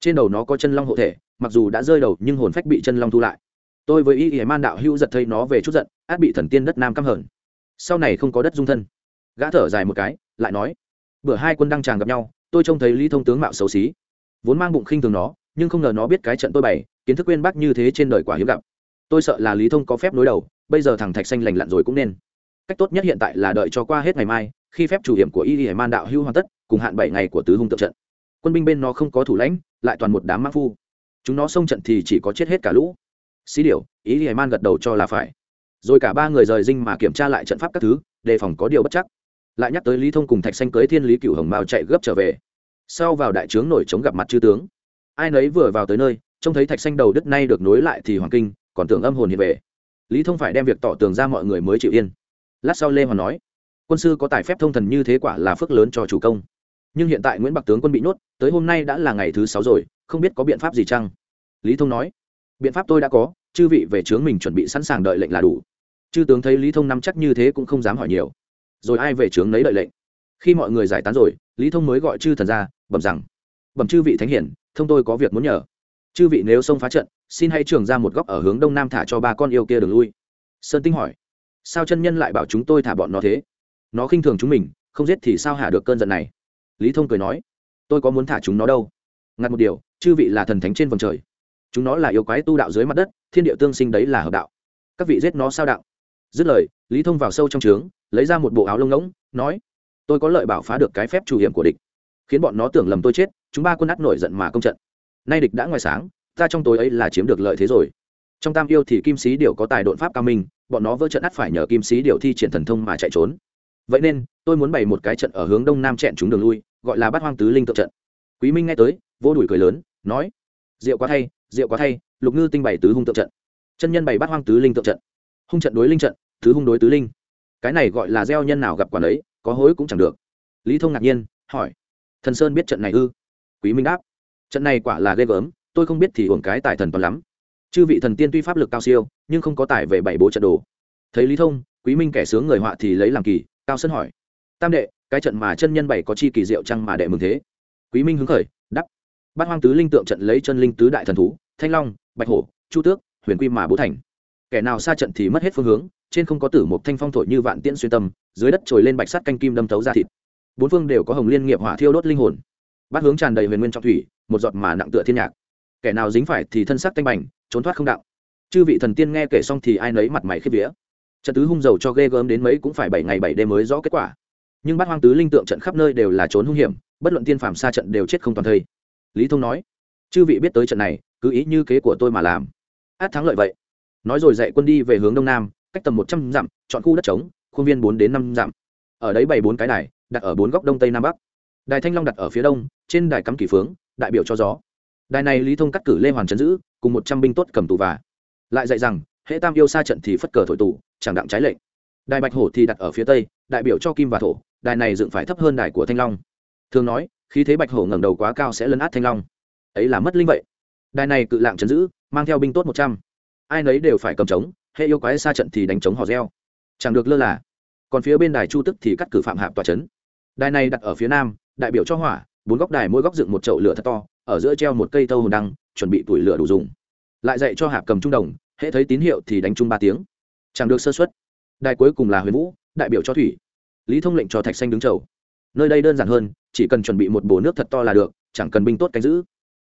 Trên đầu nó có chân long hộ thể, mặc dù đã rơi đầu nhưng hồn phách bị chân long thu lại. Tôi với y hiểm man đạo hữu giật thây nó về chút giận, át bị thần tiên đất nam căm hờn. Sau này không có đất dung thân. Gã thở dài một cái, lại nói, bữa hai quân đăng tràng gặp nhau, tôi trông thấy lý thông tướng mạo xấu xí. Vốn mang bụng khinh thường nó, nhưng không ngờ nó biết cái trận tôi bày, kiến thức quên bác như thế trên đời quả hiếm gặp tôi sợ là lý thông có phép nối đầu, bây giờ thằng thạch xanh lành lặn rồi cũng nên. Cách tốt nhất hiện tại là đợi cho qua hết ngày mai, khi phép chủ hiểm của y hải man đạo hưu hoàn tất, cùng hạn bảy ngày của tứ hung tượng trận. Quân binh bên nó không có thủ lãnh, lại toàn một đám mã phu. Chúng nó xông trận thì chỉ có chết hết cả lũ. Xí điệu ý hải man gật đầu cho là phải. Rồi cả ba người rời dinh mà kiểm tra lại trận pháp các thứ, đề phòng có điều bất chắc. Lại nhắc tới lý thông cùng thạch xanh cưới thiên lý cửu hồng mao chạy gấp trở về. Sau vào đại trướng nổi chống gặp mặt chư tướng. Ai nấy vừa vào tới nơi, trông thấy thạch xanh đầu đất nay được nối lại thì hoàng kinh còn tưởng âm hồn hiện về. Lý thông phải đem việc tỏ tường ra mọi người mới chịu yên. Lát sau lê hoàn nói, quân sư có tài phép thông thần như thế quả là phước lớn cho chủ công. Nhưng hiện tại nguyễn bạc tướng quân bị nhốt, tới hôm nay đã là ngày thứ sáu rồi, không biết có biện pháp gì chăng? Lý thông nói, biện pháp tôi đã có, chư vị về trướng mình chuẩn bị sẵn sàng đợi lệnh là đủ. Chư tướng thấy lý thông nắm chắc như thế cũng không dám hỏi nhiều. Rồi ai về trướng lấy đợi lệnh. Khi mọi người giải tán rồi, lý thông mới gọi chư thần ra, bẩm rằng, bẩm chư vị thánh hiển, thông tôi có việc muốn nhờ. Chư vị nếu xông phá trận xin hãy trường ra một góc ở hướng đông nam thả cho ba con yêu kia đường lui. Sơn tinh hỏi, sao chân nhân lại bảo chúng tôi thả bọn nó thế? Nó khinh thường chúng mình, không giết thì sao hạ được cơn giận này? Lý thông cười nói, tôi có muốn thả chúng nó đâu? Ngặt một điều, chư vị là thần thánh trên vòng trời. Chúng nó là yêu quái tu đạo dưới mặt đất, thiên địa tương sinh đấy là hợp đạo. Các vị giết nó sao đạo? Dứt lời, lý thông vào sâu trong trướng, lấy ra một bộ áo lông ngỗng, nói, tôi có lợi bảo phá được cái phép chủ hiểm của địch, khiến bọn nó tưởng lầm tôi chết, chúng ba quân ắt nổi giận mà công trận. Nay địch đã ngoài sáng ta trong tối ấy là chiếm được lợi thế rồi. Trong tam yêu thì kim sĩ điều có tài đột pháp cao minh, bọn nó vỡ trận ắt phải nhờ kim sĩ điều thi triển thần thông mà chạy trốn. Vậy nên, tôi muốn bày một cái trận ở hướng đông nam chẹn chúng đường lui, gọi là bát hoang tứ linh tượng trận. Quý minh nghe tới, vô đùi cười lớn, nói rượu quá thay rượu quá thay, lục ngư tinh bày tứ hung tượng trận. Chân nhân bày bát hoang tứ linh tượng trận. Hung trận đối linh trận, tứ hung đối tứ linh. Cái này gọi là gieo nhân nào gặp quả ấy có hối cũng chẳng được. Lý thông ngạc nhiên, hỏi, thần sơn biết trận này ư? Quý minh đáp, trận này quả là ghê gớm tôi không biết thì hưởng cái tài thần toàn lắm. Chư vị thần tiên tuy pháp lực cao siêu, nhưng không có tài về bảy bố trận đồ. Thấy lý thông, quý minh kẻ sướng người họa thì lấy làm kỳ, cao sân hỏi. Tam đệ, cái trận mà chân nhân bảy có chi kỳ diệu chăng mà đệ mừng thế? Quý minh hứng khởi đắp bát hoang tứ linh tượng trận lấy chân linh tứ đại thần thú, thanh long, bạch hổ, chu tước, huyền quy mà bố thành. Kẻ nào xa trận thì mất hết phương hướng, trên không có tử một thanh phong thổi như vạn tiễn xuyên tâm, dưới đất trồi lên bạch sắt canh kim đâm thấu ra thịt. Bốn phương đều có hồng liên nghiệp hỏa thiêu đốt linh hồn. Bát hướng tràn đầy huyền nguyên trong thủy, một giọt mà nặng tựa thiên nhạc kẻ nào dính phải thì thân xác tanh bành, trốn thoát không đạo. Chư vị thần tiên nghe kể xong thì ai nấy mặt mày khiếp vía. Trận tứ hung dầu cho ghê gớm đến mấy cũng phải bảy ngày bảy đêm mới rõ kết quả. Nhưng bát hoang tứ linh tượng trận khắp nơi đều là trốn hung hiểm, bất luận tiên phàm xa trận đều chết không toàn thây. Lý thông nói, chư vị biết tới trận này, cứ ý như kế của tôi mà làm. Át thắng lợi vậy. Nói rồi dạy quân đi về hướng đông nam, cách tầm một trăm dặm, chọn khu đất trống, khuôn viên bốn đến năm dặm. Ở đấy bày bốn cái đài, đặt ở bốn góc đông tây nam bắc. Đài thanh long đặt ở phía đông, trên đài cắm kỷ phướng, đại biểu cho gió đài này lý thông cắt cử lê hoàn trấn giữ, cùng một trăm binh tốt cầm tù và. Lại dạy rằng hệ tam yêu xa trận thì phất cờ thổi tù, chẳng đặng trái lệnh. Đài bạch hổ thì đặt ở phía tây, đại biểu cho kim và thổ, đài này dựng phải thấp hơn đài của thanh long. Thường nói khi thế bạch hổ ngẩng đầu quá cao sẽ lấn át thanh long. Ấy là mất linh vậy. Đài này cự lạng chấn giữ, mang theo binh tốt một trăm. Ai nấy đều phải cầm trống hệ yêu quái xa trận thì đánh trống hò reo. Chẳng được lơ là. Còn phía bên đài chu tức thì cắt cử phạm hạp tòa trấn. Đài này đặt ở phía nam, đại biểu cho hỏa, bốn góc đài mỗi góc dựng một chậu lửa thật to ở giữa treo một cây tâu hồn đăng, chuẩn bị tuổi lửa đủ dùng. Lại dạy cho hạp cầm trung đồng, hệ thấy tín hiệu thì đánh chung ba tiếng. Chẳng được sơ xuất đài cuối cùng là huyền vũ, đại biểu cho thủy. Lý thông lệnh cho thạch xanh đứng chầu. Nơi đây đơn giản hơn, chỉ cần chuẩn bị một bồ nước thật to là được, chẳng cần binh tốt canh giữ.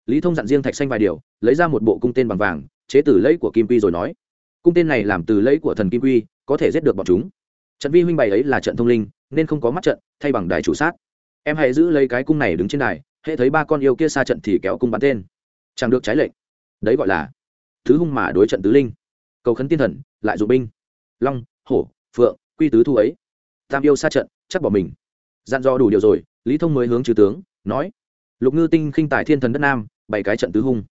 Lý thông dặn riêng thạch xanh vài điều, lấy ra một bộ cung tên bằng vàng, chế từ lấy của kim quy rồi nói. Cung tên này làm từ lấy của thần kim quy, có thể giết được bọn chúng. Trận vi huynh bày ấy là trận thông linh, nên không có mắt trận, thay bằng đài chủ sát. Em hãy giữ lấy cái cung này đứng trên đài hễ thấy ba con yêu kia xa trận thì kéo cung bắn tên. Chẳng được trái lệnh. Đấy gọi là thứ hung mà đối trận tứ linh. Cầu khấn tiên thần, lại dụ binh. Long, hổ, phượng, quy tứ thu ấy. Tam yêu xa trận, chắc bỏ mình. Dặn dò đủ điều rồi, lý thông mới hướng chư tướng, nói, lục ngư tinh khinh tài thiên thần đất nam bảy cái trận tứ hung.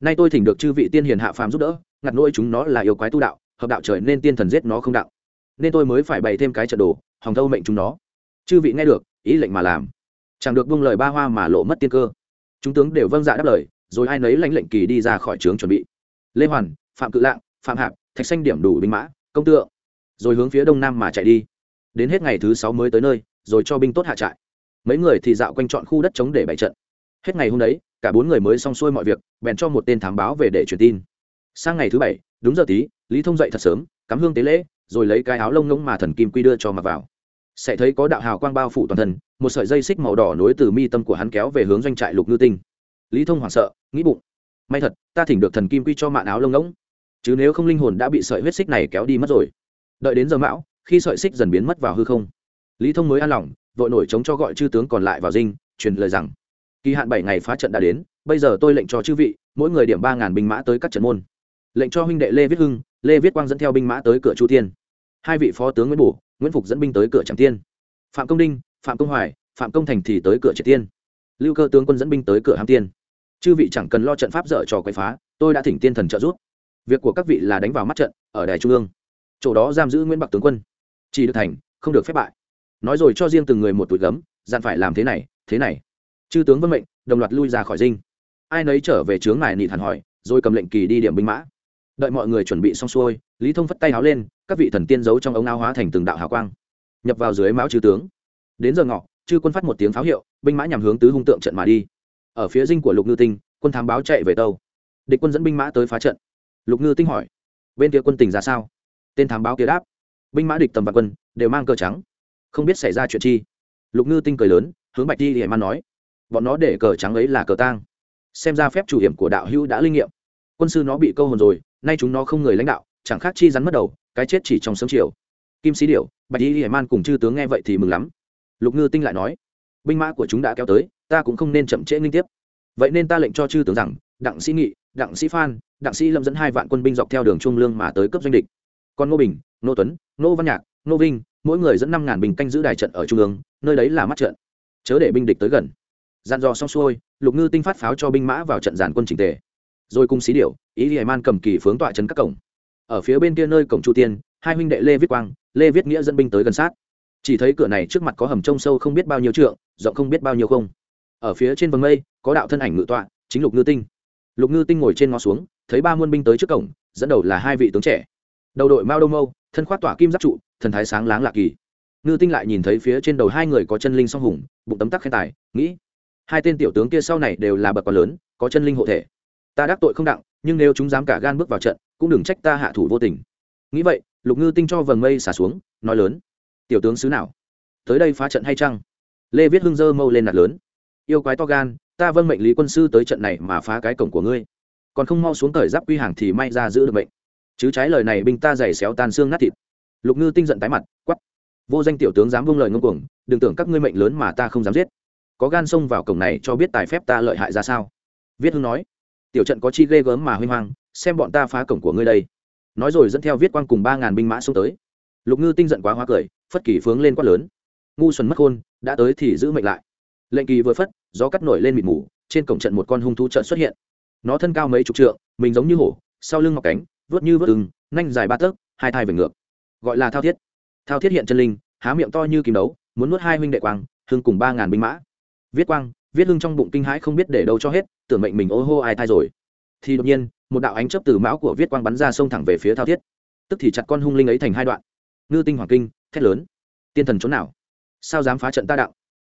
Nay tôi thỉnh được chư vị tiên hiền hạ phàm giúp đỡ, ngặt nỗi chúng nó là yêu quái tu đạo, hợp đạo trời nên tiên thần giết nó không đạo. Nên tôi mới phải bày thêm cái trận đồ, hòng thâu mệnh chúng nó. Chư vị nghe được, ý lệnh mà làm chẳng được buông lời ba hoa mà lộ mất tiên cơ. Chúng tướng đều vâng dạ đáp lời, rồi ai nấy lãnh lệnh kỳ đi ra khỏi trướng chuẩn bị. Lê hoàn, phạm cự lạng, phạm hạp, thạch xanh điểm đủ binh mã, công tượng. Rồi hướng phía đông nam mà chạy đi. Đến hết ngày thứ sáu mới tới nơi, rồi cho binh tốt hạ trại. Mấy người thì dạo quanh chọn khu đất chống để bày trận. Hết ngày hôm đấy, cả bốn người mới xong xuôi mọi việc, bèn cho một tên thám báo về để truyền tin. Sang ngày thứ bảy, đúng giờ tí, lý thông dậy thật sớm, cắm hương tế lễ, rồi lấy cái áo lông ngỗng mà thần kim quy đưa cho mặc vào sẽ thấy có đạo hào quang bao phủ toàn thân, một sợi dây xích màu đỏ nối từ mi tâm của hắn kéo về hướng doanh trại lục ngư tinh. Lý thông hoảng sợ, nghĩ bụng. May thật, ta thỉnh được thần kim quy cho mạn áo lông ngỗng. Chứ nếu không linh hồn đã bị sợi huyết xích này kéo đi mất rồi. Đợi đến giờ mão, khi sợi xích dần biến mất vào hư không, lý thông mới an lòng, vội nổi chống cho gọi chư tướng còn lại vào dinh, truyền lời rằng, kỳ hạn bảy ngày phá trận đã đến, bây giờ tôi lệnh cho chư vị, mỗi người điểm ba ngàn binh mã tới các trận môn. Lệnh cho huynh đệ lê viết hưng, lê viết quang dẫn theo binh mã tới cửa chu tiên hai vị phó tướng nguyễn bổ nguyễn phục dẫn binh tới cửa tràng tiên. Phạm công đinh, phạm công hoài, phạm công thành thì tới cửa triệt tiên. Lưu cơ tướng quân dẫn binh tới cửa hàm tiên. Chư vị chẳng cần lo trận pháp dở trò quậy phá, tôi đã thỉnh tiên thần trợ giúp. Việc của các vị là đánh vào mắt trận, ở đài trung ương. Chỗ đó giam giữ nguyễn bạc tướng quân. Chỉ được thành, không được phép bại. Nói rồi cho riêng từng người một tuổi gấm, dặn phải làm thế này thế này. Chư tướng vân mệnh, đồng loạt lui ra khỏi dinh. Ai nấy trở về trướng ngài nị thản hỏi, rồi cầm lệnh kỳ đi điểm binh mã đợi mọi người chuẩn bị xong xuôi, lý thông phất tay háo lên, các vị thần tiên giấu trong ống áo hóa thành từng đạo hào quang, nhập vào dưới mão chư tướng. Đến giờ ngọ, chư quân phát một tiếng pháo hiệu, binh mã nhằm hướng tứ hung tượng trận mà đi. Ở phía dinh của lục ngư tinh, quân thám báo chạy về tâu. Địch quân dẫn binh mã tới phá trận. Lục ngư tinh hỏi, bên kia quân tình ra sao? Tên thám báo kia đáp, binh mã địch tầm và quân, đều mang cờ trắng. Không biết xảy ra chuyện chi. Lục ngư tinh cười lớn, hướng bạch đi hiểm man nói, bọn nó để cờ trắng ấy là cờ tang. Xem ra phép chủ hiểm của đạo hữu đã linh nghiệm. Quân sư nó bị câu hồn rồi nay chúng nó không người lãnh đạo, chẳng khác chi rắn mất đầu, cái chết chỉ trong sớm chiều. Kim sĩ điệu bạch y hải man cùng chư tướng nghe vậy thì mừng lắm. Lục ngư tinh lại nói, binh mã của chúng đã kéo tới, ta cũng không nên chậm trễ liên tiếp. Vậy nên ta lệnh cho chư tướng rằng, đặng sĩ nghị, đặng sĩ phan, đặng sĩ lâm dẫn hai vạn quân binh dọc theo đường trung lương mà tới cấp doanh địch. Còn ngô bình, ngô tuấn, ngô văn nhạc, ngô vinh, mỗi người dẫn năm ngàn bình canh giữ đài trận ở trung ương nơi đấy là mắt trận. Chớ để binh địch tới gần. Dàn dò xong xuôi, lục ngư tinh phát pháo cho binh mã vào trận giàn quân trình tề. Rồi cùng xí điệu ý hải man cầm kỳ phướng tọa trấn các cổng. Ở phía bên kia nơi cổng chu tiên, hai huynh đệ lê viết quang, lê viết nghĩa dẫn binh tới gần sát. Chỉ thấy cửa này trước mặt có hầm trông sâu không biết bao nhiêu trượng, rộng không biết bao nhiêu không ở phía trên vầng mây, có đạo thân ảnh ngự tọa, chính lục ngư tinh. Lục ngư tinh ngồi trên ngó xuống, thấy ba muôn binh tới trước cổng, dẫn đầu là hai vị tướng trẻ. Đầu đội mao đông mâu, thân khoát tỏa kim giáp trụ, thần thái sáng láng lạ kỳ. Ngư tinh lại nhìn thấy phía trên đầu hai người có chân linh song hùng, bụng tấm tắc khen tài, nghĩ, hai tên tiểu tướng kia sau này đều là bậc còn lớn, có chân linh hộ thể. Ta đắc tội không đặng nhưng nếu chúng dám cả gan bước vào trận, cũng đừng trách ta hạ thủ vô tình. Nghĩ vậy, lục ngư tinh cho vầng mây xả xuống, nói lớn. Tiểu tướng xứ nào? Tới đây phá trận hay chăng? Lê viết hưng dơ mâu lên nạt lớn. Yêu quái to gan, ta vâng mệnh lý quân sư tới trận này mà phá cái cổng của ngươi. Còn không mau xuống thời giáp quy hàng thì may ra giữ được mệnh. Chứ trái lời này binh ta giày xéo tan xương nát thịt. Lục ngư tinh giận tái mặt quắp vô danh tiểu tướng dám vung lời ngông cuồng, đừng tưởng các ngươi mệnh lớn mà ta không dám giết. Có gan xông vào cổng này cho biết tài phép ta lợi hại ra sao? Viết hưng nói tiểu trận có chi ghê gớm mà huy hoang, xem bọn ta phá cổng của ngươi đây. Nói rồi dẫn theo viết quang cùng ba ngàn binh mã xuống tới. Lục ngư tinh giận quá hoa cười, phất kỳ phướng lên quát lớn. Ngu xuẩn mất khôn đã tới thì giữ mệnh lại. Lệnh kỳ vừa phất, gió cắt nổi lên mịt mù, trên cổng trận một con hung thú trận xuất hiện. Nó thân cao mấy chục trượng, mình giống như hổ, sau lưng ngọc cánh, vớt như vớt ưng nanh dài ba tấc, hai thai về ngược. Gọi là thao thiết. Thao thiết hiện chân linh, há miệng to như kìm đấu, muốn nuốt hai huynh đệ quang, hưng cùng ba ngàn binh mã. Viết quang viết hưng trong bụng kinh hãi không biết để đâu cho hết, tưởng mệnh mình ô hô ai thai rồi. Thì đột nhiên, một đạo ánh chớp từ mão của viết quang bắn ra sông thẳng về phía thao thiết. Tức thì chặt con hung linh ấy thành hai đoạn. Ngư tinh hoàng kinh, thét lớn. Tiên thần trốn nào? Sao dám phá trận ta đạo?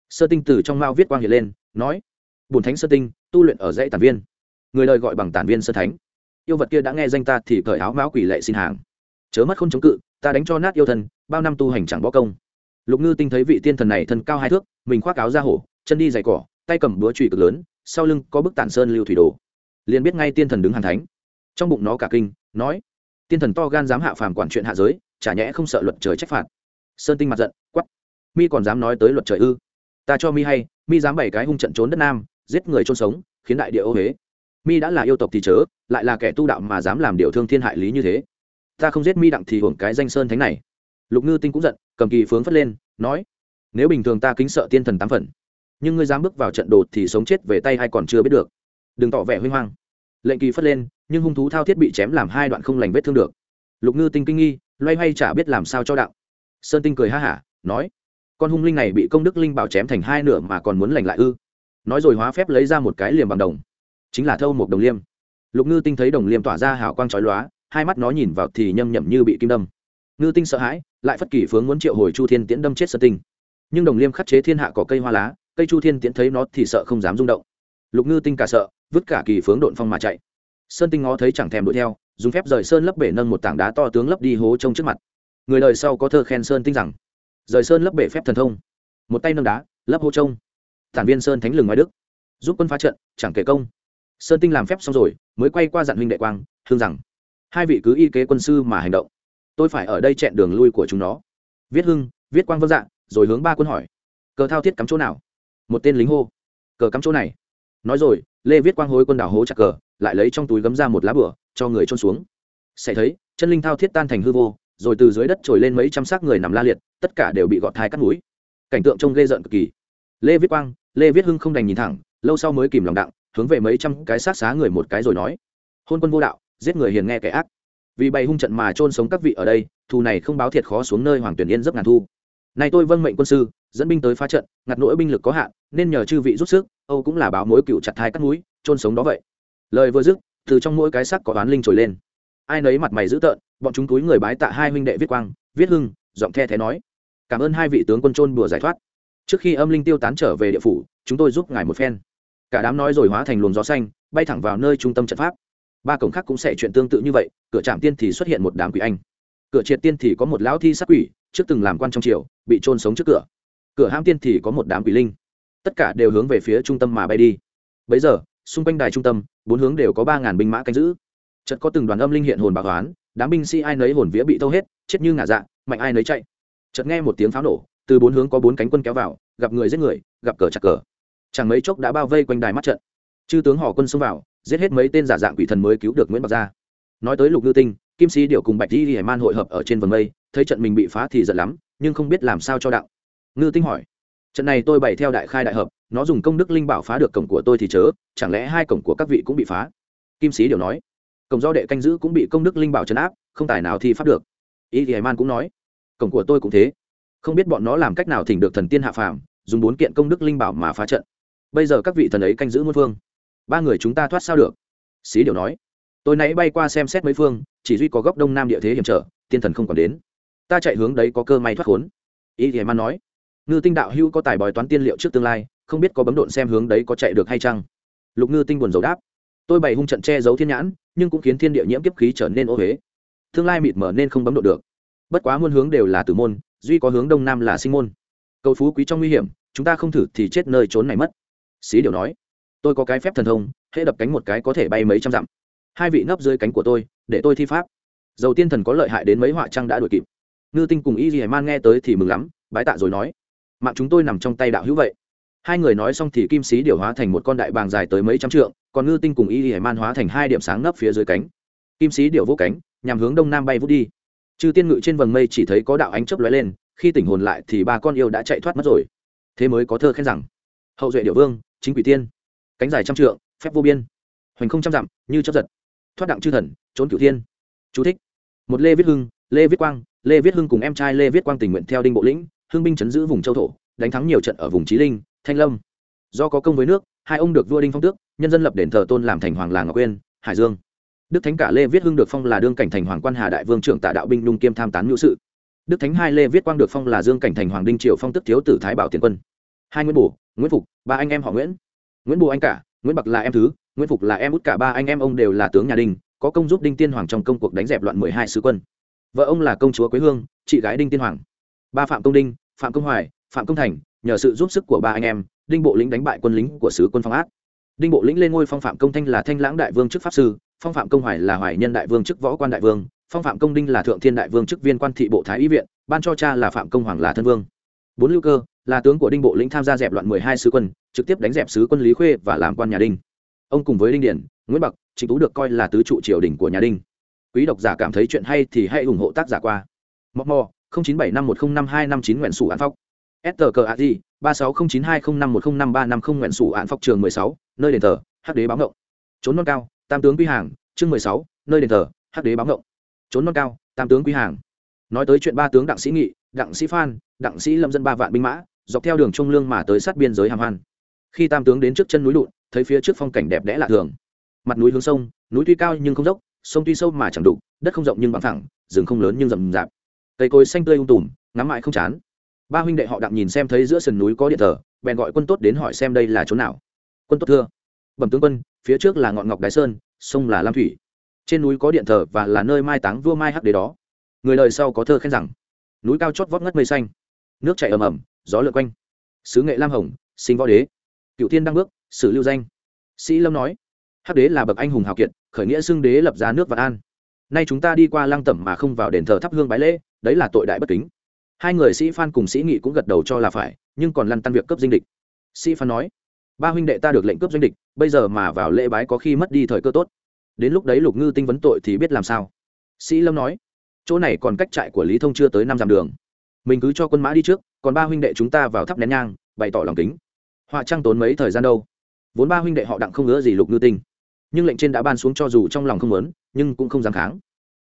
Sơ tinh từ trong mao viết quang hiện lên, nói. Bùn thánh sơ tinh, tu luyện ở dãy tản viên. Người đời gọi bằng tản viên sơ thánh. Yêu vật kia đã nghe danh ta thì cởi áo mão quỷ lệ xin hàng. Chớ mất không chống cự, ta đánh cho nát yêu thần, bao năm tu hành chẳng bó công. Lục ngư tinh thấy vị tiên thần này thân cao hai thước, mình khoác áo ra hổ, chân đi giày cỏ tay cầm búa trụy cực lớn, sau lưng có bức tản sơn lưu thủy đồ. Liền biết ngay tiên thần đứng hàn thánh. Trong bụng nó cả kinh, nói, tiên thần to gan dám hạ phàm quản chuyện hạ giới, chả nhẽ không sợ luật trời trách phạt? Sơn tinh mặt giận quắp mi còn dám nói tới luật trời ư? Ta cho mi hay, mi dám bảy cái hung trận trốn đất nam, giết người trôn sống, khiến đại địa ô huế mi đã là yêu tộc thì chớ, lại là kẻ tu đạo mà dám làm điều thương thiên hại lý như thế. Ta không giết mi đặng thì hưởng cái danh sơn thánh này. Lục ngư tinh cũng giận, cầm kỳ phướng phất lên, nói, nếu bình thường ta kính sợ tiên thần tám phần nhưng ngươi dám bước vào trận đột thì sống chết về tay hay còn chưa biết được. Đừng tỏ vẻ huy hoang. Lệnh kỳ phất lên, nhưng hung thú thao thiết bị chém làm hai đoạn không lành vết thương được. Lục ngư tinh kinh nghi, loay hoay chả biết làm sao cho đạo. Sơn tinh cười ha hả, nói, con hung linh này bị công đức linh bảo chém thành hai nửa mà còn muốn lành lại ư? Nói rồi hóa phép lấy ra một cái liềm bằng đồng. Chính là thâu một đồng liêm. Lục ngư tinh thấy đồng liêm tỏa ra hào quang trói lóa, hai mắt nó nhìn vào thì nhâm nhậm như bị kim đâm. Ngư tinh sợ hãi, lại phất kỷ phướng muốn triệu hồi chu thiên tiễn đâm chết sơn tinh. Nhưng đồng liêm khắc chế thiên hạ có cây hoa lá cây chu thiên tiễn thấy nó thì sợ không dám rung động. Lục ngư tinh cả sợ, vứt cả kỳ phướng độn phong mà chạy. Sơn tinh ngó thấy chẳng thèm đuổi theo, dùng phép rời sơn lấp bể nâng một tảng đá to tướng lấp đi hố trông trước mặt. Người đời sau có thơ khen sơn tinh rằng, rời sơn lấp bể phép thần thông. Một tay nâng đá, lấp hố trông. Tản viên sơn thánh lừng ngoài đức, giúp quân phá trận, chẳng kể công. Sơn tinh làm phép xong rồi, mới quay qua dặn huynh đệ quang thương rằng, hai vị cứ y kế quân sư mà hành động. Tôi phải ở đây chẹn đường lui của chúng nó. Viết hưng, viết quang vân dạ rồi hướng ba quân hỏi, cờ thao thiết cắm chỗ nào? Một tên lính hô. Cờ cắm chỗ này. Nói rồi, lê viết quang hối quân đảo hố chặt cờ, lại lấy trong túi gấm ra một lá bửa, cho người trôn xuống. Sẽ thấy, chân linh thao thiết tan thành hư vô, rồi từ dưới đất trồi lên mấy trăm xác người nằm la liệt, tất cả đều bị gọt thai cắt núi cảnh tượng trông ghê rợn cực kỳ. Lê viết quang, lê viết hưng không đành nhìn thẳng, lâu sau mới kìm lòng đặng, hướng về mấy trăm cái sát xá người một cái rồi nói. Hôn quân vô đạo, giết người hiền nghe kẻ ác. Vì bày hung trận mà trôn sống các vị ở đây, thù này không báo thiệt khó xuống nơi hoàng tuyển yên giấc ngàn thu. Nay tôi vâng mệnh quân sư dẫn binh tới phá trận, ngặt nỗi binh lực có hạn, nên nhờ chư vị rút sức, âu cũng là báo mối cựu chặt thai cắt núi trôn sống đó vậy. Lời vừa dứt, từ trong mỗi cái sắc có oán linh trồi lên. Ai nấy mặt mày dữ tợn, bọn chúng túi người bái tạ hai huynh đệ viết quang, viết hưng, giọng the thế nói. Cảm ơn hai vị tướng quân trôn bùa giải thoát. Trước khi âm linh tiêu tán trở về địa phủ, chúng tôi giúp ngài một phen. Cả đám nói rồi hóa thành luồng gió xanh, bay thẳng vào nơi trung tâm trận pháp. Ba cổng khác cũng sẽ chuyện tương tự như vậy, cửa trạm tiên thì xuất hiện một đám quỷ anh. Cửa triệt tiên thì có một lão thi sắc quỷ, trước từng làm quan trong triều, bị trôn sống trước cửa cửa hãm tiên thì có một đám quỷ linh. Tất cả đều hướng về phía trung tâm mà bay đi. Bấy giờ, xung quanh đài trung tâm, bốn hướng đều có ba ngàn binh mã canh giữ. Chợt có từng đoàn âm linh hiện hồn bạc hoán, đám binh sĩ ai nấy hồn vía bị thâu hết, chết như ngả dạ mạnh ai nấy chạy. Chợt nghe một tiếng pháo nổ, từ bốn hướng có bốn cánh quân kéo vào, gặp người giết người, gặp cờ chặt cờ. Chẳng mấy chốc đã bao vây quanh đài mắt trận. Chư tướng họ quân xông vào, giết hết mấy tên giả dạng quỷ thần mới cứu được nguyễn bạc gia. Nói tới lục ngư tinh, kim sĩ điệu cùng bạch di hải man hội hợp ở trên vầng mây, thấy trận mình bị phá thì giận lắm, nhưng không biết làm sao cho đặng ngư tinh hỏi. Trận này tôi bày theo đại khai đại hợp, nó dùng công đức linh bảo phá được cổng của tôi thì chớ, chẳng lẽ hai cổng của các vị cũng bị phá? Kim sĩ điều nói. Cổng do đệ canh giữ cũng bị công đức linh bảo chấn áp, không tài nào thi pháp được. Y thì hải man cũng nói. Cổng của tôi cũng thế. Không biết bọn nó làm cách nào thỉnh được thần tiên hạ phàm, dùng bốn kiện công đức linh bảo mà phá trận. Bây giờ các vị thần ấy canh giữ muôn phương. Ba người chúng ta thoát sao được? Xí điều nói. Tôi nãy bay qua xem xét mấy phương, chỉ duy có góc đông nam địa thế hiểm trở, tiên thần không còn đến. Ta chạy hướng đấy có cơ may thoát khốn. Y thì man nói ngư tinh đạo hữu có tài bói toán tiên liệu trước tương lai, không biết có bấm độn xem hướng đấy có chạy được hay chăng? Lục ngư tinh buồn dầu đáp. Tôi bày hung trận che giấu thiên nhãn, nhưng cũng khiến thiên địa nhiễm kiếp khí trở nên ô huế tương lai mịt mở nên không bấm độn được. Bất quá muôn hướng đều là tử môn, duy có hướng đông nam là sinh môn. Cầu phú quý trong nguy hiểm, chúng ta không thử thì chết nơi trốn này mất. Xí điều nói. Tôi có cái phép thần thông, hễ đập cánh một cái có thể bay mấy trăm dặm. Hai vị nấp dưới cánh của tôi, để tôi thi pháp. Dầu tiên thần có lợi hại đến mấy họa trăng đã đuổi kịp. Ngư tinh cùng y dì hải man nghe tới thì mừng lắm, bái tạ rồi nói mạng chúng tôi nằm trong tay đạo hữu vậy. Hai người nói xong thì kim sĩ điều hóa thành một con đại bàng dài tới mấy trăm trượng, còn ngư tinh cùng y hải man hóa thành hai điểm sáng nấp phía dưới cánh. Kim sĩ điệu vỗ cánh, nhằm hướng đông nam bay vút đi. Chư tiên ngự trên vầng mây chỉ thấy có đạo ánh chớp lóe lên, khi tỉnh hồn lại thì ba con yêu đã chạy thoát mất rồi. Thế mới có thơ khen rằng, hậu duệ điệu vương, chính quỷ tiên. Cánh dài trăm trượng, phép vô biên. Hoành không trăm dặm, như chấp giật. Thoát đặng chư thần, trốn cửu thiên. Chú thích. Một lê viết hưng, lê viết quang, lê viết hưng cùng em trai lê viết quang tình nguyện theo đinh bộ lĩnh hưng binh chấn giữ vùng châu thổ, đánh thắng nhiều trận ở vùng trí linh, thanh lâm. Do có công với nước, hai ông được vua đinh phong tước, nhân dân lập đền thờ tôn làm thành hoàng làng ngọc quyên hải dương. Đức thánh cả lê viết hưng được phong là đương cảnh thành hoàng quan hà đại vương trưởng tạ đạo binh nung kiêm tham tán ngữ sự. Đức thánh hai lê viết quang được phong là dương cảnh thành hoàng đinh triều phong tức thiếu tử thái bảo tiền quân. Hai nguyễn bù nguyễn phục, ba anh em họ nguyễn. Nguyễn bù anh cả, nguyễn bạc là em thứ, nguyễn phục là em út cả ba anh em ông đều là tướng nhà đinh, có công giúp đinh tiên hoàng trong công cuộc đánh dẹp loạn mười hai sứ quân. Vợ ông là công chúa quế hương, chị gái đinh tiên hoàng ba phạm công đinh, phạm công hoài, phạm công thành, nhờ sự giúp sức của ba anh em, đinh bộ lĩnh đánh bại quân lính của sứ quân phong ác đinh bộ lĩnh lên ngôi phong phạm công thanh là thanh lãng đại vương chức pháp sư, phong phạm công hoài là hoài nhân đại vương chức võ quan đại vương, phong phạm công đinh là thượng thiên đại vương chức viên quan thị bộ thái y viện, ban cho cha là phạm công hoàng là thân vương. Bốn lưu cơ là tướng của đinh bộ lĩnh tham gia dẹp loạn mười hai sứ quân, trực tiếp đánh dẹp sứ quân lý khuê và làm quan nhà đinh. Ông cùng với đinh điển nguyễn bạc trịnh tú được coi là tứ trụ triều đình của nhà đinh. Quý độc giả cảm thấy chuyện hay thì hãy ủng hộ tác giả qua. Mọc mò chín bảy năm một không năm hai năm chín nguyện sủ án phóc. Stqad ba sáu không chín hai không năm một không năm ba năm không nguyện sủ án phóc trường mười sáu, nơi đền thờ, hắc đế báo ngộng. Trốn non cao, tam tướng quy hàng, chương mười sáu, nơi đền thờ, hắc đế báo ngộng. Trốn non cao, tam tướng quy hàng. Nói tới chuyện ba tướng đặng sĩ nghị, đặng sĩ phan, đặng sĩ lâm dân ba vạn binh mã, dọc theo đường trung lương mà tới sát biên giới hàm hoan khi tam tướng đến trước chân núi lụn, thấy phía trước phong cảnh đẹp đẽ lạ thường. Mặt núi hướng sông, núi tuy cao nhưng không dốc, sông tuy sâu mà chẳng đục, đất không rộng nhưng bằng thẳng rừng không lớn nhưng rậm rạp cây cối xanh tươi ung tùm, ngắm mãi không chán. Ba huynh đệ họ đặng nhìn xem thấy giữa sườn núi có điện thờ, bèn gọi quân tốt đến hỏi xem đây là chỗ nào. Quân tốt thưa. Bẩm tướng quân, phía trước là ngọn ngọc đái sơn, sông là lam thủy. Trên núi có điện thờ và là nơi mai táng vua mai hắc đế đó. Người đời sau có thơ khen rằng, núi cao chót vót ngất mây xanh, nước chảy ầm ầm, gió lượn quanh. Sứ nghệ lam hồng, sinh võ đế. Cựu thiên đăng bước, sử lưu danh. Sĩ lâm nói, hắc đế là bậc anh hùng hào kiệt, khởi nghĩa xưng đế lập ra nước vạn an. Nay chúng ta đi qua lăng tẩm mà không vào đền thờ thắp hương bái lễ đấy là tội đại bất kính. Hai người sĩ phan cùng sĩ nghị cũng gật đầu cho là phải, nhưng còn lăn tăn việc cấp dinh địch. Sĩ phan nói, ba huynh đệ ta được lệnh cướp doanh địch, bây giờ mà vào lễ bái có khi mất đi thời cơ tốt. Đến lúc đấy lục ngư tinh vấn tội thì biết làm sao. Sĩ lâm nói, chỗ này còn cách trại của lý thông chưa tới năm dặm đường. Mình cứ cho quân mã đi trước, còn ba huynh đệ chúng ta vào thắp nén nhang, bày tỏ lòng kính. Họa trăng tốn mấy thời gian đâu? Vốn ba huynh đệ họ đặng không ngứa gì lục ngư tinh. Nhưng lệnh trên đã ban xuống cho dù trong lòng không muốn, nhưng cũng không dám kháng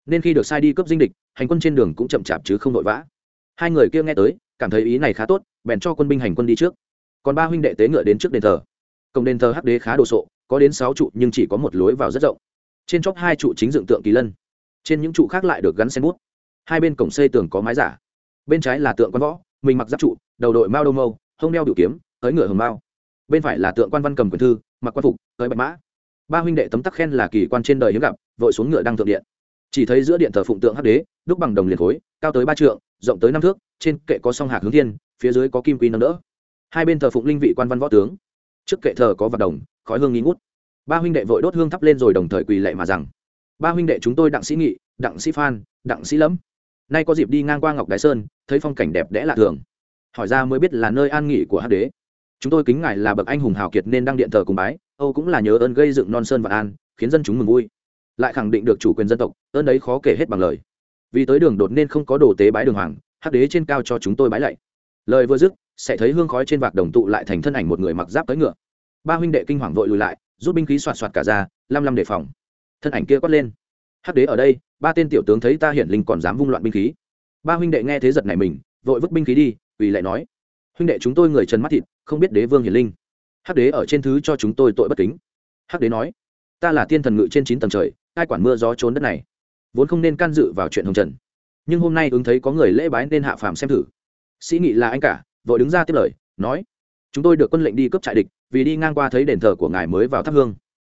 nên khi được sai đi cướp dinh địch, hành quân trên đường cũng chậm chạp chứ không vội vã. Hai người kia nghe tới, cảm thấy ý này khá tốt, bèn cho quân binh hành quân đi trước. Còn ba huynh đệ tế ngựa đến trước đền thờ. Cổng đền thờ hắc đế khá đồ sộ, có đến sáu trụ nhưng chỉ có một lối vào rất rộng. Trên chóp hai trụ chính dựng tượng kỳ lân. Trên những trụ khác lại được gắn sen bút. Hai bên cổng xây tường có mái giả. Bên trái là tượng quan võ, mình mặc giáp trụ, đầu đội mao đô mâu, hông đeo biểu kiếm, tới ngựa hồng mao. Bên phải là tượng quan văn cầm quyền thư, mặc quan phục, tới bạch mã. Ba huynh đệ tấm tắc khen là kỳ quan trên đời hiếm gặp, vội xuống ngựa đăng thượng điện chỉ thấy giữa điện thờ phụng tượng hắc đế, đúc bằng đồng liền khối, cao tới ba trượng, rộng tới năm thước, trên kệ có song hạc hướng thiên, phía dưới có kim quy nâng đỡ. Hai bên thờ phụng linh vị quan văn võ tướng. Trước kệ thờ có vật đồng, khói hương nghi ngút. Ba huynh đệ vội đốt hương thắp lên rồi đồng thời quỳ lệ mà rằng, ba huynh đệ, chúng tôi đặng sĩ nghị, đặng sĩ phan, đặng sĩ lẫm. Nay có dịp đi ngang qua ngọc đái sơn, thấy phong cảnh đẹp đẽ lạ thường. Hỏi ra mới biết là nơi an nghỉ của hắc đế. Chúng tôi kính ngài là bậc anh hùng hào kiệt nên đăng điện thờ cùng bái, âu cũng là nhớ ơn gây dựng non sơn và an, khiến dân chúng mừng vui lại khẳng định được chủ quyền dân tộc, ơn đấy khó kể hết bằng lời. Vì tới đường đột nên không có đồ tế bái đường hoàng, hắc đế trên cao cho chúng tôi bái lạy. Lời vừa dứt, sẽ thấy hương khói trên vạc đồng tụ lại thành thân ảnh một người mặc giáp tới ngựa. Ba huynh đệ kinh hoàng vội lùi lại, rút binh khí soạt soạt cả ra, lăm lăm đề phòng. Thân ảnh kia quát lên. Hắc đế ở đây, ba tên tiểu tướng thấy ta hiển linh còn dám vung loạn binh khí. Ba huynh đệ nghe thế giật này mình, vội vứt binh khí đi vì lại nói. Huynh đệ chúng tôi người trần mắt thịt, không biết đế vương hiển linh. Hắc đế ở trên thứ cho chúng tôi tội bất kính. Hắc đế nói. Ta là tiên thần ngự trên chín tầng trời ai quản mưa gió trốn đất này? Vốn không nên can dự vào chuyện hồng trần. Nhưng hôm nay ứng thấy có người lễ bái nên hạ phàm xem thử. Sĩ nghị là anh cả, vội đứng ra tiếp lời, nói, chúng tôi được quân lệnh đi cướp trại địch, vì đi ngang qua thấy đền thờ của ngài mới vào thắp hương.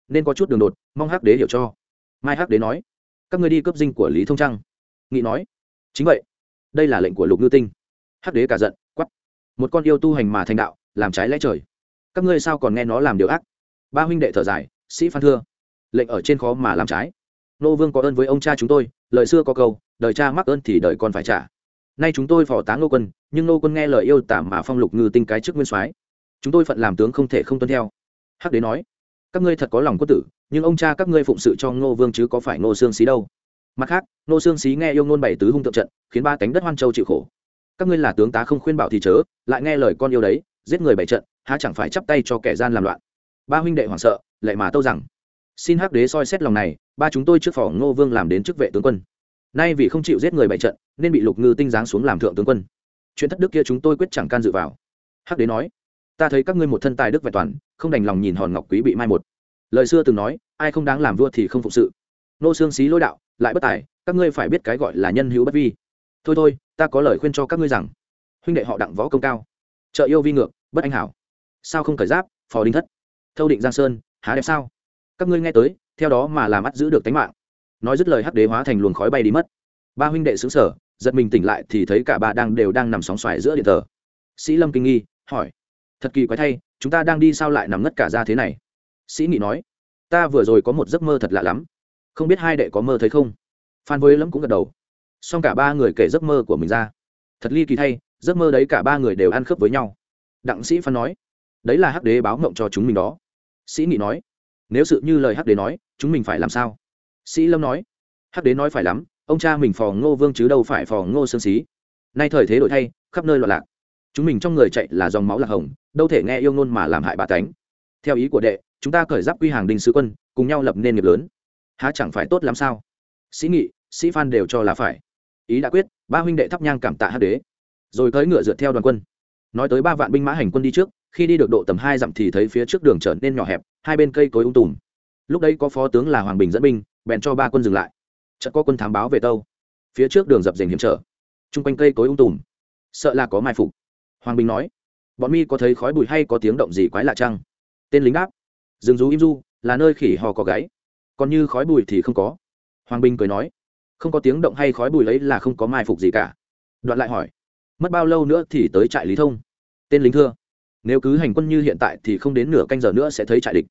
Nên có chút đường đột, mong hắc đế hiểu cho. Mai hắc đế nói, các ngươi đi cướp dinh của lý thông trăng. Nghị nói, chính vậy. Đây là lệnh của lục ngư tinh. Hắc đế cả giận quắp một con yêu tu hành mà thành đạo, làm trái lẽ trời. Các ngươi sao còn nghe nó làm điều ác? Ba huynh đệ thở dài, sĩ phan thưa lệnh ở trên khó mà làm trái. Nô vương có ơn với ông cha chúng tôi, lời xưa có câu, đời cha mắc ơn thì đời con phải trả. Nay chúng tôi phò tá nô quân, nhưng nô quân nghe lời yêu tả mà phong lục ngư tinh cái trước nguyên soái. Chúng tôi phận làm tướng không thể không tuân theo. Hắc đế nói, các ngươi thật có lòng quân tử, nhưng ông cha các ngươi phụng sự cho ngô vương chứ có phải ngô xương xí đâu. Mặt khác, ngô xương xí nghe yêu ngôn bảy tứ hung tượng trận, khiến ba cánh đất hoan châu chịu khổ. Các ngươi là tướng tá không khuyên bảo thì chớ, lại nghe lời con yêu đấy, giết người bảy trận, há chẳng phải chắp tay cho kẻ gian làm loạn. Ba huynh đệ hoảng sợ lại mà tâu rằng xin hắc đế soi xét lòng này, ba chúng tôi trước phò ngô vương làm đến chức vệ tướng quân. Nay vì không chịu giết người bảy trận, nên bị lục ngư tinh giáng xuống làm thượng tướng quân. Chuyện thất đức kia chúng tôi quyết chẳng can dự vào. Hắc đế nói, ta thấy các ngươi một thân tài đức vẹn toàn, không đành lòng nhìn hòn ngọc quý bị mai một. Lời xưa từng nói, ai không đáng làm vua thì không phụng sự. Nô xương xí lôi đạo, lại bất tài, các ngươi phải biết cái gọi là nhân hữu bất vi. Thôi thôi, ta có lời khuyên cho các ngươi rằng, huynh đệ họ đặng võ công cao, trợ yêu vi ngược, bất anh hảo. Sao không cởi giáp, phò đinh thất? Thâu định giang sơn, há đẹp sao? Các ngươi nghe tới, theo đó mà làm mắt giữ được tánh mạng. Nói dứt lời hắc đế hóa thành luồng khói bay đi mất. Ba huynh đệ xứng sở giật mình tỉnh lại thì thấy cả ba đang đều đang nằm sóng xoài giữa điện thờ. Sĩ lâm kinh nghi, hỏi, thật kỳ quái thay, chúng ta đang đi sao lại nằm ngất cả ra thế này? Sĩ nghị nói, ta vừa rồi có một giấc mơ thật lạ lắm. Không biết hai đệ có mơ thấy không? Phan với lâm cũng gật đầu. Xong cả ba người kể giấc mơ của mình ra. Thật ly kỳ thay, giấc mơ đấy cả ba người đều ăn khớp với nhau. Đặng sĩ phan nói, đấy là hắc đế báo mộng cho chúng mình đó. Sĩ nghị nói nếu sự như lời hắc đế nói, chúng mình phải làm sao? Sĩ lâm nói. Hắc đế nói phải lắm, ông cha mình phò ngô vương chứ đâu phải phò ngô sơn xí. Nay thời thế đổi thay, khắp nơi loạn lạc. Chúng mình trong người chạy là dòng máu lạc hồng, đâu thể nghe yêu ngôn mà làm hại bà tánh. Theo ý của đệ, chúng ta cởi giáp quy hàng đình sứ quân, cùng nhau lập nên nghiệp lớn. Há chẳng phải tốt lắm sao? Sĩ nghị, sĩ phan đều cho là phải. Ý đã quyết, ba huynh đệ thắp nhang cảm tạ hắc đế. Rồi tới ngựa dượt theo đoàn quân. Nói tới ba vạn binh mã hành quân đi trước khi đi được độ tầm hai dặm thì thấy phía trước đường trở nên nhỏ hẹp, hai bên cây cối ung tùm. Lúc đấy có phó tướng là hoàng bình dẫn binh, bèn cho ba quân dừng lại. Chợt có quân thám báo về tâu. Phía trước đường dập dềnh hiểm trở. Chung quanh cây cối ung tùm. Sợ là có mai phục. Hoàng bình nói, bọn mi có thấy khói bụi hay có tiếng động gì quái lạ chăng? Tên lính đáp, rừng rú im du, là nơi khỉ hò có gáy. Còn như khói bụi thì không có. Hoàng bình cười nói, không có tiếng động hay khói bụi ấy là không có mai phục gì cả. Đoạn lại hỏi, mất bao lâu nữa thì tới trại lý thông? Tên lính thưa nếu cứ hành quân như hiện tại thì không đến nửa canh giờ nữa sẽ thấy trại địch.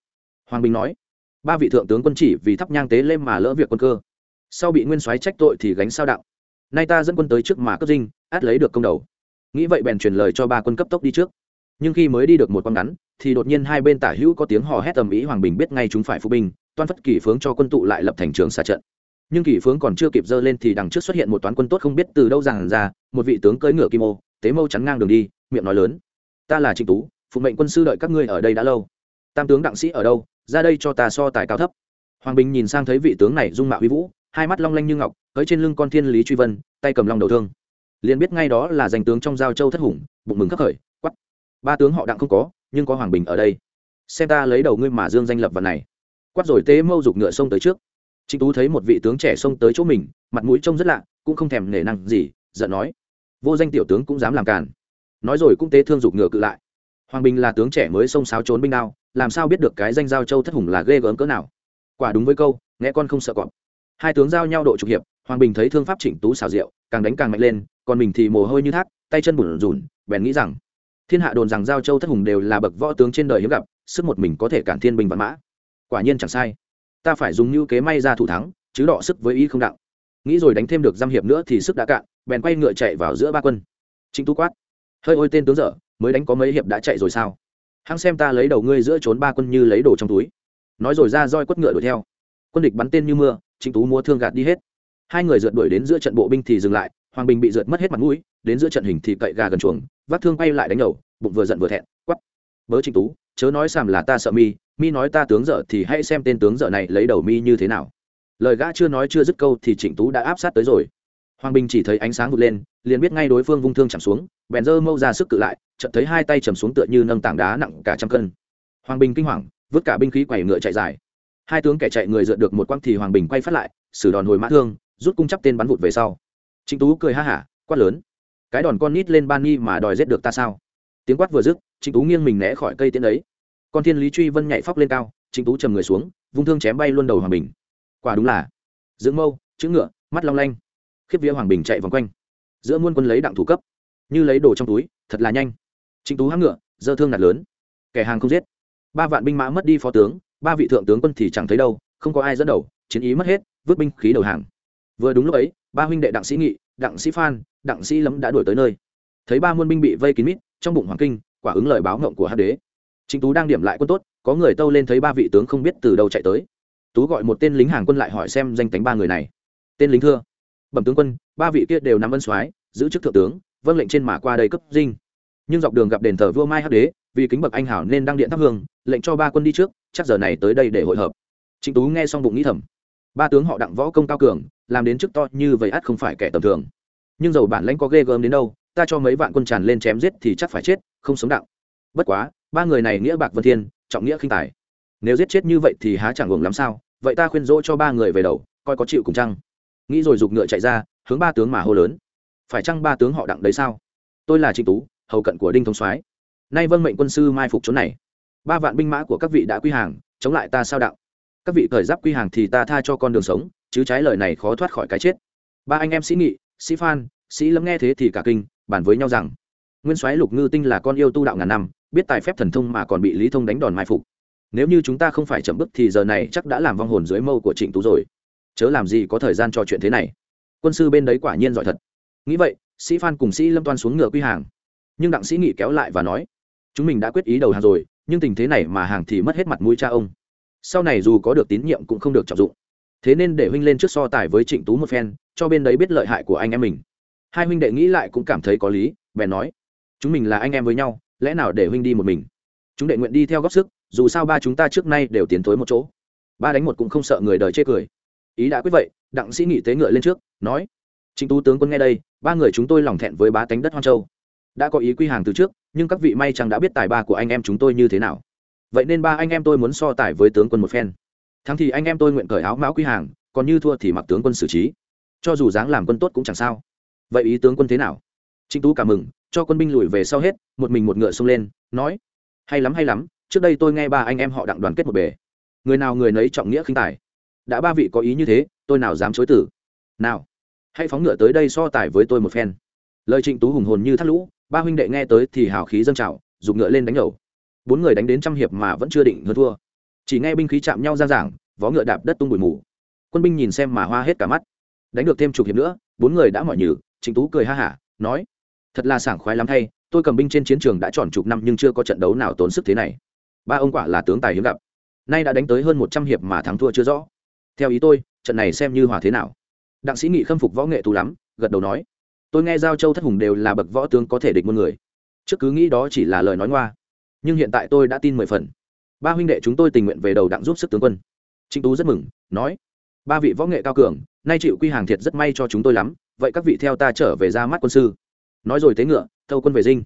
Hoàng bình nói, ba vị thượng tướng quân chỉ vì thắp nhang tế lên mà lỡ việc quân cơ. Sau bị nguyên soái trách tội thì gánh sao đạo. Nay ta dẫn quân tới trước mà cấp dinh, át lấy được công đầu. Nghĩ vậy bèn truyền lời cho ba quân cấp tốc đi trước. Nhưng khi mới đi được một quãng ngắn, thì đột nhiên hai bên tả hữu có tiếng hò hét tầm ý hoàng bình biết ngay chúng phải phục binh, toan phất kỳ phướng cho quân tụ lại lập thành trường xả trận. Nhưng kỳ phướng còn chưa kịp dơ lên thì đằng trước xuất hiện một toán quân tốt không biết từ đâu rằng ra, một vị tướng cưỡi ngựa kim ô, tế mâu chắn ngang đường đi, miệng nói lớn ta là trịnh tú, phụ mệnh quân sư đợi các ngươi ở đây đã lâu. Tam tướng đặng sĩ ở đâu? Ra đây cho ta so tài cao thấp. Hoàng bình nhìn sang thấy vị tướng này dung mạo huy vũ, hai mắt long lanh như ngọc cưới trên lưng con thiên lý truy vân, tay cầm long đầu thương. Liền biết ngay đó là danh tướng trong giao châu thất hùng, bụng mừng khắc khởi quắp ba tướng họ đặng không có, nhưng có hoàng bình ở đây. Xem ta lấy đầu ngươi mà dương danh lập vật này. Quát rồi tế mâu dục ngựa sông tới trước. Trịnh tú thấy một vị tướng trẻ xông tới chỗ mình, mặt mũi trông rất lạ, cũng không thèm nể năng gì, giận nói. Vô danh tiểu tướng cũng dám làm càn nói rồi cũng tế thương dục ngựa cự lại. Hoàng bình là tướng trẻ mới xông xáo trốn binh đao, làm sao biết được cái danh giao châu thất hùng là ghê gớm cỡ nào? Quả đúng với câu, nghe con không sợ cọp. Hai tướng giao nhau độ trục hiệp, hoàng bình thấy thương pháp chỉnh tú xảo diệu, càng đánh càng mạnh lên, còn mình thì mồ hôi như thác, tay chân bùn rùn bèn nghĩ rằng, thiên hạ đồn rằng giao châu thất hùng đều là bậc võ tướng trên đời hiếm gặp, sức một mình có thể cản thiên bình văn mã. Quả nhiên chẳng sai. Ta phải dùng như kế may ra thủ thắng, chứ đọ sức với y không đặng. Nghĩ rồi đánh thêm được giam hiệp nữa thì sức đã cạn, bèn quay ngựa chạy vào giữa ba quân. Trịnh tú quát hơi ôi tên tướng dở, mới đánh có mấy hiệp đã chạy rồi sao? Hăng xem ta lấy đầu ngươi giữa trốn ba quân như lấy đồ trong túi. Nói rồi ra roi quất ngựa đuổi theo. Quân địch bắn tên như mưa, trịnh tú mua thương gạt đi hết. Hai người rượt đuổi đến giữa trận bộ binh thì dừng lại, hoàng bình bị rượt mất hết mặt mũi, đến giữa trận hình thì cậy gà gần chuồng, vác thương bay lại đánh đầu, bụng vừa giận vừa thẹn quắp bớ trịnh tú, chớ nói sàm là ta sợ mi mi nói ta tướng dở thì hãy xem tên tướng dở này lấy đầu mi như thế nào. Lời gã chưa nói chưa dứt câu thì trịnh tú đã áp sát tới rồi hoàng bình chỉ thấy ánh sáng vụt lên, liền biết ngay đối phương vung thương chạm xuống, bèn dơ mâu ra sức cự lại, chợt thấy hai tay chầm xuống tựa như nâng tảng đá nặng cả trăm cân. Hoàng bình kinh hoàng, vứt cả binh khí quẩy ngựa chạy dài. Hai tướng kẻ chạy người dựa được một quăng thì hoàng bình quay phát lại xử đòn hồi mã thương, rút cung chắp tên bắn vụt về sau. Trịnh tú cười ha hả, quát lớn. Cái đòn con nít lên ban nghi mà đòi giết được ta sao? Tiếng quát vừa dứt, trịnh tú nghiêng mình né khỏi cây tiến ấy. Con thiên lý truy vân nhảy phóc lên cao, trịnh tú trầm người xuống, vung thương chém bay luôn đầu hoàng bình. Quả đúng là. Dưỡng mâu, chữ ngựa, mắt long lanh khiếp vía hoàng bình chạy vòng quanh. Giữa muôn quân lấy đặng thủ cấp. Như lấy đồ trong túi, thật là nhanh. Trịnh tú hãng ngựa, dơ thương nạt lớn. Kẻ hàng không giết. Ba vạn binh mã mất đi phó tướng, ba vị thượng tướng quân thì chẳng thấy đâu, không có ai dẫn đầu, chiến ý mất hết, vứt binh khí đầu hàng. Vừa đúng lúc ấy, ba huynh đệ đặng sĩ nghị, đặng sĩ phan, đặng sĩ lấm đã đuổi tới nơi. Thấy ba muôn binh bị vây kín mít, trong bụng hoàng kinh, quả ứng lời báo ngộng của hát đế. Trịnh tú đang điểm lại quân tốt, có người tâu lên thấy ba vị tướng không biết từ đâu chạy tới. Tú gọi một tên lính hàng quân lại hỏi xem danh tánh ba người này. Tên lính thưa bẩm tướng quân, ba vị kia đều nắm ân soái, giữ chức thượng tướng vâng lệnh trên mà qua đây cấp dinh. Nhưng dọc đường gặp đền thờ vua mai hắc đế, vì kính bậc anh hảo nên đăng điện thắp hương, lệnh cho ba quân đi trước, chắc giờ này tới đây để hội hợp. Trịnh tú nghe xong bụng nghĩ thầm. Ba tướng họ đặng võ công cao cường, làm đến chức to như vậy ắt không phải kẻ tầm thường. Nhưng dầu bản lãnh có ghê gớm đến đâu, ta cho mấy vạn quân tràn lên chém giết thì chắc phải chết, không sống đặng bất quá, ba người này nghĩa bạc vân thiên, trọng nghĩa khinh tài. Nếu giết chết như vậy thì há chẳng gồm lắm sao, vậy ta khuyên dỗ cho ba người về đầu, coi có chịu cùng chăng nghĩ rồi giục ngựa chạy ra, hướng ba tướng mà hô lớn. Phải chăng ba tướng họ đặng đấy sao? Tôi là trịnh tú, hầu cận của đinh Thông soái. Nay vâng mệnh quân sư mai phục chỗ này. Ba vạn binh mã của các vị đã quy hàng, chống lại ta sao đặng? Các vị thời giáp quy hàng thì ta tha cho con đường sống, chứ trái lời này khó thoát khỏi cái chết. Ba anh em sĩ nghị, sĩ phan, sĩ lâm nghe thế thì cả kinh, bàn với nhau rằng, nguyên soái lục ngư tinh là con yêu tu đạo ngàn năm, biết tài phép thần thông mà còn bị lý thông đánh đòn mai phục. Nếu như chúng ta không phải chậm bức thì giờ này chắc đã làm vong hồn dưới mâu của trịnh tú rồi chớ làm gì có thời gian cho chuyện thế này. Quân sư bên đấy quả nhiên giỏi thật. Nghĩ vậy, sĩ phan cùng sĩ lâm toan xuống ngựa quy hàng. Nhưng đặng sĩ nghị kéo lại và nói, chúng mình đã quyết ý đầu hàng rồi, nhưng tình thế này mà hàng thì mất hết mặt mũi cha ông. Sau này dù có được tín nhiệm cũng không được trọng dụng. Thế nên để huynh lên trước so tài với trịnh tú một phen, cho bên đấy biết lợi hại của anh em mình. Hai huynh đệ nghĩ lại cũng cảm thấy có lý, bèn nói, chúng mình là anh em với nhau, lẽ nào để huynh đi một mình? Chúng đệ nguyện đi theo góp sức, dù sao ba chúng ta trước nay đều tiến thối một chỗ. Ba đánh một cũng không sợ người đời chê cười ý đã quyết vậy, đặng sĩ nghị tế ngựa lên trước, nói chính tú tướng quân nghe đây, ba người chúng tôi lòng thẹn với bá tánh đất hoang châu. Đã có ý quy hàng từ trước, nhưng các vị may chẳng đã biết tài ba của anh em chúng tôi như thế nào? Vậy nên ba anh em tôi muốn so tài với tướng quân một phen. Thắng thì anh em tôi nguyện cởi áo mão quy hàng, còn như thua thì mặc tướng quân xử trí. Cho dù dáng làm quân tốt cũng chẳng sao. Vậy ý tướng quân thế nào? Trịnh tú cảm mừng, cho quân binh lùi về sau hết, một mình một ngựa xông lên, nói, hay lắm hay lắm, trước đây tôi nghe ba anh em họ đặng đoàn kết một bề. Người nào người nấy trọng nghĩa khinh tài đã ba vị có ý như thế, tôi nào dám chối tử nào, hãy phóng ngựa tới đây so tài với tôi một phen. Lời trịnh tú hùng hồn như thắt lũ, ba huynh đệ nghe tới thì hào khí dâng trào dùng ngựa lên đánh đầu. Bốn người đánh đến trăm hiệp mà vẫn chưa định hơn thua. Chỉ nghe binh khí chạm nhau ra giảng, vó ngựa đạp đất tung bụi mù. Quân binh nhìn xem mà hoa hết cả mắt. Đánh được thêm chục hiệp nữa, bốn người đã mỏi nhừ trịnh tú cười ha hả, nói, thật là sảng khoái lắm thay, tôi cầm binh trên chiến trường đã tròn chục năm nhưng chưa có trận đấu nào tốn sức thế này. Ba ông quả là tướng tài hiếm gặp. Nay đã đánh tới hơn một trăm hiệp mà thắng thua chưa rõ theo ý tôi, trận này xem như hòa thế nào? Đặng sĩ nghị khâm phục võ nghệ tu lắm, gật đầu nói. Tôi nghe giao châu thất hùng đều là bậc võ tướng có thể địch muôn người. Trước cứ nghĩ đó chỉ là lời nói ngoa. Nhưng hiện tại tôi đã tin mười phần. Ba huynh đệ chúng tôi tình nguyện về đầu đặng giúp sức tướng quân. Trịnh tú rất mừng, nói. Ba vị võ nghệ cao cường, nay chịu quy hàng thiệt rất may cho chúng tôi lắm, vậy các vị theo ta trở về ra mắt quân sư. Nói rồi tế ngựa, thâu quân về dinh.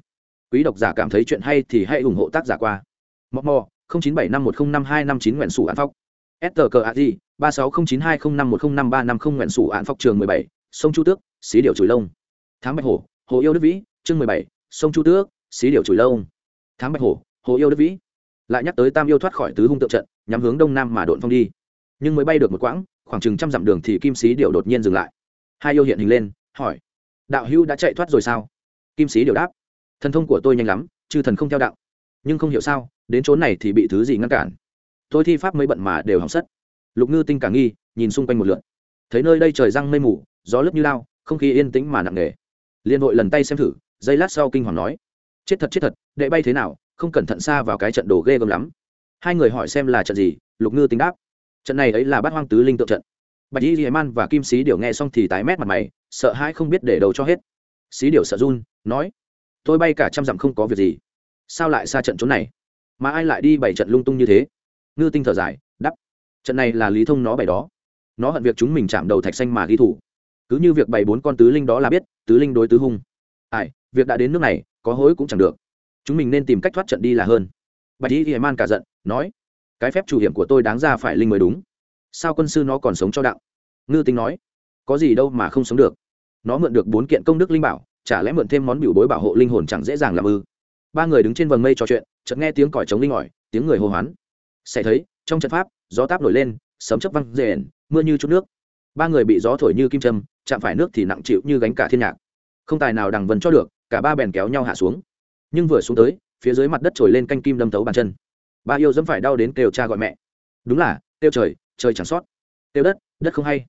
Quý độc giả cảm thấy chuyện hay thì hãy ủng hộ tác giả qua. Mò mò chín bảy năm một không năm hai năm chín nguyện sủ an phóc. S cờ a di ba sáu không chín hai không năm một không năm ba năm không nguyện sủ án phóc trường mười bảy, sông chu tước, xí điệu chùi lông. Tháng bạch hổ, hồ yêu đức vĩ, chương mười bảy, sông chu tước, xí điệu chùi lông. Tháng bạch hổ, hồ yêu đức vĩ. Lại nhắc tới tam yêu thoát khỏi tứ hung tượng trận, nhắm hướng đông nam mà độn phong đi. Nhưng mới bay được một quãng, khoảng chừng trăm dặm đường thì kim sĩ điệu đột nhiên dừng lại. Hai yêu hiện hình lên, hỏi, đạo hữu đã chạy thoát rồi sao? Kim sĩ điệu đáp, thần thông của tôi nhanh lắm, chư thần không theo đạo. Nhưng không hiểu sao, đến chốn này thì bị thứ gì ngăn cản? Tôi thi pháp mấy bận mà đều hỏng sất lục ngư tinh cả nghi, nhìn xung quanh một lượn. Thấy nơi đây trời răng mây mù, gió lướt như lao, không khí yên tĩnh mà nặng nề. Liên hội lần tay xem thử, giây lát sau kinh hoàng nói, chết thật chết thật, đệ bay thế nào, không cẩn thận xa vào cái trận đồ ghê gớm lắm. Hai người hỏi xem là trận gì, lục ngư tính đáp, trận này ấy là bát hoang tứ linh tượng trận. Bạch y man và kim sĩ điều nghe xong thì tái mét mặt mày, sợ hãi không biết để đầu cho hết. Sĩ điều sợ run, nói, tôi bay cả trăm dặm không có việc gì, sao lại xa trận chỗ này? Mà ai lại đi bảy trận lung tung như thế? Ngư tinh thở dài trận này là lý thông nó bày đó. Nó hận việc chúng mình chạm đầu thạch xanh mà ghi thủ. Cứ như việc bày bốn con tứ linh đó là biết, tứ linh đối tứ hung. Ai, việc đã đến nước này, có hối cũng chẳng được. Chúng mình nên tìm cách thoát trận đi là hơn. Bạch y man cả giận, nói, cái phép chủ hiểm của tôi đáng ra phải linh mới đúng. Sao quân sư nó còn sống cho đạo? ngư tinh nói, có gì đâu mà không sống được. Nó mượn được bốn kiện công đức linh bảo, chả lẽ mượn thêm món biểu bối bảo hộ linh hồn chẳng dễ dàng làm ư? Ba người đứng trên vầng mây trò chuyện, chợt nghe tiếng còi trống linh ỏi, tiếng người hô hoán. Sẽ thấy, trong trận pháp gió táp nổi lên, sấm chấp văng rền, mưa như chút nước. Ba người bị gió thổi như kim châm, chạm phải nước thì nặng chịu như gánh cả thiên nhạc. Không tài nào đằng vần cho được, cả ba bèn kéo nhau hạ xuống. Nhưng vừa xuống tới, phía dưới mặt đất trồi lên canh kim đâm thấu bàn chân. Ba yêu dẫm phải đau đến kêu cha gọi mẹ. Đúng là, kêu trời trời chẳng sót. Kêu đất đất không hay.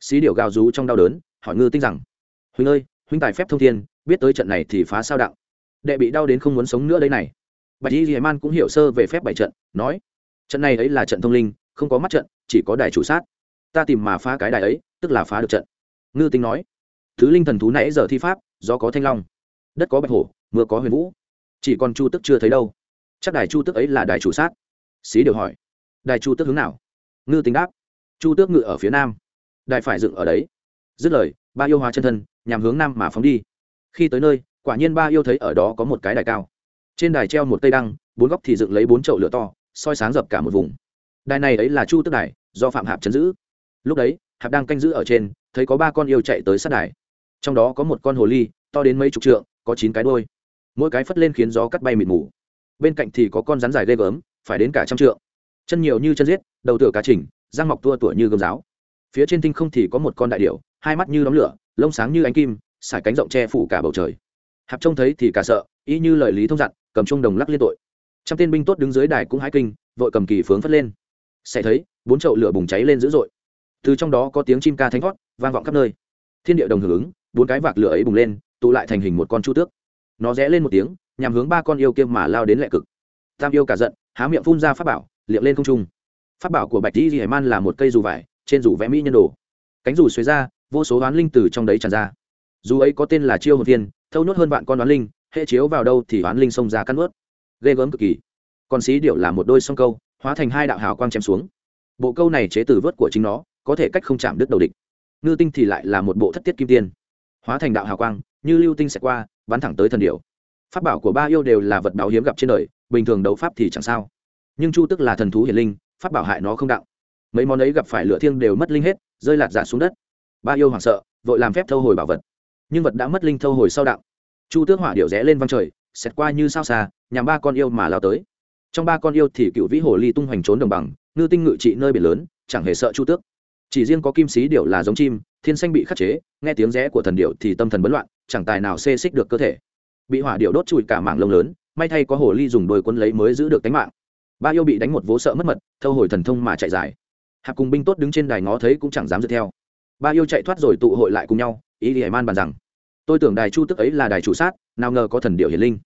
Xí điệu gào rú trong đau đớn, hỏi ngư tinh rằng, huynh ơi, huynh tài phép thông thiên, biết tới trận này thì phá sao đạo đệ bị đau đến không muốn sống nữa đây này. Bạch y dì man cũng hiểu sơ về phép bảy trận, nói, trận này ấy là trận thông linh không có mắt trận, chỉ có đài chủ sát. Ta tìm mà phá cái đài ấy, tức là phá được trận. Ngư tính nói. Thứ linh thần thú nãy giờ thi pháp do có thanh long, đất có bạch hổ, mưa có huyền vũ. Chỉ còn chu tức chưa thấy đâu. Chắc đài chu tức ấy là đài chủ sát. Xí đều hỏi. Đài chu tức hướng nào? Ngư tính đáp. Chu tước ngự ở phía nam. Đài phải dựng ở đấy. Dứt lời, ba yêu hóa chân thân, nhằm hướng nam mà phóng đi. Khi tới nơi, quả nhiên ba yêu thấy ở đó có một cái đài cao. Trên đài treo một cây đăng, bốn góc thì dựng lấy bốn chậu lửa to, soi sáng dập cả một vùng đài này ấy là chu tước đài, do phạm hạp chấn giữ. Lúc đấy, hạp đang canh giữ ở trên, thấy có ba con yêu chạy tới sát đài. Trong đó có một con hồ ly, to đến mấy chục trượng, có chín cái đôi mỗi cái phất lên khiến gió cắt bay mịt mù. Bên cạnh thì có con rắn dài ghê gớm, phải đến cả trăm trượng. Chân nhiều như chân giết, đầu tựa cá trình răng mọc tua tủa như gươm giáo. Phía trên tinh không thì có một con đại điểu, hai mắt như đóng lửa, lông sáng như ánh kim, sải cánh rộng che phủ cả bầu trời. Hạp trông thấy thì cả sợ, y như lời lý thông dặn, cầm trung đồng lắc liên tội. Trăm tên binh tốt đứng dưới đài cũng hái kinh, vội cầm kỳ phướng phất lên sẽ thấy bốn chậu lửa bùng cháy lên dữ dội. Từ trong đó có tiếng chim ca thánh thót, vang vọng khắp nơi. Thiên địa đồng hưởng ứng bốn cái vạc lửa ấy bùng lên tụ lại thành hình một con chu tước. Nó rẽ lên một tiếng nhằm hướng ba con yêu kia mà lao đến lệ cực. Tam yêu cả giận há miệng phun ra pháp bảo liệng lên không trung. Pháp bảo của bạch di hải man là một cây dù vải trên dù vẽ mỹ nhân đồ. Cánh dù xuế ra vô số đoán linh từ trong đấy tràn ra. Dù ấy có tên là chiêu hồn viên thâu nhốt hơn vạn con đoán linh hệ chiếu vào đâu thì đoán linh xông ra cắn ướt ghê gớm cực kỳ. Còn xí điệu là một đôi song câu hóa thành hai đạo hào quang chém xuống. Bộ câu này chế từ vớt của chính nó, có thể cách không chạm đứt đầu địch. Ngư tinh thì lại là một bộ thất tiết kim tiên. Hóa thành đạo hào quang, như lưu tinh sẽ qua, bắn thẳng tới thần điệu pháp bảo của ba yêu đều là vật báo hiếm gặp trên đời, bình thường đấu pháp thì chẳng sao. Nhưng chu tức là thần thú hiển linh, pháp bảo hại nó không đạo. Mấy món ấy gặp phải lửa thiêng đều mất linh hết, rơi lạc giả xuống đất. Ba yêu hoảng sợ, vội làm phép thâu hồi bảo vật. Nhưng vật đã mất linh thâu hồi sau đạo. Chu tước hỏa điệu rẽ lên văng trời, xẹt qua như sao xa, nhằm ba con yêu mà lao tới trong ba con yêu thì cựu vĩ hồ ly tung hoành trốn đồng bằng, ngư tinh ngự trị nơi biển lớn, chẳng hề sợ chu tước. Chỉ riêng có kim sĩ điệu là giống chim, thiên xanh bị khắc chế, nghe tiếng rẽ của thần điệu thì tâm thần bấn loạn, chẳng tài nào xê xích được cơ thể. Bị hỏa điệu đốt trụi cả mảng lông lớn, may thay có hồ ly dùng đôi quân lấy mới giữ được tính mạng. Ba yêu bị đánh một vố sợ mất mật, thâu hồi thần thông mà chạy dài. Hạp cùng binh tốt đứng trên đài ngó thấy cũng chẳng dám dựa theo. Ba yêu chạy thoát rồi tụ hội lại cùng nhau, ý hải man bàn rằng, tôi tưởng đài chu tức ấy là đài chủ sát, nào ngờ có thần điệu hiển linh,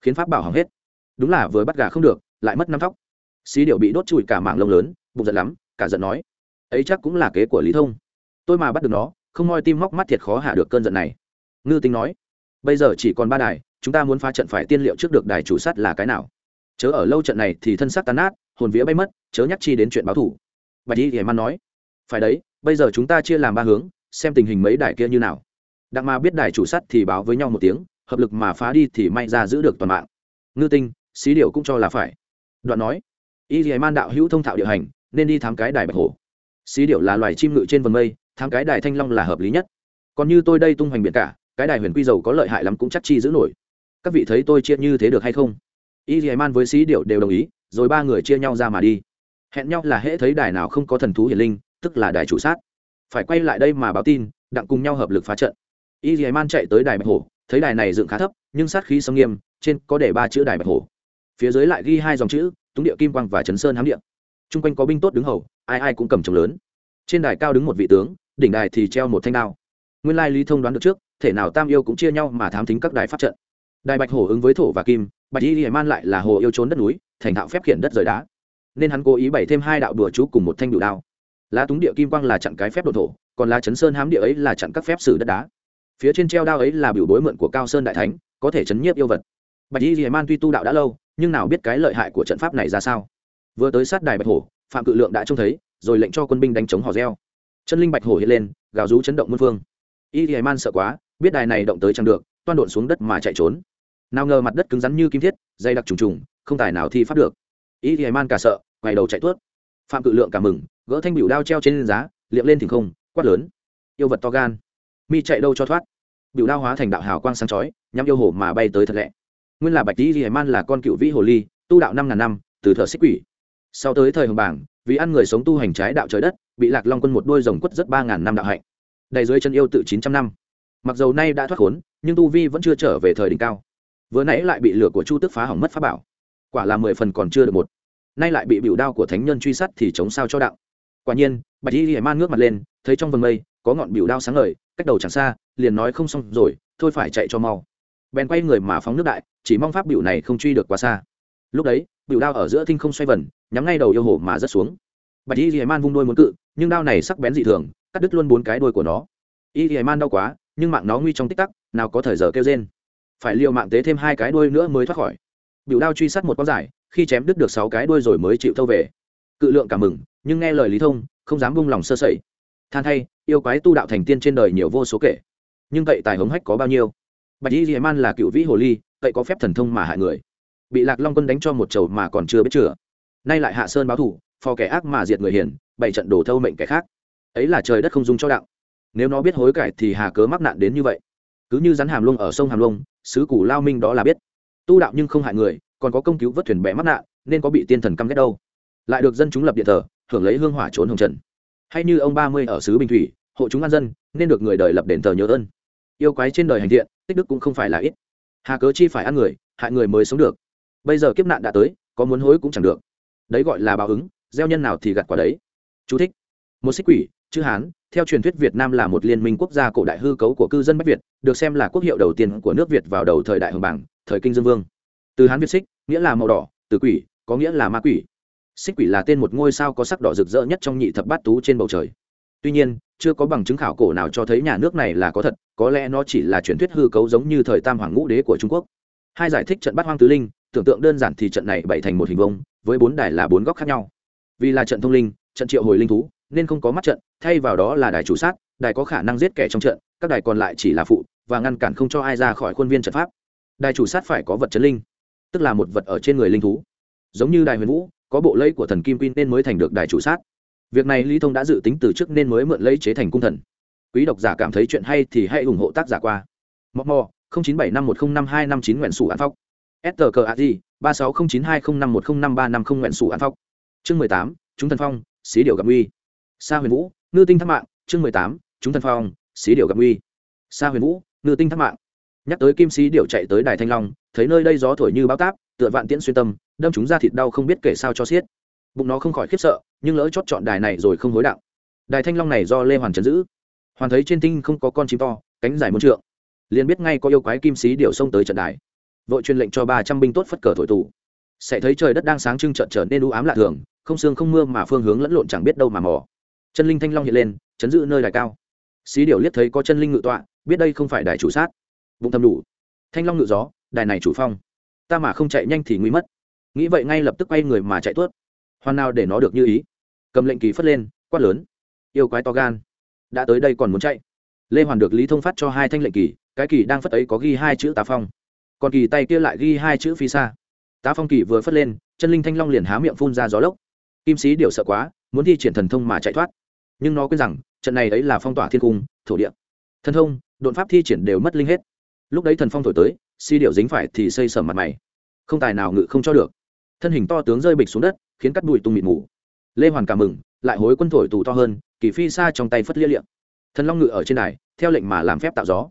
khiến pháp bảo hỏng hết. Đúng là vừa bắt gà không được lại mất năm thóc. Xí điệu bị đốt trụi cả mạng lông lớn, bụng giận lắm, cả giận nói, ấy chắc cũng là kế của lý thông. Tôi mà bắt được nó, không moi tim móc mắt thiệt khó hạ được cơn giận này. Ngư tính nói, bây giờ chỉ còn ba đài, chúng ta muốn phá trận phải tiên liệu trước được đài chủ sát là cái nào? Chớ ở lâu trận này thì thân xác tan nát, hồn vía bay mất, chớ nhắc chi đến chuyện báo thủ bạch y hiểm man nói, phải đấy, bây giờ chúng ta chia làm ba hướng, xem tình hình mấy đài kia như nào. Đặng mà biết đài chủ sắt thì báo với nhau một tiếng, hợp lực mà phá đi thì may ra giữ được toàn mạng. Ngư tinh, xí điệu cũng cho là phải đoạn nói, y dì man đạo hữu thông thạo địa hành, nên đi thám cái đài bạch hổ. Xí điệu là loài chim ngự trên vầng mây, thám cái đài thanh long là hợp lý nhất. Còn như tôi đây tung hoành biển cả, cái đài huyền quy dầu có lợi hại lắm cũng chắc chi giữ nổi. Các vị thấy tôi chia như thế được hay không? Y dì man với xí điệu đều đồng ý, rồi ba người chia nhau ra mà đi. Hẹn nhau là hễ thấy đài nào không có thần thú hiển linh, tức là đài chủ sát. Phải quay lại đây mà báo tin, đặng cùng nhau hợp lực phá trận. Y dì man chạy tới đài bạch hổ, thấy đài này dựng khá thấp, nhưng sát khí sông nghiêm, trên có để ba chữ đài bạch hổ phía dưới lại ghi hai dòng chữ, túng địa kim quang và chấn sơn hám địa. Chung quanh có binh tốt đứng hầu, ai ai cũng cầm trống lớn. Trên đài cao đứng một vị tướng, đỉnh đài thì treo một thanh đao. Nguyên lai lý thông đoán được trước, thể nào tam yêu cũng chia nhau mà thám thính các đài pháp trận. Đài bạch hổ ứng với thổ và kim, bạch y hiểm man lại là hồ yêu trốn đất núi, thành thạo phép khiển đất rời đá. Nên hắn cố ý bày thêm hai đạo đùa chú cùng một thanh đựu đao. Lá túng địa kim quang là chặn cái phép độ thổ, còn lá chấn sơn hám địa ấy là chặn các phép xử đất đá. Phía trên treo đao ấy là biểu bối mượn của cao sơn đại thánh, có thể chấn nhiếp yêu vật. Bạch y hiểm man tuy tu đạo đã lâu nhưng nào biết cái lợi hại của trận pháp này ra sao? Vừa tới sát đài bạch hổ, phạm cự lượng đã trông thấy, rồi lệnh cho quân binh đánh chống hò reo. Chân linh bạch hổ hiện lên, gào rú chấn động muôn phương. Y thì man sợ quá, biết đài này động tới chẳng được, toan độn xuống đất mà chạy trốn. Nào ngờ mặt đất cứng rắn như kim thiết dây đặc trùng trùng, không tài nào thi pháp được. Y thì man cả sợ, quay đầu chạy tuốt. Phạm cự lượng cả mừng, gỡ thanh biểu đao treo trên giá, liệng lên thỉnh không, quát lớn. Yêu vật to gan. Mi chạy đâu cho thoát. Biểu đao hóa thành đạo hào quang sáng chói, nhắm yêu hồ mà bay tới thật lẹ nguyên là bạch tý Hải man là con cựu vĩ hồ ly, tu đạo năm ngàn năm, từ thợ xích quỷ. Sau tới thời hồng bảng, vì ăn người sống tu hành trái đạo trời đất, bị lạc long quân một đôi rồng quất rất ba ngàn năm đạo hạnh. Đầy dưới chân yêu tự chín trăm năm. Mặc dầu nay đã thoát khốn, nhưng tu vi vẫn chưa trở về thời đỉnh cao. Vừa nãy lại bị lửa của chu tức phá hỏng mất pháp bảo. Quả là mười phần còn chưa được một. Nay lại bị biểu đao của thánh nhân truy sát thì chống sao cho đạo. Quả nhiên, bạch y hải man ngước mặt lên, thấy trong vầng mây, có ngọn biểu đao sáng ngời, cách đầu chẳng xa, liền nói không xong rồi, thôi phải chạy cho mau bèn quay người mà phóng nước đại, chỉ mong pháp biểu này không truy được quá xa. Lúc đấy biểu đao ở giữa thinh không xoay vần, nhắm ngay đầu yêu hồ mà rớt xuống. Bạch y hải man vung đôi muốn cự, nhưng đao này sắc bén dị thường, cắt đứt luôn bốn cái đôi của nó. Y hải man đau quá, nhưng mạng nó nguy trong tích tắc, nào có thời giờ kêu rên. Phải liều mạng tế thêm hai cái đuôi nữa mới thoát khỏi. Biểu đao truy sát một con dài, khi chém đứt được sáu cái đuôi rồi mới chịu thâu về. Cự lượng cảm mừng, nhưng nghe lời lý thông, không dám bung lòng sơ sẩy. Than thay, yêu quái tu đạo thành tiên trên đời nhiều vô số kể. Nhưng cậy tài hống hách có bao nhiêu? Bạch y dì man là cựu vĩ hồ ly, cậy có phép thần thông mà hại người. Bị lạc long quân đánh cho một chầu mà còn chưa biết chữa. Nay lại hạ sơn báo thủ, phò kẻ ác mà diệt người hiền, bày trận đổ thâu mệnh kẻ khác. Ấy là trời đất không dung cho đạo. Nếu nó biết hối cải thì hà cớ mắc nạn đến như vậy. Cứ như rắn hàm luông ở sông hàm luông, sứ củ lao minh đó là biết. Tu đạo nhưng không hại người, còn có công cứu vớt thuyền bè mắc nạn, nên có bị tiên thần căm ghét đâu. Lại được dân chúng lập điện thờ, hưởng lấy hương hỏa trốn hồng trần. Hay như ông ba mươi ở xứ bình thủy, hộ chúng an dân, nên được người đời lập đền thờ nhớ ơn. Yêu quái trên đời hành thiện tích đức cũng không phải là ít. Hà cớ chi phải ăn người, hại người mới sống được. Bây giờ kiếp nạn đã tới, có muốn hối cũng chẳng được. Đấy gọi là báo ứng, gieo nhân nào thì gặt quả đấy. Chú thích. một xích quỷ, chữ hán, theo truyền thuyết việt nam là một liên minh quốc gia cổ đại hư cấu của cư dân bách việt, được xem là quốc hiệu đầu tiên của nước việt vào đầu thời đại hồng bảng thời kinh dương vương. Từ hán việt xích, nghĩa là màu đỏ, từ quỷ, có nghĩa là ma quỷ. Xích quỷ là tên một ngôi sao có sắc đỏ rực rỡ nhất trong nhị thập bát tú trên bầu trời. Tuy nhiên chưa có bằng chứng khảo cổ nào cho thấy nhà nước này là có thật, có lẽ nó chỉ là truyền thuyết hư cấu giống như thời tam hoàng ngũ đế của trung quốc. Hai giải thích trận bắt hoang tứ linh, tưởng tượng đơn giản thì trận này bày thành một hình vông với bốn đài là bốn góc khác nhau. Vì là trận thông linh, trận triệu hồi linh thú, nên không có mắt trận, thay vào đó là đài chủ sát, đài có khả năng giết kẻ trong trận, các đài còn lại chỉ là phụ, và ngăn cản không cho ai ra khỏi khuôn viên trận pháp. Đài chủ sát phải có vật chấn linh, tức là một vật ở trên người linh thú. Giống như đài huyền vũ, có bộ lây của thần kim quy nên mới thành được đài chủ sát việc này lý thông đã dự tính từ trước nên mới mượn lấy chế thành cung thần. Quý độc giả cảm thấy chuyện hay thì hãy ủng hộ tác giả qua. Mò mò chín bảy năm một không năm hai năm chín nguyện sủ an phóc s tờ cờ a di ba sáu không chín hai không năm một không năm ba năm không nguyện sủ an phóc chương mười tám, chúng thần phong, xí điệu gặp uy sa huyền vũ, ngư tinh thác mạng. Chương mười tám, chúng thần phong, xí điệu gặp uy sa huyền vũ, ngư tinh thác mạng. Nhắc tới kim sĩ điệu chạy tới đài thanh long, thấy nơi đây gió thổi như bao táp, tựa vạn tiễn xuyên tâm, đâm chúng ra thịt đau không biết kể sao cho xiết bụng nó không khỏi khiếp sợ, nhưng lỡ chót chọn đài này rồi không hối đạo đài thanh long này do lê hoàn trấn giữ. Hoàn thấy trên tinh không có con chim to, cánh dài muôn trượng. Liền biết ngay có yêu quái kim sĩ điều xông tới trận đài. Vội truyền lệnh cho ba trăm binh tốt phất cờ thổi tù. Sẽ thấy trời đất đang sáng trưng trận trở nên u ám lạ thường, không sương không mưa mà phương hướng lẫn lộn chẳng biết đâu mà mò. Chân linh thanh long hiện lên, chấn giữ nơi đài cao. Xí điều liếc thấy có chân linh ngự tọa, biết đây không phải đài chủ sát. Bụng thầm đủ. Thanh long ngự gió, đài này chủ phong. Ta mà không chạy nhanh thì nguy mất. Nghĩ vậy ngay lập tức quay người mà chạy tuốt hoàn nào để nó được như ý. Cầm lệnh kỳ phất lên, quát lớn. Yêu quái to gan. Đã tới đây còn muốn chạy. Lê hoàn được lý thông phát cho hai thanh lệnh kỳ, cái kỳ đang phất ấy có ghi hai chữ tá phong. Còn kỳ tay kia lại ghi hai chữ phi xa tá phong kỳ vừa phất lên, chân linh thanh long liền há miệng phun ra gió lốc. Kim sĩ điều sợ quá, muốn thi triển thần thông mà chạy thoát. Nhưng nó quên rằng, trận này ấy là phong tỏa thiên cung, thổ địa. Thần thông đột pháp thi triển đều mất linh hết. Lúc đấy thần phong thổi tới, si điệu dính phải thì xây sở mặt mày. Không tài nào ngự không cho được. Thân hình to tướng rơi bịch xuống đất khiến cắt bụi tung mịt mù. Lê hoàn cảm mừng, lại hối quân thổi tù to hơn, kỳ phi xa trong tay phất lia liệm. Thần long ngự ở trên đài, theo lệnh mà làm phép tạo gió.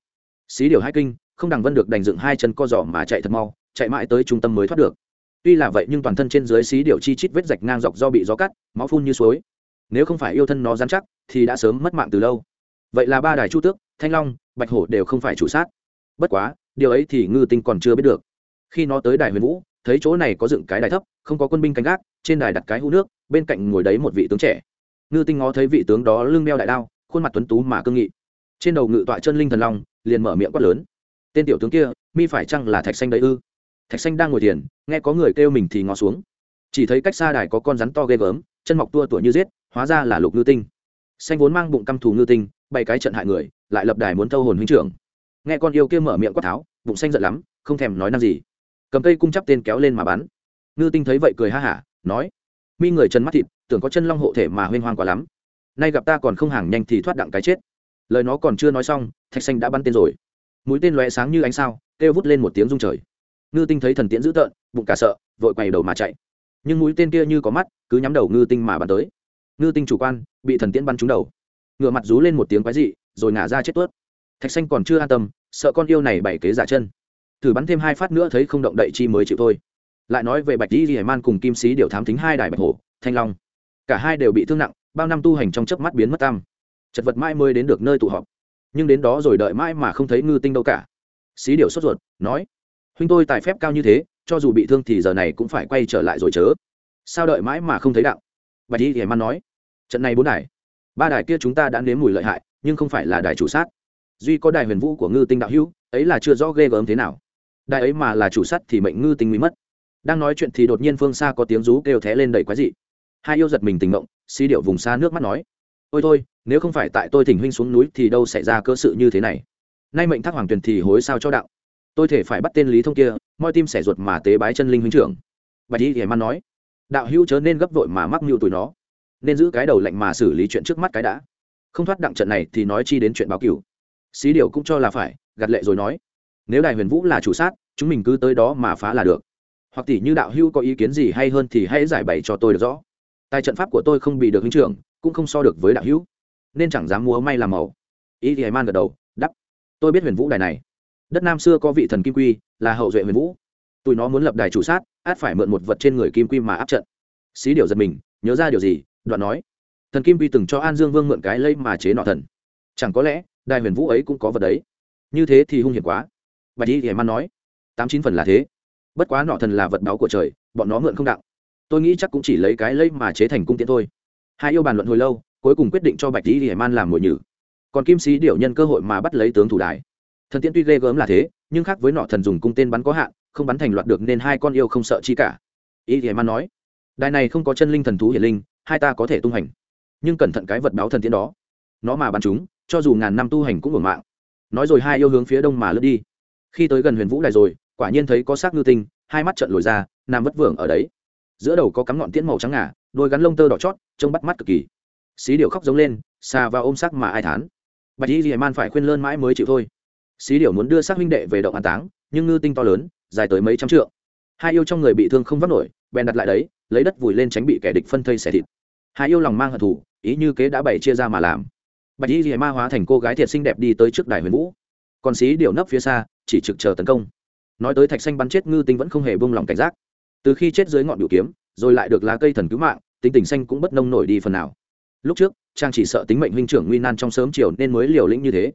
Xí điều hai kinh, không đằng vân được đành dựng hai chân co giỏ mà chạy thật mau, chạy mãi tới trung tâm mới thoát được. Tuy là vậy nhưng toàn thân trên dưới xí điều chi chít vết rạch ngang dọc do bị gió cắt, máu phun như suối. Nếu không phải yêu thân nó dán chắc, thì đã sớm mất mạng từ lâu. Vậy là ba đài chu tước, thanh long, bạch hổ đều không phải chủ sát. Bất quá, điều ấy thì ngư tinh còn chưa biết được. Khi nó tới đài huyền vũ thấy chỗ này có dựng cái đài thấp, không có quân binh canh gác, trên đài đặt cái hũ nước, bên cạnh ngồi đấy một vị tướng trẻ. Ngư tinh ngó thấy vị tướng đó lưng đeo đại đao, khuôn mặt tuấn tú mà cương nghị. Trên đầu ngự tọa chân linh thần long, liền mở miệng quát lớn. Tên tiểu tướng kia, mi phải chăng là thạch xanh đấy ư? Thạch xanh đang ngồi thiền, nghe có người kêu mình thì ngó xuống. Chỉ thấy cách xa đài có con rắn to ghê gớm, chân mọc tua tủa như giết, hóa ra là lục ngư tinh. Xanh vốn mang bụng căm thù ngư tinh, bày cái trận hại người, lại lập đài muốn thâu hồn huynh trưởng. Nghe con yêu kia mở miệng quát tháo, bụng xanh giận lắm, không thèm nói năng gì cầm cây cung chắp tên kéo lên mà bắn. Ngư tinh thấy vậy cười ha hả, nói, mi người chân mắt thịt, tưởng có chân long hộ thể mà huyên hoang quá lắm. Nay gặp ta còn không hàng nhanh thì thoát đặng cái chết. Lời nó còn chưa nói xong, thạch xanh đã bắn tên rồi. Mũi tên lóe sáng như ánh sao, kêu vút lên một tiếng rung trời. Ngư tinh thấy thần tiễn dữ tợn, bụng cả sợ, vội quay đầu mà chạy. Nhưng mũi tên kia như có mắt, cứ nhắm đầu ngư tinh mà bắn tới. Ngư tinh chủ quan, bị thần tiễn bắn trúng đầu. Ngựa mặt rú lên một tiếng quái dị, rồi ngả ra chết tuốt. Thạch xanh còn chưa an tâm, sợ con yêu này bảy kế giả chân thử bắn thêm hai phát nữa thấy không động đậy chi mới chịu thôi. Lại nói về bạch di hải man cùng kim sĩ điều thám thính hai đài bạch hổ, thanh long. Cả hai đều bị thương nặng, bao năm tu hành trong chớp mắt biến mất tam chật vật mãi mới đến được nơi tụ họp. Nhưng đến đó rồi đợi mãi mà không thấy ngư tinh đâu cả. Xí điều sốt ruột, nói, huynh tôi tài phép cao như thế, cho dù bị thương thì giờ này cũng phải quay trở lại rồi chớ. Sao đợi mãi mà không thấy đạo? Bạch y hiển man nói, trận này bốn đài, ba đài kia chúng ta đã nếm mùi lợi hại, nhưng không phải là đài chủ sát. Duy có đài huyền vũ của ngư tinh đạo hữu, ấy là chưa rõ ghê gớm thế nào đại ấy mà là chủ sắt thì mệnh ngư tinh nguy mất. Đang nói chuyện thì đột nhiên phương xa có tiếng rú kêu thé lên đầy quái dị. Hai yêu giật mình tỉnh mộng xí điệu vùng xa nước mắt nói, ôi thôi, nếu không phải tại tôi thỉnh huynh xuống núi thì đâu xảy ra cơ sự như thế này? Nay mệnh thác hoàng tuyền thì hối sao cho đạo? Tôi thể phải bắt tên lý thông kia, moi tim xẻ ruột mà tế bái chân linh huynh trưởng. Bạch y hiểm man nói, đạo hữu chớ nên gấp vội mà mắc mưu tụi nó, nên giữ cái đầu lạnh mà xử lý chuyện trước mắt cái đã. Không thoát đặng trận này thì nói chi đến chuyện báo cửu. Xí điệu cũng cho là phải, gạt lệ rồi nói nếu đài huyền vũ là chủ sát, chúng mình cứ tới đó mà phá là được. Hoặc tỷ như đạo Hưu có ý kiến gì hay hơn thì hãy giải bày cho tôi được rõ. Tài trận pháp của tôi không bị được huynh trưởng, cũng không so được với đạo hữu. Nên chẳng dám múa may làm màu. Ý thì man gật đầu đắp tôi biết huyền vũ đài này. Đất nam xưa có vị thần kim quy, là hậu duệ huyền vũ. Tụi nó muốn lập đài chủ sát, át phải mượn một vật trên người kim quy mà áp trận. Xí điều giật mình, nhớ ra điều gì, đoạn nói. Thần kim quy từng cho an dương vương mượn cái lây mà chế nọ thần. Chẳng có lẽ, đài huyền vũ ấy cũng có vật đấy. Như thế thì hung hiểm quá bạch y hiểm ăn nói, tám chín phần là thế. Bất quá nọ thần là vật báo của trời, bọn nó mượn không đạo tôi nghĩ chắc cũng chỉ lấy cái lấy mà chế thành cung tiễn thôi. Hai yêu bàn luận hồi lâu, cuối cùng quyết định cho bạch y hiểm ăn làm mồi nhử. Còn kim sĩ điệu nhân cơ hội mà bắt lấy tướng thủ đài. Thần tiễn tuy ghê gớm là thế, nhưng khác với nọ thần dùng cung tên bắn có hạn, không bắn thành loạt được nên hai con yêu không sợ chi cả. Y hiểm ăn nói, đài này không có chân linh thần thú hiển linh, hai ta có thể tung hành. Nhưng cẩn thận cái vật báo thần tiễn đó, nó mà bắn chúng, cho dù ngàn năm tu hành cũng hưởng mạng. Nói rồi hai yêu hướng phía đông mà lướt đi khi tới gần huyền vũ đài rồi, quả nhiên thấy có xác ngư tinh, hai mắt trận lồi ra, nằm vất vưởng ở đấy. Giữa đầu có cắm ngọn tiễn màu trắng ngà, đôi gắn lông tơ đỏ chót, trông bắt mắt cực kỳ. Xí điệu khóc giống lên, xà vào ôm xác mà ai thán. Bạch y dì man phải khuyên lơn mãi mới chịu thôi. Xí điệu muốn đưa xác huynh đệ về động an táng, nhưng ngư tinh to lớn, dài tới mấy trăm trượng. Hai yêu trong người bị thương không vắt nổi, bèn đặt lại đấy, lấy đất vùi lên tránh bị kẻ địch phân thây xẻ thịt. Hai yêu lòng mang hận thù, ý như kế đã bày chia ra mà làm. Bạch y dì ma hóa thành cô gái thiệt xinh đẹp đi tới trước đài huyền vũ. Còn xí điệu nấp phía xa chỉ trực chờ tấn công. Nói tới thạch xanh bắn chết ngư tinh vẫn không hề bông lòng cảnh giác. Từ khi chết dưới ngọn biểu kiếm, rồi lại được lá cây thần cứu mạng, tính tình xanh cũng bất nông nổi đi phần nào. Lúc trước trang chỉ sợ tính mệnh huynh trưởng nguy nan trong sớm chiều nên mới liều lĩnh như thế.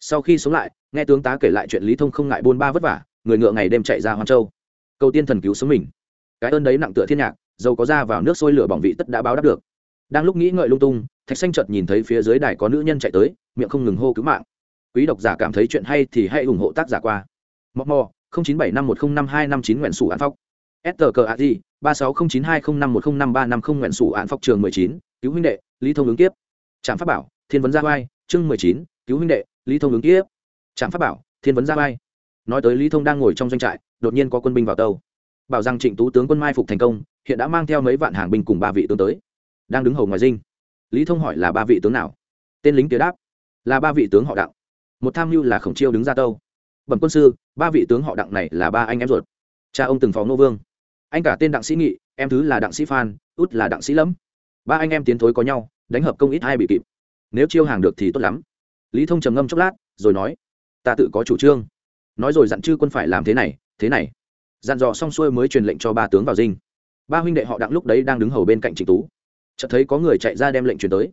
Sau khi sống lại, nghe tướng tá kể lại chuyện lý thông không ngại buôn ba vất vả, người ngựa ngày đêm chạy ra hoan châu. Cầu tiên thần cứu sống mình. Cái ơn đấy nặng tựa thiên nhạc, dầu có ra vào nước sôi lửa bỏng vị tất đã báo đáp được. Đang lúc nghĩ ngợi lung tung, thạch xanh chợt nhìn thấy phía dưới đài có nữ nhân chạy tới, miệng không ngừng hô cứu mạng quý độc giả cảm thấy chuyện hay thì hãy ủng hộ tác giả qua. Mò mò chín bảy năm một không năm hai năm chín nguyện sủ an phóc. S cờ a di ba sáu không chín hai không năm một không năm ba năm không nguyện sủ an phóc trường mười chín, cứu huynh đệ, lý thông ứng tiếp trạm pháp bảo, thiên vấn gia vai, chương mười chín, cứu huynh đệ, lý thông ứng tiếp trạm pháp bảo, thiên vấn gia vai. Nói tới lý thông đang ngồi trong doanh trại, đột nhiên có quân binh vào tàu. bảo rằng trịnh tú tướng quân mai phục thành công, hiện đã mang theo mấy vạn hàng binh cùng ba vị tướng tới. Đang đứng hầu ngoài dinh. Lý thông hỏi là ba vị tướng nào? Tên lính tía đáp, là ba vị tướng họ đặng một tham mưu là khổng chiêu đứng ra tâu. Bẩm quân sư, ba vị tướng họ đặng này là ba anh em ruột. Cha ông từng phó nô vương. Anh cả tên đặng sĩ nghị, em thứ là đặng sĩ phan, út là đặng sĩ lâm ba anh em tiến thối có nhau, đánh hợp công ít hai bị kịp. Nếu chiêu hàng được thì tốt lắm. Lý thông trầm ngâm chốc lát, rồi nói, ta tự có chủ trương. Nói rồi dặn chư quân phải làm thế này thế này. Dặn dò xong xuôi mới truyền lệnh cho ba tướng vào dinh. Ba huynh đệ họ đặng lúc đấy đang đứng hầu bên cạnh trịnh tú. Chợt thấy có người chạy ra đem lệnh truyền tới.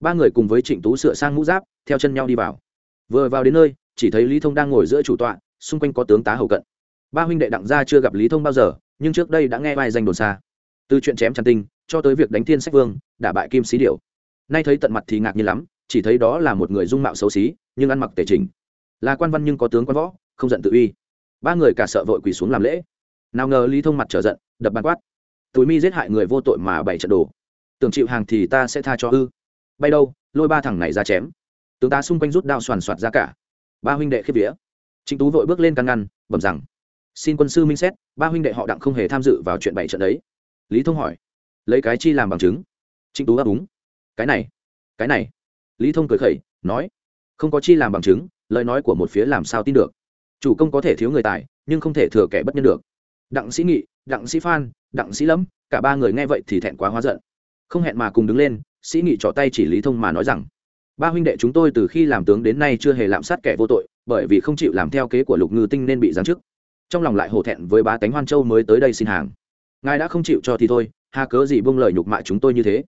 Ba người cùng với trịnh tú sửa sang mũ giáp, theo chân nhau đi vào vừa vào đến nơi, chỉ thấy lý thông đang ngồi giữa chủ tọa, xung quanh có tướng tá hầu cận. Ba huynh đệ đặng gia chưa gặp lý thông bao giờ, nhưng trước đây đã nghe vai danh đồn xa. Từ chuyện chém tràn tinh cho tới việc đánh thiên sách vương đả bại kim sĩ điệu nay thấy tận mặt thì ngạc nhiên lắm, chỉ thấy đó là một người dung mạo xấu xí, nhưng ăn mặc tề trình là quan văn nhưng có tướng quan võ, không giận tự uy. Ba người cả sợ vội quỳ xuống làm lễ. Nào ngờ lý thông mặt trở giận, đập bàn quát. Túi mi giết hại người vô tội mà bày trận đồ. Tưởng chịu hàng thì ta sẽ tha cho ư. Bay đâu, lôi ba thằng này ra chém tướng ta xung quanh rút đao soàn soạt ra cả. Ba huynh đệ khiếp vía. Trịnh tú vội bước lên căn ngăn, bẩm rằng, xin quân sư minh xét, ba huynh đệ họ đặng không hề tham dự vào chuyện bảy trận đấy. Lý thông hỏi, lấy cái chi làm bằng chứng? Trịnh tú đáp, đúng. Cái này cái này. Lý thông cười khẩy, nói, không có chi làm bằng chứng, lời nói của một phía làm sao tin được. Chủ công có thể thiếu người tài, nhưng không thể thừa kẻ bất nhân được. Đặng sĩ nghị, đặng sĩ phan, đặng sĩ lâm, cả ba người nghe vậy thì thẹn quá hóa giận. Không hẹn mà cùng đứng lên, sĩ nghị trỏ tay chỉ lý thông mà nói rằng ba huynh đệ chúng tôi từ khi làm tướng đến nay chưa hề lạm sát kẻ vô tội, bởi vì không chịu làm theo kế của lục ngư tinh nên bị giáng chức. Trong lòng lại hổ thẹn với bá tánh hoan châu mới tới đây xin hàng. Ngài đã không chịu cho thì thôi, hà cớ gì buông lời nhục mạ chúng tôi như thế?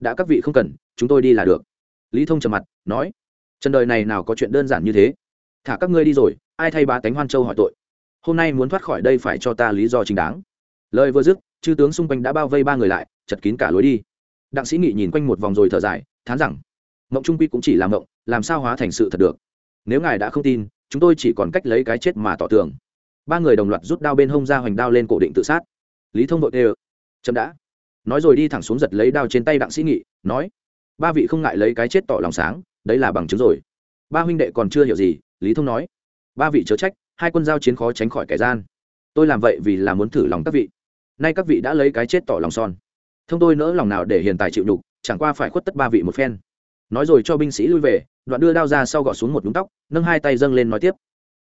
Đã các vị không cần, chúng tôi đi là được. Lý thông trầm mặt, nói, trần đời này nào có chuyện đơn giản như thế? Thả các ngươi đi rồi, ai thay bá tánh hoan châu hỏi tội? Hôm nay muốn thoát khỏi đây phải cho ta lý do chính đáng. Lời vừa dứt, chư tướng xung quanh đã bao vây ba người lại, chật kín cả lối đi. Đặng sĩ nghị nhìn quanh một vòng rồi thở dài, thán rằng mộng trung quy cũng chỉ là mộng, làm sao hóa thành sự thật được? Nếu ngài đã không tin, chúng tôi chỉ còn cách lấy cái chết mà tỏ tường. Ba người đồng loạt rút đao bên hông ra hoành đao lên cổ định tự sát. Lý thông đội tê chậm đã. Nói rồi đi thẳng xuống giật lấy đao trên tay đặng sĩ nghị, nói, ba vị không ngại lấy cái chết tỏ lòng sáng, đấy là bằng chứng rồi. Ba huynh đệ còn chưa hiểu gì, lý thông nói, ba vị chớ trách, hai quân giao chiến khó tránh khỏi kẻ gian. Tôi làm vậy vì là muốn thử lòng các vị. Nay các vị đã lấy cái chết tỏ lòng son. Thông tôi nỡ lòng nào để hiện tài chịu nhục, chẳng qua phải khuất tất ba vị một phen nói rồi cho binh sĩ lui về, đoạn đưa đao ra sau gọt xuống một nhúng tóc, nâng hai tay dâng lên nói tiếp.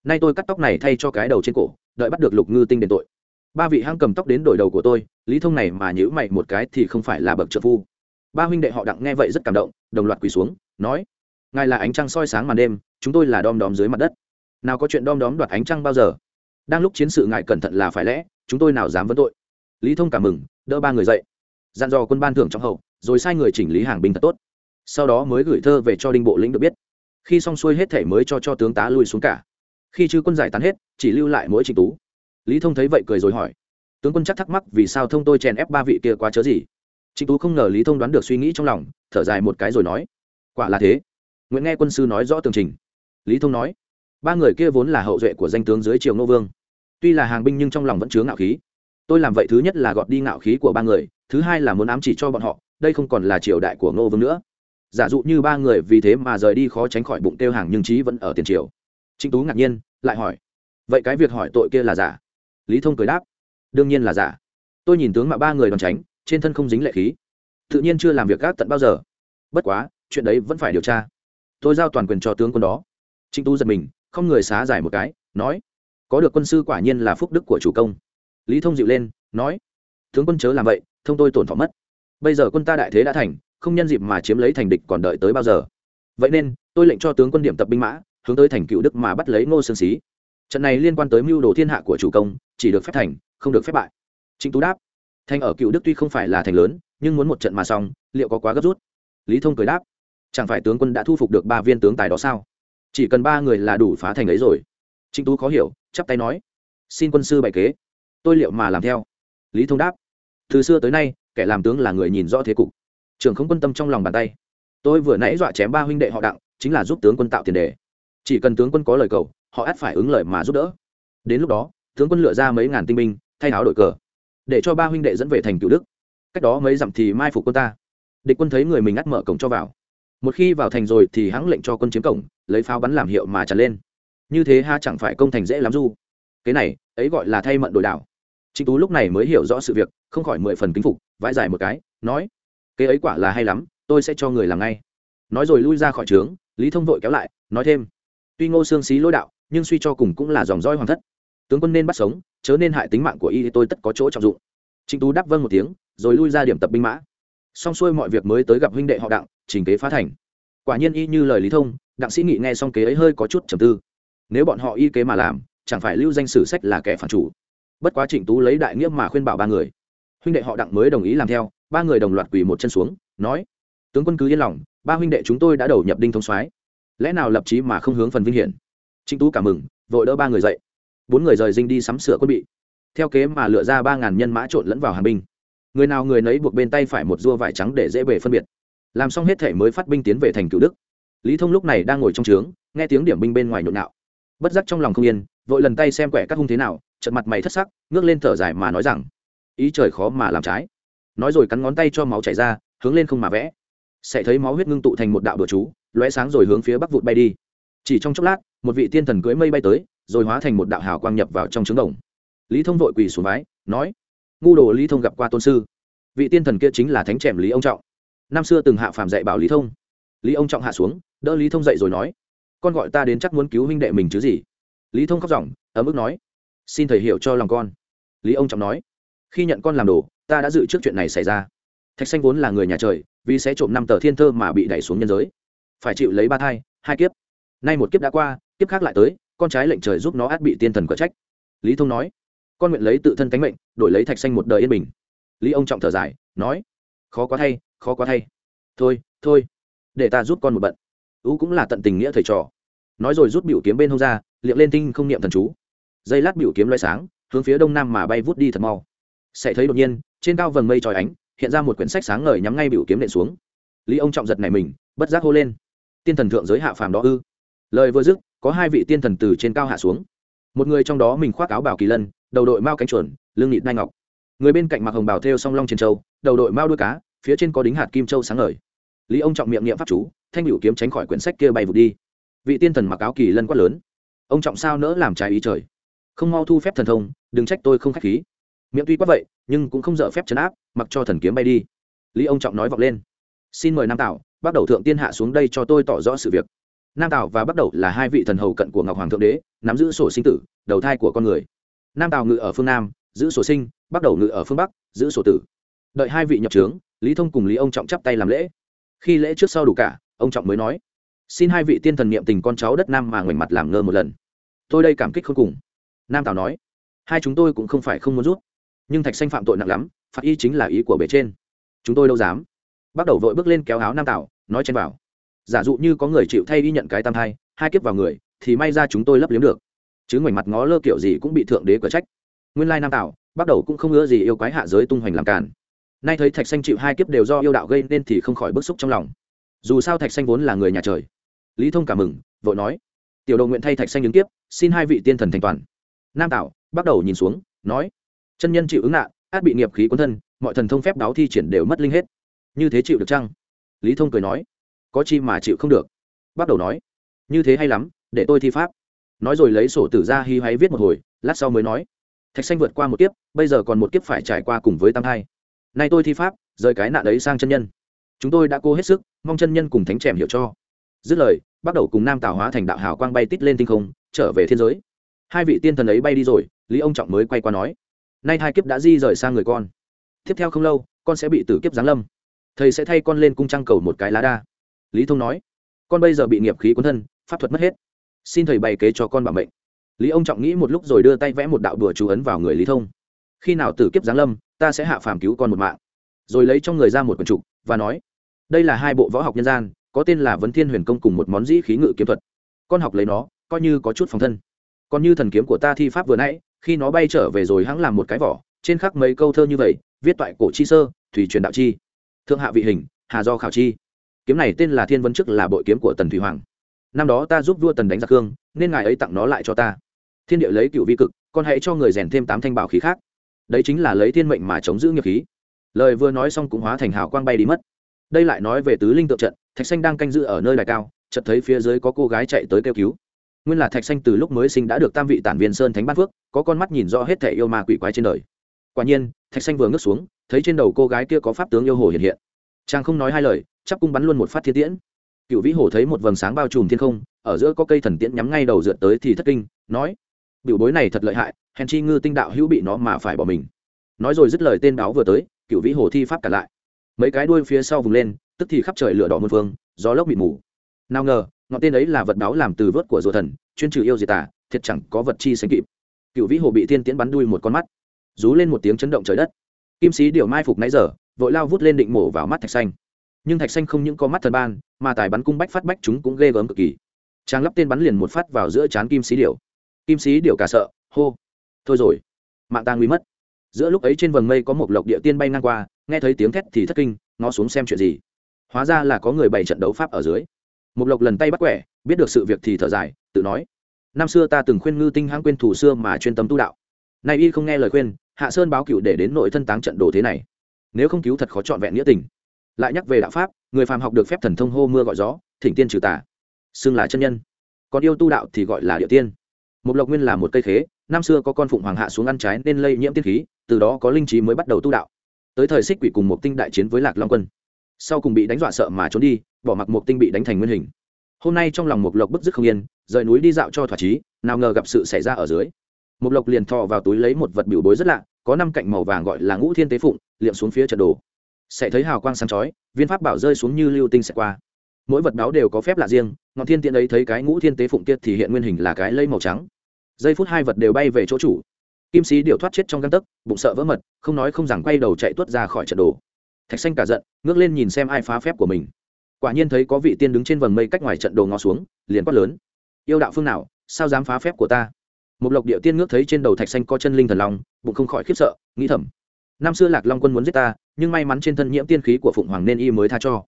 Nay tôi cắt tóc này thay cho cái đầu trên cổ, đợi bắt được lục ngư tinh đền tội. Ba vị hăng cầm tóc đến đổi đầu của tôi, lý thông này mà nhữ mày một cái thì không phải là bậc trợ phu. Ba huynh đệ họ đặng nghe vậy rất cảm động, đồng loạt quỳ xuống, nói, ngài là ánh trăng soi sáng màn đêm, chúng tôi là đom đóm dưới mặt đất. Nào có chuyện đom đóm đoạt ánh trăng bao giờ? Đang lúc chiến sự ngài cẩn thận là phải lẽ, chúng tôi nào dám vấn tội? Lý thông cảm mừng, đỡ ba người dậy. Dặn dò quân ban thưởng trong hậu, rồi sai người chỉnh lý hàng binh thật tốt sau đó mới gửi thơ về cho đinh bộ lĩnh được biết. Khi xong xuôi hết thể mới cho cho tướng tá lui xuống cả. Khi chư quân giải tán hết, chỉ lưu lại mỗi trịnh tú. Lý thông thấy vậy cười rồi hỏi, tướng quân chắc thắc mắc vì sao thông tôi chèn ép ba vị kia quá chớ gì? Trịnh tú không ngờ lý thông đoán được suy nghĩ trong lòng, thở dài một cái rồi nói, quả là thế. Nguyễn nghe quân sư nói rõ tường trình. Lý thông nói, ba người kia vốn là hậu duệ của danh tướng dưới triều ngô vương. Tuy là hàng binh nhưng trong lòng vẫn chứa ngạo khí. Tôi làm vậy thứ nhất là gọt đi ngạo khí của ba người, thứ hai là muốn ám chỉ cho bọn họ, đây không còn là triều đại của ngô vương nữa giả dụ như ba người vì thế mà rời đi khó tránh khỏi bụng tiêu hàng nhưng trí vẫn ở tiền triều. Trịnh tú ngạc nhiên, lại hỏi, vậy cái việc hỏi tội kia là giả? Lý thông cười đáp, đương nhiên là giả. Tôi nhìn tướng mà ba người đòn tránh, trên thân không dính lệ khí. Tự nhiên chưa làm việc gác tận bao giờ. Bất quá, chuyện đấy vẫn phải điều tra. Tôi giao toàn quyền cho tướng quân đó. Trịnh tú giật mình, không người xá giải một cái, nói, có được quân sư quả nhiên là phúc đức của chủ công. Lý thông dịu lên, nói, tướng quân chớ làm vậy, thông tôi tổn thọ mất. Bây giờ quân ta đại thế đã thành không nhân dịp mà chiếm lấy thành địch còn đợi tới bao giờ. Vậy nên, tôi lệnh cho tướng quân điểm tập binh mã, hướng tới thành cựu đức mà bắt lấy ngô sơn xí. Trận này liên quan tới mưu đồ thiên hạ của chủ công, chỉ được phép thành, không được phép bại. Trịnh tú đáp, thành ở cựu đức tuy không phải là thành lớn, nhưng muốn một trận mà xong, liệu có quá gấp rút? Lý thông cười đáp, chẳng phải tướng quân đã thu phục được ba viên tướng tài đó sao? Chỉ cần ba người là đủ phá thành ấy rồi. Trịnh tú khó hiểu, chắp tay nói, xin quân sư bày kế. Tôi liệu mà làm theo. Lý thông đáp, từ xưa tới nay, kẻ làm tướng là người nhìn rõ thế cục trường không quân tâm trong lòng bàn tay. Tôi vừa nãy dọa chém ba huynh đệ họ đặng, chính là giúp tướng quân tạo tiền đề. Chỉ cần tướng quân có lời cầu, họ ắt phải ứng lời mà giúp đỡ. Đến lúc đó, tướng quân lựa ra mấy ngàn tinh binh, thay áo đội cờ, để cho ba huynh đệ dẫn về thành cựu đức. Cách đó mấy dặm thì mai phục quân ta. Địch quân thấy người mình ngắt mở cổng cho vào. Một khi vào thành rồi thì hãng lệnh cho quân chiếm cổng, lấy pháo bắn làm hiệu mà tràn lên. Như thế ha chẳng phải công thành dễ lắm du. Cái này, ấy gọi là thay mận đổi đảo. Trịnh tú lúc này mới hiểu rõ sự việc, không khỏi mười phần kính phục, vãi dài một cái, nói kế ấy quả là hay lắm, tôi sẽ cho người làm ngay. Nói rồi lui ra khỏi trướng, lý thông vội kéo lại, nói thêm. Tuy ngô xương xí lỗi đạo, nhưng suy cho cùng cũng là dòng roi hoàng thất. Tướng quân nên bắt sống, chớ nên hại tính mạng của y thì tôi tất có chỗ trọng dụng. Trịnh tú đáp vâng một tiếng, rồi lui ra điểm tập binh mã. Xong xuôi mọi việc mới tới gặp huynh đệ họ đặng, trình kế phá thành. Quả nhiên y như lời lý thông, đặng sĩ nghị nghe xong kế ấy hơi có chút trầm tư. Nếu bọn họ y kế mà làm, chẳng phải lưu danh sử sách là kẻ phản chủ. Bất quá trịnh tú lấy đại nghĩa mà khuyên bảo ba người. Huynh đệ họ đặng mới đồng ý làm theo ba người đồng loạt quỳ một chân xuống nói tướng quân cứ yên lòng ba huynh đệ chúng tôi đã đầu nhập đinh thông soái. Lẽ nào lập trí mà không hướng phần vinh hiển? Trịnh tú cảm mừng vội đỡ ba người dậy. Bốn người rời dinh đi sắm sửa quân bị. Theo kế mà lựa ra ba ngàn nhân mã trộn lẫn vào hàng binh. Người nào người nấy buộc bên tay phải một rua vải trắng để dễ bề phân biệt. Làm xong hết thể mới phát binh tiến về thành cựu đức. Lý thông lúc này đang ngồi trong trướng nghe tiếng điểm binh bên ngoài nhộn nhạo, bất giác trong lòng không yên vội lần tay xem quẻ các hung thế nào trận mặt mày thất sắc ngước lên thở dài mà nói rằng ý trời khó mà làm trái nói rồi cắn ngón tay cho máu chảy ra, hướng lên không mà vẽ. Sẽ thấy máu huyết ngưng tụ thành một đạo bừa chú, lóe sáng rồi hướng phía bắc vụt bay đi. Chỉ trong chốc lát, một vị tiên thần cưỡi mây bay tới, rồi hóa thành một đạo hào quang nhập vào trong trứng đồng. Lý thông vội quỳ xuống vái nói, ngu đồ lý thông gặp qua tôn sư. Vị tiên thần kia chính là thánh trẻm lý ông trọng. Năm xưa từng hạ phàm dạy bảo lý thông. Lý ông trọng hạ xuống, đỡ lý thông dậy rồi nói, con gọi ta đến chắc muốn cứu huynh đệ mình chứ gì? Lý thông khóc ròng ấm ức nói, xin thầy hiểu cho lòng con. Lý ông trọng nói, khi nhận con làm đồ ta đã dự trước chuyện này xảy ra. Thạch xanh vốn là người nhà trời, vì sẽ trộm năm tờ thiên thơ mà bị đẩy xuống nhân giới. Phải chịu lấy ba thai, hai kiếp. Nay một kiếp đã qua, kiếp khác lại tới, con trái lệnh trời giúp nó át bị tiên thần có trách. Lý thông nói, con nguyện lấy tự thân cánh mệnh, đổi lấy thạch xanh một đời yên bình. Lý ông trọng thở dài, nói, khó quá thay, khó quá thay. Thôi thôi, để ta giúp con một bận. Ú cũng là tận tình nghĩa thầy trò. Nói rồi rút biểu kiếm bên hông ra, liệng lên tinh không niệm thần chú. Dây lát biểu kiếm loay sáng, hướng phía đông nam mà bay vút đi thật mau sẽ thấy đột nhiên, trên cao vầng mây tròi ánh, hiện ra một quyển sách sáng ngời nhắm ngay biểu kiếm nện xuống. Lý ông trọng giật này mình, bất giác hô lên. Tiên thần thượng giới hạ phàm đó ư? Lời vừa dứt, có hai vị tiên thần từ trên cao hạ xuống. Một người trong đó mình khoác áo bào kỳ lân, đầu đội mao cánh chuẩn lưng nhịn nai ngọc. Người bên cạnh mặc hồng bào thêu song long trên châu, đầu đội mao đuôi cá, phía trên có đính hạt kim châu sáng ngời. Lý ông trọng miệng niệm pháp chú, thanh biểu kiếm tránh khỏi quyển sách kia bay vụt đi. Vị tiên thần mặc áo kỳ lân quát lớn. Ông trọng sao nỡ làm trái ý trời? Không mau thu phép thần thông, đừng trách tôi không k h á c h khí miệng tuy quát vậy, nhưng cũng không dở phép chấn áp, mặc cho thần kiếm bay đi. Lý ông trọng nói vọng lên. Xin mời nam tảo, bắt đầu thượng tiên hạ xuống đây cho tôi tỏ rõ sự việc. Nam tảo và bắt đầu là hai vị thần hầu cận của ngọc hoàng thượng đế, nắm giữ sổ sinh tử, đầu thai của con người. Nam Tào ngự ở phương nam, giữ sổ sinh, bắt đầu ngự ở phương bắc, giữ sổ tử. Đợi hai vị nhập trướng, lý thông cùng lý ông trọng chắp tay làm lễ. Khi lễ trước sau đủ cả, ông trọng mới nói, xin hai vị tiên thần niệm tình con cháu đất nam mà ngoảnh mặt làm ngơ một lần. Tôi đây cảm kích không cùng. Nam tào nói, hai chúng tôi cũng không phải không muốn rút nhưng thạch xanh phạm tội nặng lắm, phạt y chính là ý của bề trên. Chúng tôi đâu dám. Bắt đầu vội bước lên kéo áo nam Tảo, nói chen vào. Giả dụ như có người chịu thay đi nhận cái tam thai, hai kiếp vào người, thì may ra chúng tôi lấp liếm được. Chứ ngoảnh mặt ngó lơ kiểu gì cũng bị thượng đế cửa trách. Nguyên lai nam Tảo bắt đầu cũng không ngứa gì yêu quái hạ giới tung hoành làm cản nay thấy thạch xanh chịu hai kiếp đều do yêu đạo gây nên thì không khỏi bức xúc trong lòng. Dù sao thạch xanh vốn là người nhà trời. Lý thông cảm mừng, vội nói. Tiểu đồ nguyện thay thạch xanh ứng kiếp xin hai vị tiên thần thành toàn. Nam tạo bắt đầu nhìn xuống, nói chân nhân chịu ứng nạn át bị nghiệp khí quân thân, mọi thần thông phép đáo thi triển đều mất linh hết. Như thế chịu được chăng? Lý thông cười nói. Có chi mà chịu không được. Bắt đầu nói. Như thế hay lắm, để tôi thi pháp. Nói rồi lấy sổ tử ra hy hoáy viết một hồi, lát sau mới nói. Thạch xanh vượt qua một kiếp, bây giờ còn một kiếp phải trải qua cùng với tam hai nay tôi thi pháp, rời cái nạn ấy sang chân nhân. Chúng tôi đã cố hết sức, mong chân nhân cùng thánh trẻm hiểu cho. Dứt lời bắt đầu cùng nam tào hóa thành đạo hào quang bay tít lên tinh không, trở về thiên giới. Hai vị tiên thần ấy bay đi rồi, lý ông trọng mới quay qua nói nay hai kiếp đã di rời sang người con. Tiếp theo không lâu, con sẽ bị tử kiếp giáng lâm. Thầy sẽ thay con lên cung trăng cầu một cái lá đa. Lý thông nói, con bây giờ bị nghiệp khí cuốn thân, pháp thuật mất hết. Xin thầy bày kế cho con bảo mệnh. Lý ông trọng nghĩ một lúc rồi đưa tay vẽ một đạo đùa chú ấn vào người lý thông. Khi nào tử kiếp giáng lâm, ta sẽ hạ phàm cứu con một mạng. Rồi lấy trong người ra một quần trục và nói, đây là hai bộ võ học nhân gian, có tên là vấn thiên huyền công cùng một món dĩ khí ngự kiếm thuật. Con học lấy nó, coi như có chút phòng thân. Còn như thần kiếm của ta thi pháp vừa nãy khi nó bay trở về rồi hãng làm một cái vỏ, trên khắc mấy câu thơ như vậy, viết toại cổ chi sơ, thủy truyền đạo chi. Thượng hạ vị hình, hà do khảo chi. Kiếm này tên là thiên vân chức là bội kiếm của tần thủy hoàng. Năm đó ta giúp vua tần đánh giặc hương nên ngài ấy tặng nó lại cho ta. Thiên địa lấy cựu vi cực, con hãy cho người rèn thêm tám thanh bảo khí khác. Đấy chính là lấy thiên mệnh mà chống giữ nghiệp khí. Lời vừa nói xong cũng hóa thành hào quang bay đi mất. Đây lại nói về tứ linh tượng trận, thạch xanh đang canh giữ ở nơi đài cao, chợt thấy phía dưới có cô gái chạy tới kêu cứu nguyên là thạch xanh từ lúc mới sinh đã được tam vị tản viên sơn thánh bát phước, có con mắt nhìn rõ hết thể yêu ma quỷ quái trên đời. Quả nhiên, thạch xanh vừa ngước xuống, thấy trên đầu cô gái kia có pháp tướng yêu hồ hiện hiện. Chàng không nói hai lời, chắp cung bắn luôn một phát thiên tiễn. Cựu vĩ hồ thấy một vầng sáng bao trùm thiên không, ở giữa có cây thần tiễn nhắm ngay đầu dượt tới thì thất kinh, nói, biểu bối này thật lợi hại, hèn chi ngư tinh đạo hữu bị nó mà phải bỏ mình. Nói rồi dứt lời tên báo vừa tới, cựu vĩ hồ thi pháp cả lại. Mấy cái đuôi phía sau vùng lên, tức thì khắp trời lửa đỏ muôn phương, gió lốc bị mù. Nào ngờ ngọn tên ấy là vật báo làm từ vớt của rùa thần, chuyên trừ yêu diệt tả thiệt chẳng có vật chi sánh kịp. Cựu vĩ hồ bị thiên tiễn bắn đuôi một con mắt, rú lên một tiếng chấn động trời đất. Kim sĩ điều mai phục nãy giờ, vội lao vút lên định mổ vào mắt thạch xanh. Nhưng thạch xanh không những có mắt thần ban, mà tài bắn cung bách phát bách chúng cũng ghê gớm cực kỳ. Trang lắp tên bắn liền một phát vào giữa trán kim sĩ điều kim sĩ điều cả sợ, hô, thôi rồi, mạng ta nguy mất. Giữa lúc ấy trên vầng mây có một lộc địa tiên bay ngang qua, nghe thấy tiếng thét thì thất kinh, ngó xuống xem chuyện gì. Hóa ra là có người bày trận đấu pháp ở dưới một lộc lần tay bắt quẻ, biết được sự việc thì thở dài, tự nói, năm xưa ta từng khuyên ngư tinh hãng quên thủ xưa mà chuyên tâm tu đạo. Nay y không nghe lời khuyên, hạ sơn báo cựu để đến nội thân táng trận đồ thế này. Nếu không cứu thật khó trọn vẹn nghĩa tình. Lại nhắc về đạo pháp, người phàm học được phép thần thông hô mưa gọi gió, thỉnh tiên trừ tà, xưng là chân nhân. Còn yêu tu đạo thì gọi là địa tiên. Một lộc nguyên là một cây khế, năm xưa có con phụng hoàng hạ xuống ăn trái nên lây nhiễm tiên khí, từ đó có linh trí mới bắt đầu tu đạo. Tới thời xích quỷ cùng một tinh đại chiến với lạc long quân. Sau cùng bị đánh dọa sợ mà trốn đi bỏ mặc một tinh bị đánh thành nguyên hình. Hôm nay trong lòng Mục lộc bức dứt không yên, rời núi đi dạo cho thỏa chí, nào ngờ gặp sự xảy ra ở dưới. Mục lộc liền thò vào túi lấy một vật biểu bối rất lạ, có năm cạnh màu vàng gọi là ngũ thiên tế phụng, liệm xuống phía trận đồ. Sẽ thấy hào quang sáng chói, viên pháp bảo rơi xuống như lưu tinh sẽ qua. Mỗi vật báo đều có phép lạ riêng, ngọn thiên tiện ấy thấy cái ngũ thiên tế phụng kia thì hiện nguyên hình là cái lây màu trắng. Giây phút hai vật đều bay về chỗ chủ. Kim sĩ điệu thoát chết trong găng tấc, bụng sợ vỡ mật, không nói không rằng quay đầu chạy tuốt ra khỏi trận đồ. Thạch xanh cả giận, ngước lên nhìn xem ai phá phép của mình quả nhiên thấy có vị tiên đứng trên vầng mây cách ngoài trận đồ ngó xuống, liền quát lớn. Yêu đạo phương nào, sao dám phá phép của ta? Một lộc địa tiên ngước thấy trên đầu thạch xanh có chân linh thần long, bụng không khỏi khiếp sợ, nghĩ thầm. Năm xưa lạc long quân muốn giết ta, nhưng may mắn trên thân nhiễm tiên khí của phụng hoàng nên y mới tha cho.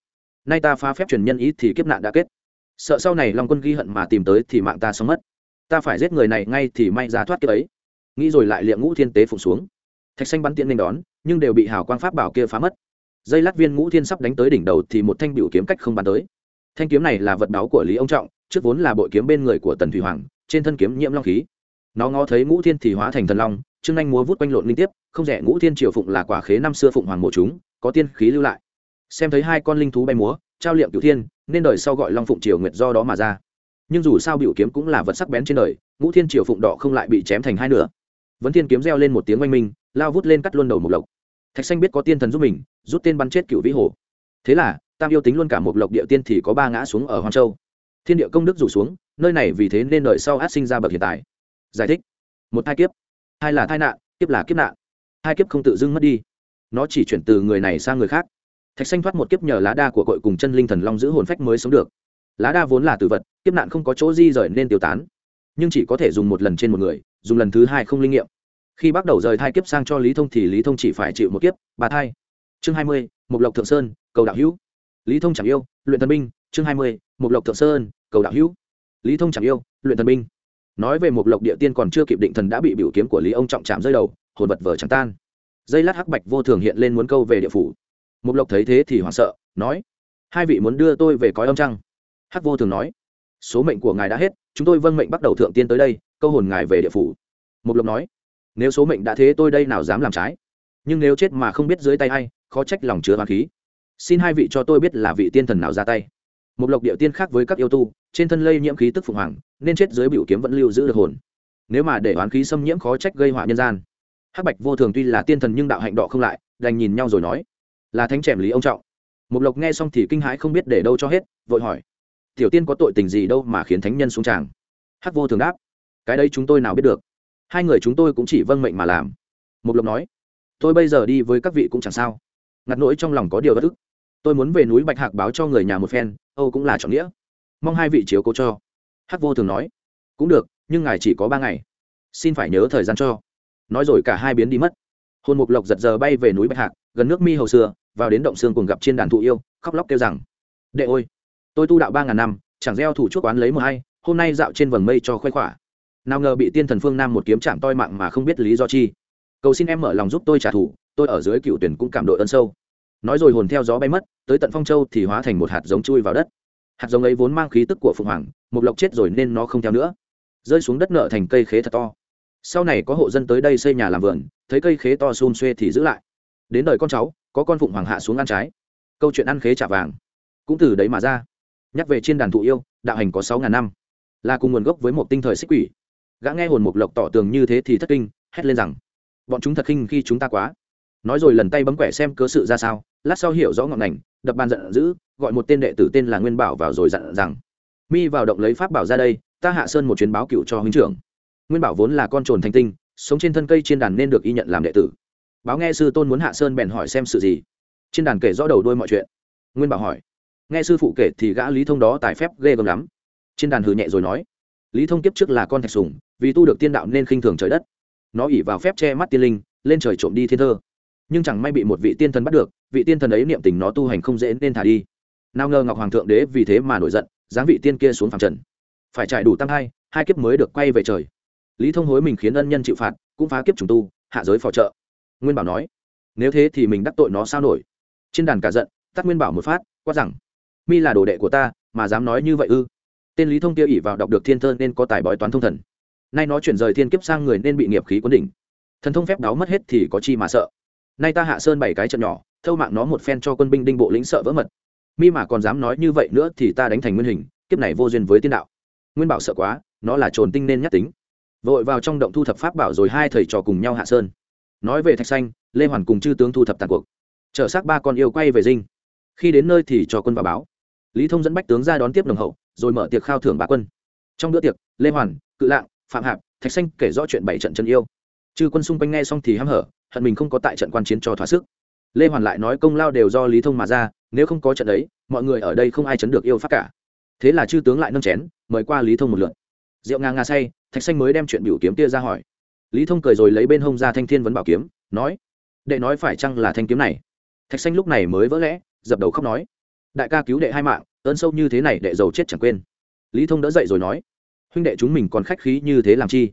Nay ta phá phép truyền nhân ý thì kiếp nạn đã kết. Sợ sau này long quân ghi hận mà tìm tới thì mạng ta sống mất. Ta phải giết người này ngay thì may ra thoát kiếp ấy. Nghĩ rồi lại liệm ngũ thiên tế phụng xuống. Thạch xanh bắn tiện nên đón, nhưng đều bị hào quang pháp bảo kia phá mất dây lát viên ngũ thiên sắp đánh tới đỉnh đầu thì một thanh biểu kiếm cách không bắn tới. Thanh kiếm này là vật đáo của lý ông trọng, trước vốn là bội kiếm bên người của tần thủy hoàng, trên thân kiếm nhiễm long khí. Nó ngó thấy ngũ thiên thì hóa thành thần long, trương anh múa vút quanh lộn liên tiếp, không rẻ ngũ thiên triều phụng là quả khế năm xưa phụng hoàng mộ chúng, có tiên khí lưu lại. Xem thấy hai con linh thú bay múa, trao liệm cửu thiên, nên đời sau gọi long phụng triều nguyệt do đó mà ra. Nhưng dù sao biểu kiếm cũng là vật sắc bén trên đời, ngũ thiên triều phụng đỏ không lại bị chém thành hai nửa. Vấn thiên kiếm reo lên một tiếng oanh minh, lao vút lên cắt luôn đầu một lộc thạch xanh biết có tiên thần giúp mình, rút tên bắn chết cựu vĩ hồ. Thế là, tam yêu tính luôn cả một lộc địa tiên thì có ba ngã xuống ở hoàng châu. Thiên địa công đức rủ xuống, nơi này vì thế nên đợi sau át sinh ra bậc hiện tại. Giải thích. Một thai kiếp. Hai là thai nạn, kiếp là kiếp nạn. Hai kiếp không tự dưng mất đi. Nó chỉ chuyển từ người này sang người khác. Thạch xanh thoát một kiếp nhờ lá đa của cội cùng chân linh thần long giữ hồn phách mới sống được. Lá đa vốn là tử vật, kiếp nạn không có chỗ di rời nên tiêu tán. Nhưng chỉ có thể dùng một lần trên một người, dùng lần thứ hai không linh nghiệm khi bắt đầu rời thai kiếp sang cho lý thông thì lý thông chỉ phải chịu một kiếp, bà thai. Chương hai mươi mục lộc thượng sơn, cầu đạo hữu. Lý thông chẳng yêu, luyện thần binh. Chương hai mươi mục lộc thượng sơn, cầu đạo hữu. Lý thông chẳng yêu, luyện thần binh. Nói về Mục lộc địa tiên còn chưa kịp định thần đã bị biểu kiếm của lý ông trọng chạm rơi đầu, hồn vật vờ chẳng tan. Dây lát hắc bạch vô thường hiện lên muốn câu về địa phủ. Mục lộc thấy thế thì hoảng sợ, nói, hai vị muốn đưa tôi về cõi âm trăng? Hắc vô thường nói, số mệnh của ngài đã hết, chúng tôi vâng mệnh bắt đầu thượng tiên tới đây, câu hồn ngài về địa phủ. Mục lộc nói nếu số mệnh đã thế tôi đây nào dám làm trái? Nhưng nếu chết mà không biết dưới tay hay khó trách lòng chứa hoàng khí. Xin hai vị cho tôi biết là vị tiên thần nào ra tay. Một lộc địa tiên khác với các yêu tu, trên thân lây nhiễm khí tức phụng hoàng, nên chết dưới biểu kiếm vẫn lưu giữ được hồn. Nếu mà để oán khí xâm nhiễm khó trách gây họa nhân gian. Hắc bạch vô thường tuy là tiên thần nhưng đạo hạnh đọ không lại, đành nhìn nhau rồi nói, là thánh trẻm lý ông trọng. Một lộc nghe xong thì kinh hãi không biết để đâu cho hết, vội hỏi, tiểu tiên có tội tình gì đâu mà khiến thánh nhân xuống tràng? Hắc vô thường đáp, cái đây chúng tôi nào biết được hai người chúng tôi cũng chỉ vâng mệnh mà làm. Mục lộc nói, tôi bây giờ đi với các vị cũng chẳng sao. Ngặt nỗi trong lòng có điều bất ức. Tôi muốn về núi bạch hạc báo cho người nhà một phen, âu cũng là trọng nghĩa. Mong hai vị chiếu cố cho. Hắc vô thường nói, cũng được, nhưng ngài chỉ có ba ngày. Xin phải nhớ thời gian cho. Nói rồi cả hai biến đi mất. Hôn mục lộc giật giờ bay về núi bạch hạc, gần nước mi hầu xưa, vào đến động xương cùng gặp trên đàn thụ yêu, khóc lóc kêu rằng, đệ ôi, tôi tu đạo ba ngàn năm, chẳng gieo thủ chuốc quán lấy một hay, hôm nay dạo trên vầng mây cho khoe khỏa nào ngờ bị tiên thần phương nam một kiếm chạm toi mạng mà không biết lý do chi. Cầu xin em mở lòng giúp tôi trả thù, tôi ở dưới cựu tuyển cũng cảm đội ơn sâu. Nói rồi hồn theo gió bay mất, tới tận phong châu thì hóa thành một hạt giống chui vào đất. Hạt giống ấy vốn mang khí tức của phượng hoàng, một lộc chết rồi nên nó không theo nữa. Rơi xuống đất nợ thành cây khế thật to. Sau này có hộ dân tới đây xây nhà làm vườn, thấy cây khế to xum xuê thì giữ lại. Đến đời con cháu, có con phụng hoàng hạ xuống ăn trái. Câu chuyện ăn khế trả vàng. Cũng từ đấy mà ra. Nhắc về trên đàn thụ yêu, đạo hành có sáu ngàn năm. Là cùng nguồn gốc với một tinh thời xích quỷ gã nghe hồn mục lộc tỏ tường như thế thì thất kinh, hét lên rằng, bọn chúng thật khinh khi chúng ta quá. Nói rồi lần tay bấm quẻ xem cớ sự ra sao, lát sau hiểu rõ ngọn ngành, đập bàn giận dữ, gọi một tên đệ tử tên là nguyên bảo vào rồi dặn rằng, mi vào động lấy pháp bảo ra đây, ta hạ sơn một chuyến báo cựu cho huynh trưởng. Nguyên bảo vốn là con trồn thanh tinh, sống trên thân cây trên đàn nên được y nhận làm đệ tử. Báo nghe sư tôn muốn hạ sơn bèn hỏi xem sự gì. Trên đàn kể rõ đầu đôi mọi chuyện. Nguyên bảo hỏi, nghe sư phụ kể thì gã lý thông đó tài phép ghê gớm lắm. Trên đàn hừ nhẹ rồi nói, lý thông kiếp trước là con thạch sùng vì tu được tiên đạo nên khinh thường trời đất. Nó ỉ vào phép che mắt tiên linh, lên trời trộm đi thiên thơ. Nhưng chẳng may bị một vị tiên thần bắt được, vị tiên thần ấy niệm tình nó tu hành không dễ nên thả đi. Nào ngờ ngọc hoàng thượng đế vì thế mà nổi giận dáng vị tiên kia xuống phàm trần. Phải trải đủ tăng hai hai kiếp mới được quay về trời. Lý thông hối mình khiến ân nhân chịu phạt, cũng phá kiếp trùng tu, hạ giới phò trợ. Nguyên bảo nói, nếu thế thì mình đắc tội nó sao nổi? Trên đàn cả giận tắt nguyên bảo một phát, quát rằng, mi là đồ đệ của ta, mà dám nói như vậy ư? Tên lý thông kia ỉ vào đọc được thiên thơ nên có tài bói toán thông thần nay nó chuyển rời thiên kiếp sang người nên bị nghiệp khí quấn đỉnh. Thần thông phép đáo mất hết thì có chi mà sợ. Nay ta hạ sơn bảy cái trận nhỏ, thâu mạng nó một phen cho quân binh đinh bộ lĩnh sợ vỡ mật. Mi mà còn dám nói như vậy nữa thì ta đánh thành nguyên hình, kiếp này vô duyên với tiên đạo. Nguyên bảo sợ quá, nó là trồn tinh nên nhắc tính. Vội vào trong động thu thập pháp bảo rồi hai thầy trò cùng nhau hạ sơn. Nói về thạch xanh, lê hoàn cùng chư tướng thu thập tàn cuộc. Chở xác ba con yêu quay về dinh. Khi đến nơi thì cho quân vào báo. Lý thông dẫn bách tướng ra đón tiếp nồng hậu, rồi mở tiệc khao thưởng bá quân. Trong bữa tiệc, lê hoàn, cự lạng phạm hạp, thạch xanh kể rõ chuyện bảy trận chân yêu. Chư quân xung quanh nghe xong thì hăm hở, hận mình không có tại trận quan chiến cho thỏa sức. Lê hoàn lại nói công lao đều do lý thông mà ra, nếu không có trận ấy, mọi người ở đây không ai chấn được yêu pháp cả. Thế là chư tướng lại nâng chén, mời qua lý thông một lượt. Rượu nga nga say, thạch xanh mới đem chuyện biểu kiếm kia ra hỏi. Lý thông cười rồi lấy bên hông ra thanh thiên vấn bảo kiếm, nói, đệ nói phải chăng là thanh kiếm này? Thạch xanh lúc này mới vỡ lẽ, dập đầu khóc nói, đại ca cứu đệ hai mạng, ơn sâu như thế này đệ giàu chết chẳng quên. Lý thông đỡ dậy rồi nói huynh đệ chúng mình còn khách khí như thế làm chi?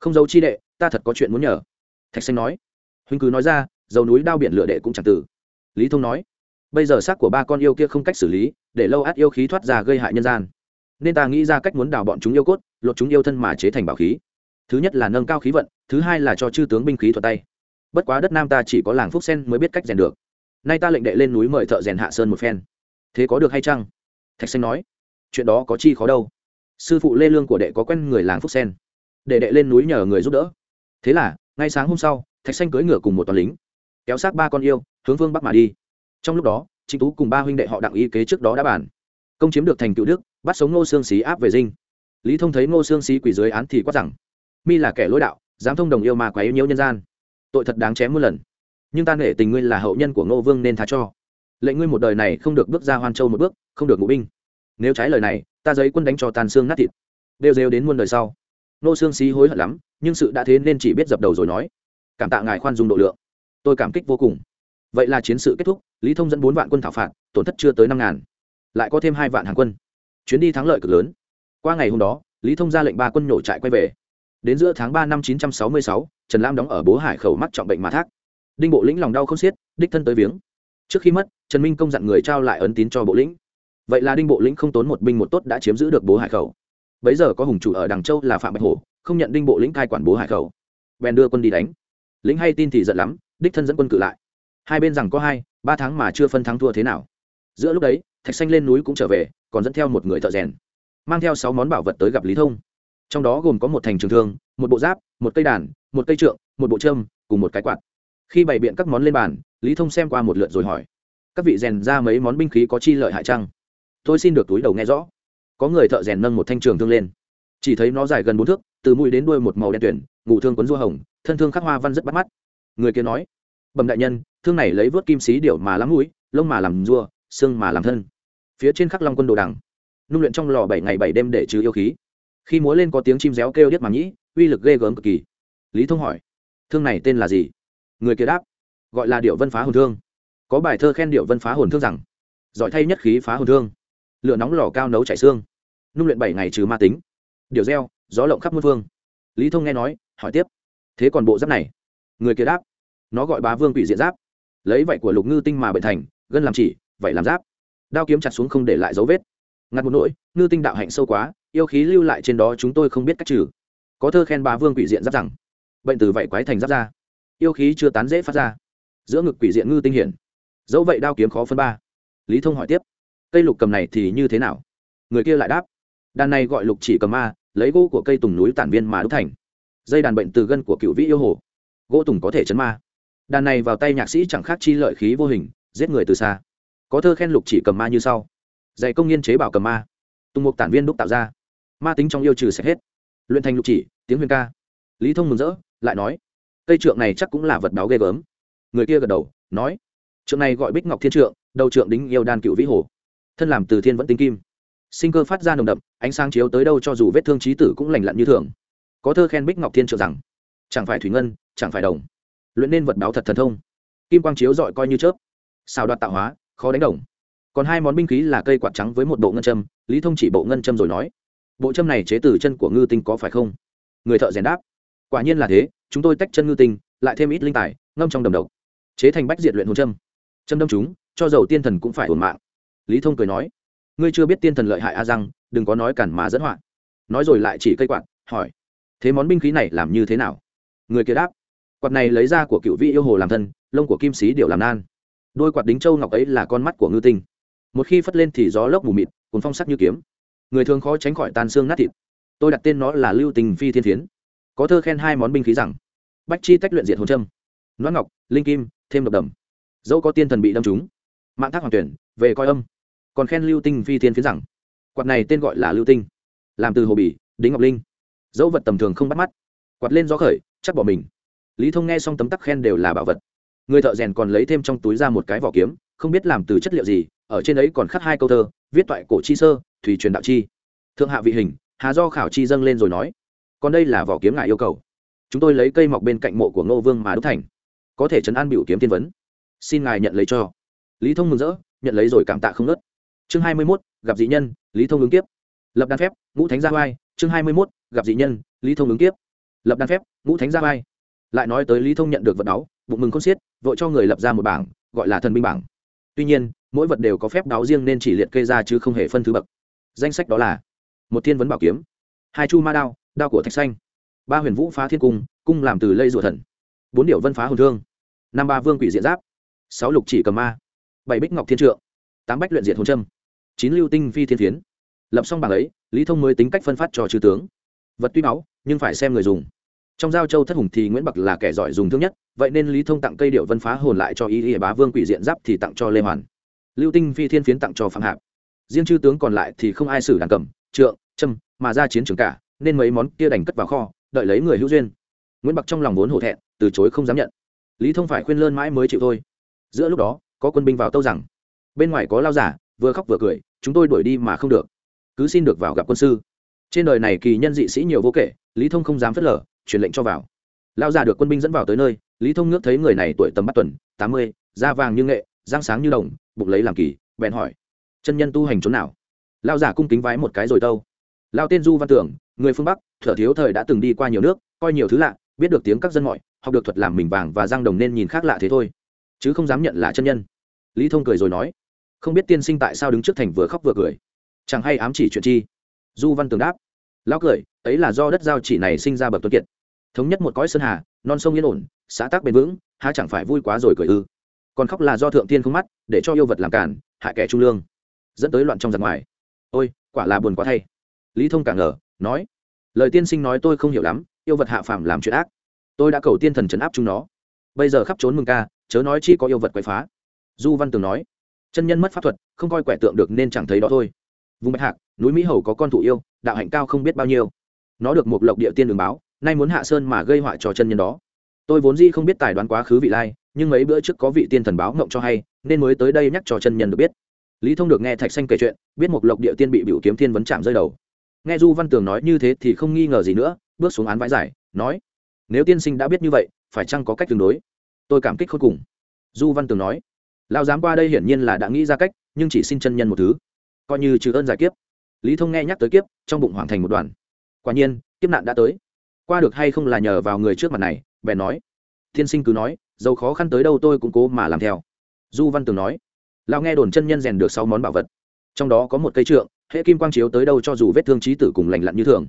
Không giấu chi đệ, ta thật có chuyện muốn nhờ. Thạch xanh nói. Huynh cứ nói ra, dầu núi đao biển lửa đệ cũng chẳng tử. Lý thông nói. Bây giờ xác của ba con yêu kia không cách xử lý, để lâu át yêu khí thoát ra gây hại nhân gian. Nên ta nghĩ ra cách muốn đào bọn chúng yêu cốt, lột chúng yêu thân mà chế thành bảo khí. Thứ nhất là nâng cao khí vận, thứ hai là cho chư tướng binh khí thuật tay. Bất quá đất nam ta chỉ có làng phúc sen mới biết cách rèn được. Nay ta lệnh đệ lên núi mời thợ rèn hạ sơn một phen. Thế có được hay chăng? Thạch xanh nói. Chuyện đó có chi khó đâu sư phụ lê lương của đệ có quen người làng phúc sen. Để đệ lên núi nhờ người giúp đỡ. Thế là, ngay sáng hôm sau, thạch xanh cưỡi ngựa cùng một toàn lính, kéo xác ba con yêu, hướng vương bắc mà đi. Trong lúc đó, trịnh tú cùng ba huynh đệ họ đặng y kế trước đó đã bàn. Công chiếm được thành cựu đức, bắt sống ngô Sương xí áp về dinh. Lý thông thấy ngô Sương xí quỷ dưới án thì quát rằng, mi là kẻ lỗi đạo, dám thông đồng yêu mà quá yêu nhiễu nhân gian. Tội thật đáng chém muôn lần. Nhưng ta nể tình ngươi là hậu nhân của ngô vương nên tha cho. Lệnh ngươi một đời này không được bước ra hoan châu một bước, không được ngụ binh. Nếu trái lời này ta giấy quân đánh cho tàn xương nát thịt. Đều rêu đến muôn đời sau. Nô xương xí hối hận lắm, nhưng sự đã thế nên chỉ biết dập đầu rồi nói. Cảm tạ ngài khoan dung độ lượng. Tôi cảm kích vô cùng. Vậy là chiến sự kết thúc, lý thông dẫn bốn vạn quân thảo phạt, tổn thất chưa tới năm ngàn. Lại có thêm hai vạn hàng quân. Chuyến đi thắng lợi cực lớn. Qua ngày hôm đó, lý thông ra lệnh ba quân nhổ trại quay về. Đến giữa tháng ba năm chín trăm sáu mươi sáu, trần lam đóng ở bố hải khẩu mắc trọng bệnh mà thác. Đinh bộ lĩnh lòng đau không xiết, đích thân tới viếng. Trước khi mất, trần minh công dặn người trao lại ấn tín cho bộ lĩnh vậy là đinh bộ lĩnh không tốn một binh một tốt đã chiếm giữ được bố hải khẩu. Bấy giờ có hùng chủ ở đằng châu là phạm bạch hổ, không nhận đinh bộ lĩnh cai quản bố hải khẩu. Bèn đưa quân đi đánh. Lĩnh hay tin thì giận lắm, đích thân dẫn quân cự lại. Hai bên rằng có hai, ba tháng mà chưa phân thắng thua thế nào. Giữa lúc đấy, thạch xanh lên núi cũng trở về, còn dẫn theo một người thợ rèn, mang theo sáu món bảo vật tới gặp lý thông. Trong đó gồm có một thành trường thương, một bộ giáp, một cây đàn, một cây trượng, một bộ trâm, cùng một cái quạt. Khi bày biện các món lên bàn, lý thông xem qua một lượt rồi hỏi, các vị rèn ra mấy món binh khí có chi lợi hại chăng? Tôi xin được túi đầu nghe rõ. Có người thợ rèn nâng một thanh trường thương lên. Chỉ thấy nó dài gần bốn thước, từ mũi đến đuôi một màu đen tuyển, ngủ thương quấn rua hồng, thân thương khắc hoa văn rất bắt mắt. Người kia nói, bẩm đại nhân, thương này lấy vớt kim xí điệu mà lắm mũi, lông mà làm rua, xương mà làm thân. Phía trên khắc long quân đồ đằng. Nung luyện trong lò bảy ngày bảy đêm để trừ yêu khí. Khi múa lên có tiếng chim réo kêu điếc mà nhĩ, uy lực ghê gớm cực kỳ. Lý thông hỏi, thương này tên là gì? Người kia đáp, gọi là điệu vân phá hồn thương. Có bài thơ khen điệu vân phá hồn thương rằng, giỏi thay nhất khí phá hồn thương lửa nóng lò cao nấu chảy xương. Nung luyện bảy ngày trừ ma tính. Điều reo, gió lộng khắp muôn phương. Lý thông nghe nói, hỏi tiếp. Thế còn bộ giáp này? Người kia đáp. Nó gọi bá vương quỷ diện giáp. Lấy vảy của lục ngư tinh mà bệnh thành, gân làm chỉ, vảy làm giáp. Đao kiếm chặt xuống không để lại dấu vết. Ngặt một nỗi, ngư tinh đạo hạnh sâu quá, yêu khí lưu lại trên đó chúng tôi không biết cách trừ. Có thơ khen bá vương quỷ diện giáp rằng, bệnh từ vảy quái thành giáp ra. Yêu khí chưa tán dễ phát ra. Giữa ngực quỷ diện ngư tinh hiển dẫu vậy đao kiếm khó phân ba. Lý thông hỏi tiếp cây lục cầm này thì như thế nào? Người kia lại đáp, đàn này gọi lục chỉ cầm ma, lấy gỗ của cây tùng núi tản viên mà đúc thành. Dây đàn bệnh từ gân của cựu vĩ yêu hồ. Gỗ tùng có thể chấn ma. Đàn này vào tay nhạc sĩ chẳng khác chi lợi khí vô hình, giết người từ xa. Có thơ khen lục chỉ cầm ma như sau. Dạy công nghiên chế bảo cầm ma. Tùng mục tản viên đúc tạo ra. Ma tính trong yêu trừ sẽ hết. Luyện thành lục chỉ, tiếng huyền ca. Lý thông mừng rỡ, lại nói, cây trượng này chắc cũng là vật báo ghê gớm. Người kia gật đầu, nói, trượng này gọi bích ngọc thiên trượng, đầu trượng đính yêu đan cựu vĩ hồ thân làm từ thiên vẫn tinh kim. Sinh cơ phát ra nồng đậm, ánh sáng chiếu tới đâu cho dù vết thương trí tử cũng lành lặn như thường. Có thơ khen bích ngọc thiên trợ rằng, chẳng phải thủy ngân, chẳng phải đồng. Luyện nên vật báo thật thần thông. Kim quang chiếu dọi coi như chớp. Xào đoạt tạo hóa, khó đánh đồng. Còn hai món binh khí là cây quạt trắng với một bộ ngân châm. Lý thông chỉ bộ ngân châm rồi nói, bộ châm này chế từ chân của ngư tinh có phải không? Người thợ rèn đáp, quả nhiên là thế, chúng tôi tách chân ngư tinh, lại thêm ít linh tài, ngâm trong đầm độc, chế thành bách diệt luyện hồn châm. Châm đâm chúng, cho dầu tiên thần cũng phải hồn mạng lý thông cười nói, ngươi chưa biết tiên thần lợi hại a răng đừng có nói cản mà dẫn họa. Nói rồi lại chỉ cây quạt, hỏi, thế món binh khí này làm như thế nào? Người kia đáp, quạt này lấy ra của cựu vị yêu hồ làm thân, lông của kim sĩ điệu làm nan. Đôi quạt đính châu ngọc ấy là con mắt của ngư tinh. Một khi phất lên thì gió lốc mù mịt, cuốn phong sắc như kiếm. Người thường khó tránh khỏi tàn xương nát thịt. Tôi đặt tên nó là lưu tình phi thiên thiến. Có thơ khen hai món binh khí rằng, bách chi tách luyện diệt hồn trâm noãn ngọc, linh kim, thêm độc đầm. Dẫu có tiên thần bị đâm trúng, mạng thác hoàng tuyển, về coi âm còn khen lưu tinh phi thiên phiến rằng, quạt này tên gọi là lưu tinh, làm từ hồ bì, đính ngọc linh. Dẫu vật tầm thường không bắt mắt, quạt lên gió khởi, chắc bỏ mình. Lý thông nghe xong tấm tắc khen đều là bảo vật. Người thợ rèn còn lấy thêm trong túi ra một cái vỏ kiếm, không biết làm từ chất liệu gì, ở trên ấy còn khắc hai câu thơ, viết toại cổ chi sơ, thủy truyền đạo chi. Thượng hạ vị hình, hà do khảo chi dâng lên rồi nói, còn đây là vỏ kiếm ngại yêu cầu. Chúng tôi lấy cây mọc bên cạnh mộ của ngô vương mà đúc thành. Có thể chấn an biểu kiếm tiên vấn. Xin ngài nhận lấy cho. Lý thông mừng rỡ, nhận lấy rồi cảm tạ không ngớt chương hai mươi mốt, gặp dị nhân, lý thông ứng tiếp lập đan phép, ngũ thánh gia vai. Chương hai mươi mốt, gặp dị nhân, lý thông ứng tiếp lập đan phép, ngũ thánh gia vai. Lại nói tới lý thông nhận được vật đáo bụng mừng không xiết, vội cho người lập ra một bảng, gọi là thần binh bảng. Tuy nhiên, mỗi vật đều có phép đáo riêng nên chỉ liệt kê ra chứ không hề phân thứ bậc. Danh sách đó là một thiên vấn bảo kiếm, hai chu ma đao đao của thạch xanh, ba huyền vũ phá thiên cung cung làm từ lây rùa thần, bốn điệu vân phá hồn thương, năm ba vương quỷ diện giáp, sáu lục chỉ cầm ma, bảy bích ngọc thiên trượng, tám bách luyện diện hồn trâm chín lưu tinh phi thiên phiến. Lập xong bảng ấy, lý thông mới tính cách phân phát cho chư tướng. Vật tuy máu, nhưng phải xem người dùng. Trong giao châu thất hùng thì nguyễn bạc là kẻ giỏi dùng thương nhất, vậy nên lý thông tặng cây điệu vân phá hồn lại cho ý y bá vương quỷ diện giáp thì tặng cho lê hoàn. Lưu tinh phi thiên phiến tặng cho phạm hạp. Riêng chư tướng còn lại thì không ai xử đàn cầm, trượng, châm, mà ra chiến trường cả, nên mấy món kia đành cất vào kho, đợi lấy người hữu duyên. Nguyễn bạc trong lòng vốn hổ thẹn, từ chối không dám nhận. Lý thông phải khuyên lơn mãi mới chịu thôi. Giữa lúc đó, có quân binh vào tâu rằng, bên ngoài có lao giả vừa khóc vừa cười, chúng tôi đuổi đi mà không được. Cứ xin được vào gặp quân sư. Trên đời này kỳ nhân dị sĩ nhiều vô kể, lý thông không dám phớt lờ, truyền lệnh cho vào. Lao già được quân binh dẫn vào tới nơi, lý thông ngước thấy người này tuổi tầm bắt tuần, tám mươi, da vàng như nghệ, răng sáng như đồng, bụng lấy làm kỳ, bèn hỏi, chân nhân tu hành chỗ nào? Lao giả cung kính vái một cái rồi tâu lao tên du văn tưởng, người phương bắc, thở thiếu thời đã từng đi qua nhiều nước, coi nhiều thứ lạ, biết được tiếng các dân mọi, học được thuật làm mình vàng và giang đồng nên nhìn khác lạ thế thôi, chứ không dám nhận là chân nhân. Lý thông cười rồi nói không biết tiên sinh tại sao đứng trước thành vừa khóc vừa cười. Chẳng hay ám chỉ chuyện chi? Du văn tường đáp. Lão cười, ấy là do đất giao chỉ này sinh ra bậc tuấn kiệt. Thống nhất một cõi sơn hà, non sông yên ổn, xã tác bền vững, há chẳng phải vui quá rồi cười ư. Còn khóc là do thượng tiên không mắt, để cho yêu vật làm cản hại kẻ trung lương. Dẫn tới loạn trong giặc ngoài. Ôi, quả là buồn quá thay. Lý thông cả ngờ, nói. Lời tiên sinh nói tôi không hiểu lắm, yêu vật hạ phàm làm chuyện ác. Tôi đã cầu tiên thần trấn áp chúng nó. Bây giờ khắp trốn mừng ca, chớ nói chi có yêu vật quậy phá. Du văn tường nói chân nhân mất pháp thuật, không coi quẻ tượng được nên chẳng thấy đó thôi. Vùng bạch hạc, núi mỹ hầu có con thụ yêu, đạo hạnh cao không biết bao nhiêu. Nó được một lộc địa tiên đường báo, nay muốn hạ sơn mà gây họa cho chân nhân đó. Tôi vốn dĩ không biết tài đoán quá khứ vị lai, nhưng mấy bữa trước có vị tiên thần báo ngộng cho hay, nên mới tới đây nhắc cho chân nhân được biết. Lý thông được nghe thạch xanh kể chuyện, biết một lộc địa tiên bị biểu kiếm thiên vấn chạm rơi đầu. Nghe du văn tường nói như thế thì không nghi ngờ gì nữa, bước xuống án vãi giải, nói, nếu tiên sinh đã biết như vậy, phải chăng có cách tương đối? Tôi cảm kích khôi cùng. Du văn tường nói lao dám qua đây hiển nhiên là đã nghĩ ra cách, nhưng chỉ xin chân nhân một thứ. Coi như trừ ơn giải kiếp. Lý thông nghe nhắc tới kiếp, trong bụng hoàng thành một đoàn. Quả nhiên, kiếp nạn đã tới. Qua được hay không là nhờ vào người trước mặt này, bèn nói. Tiên sinh cứ nói, dầu khó khăn tới đâu tôi cũng cố mà làm theo. Du văn tường nói. Lao nghe đồn chân nhân rèn được sáu món bảo vật. Trong đó có một cây trượng, hệ kim quang chiếu tới đâu cho dù vết thương trí tử cùng lành lặn như thường.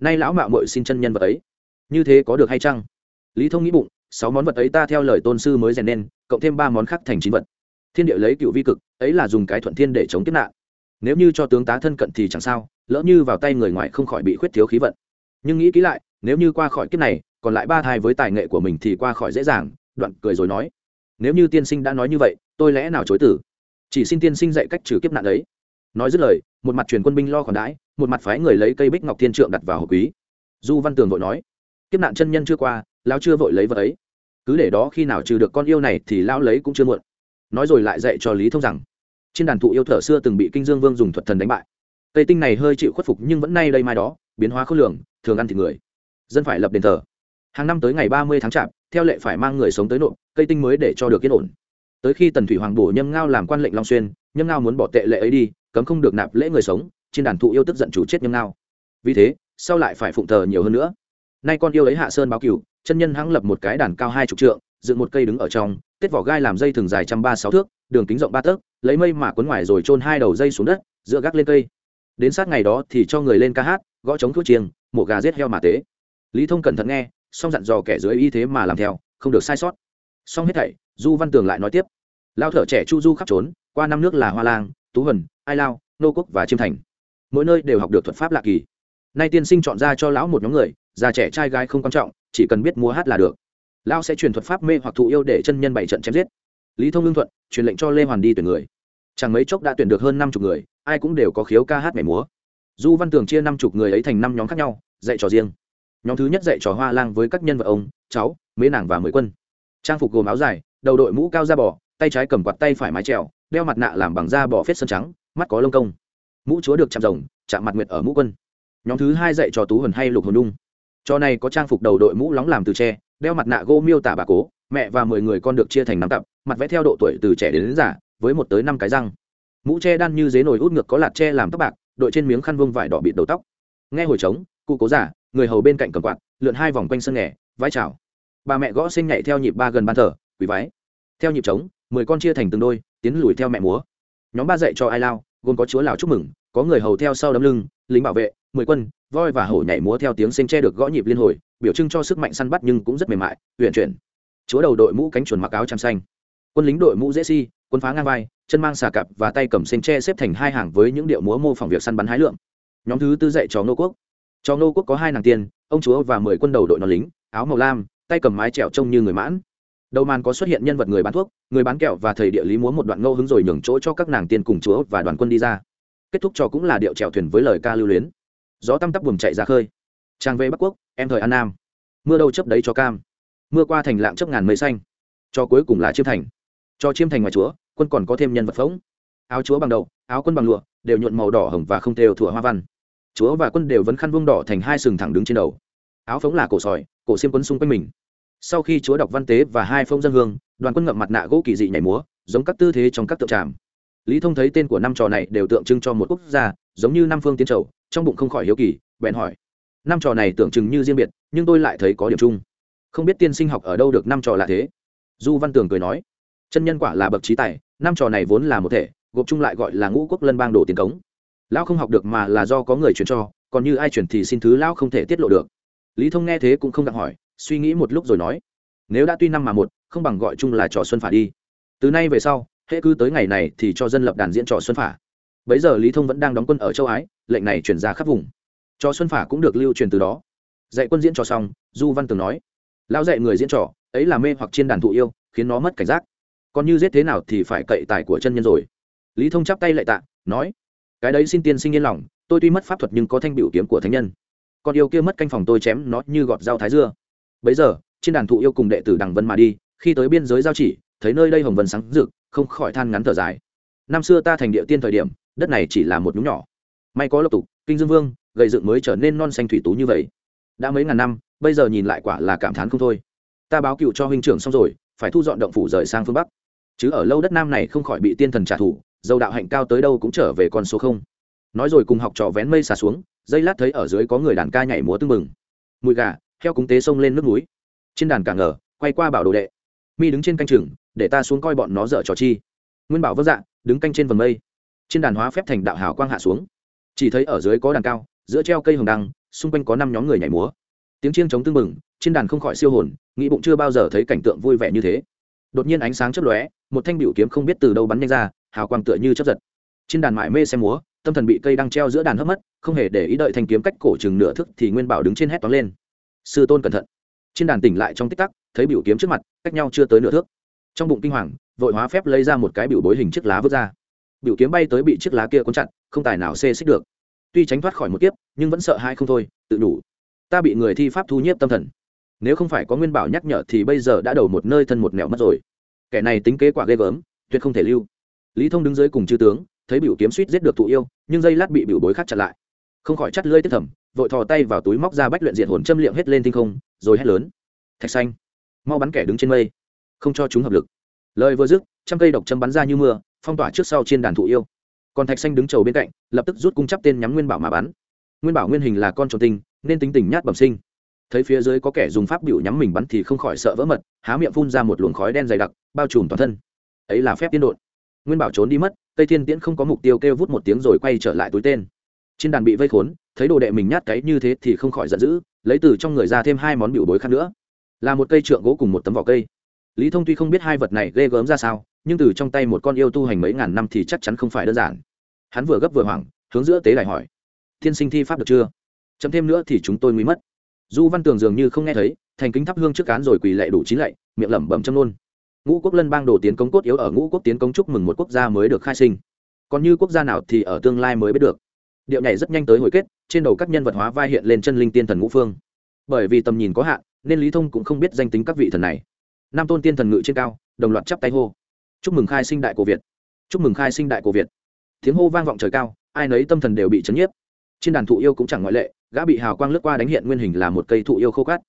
Nay lão mạo mội xin chân nhân vật ấy. Như thế có được hay chăng? Lý thông nghĩ bụng, sáu món vật ấy ta theo lời tôn sư mới rèn nên, cộng thêm ba món khác thành chín vật thiên địa lấy cựu vi cực, ấy là dùng cái thuận thiên để chống tiếp nạn. Nếu như cho tướng tá thân cận thì chẳng sao, lỡ như vào tay người ngoài không khỏi bị khuyết thiếu khí vận. Nhưng nghĩ kỹ lại, nếu như qua khỏi kiếp này, còn lại ba thai với tài nghệ của mình thì qua khỏi dễ dàng, đoạn cười rồi nói. Nếu như tiên sinh đã nói như vậy, tôi lẽ nào chối tử chỉ xin tiên sinh dạy cách trừ kiếp nạn ấy. Nói dứt lời, một mặt truyền quân binh lo khoản đãi, một mặt phái người lấy cây bích ngọc thiên trượng đặt vào hộp quý. Du văn tường vội nói, kiếp nạn chân nhân chưa qua, lão chưa vội lấy vật ấy. Cứ để đó khi nào trừ được con yêu này thì lão lấy cũng chưa muộn nói rồi lại dạy cho lý thông rằng, trên đàn thụ yêu thở xưa từng bị kinh dương vương dùng thuật thần đánh bại. Cây tinh này hơi chịu khuất phục nhưng vẫn nay đây mai đó, biến hóa khốc lường, thường ăn thịt người. Dân phải lập đền thờ. Hàng năm tới ngày ba mươi tháng chạp, theo lệ phải mang người sống tới nộp cây tinh mới để cho được yên ổn. Tới khi tần thủy hoàng bổ nhâm ngao làm quan lệnh long xuyên, nhâm ngao muốn bỏ tệ lệ ấy đi, cấm không được nạp lễ người sống, trên đàn thụ yêu tức giận chủ chết nhâm ngao. Vì thế, sau lại phải phụng thờ nhiều hơn nữa. Nay con yêu ấy hạ sơn báo cửu, chân nhân hãng lập một cái đàn cao hai chục trượng dựng một cây đứng ở trong, tết vỏ gai làm dây thường dài trăm ba sáu thước, đường kính rộng ba tấc, lấy mây mà cuốn ngoài rồi trôn hai đầu dây xuống đất, dựa gác lên cây. Đến sát ngày đó thì cho người lên ca hát, gõ trống thuốc chiêng, mổ gà giết heo mà tế. Lý thông cẩn thận nghe, xong dặn dò kẻ dưới y thế mà làm theo, không được sai sót. Xong hết thảy, du văn tường lại nói tiếp. Lao thở trẻ chu du khắp trốn, qua năm nước là hoa lang tú hần ai lao, nô quốc và chiêm thành. Mỗi nơi đều học được thuật pháp lạ kỳ. Nay tiên sinh chọn ra cho lão một nhóm người, già trẻ trai gái không quan trọng, chỉ cần biết múa hát là được lão sẽ truyền thuật pháp mê hoặc thụ yêu để chân nhân bảy trận chém giết. Lý thông lương thuận, truyền lệnh cho lê hoàn đi tuyển người. Chẳng mấy chốc đã tuyển được hơn năm chục người, ai cũng đều có khiếu ca hát mẻ múa. Du văn tường chia năm chục người ấy thành năm nhóm khác nhau, dạy trò riêng. Nhóm thứ nhất dạy trò hoa lang với các nhân vật ông, cháu mế nàng và mười quân. Trang phục gồm áo dài, đầu đội mũ cao da bò, tay trái cầm quạt tay phải mái trèo đeo mặt nạ làm bằng da bò phết sơn trắng, mắt có lông công. Mũ chúa được chạm rồng, chạm mặt nguyệt ở mũ quân. Nhóm thứ hai dạy trò tú hồn hay lục hồn đung. Trò này có trang phục đầu đội mũ lóng làm từ tre đeo mặt nạ gỗ miêu tả bà cố mẹ và mười người con được chia thành năm tập mặt vẽ theo độ tuổi từ trẻ đến, đến già với một tới năm cái răng. Mũ che đan như dế nồi út ngược có lạt che làm tóc bạc đội trên miếng khăn vông vải đỏ bịt đầu tóc. Nghe hồi trống cụ cố giả người hầu bên cạnh cầm quạt lượn hai vòng quanh sân nghè vái chào. Bà mẹ gõ sinh nhảy theo nhịp ba gần ban thờ quỷ váy theo nhịp trống mười con chia thành từng đôi tiến lùi theo mẹ múa. Nhóm ba dạy cho ai lao gồm có chúa lào chúc mừng có người hầu theo sau đấm lưng lính bảo vệ mười quân, voi và hổ nhảy múa theo tiếng xanh tre được gõ nhịp liên hồi, biểu trưng cho sức mạnh săn bắt nhưng cũng rất mềm mại huyện chuyển. Chúa đầu đội mũ cánh chuồn mặc áo trăm xanh. Quân lính đội mũ dễ si, quân phá ngang vai, chân mang xà cặp và tay cầm xanh tre xếp thành hai hàng với những điệu múa mô phỏng việc săn bắn hái lượm. nhóm thứ tư dạy cho nô quốc. Cho nô quốc có hai nàng tiên, ông chúa và mười quân đầu đội nón lính, áo màu lam, tay cầm mái trèo trông như người mãn. Đầu màn có xuất hiện nhân vật người bán thuốc, người bán kẹo và thầy địa lý múa một đoạn ngâu hứng rồi nhường chỗ cho các nàng tiên cùng chúa và đoàn quân đi ra. Kết thúc trò cũng là điệu trèo thuyền với lời ca lưu luyến gió tăm tắp buồm chạy ra khơi. Trang về bắc quốc, em thời an nam. Mưa đâu chấp đấy cho cam. Mưa qua thành lạng chấp ngàn mây xanh. Cho cuối cùng là chiêm thành. Cho chiêm thành ngoài chúa, quân còn có thêm nhân vật phóng áo chúa bằng đầu áo quân bằng lụa, đều nhuộn màu đỏ hồng và không đều thủa hoa văn. Chúa và quân đều vấn khăn vung đỏ thành hai sừng thẳng đứng trên đầu. Áo phóng là cổ sỏi, cổ xiêm quân xung quanh mình. Sau khi chúa đọc văn tế và hai phong dân hương, đoàn quân ngậm mặt nạ gỗ kỳ dị nhảy múa, giống các tư thế trong các tượng tràm. Lý thông thấy tên của năm trò này đều tượng trưng cho một quốc gia, giống như năm phương tiến trầu trong bụng không khỏi hiếu kỳ, bèn hỏi, năm trò này tưởng chừng như riêng biệt, nhưng tôi lại thấy có điểm chung. Không biết tiên sinh học ở đâu được năm trò là thế? Du văn tường cười nói, chân nhân quả là bậc trí tài, năm trò này vốn là một thể, gộp chung lại gọi là ngũ quốc lân bang đồ tiền cống. Lão không học được mà là do có người truyền cho, còn như ai truyền thì xin thứ lão không thể tiết lộ được. Lý thông nghe thế cũng không đặng hỏi, suy nghĩ một lúc rồi nói, nếu đã tuy năm mà một, không bằng gọi chung là trò xuân phả đi. Từ nay về sau, hễ cứ tới ngày này thì cho dân lập đàn diễn trò xuân phả bấy giờ lý thông vẫn đang đóng quân ở châu ái, lệnh này chuyển ra khắp vùng. Trò xuân phả cũng được lưu truyền từ đó. Dạy quân diễn trò xong, du văn tường nói, lão dạy người diễn trò, ấy là mê hoặc trên đàn thụ yêu, khiến nó mất cảnh giác. Còn như giết thế nào thì phải cậy tài của chân nhân rồi. Lý thông chắp tay lạy tạ, nói, cái đấy xin tiên sinh yên lòng, tôi tuy mất pháp thuật nhưng có thanh biểu kiếm của thánh nhân. Còn yêu kia mất canh phòng tôi chém nó như gọt dao thái dưa. Bấy giờ trên đàn thụ yêu cùng đệ tử đằng vân mà đi, khi tới biên giới giao chỉ, thấy nơi đây hồng vân sáng rực, không khỏi than ngắn thở dài. Năm xưa ta thành địa tiên thời điểm đất này chỉ là một nhúng nhỏ. May có lộc tục, kinh dương vương, gầy dựng mới trở nên non xanh thủy tú như vậy. Đã mấy ngàn năm, bây giờ nhìn lại quả là cảm thán không thôi. Ta báo cựu cho huynh trưởng xong rồi, phải thu dọn động phủ rời sang phương bắc. Chứ ở lâu đất nam này không khỏi bị tiên thần trả thù, dầu đạo hạnh cao tới đâu cũng trở về con số không. Nói rồi cùng học trò vén mây xà xuống, dây lát thấy ở dưới có người đàn ca nhảy múa tưng bừng. Mùi gà theo cúng tế sông lên nước núi. Trên đàn cả ngờ, quay qua bảo đồ đệ. Mi đứng trên canh chừng, để ta xuống coi bọn nó dở trò chi. Nguyên bảo vất dạ đứng canh trên vầng mây trên đàn hóa phép thành đạo hào quang hạ xuống. Chỉ thấy ở dưới có đàn cao, giữa treo cây hồng đăng, xung quanh có năm nhóm người nhảy múa. Tiếng chiêng chống tưng bừng, trên đàn không khỏi siêu hồn, nghĩ bụng chưa bao giờ thấy cảnh tượng vui vẻ như thế. Đột nhiên ánh sáng chớp lóe, một thanh biểu kiếm không biết từ đâu bắn nhanh ra, hào quang tựa như chớp giật. Trên đàn mải mê xem múa, tâm thần bị cây đang treo giữa đàn hấp mất, không hề để ý đợi thanh kiếm cách cổ chừng nửa thức thì nguyên bảo đứng trên hét toán lên. Sư tôn cẩn thận. Trên đàn tỉnh lại trong tích tắc, thấy biểu kiếm trước mặt, cách nhau chưa tới nửa thước. Trong bụng kinh hoàng, vội hóa phép lấy ra một cái biểu bối hình chiếc lá vứt ra biểu kiếm bay tới bị chiếc lá kia cuốn chặt, không tài nào xê xích được. Tuy tránh thoát khỏi một kiếp, nhưng vẫn sợ hai không thôi, tự đủ. Ta bị người thi pháp thu nhiếp tâm thần. Nếu không phải có nguyên bảo nhắc nhở thì bây giờ đã đầu một nơi thân một nẻo mất rồi. Kẻ này tính kế quả ghê gớm, tuyệt không thể lưu. Lý thông đứng dưới cùng chư tướng, thấy biểu kiếm suýt giết được thụ yêu, nhưng dây lát bị biểu bối khác chặn lại. Không khỏi chắt lưỡi tiếp thầm, vội thò tay vào túi móc ra bách luyện diện hồn châm liệm hết lên tinh không, rồi hét lớn. Thạch xanh, mau bắn kẻ đứng trên mây, không cho chúng hợp lực. Lời vừa dứt, trăm cây độc châm bắn ra như mưa phong tỏa trước sau trên đàn thụ yêu. Còn thạch xanh đứng trầu bên cạnh, lập tức rút cung chắp tên nhắm nguyên bảo mà bắn. Nguyên bảo nguyên hình là con trồn tinh, nên tính tình nhát bẩm sinh. Thấy phía dưới có kẻ dùng pháp biểu nhắm mình bắn thì không khỏi sợ vỡ mật, há miệng phun ra một luồng khói đen dày đặc, bao trùm toàn thân. Ấy là phép tiên đột nguyên bảo trốn đi mất, tây thiên tiễn không có mục tiêu kêu vút một tiếng rồi quay trở lại túi tên. Trên đàn bị vây khốn, thấy đồ đệ mình nhát cái như thế thì không khỏi giận dữ, lấy từ trong người ra thêm hai món biểu bối khác nữa. Là một cây trượng gỗ cùng một tấm vỏ cây. Lý thông tuy không biết hai vật này ghê gớm ra sao nhưng từ trong tay một con yêu tu hành mấy ngàn năm thì chắc chắn không phải đơn giản. Hắn vừa gấp vừa hoảng, hướng giữa tế đại hỏi, tiên sinh thi pháp được chưa? Chấm thêm nữa thì chúng tôi nguy mất. Du văn tường dường như không nghe thấy, thành kính thắp hương trước cán rồi quỳ lệ đủ chín lạy, miệng lẩm bẩm châm nôn ngũ quốc lân bang đồ tiến công cốt yếu ở ngũ quốc tiến công chúc mừng một quốc gia mới được khai sinh. Còn như quốc gia nào thì ở tương lai mới biết được. Điệu nhảy rất nhanh tới hồi kết, trên đầu các nhân vật hóa vai hiện lên chân linh tiên thần ngũ phương. Bởi vì tầm nhìn có hạn, nên lý thông cũng không biết danh tính các vị thần này. Nam tôn tiên thần ngự trên cao, đồng loạt chắp tay hô chúc mừng khai sinh đại cổ việt. Chúc mừng khai sinh đại cổ việt. Tiếng hô vang vọng trời cao, ai nấy tâm thần đều bị chấn nhiếp. Trên đàn thụ yêu cũng chẳng ngoại lệ, gã bị hào quang lướt qua đánh hiện nguyên hình là một cây thụ yêu khô cát.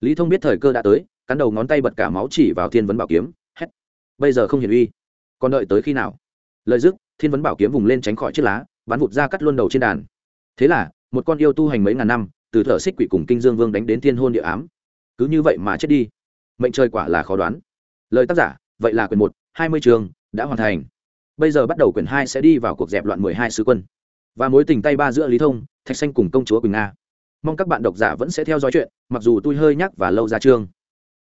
Lý thông biết thời cơ đã tới, cắn đầu ngón tay bật cả máu chỉ vào thiên vấn bảo kiếm, hét. Bây giờ không hiển uy. Còn đợi tới khi nào? Lời dứt, thiên vấn bảo kiếm vùng lên tránh khỏi chiếc lá, bắn vụt ra cắt luôn đầu trên đàn. Thế là, một con yêu tu hành mấy ngàn năm, từ thợ xích quỷ cùng kinh dương vương đánh đến thiên hôn địa ám. Cứ như vậy mà chết đi. Mệnh trời quả là khó đoán. Lời tác giả, vậy là quyền một hai mươi trường đã hoàn thành. Bây giờ bắt đầu quyển hai sẽ đi vào cuộc dẹp loạn mười hai sứ quân. Và mối tình tay ba giữa lý thông, thạch xanh cùng công chúa quỳnh nga. Mong các bạn độc giả vẫn sẽ theo dõi chuyện, mặc dù tôi hơi nhắc và lâu ra chương.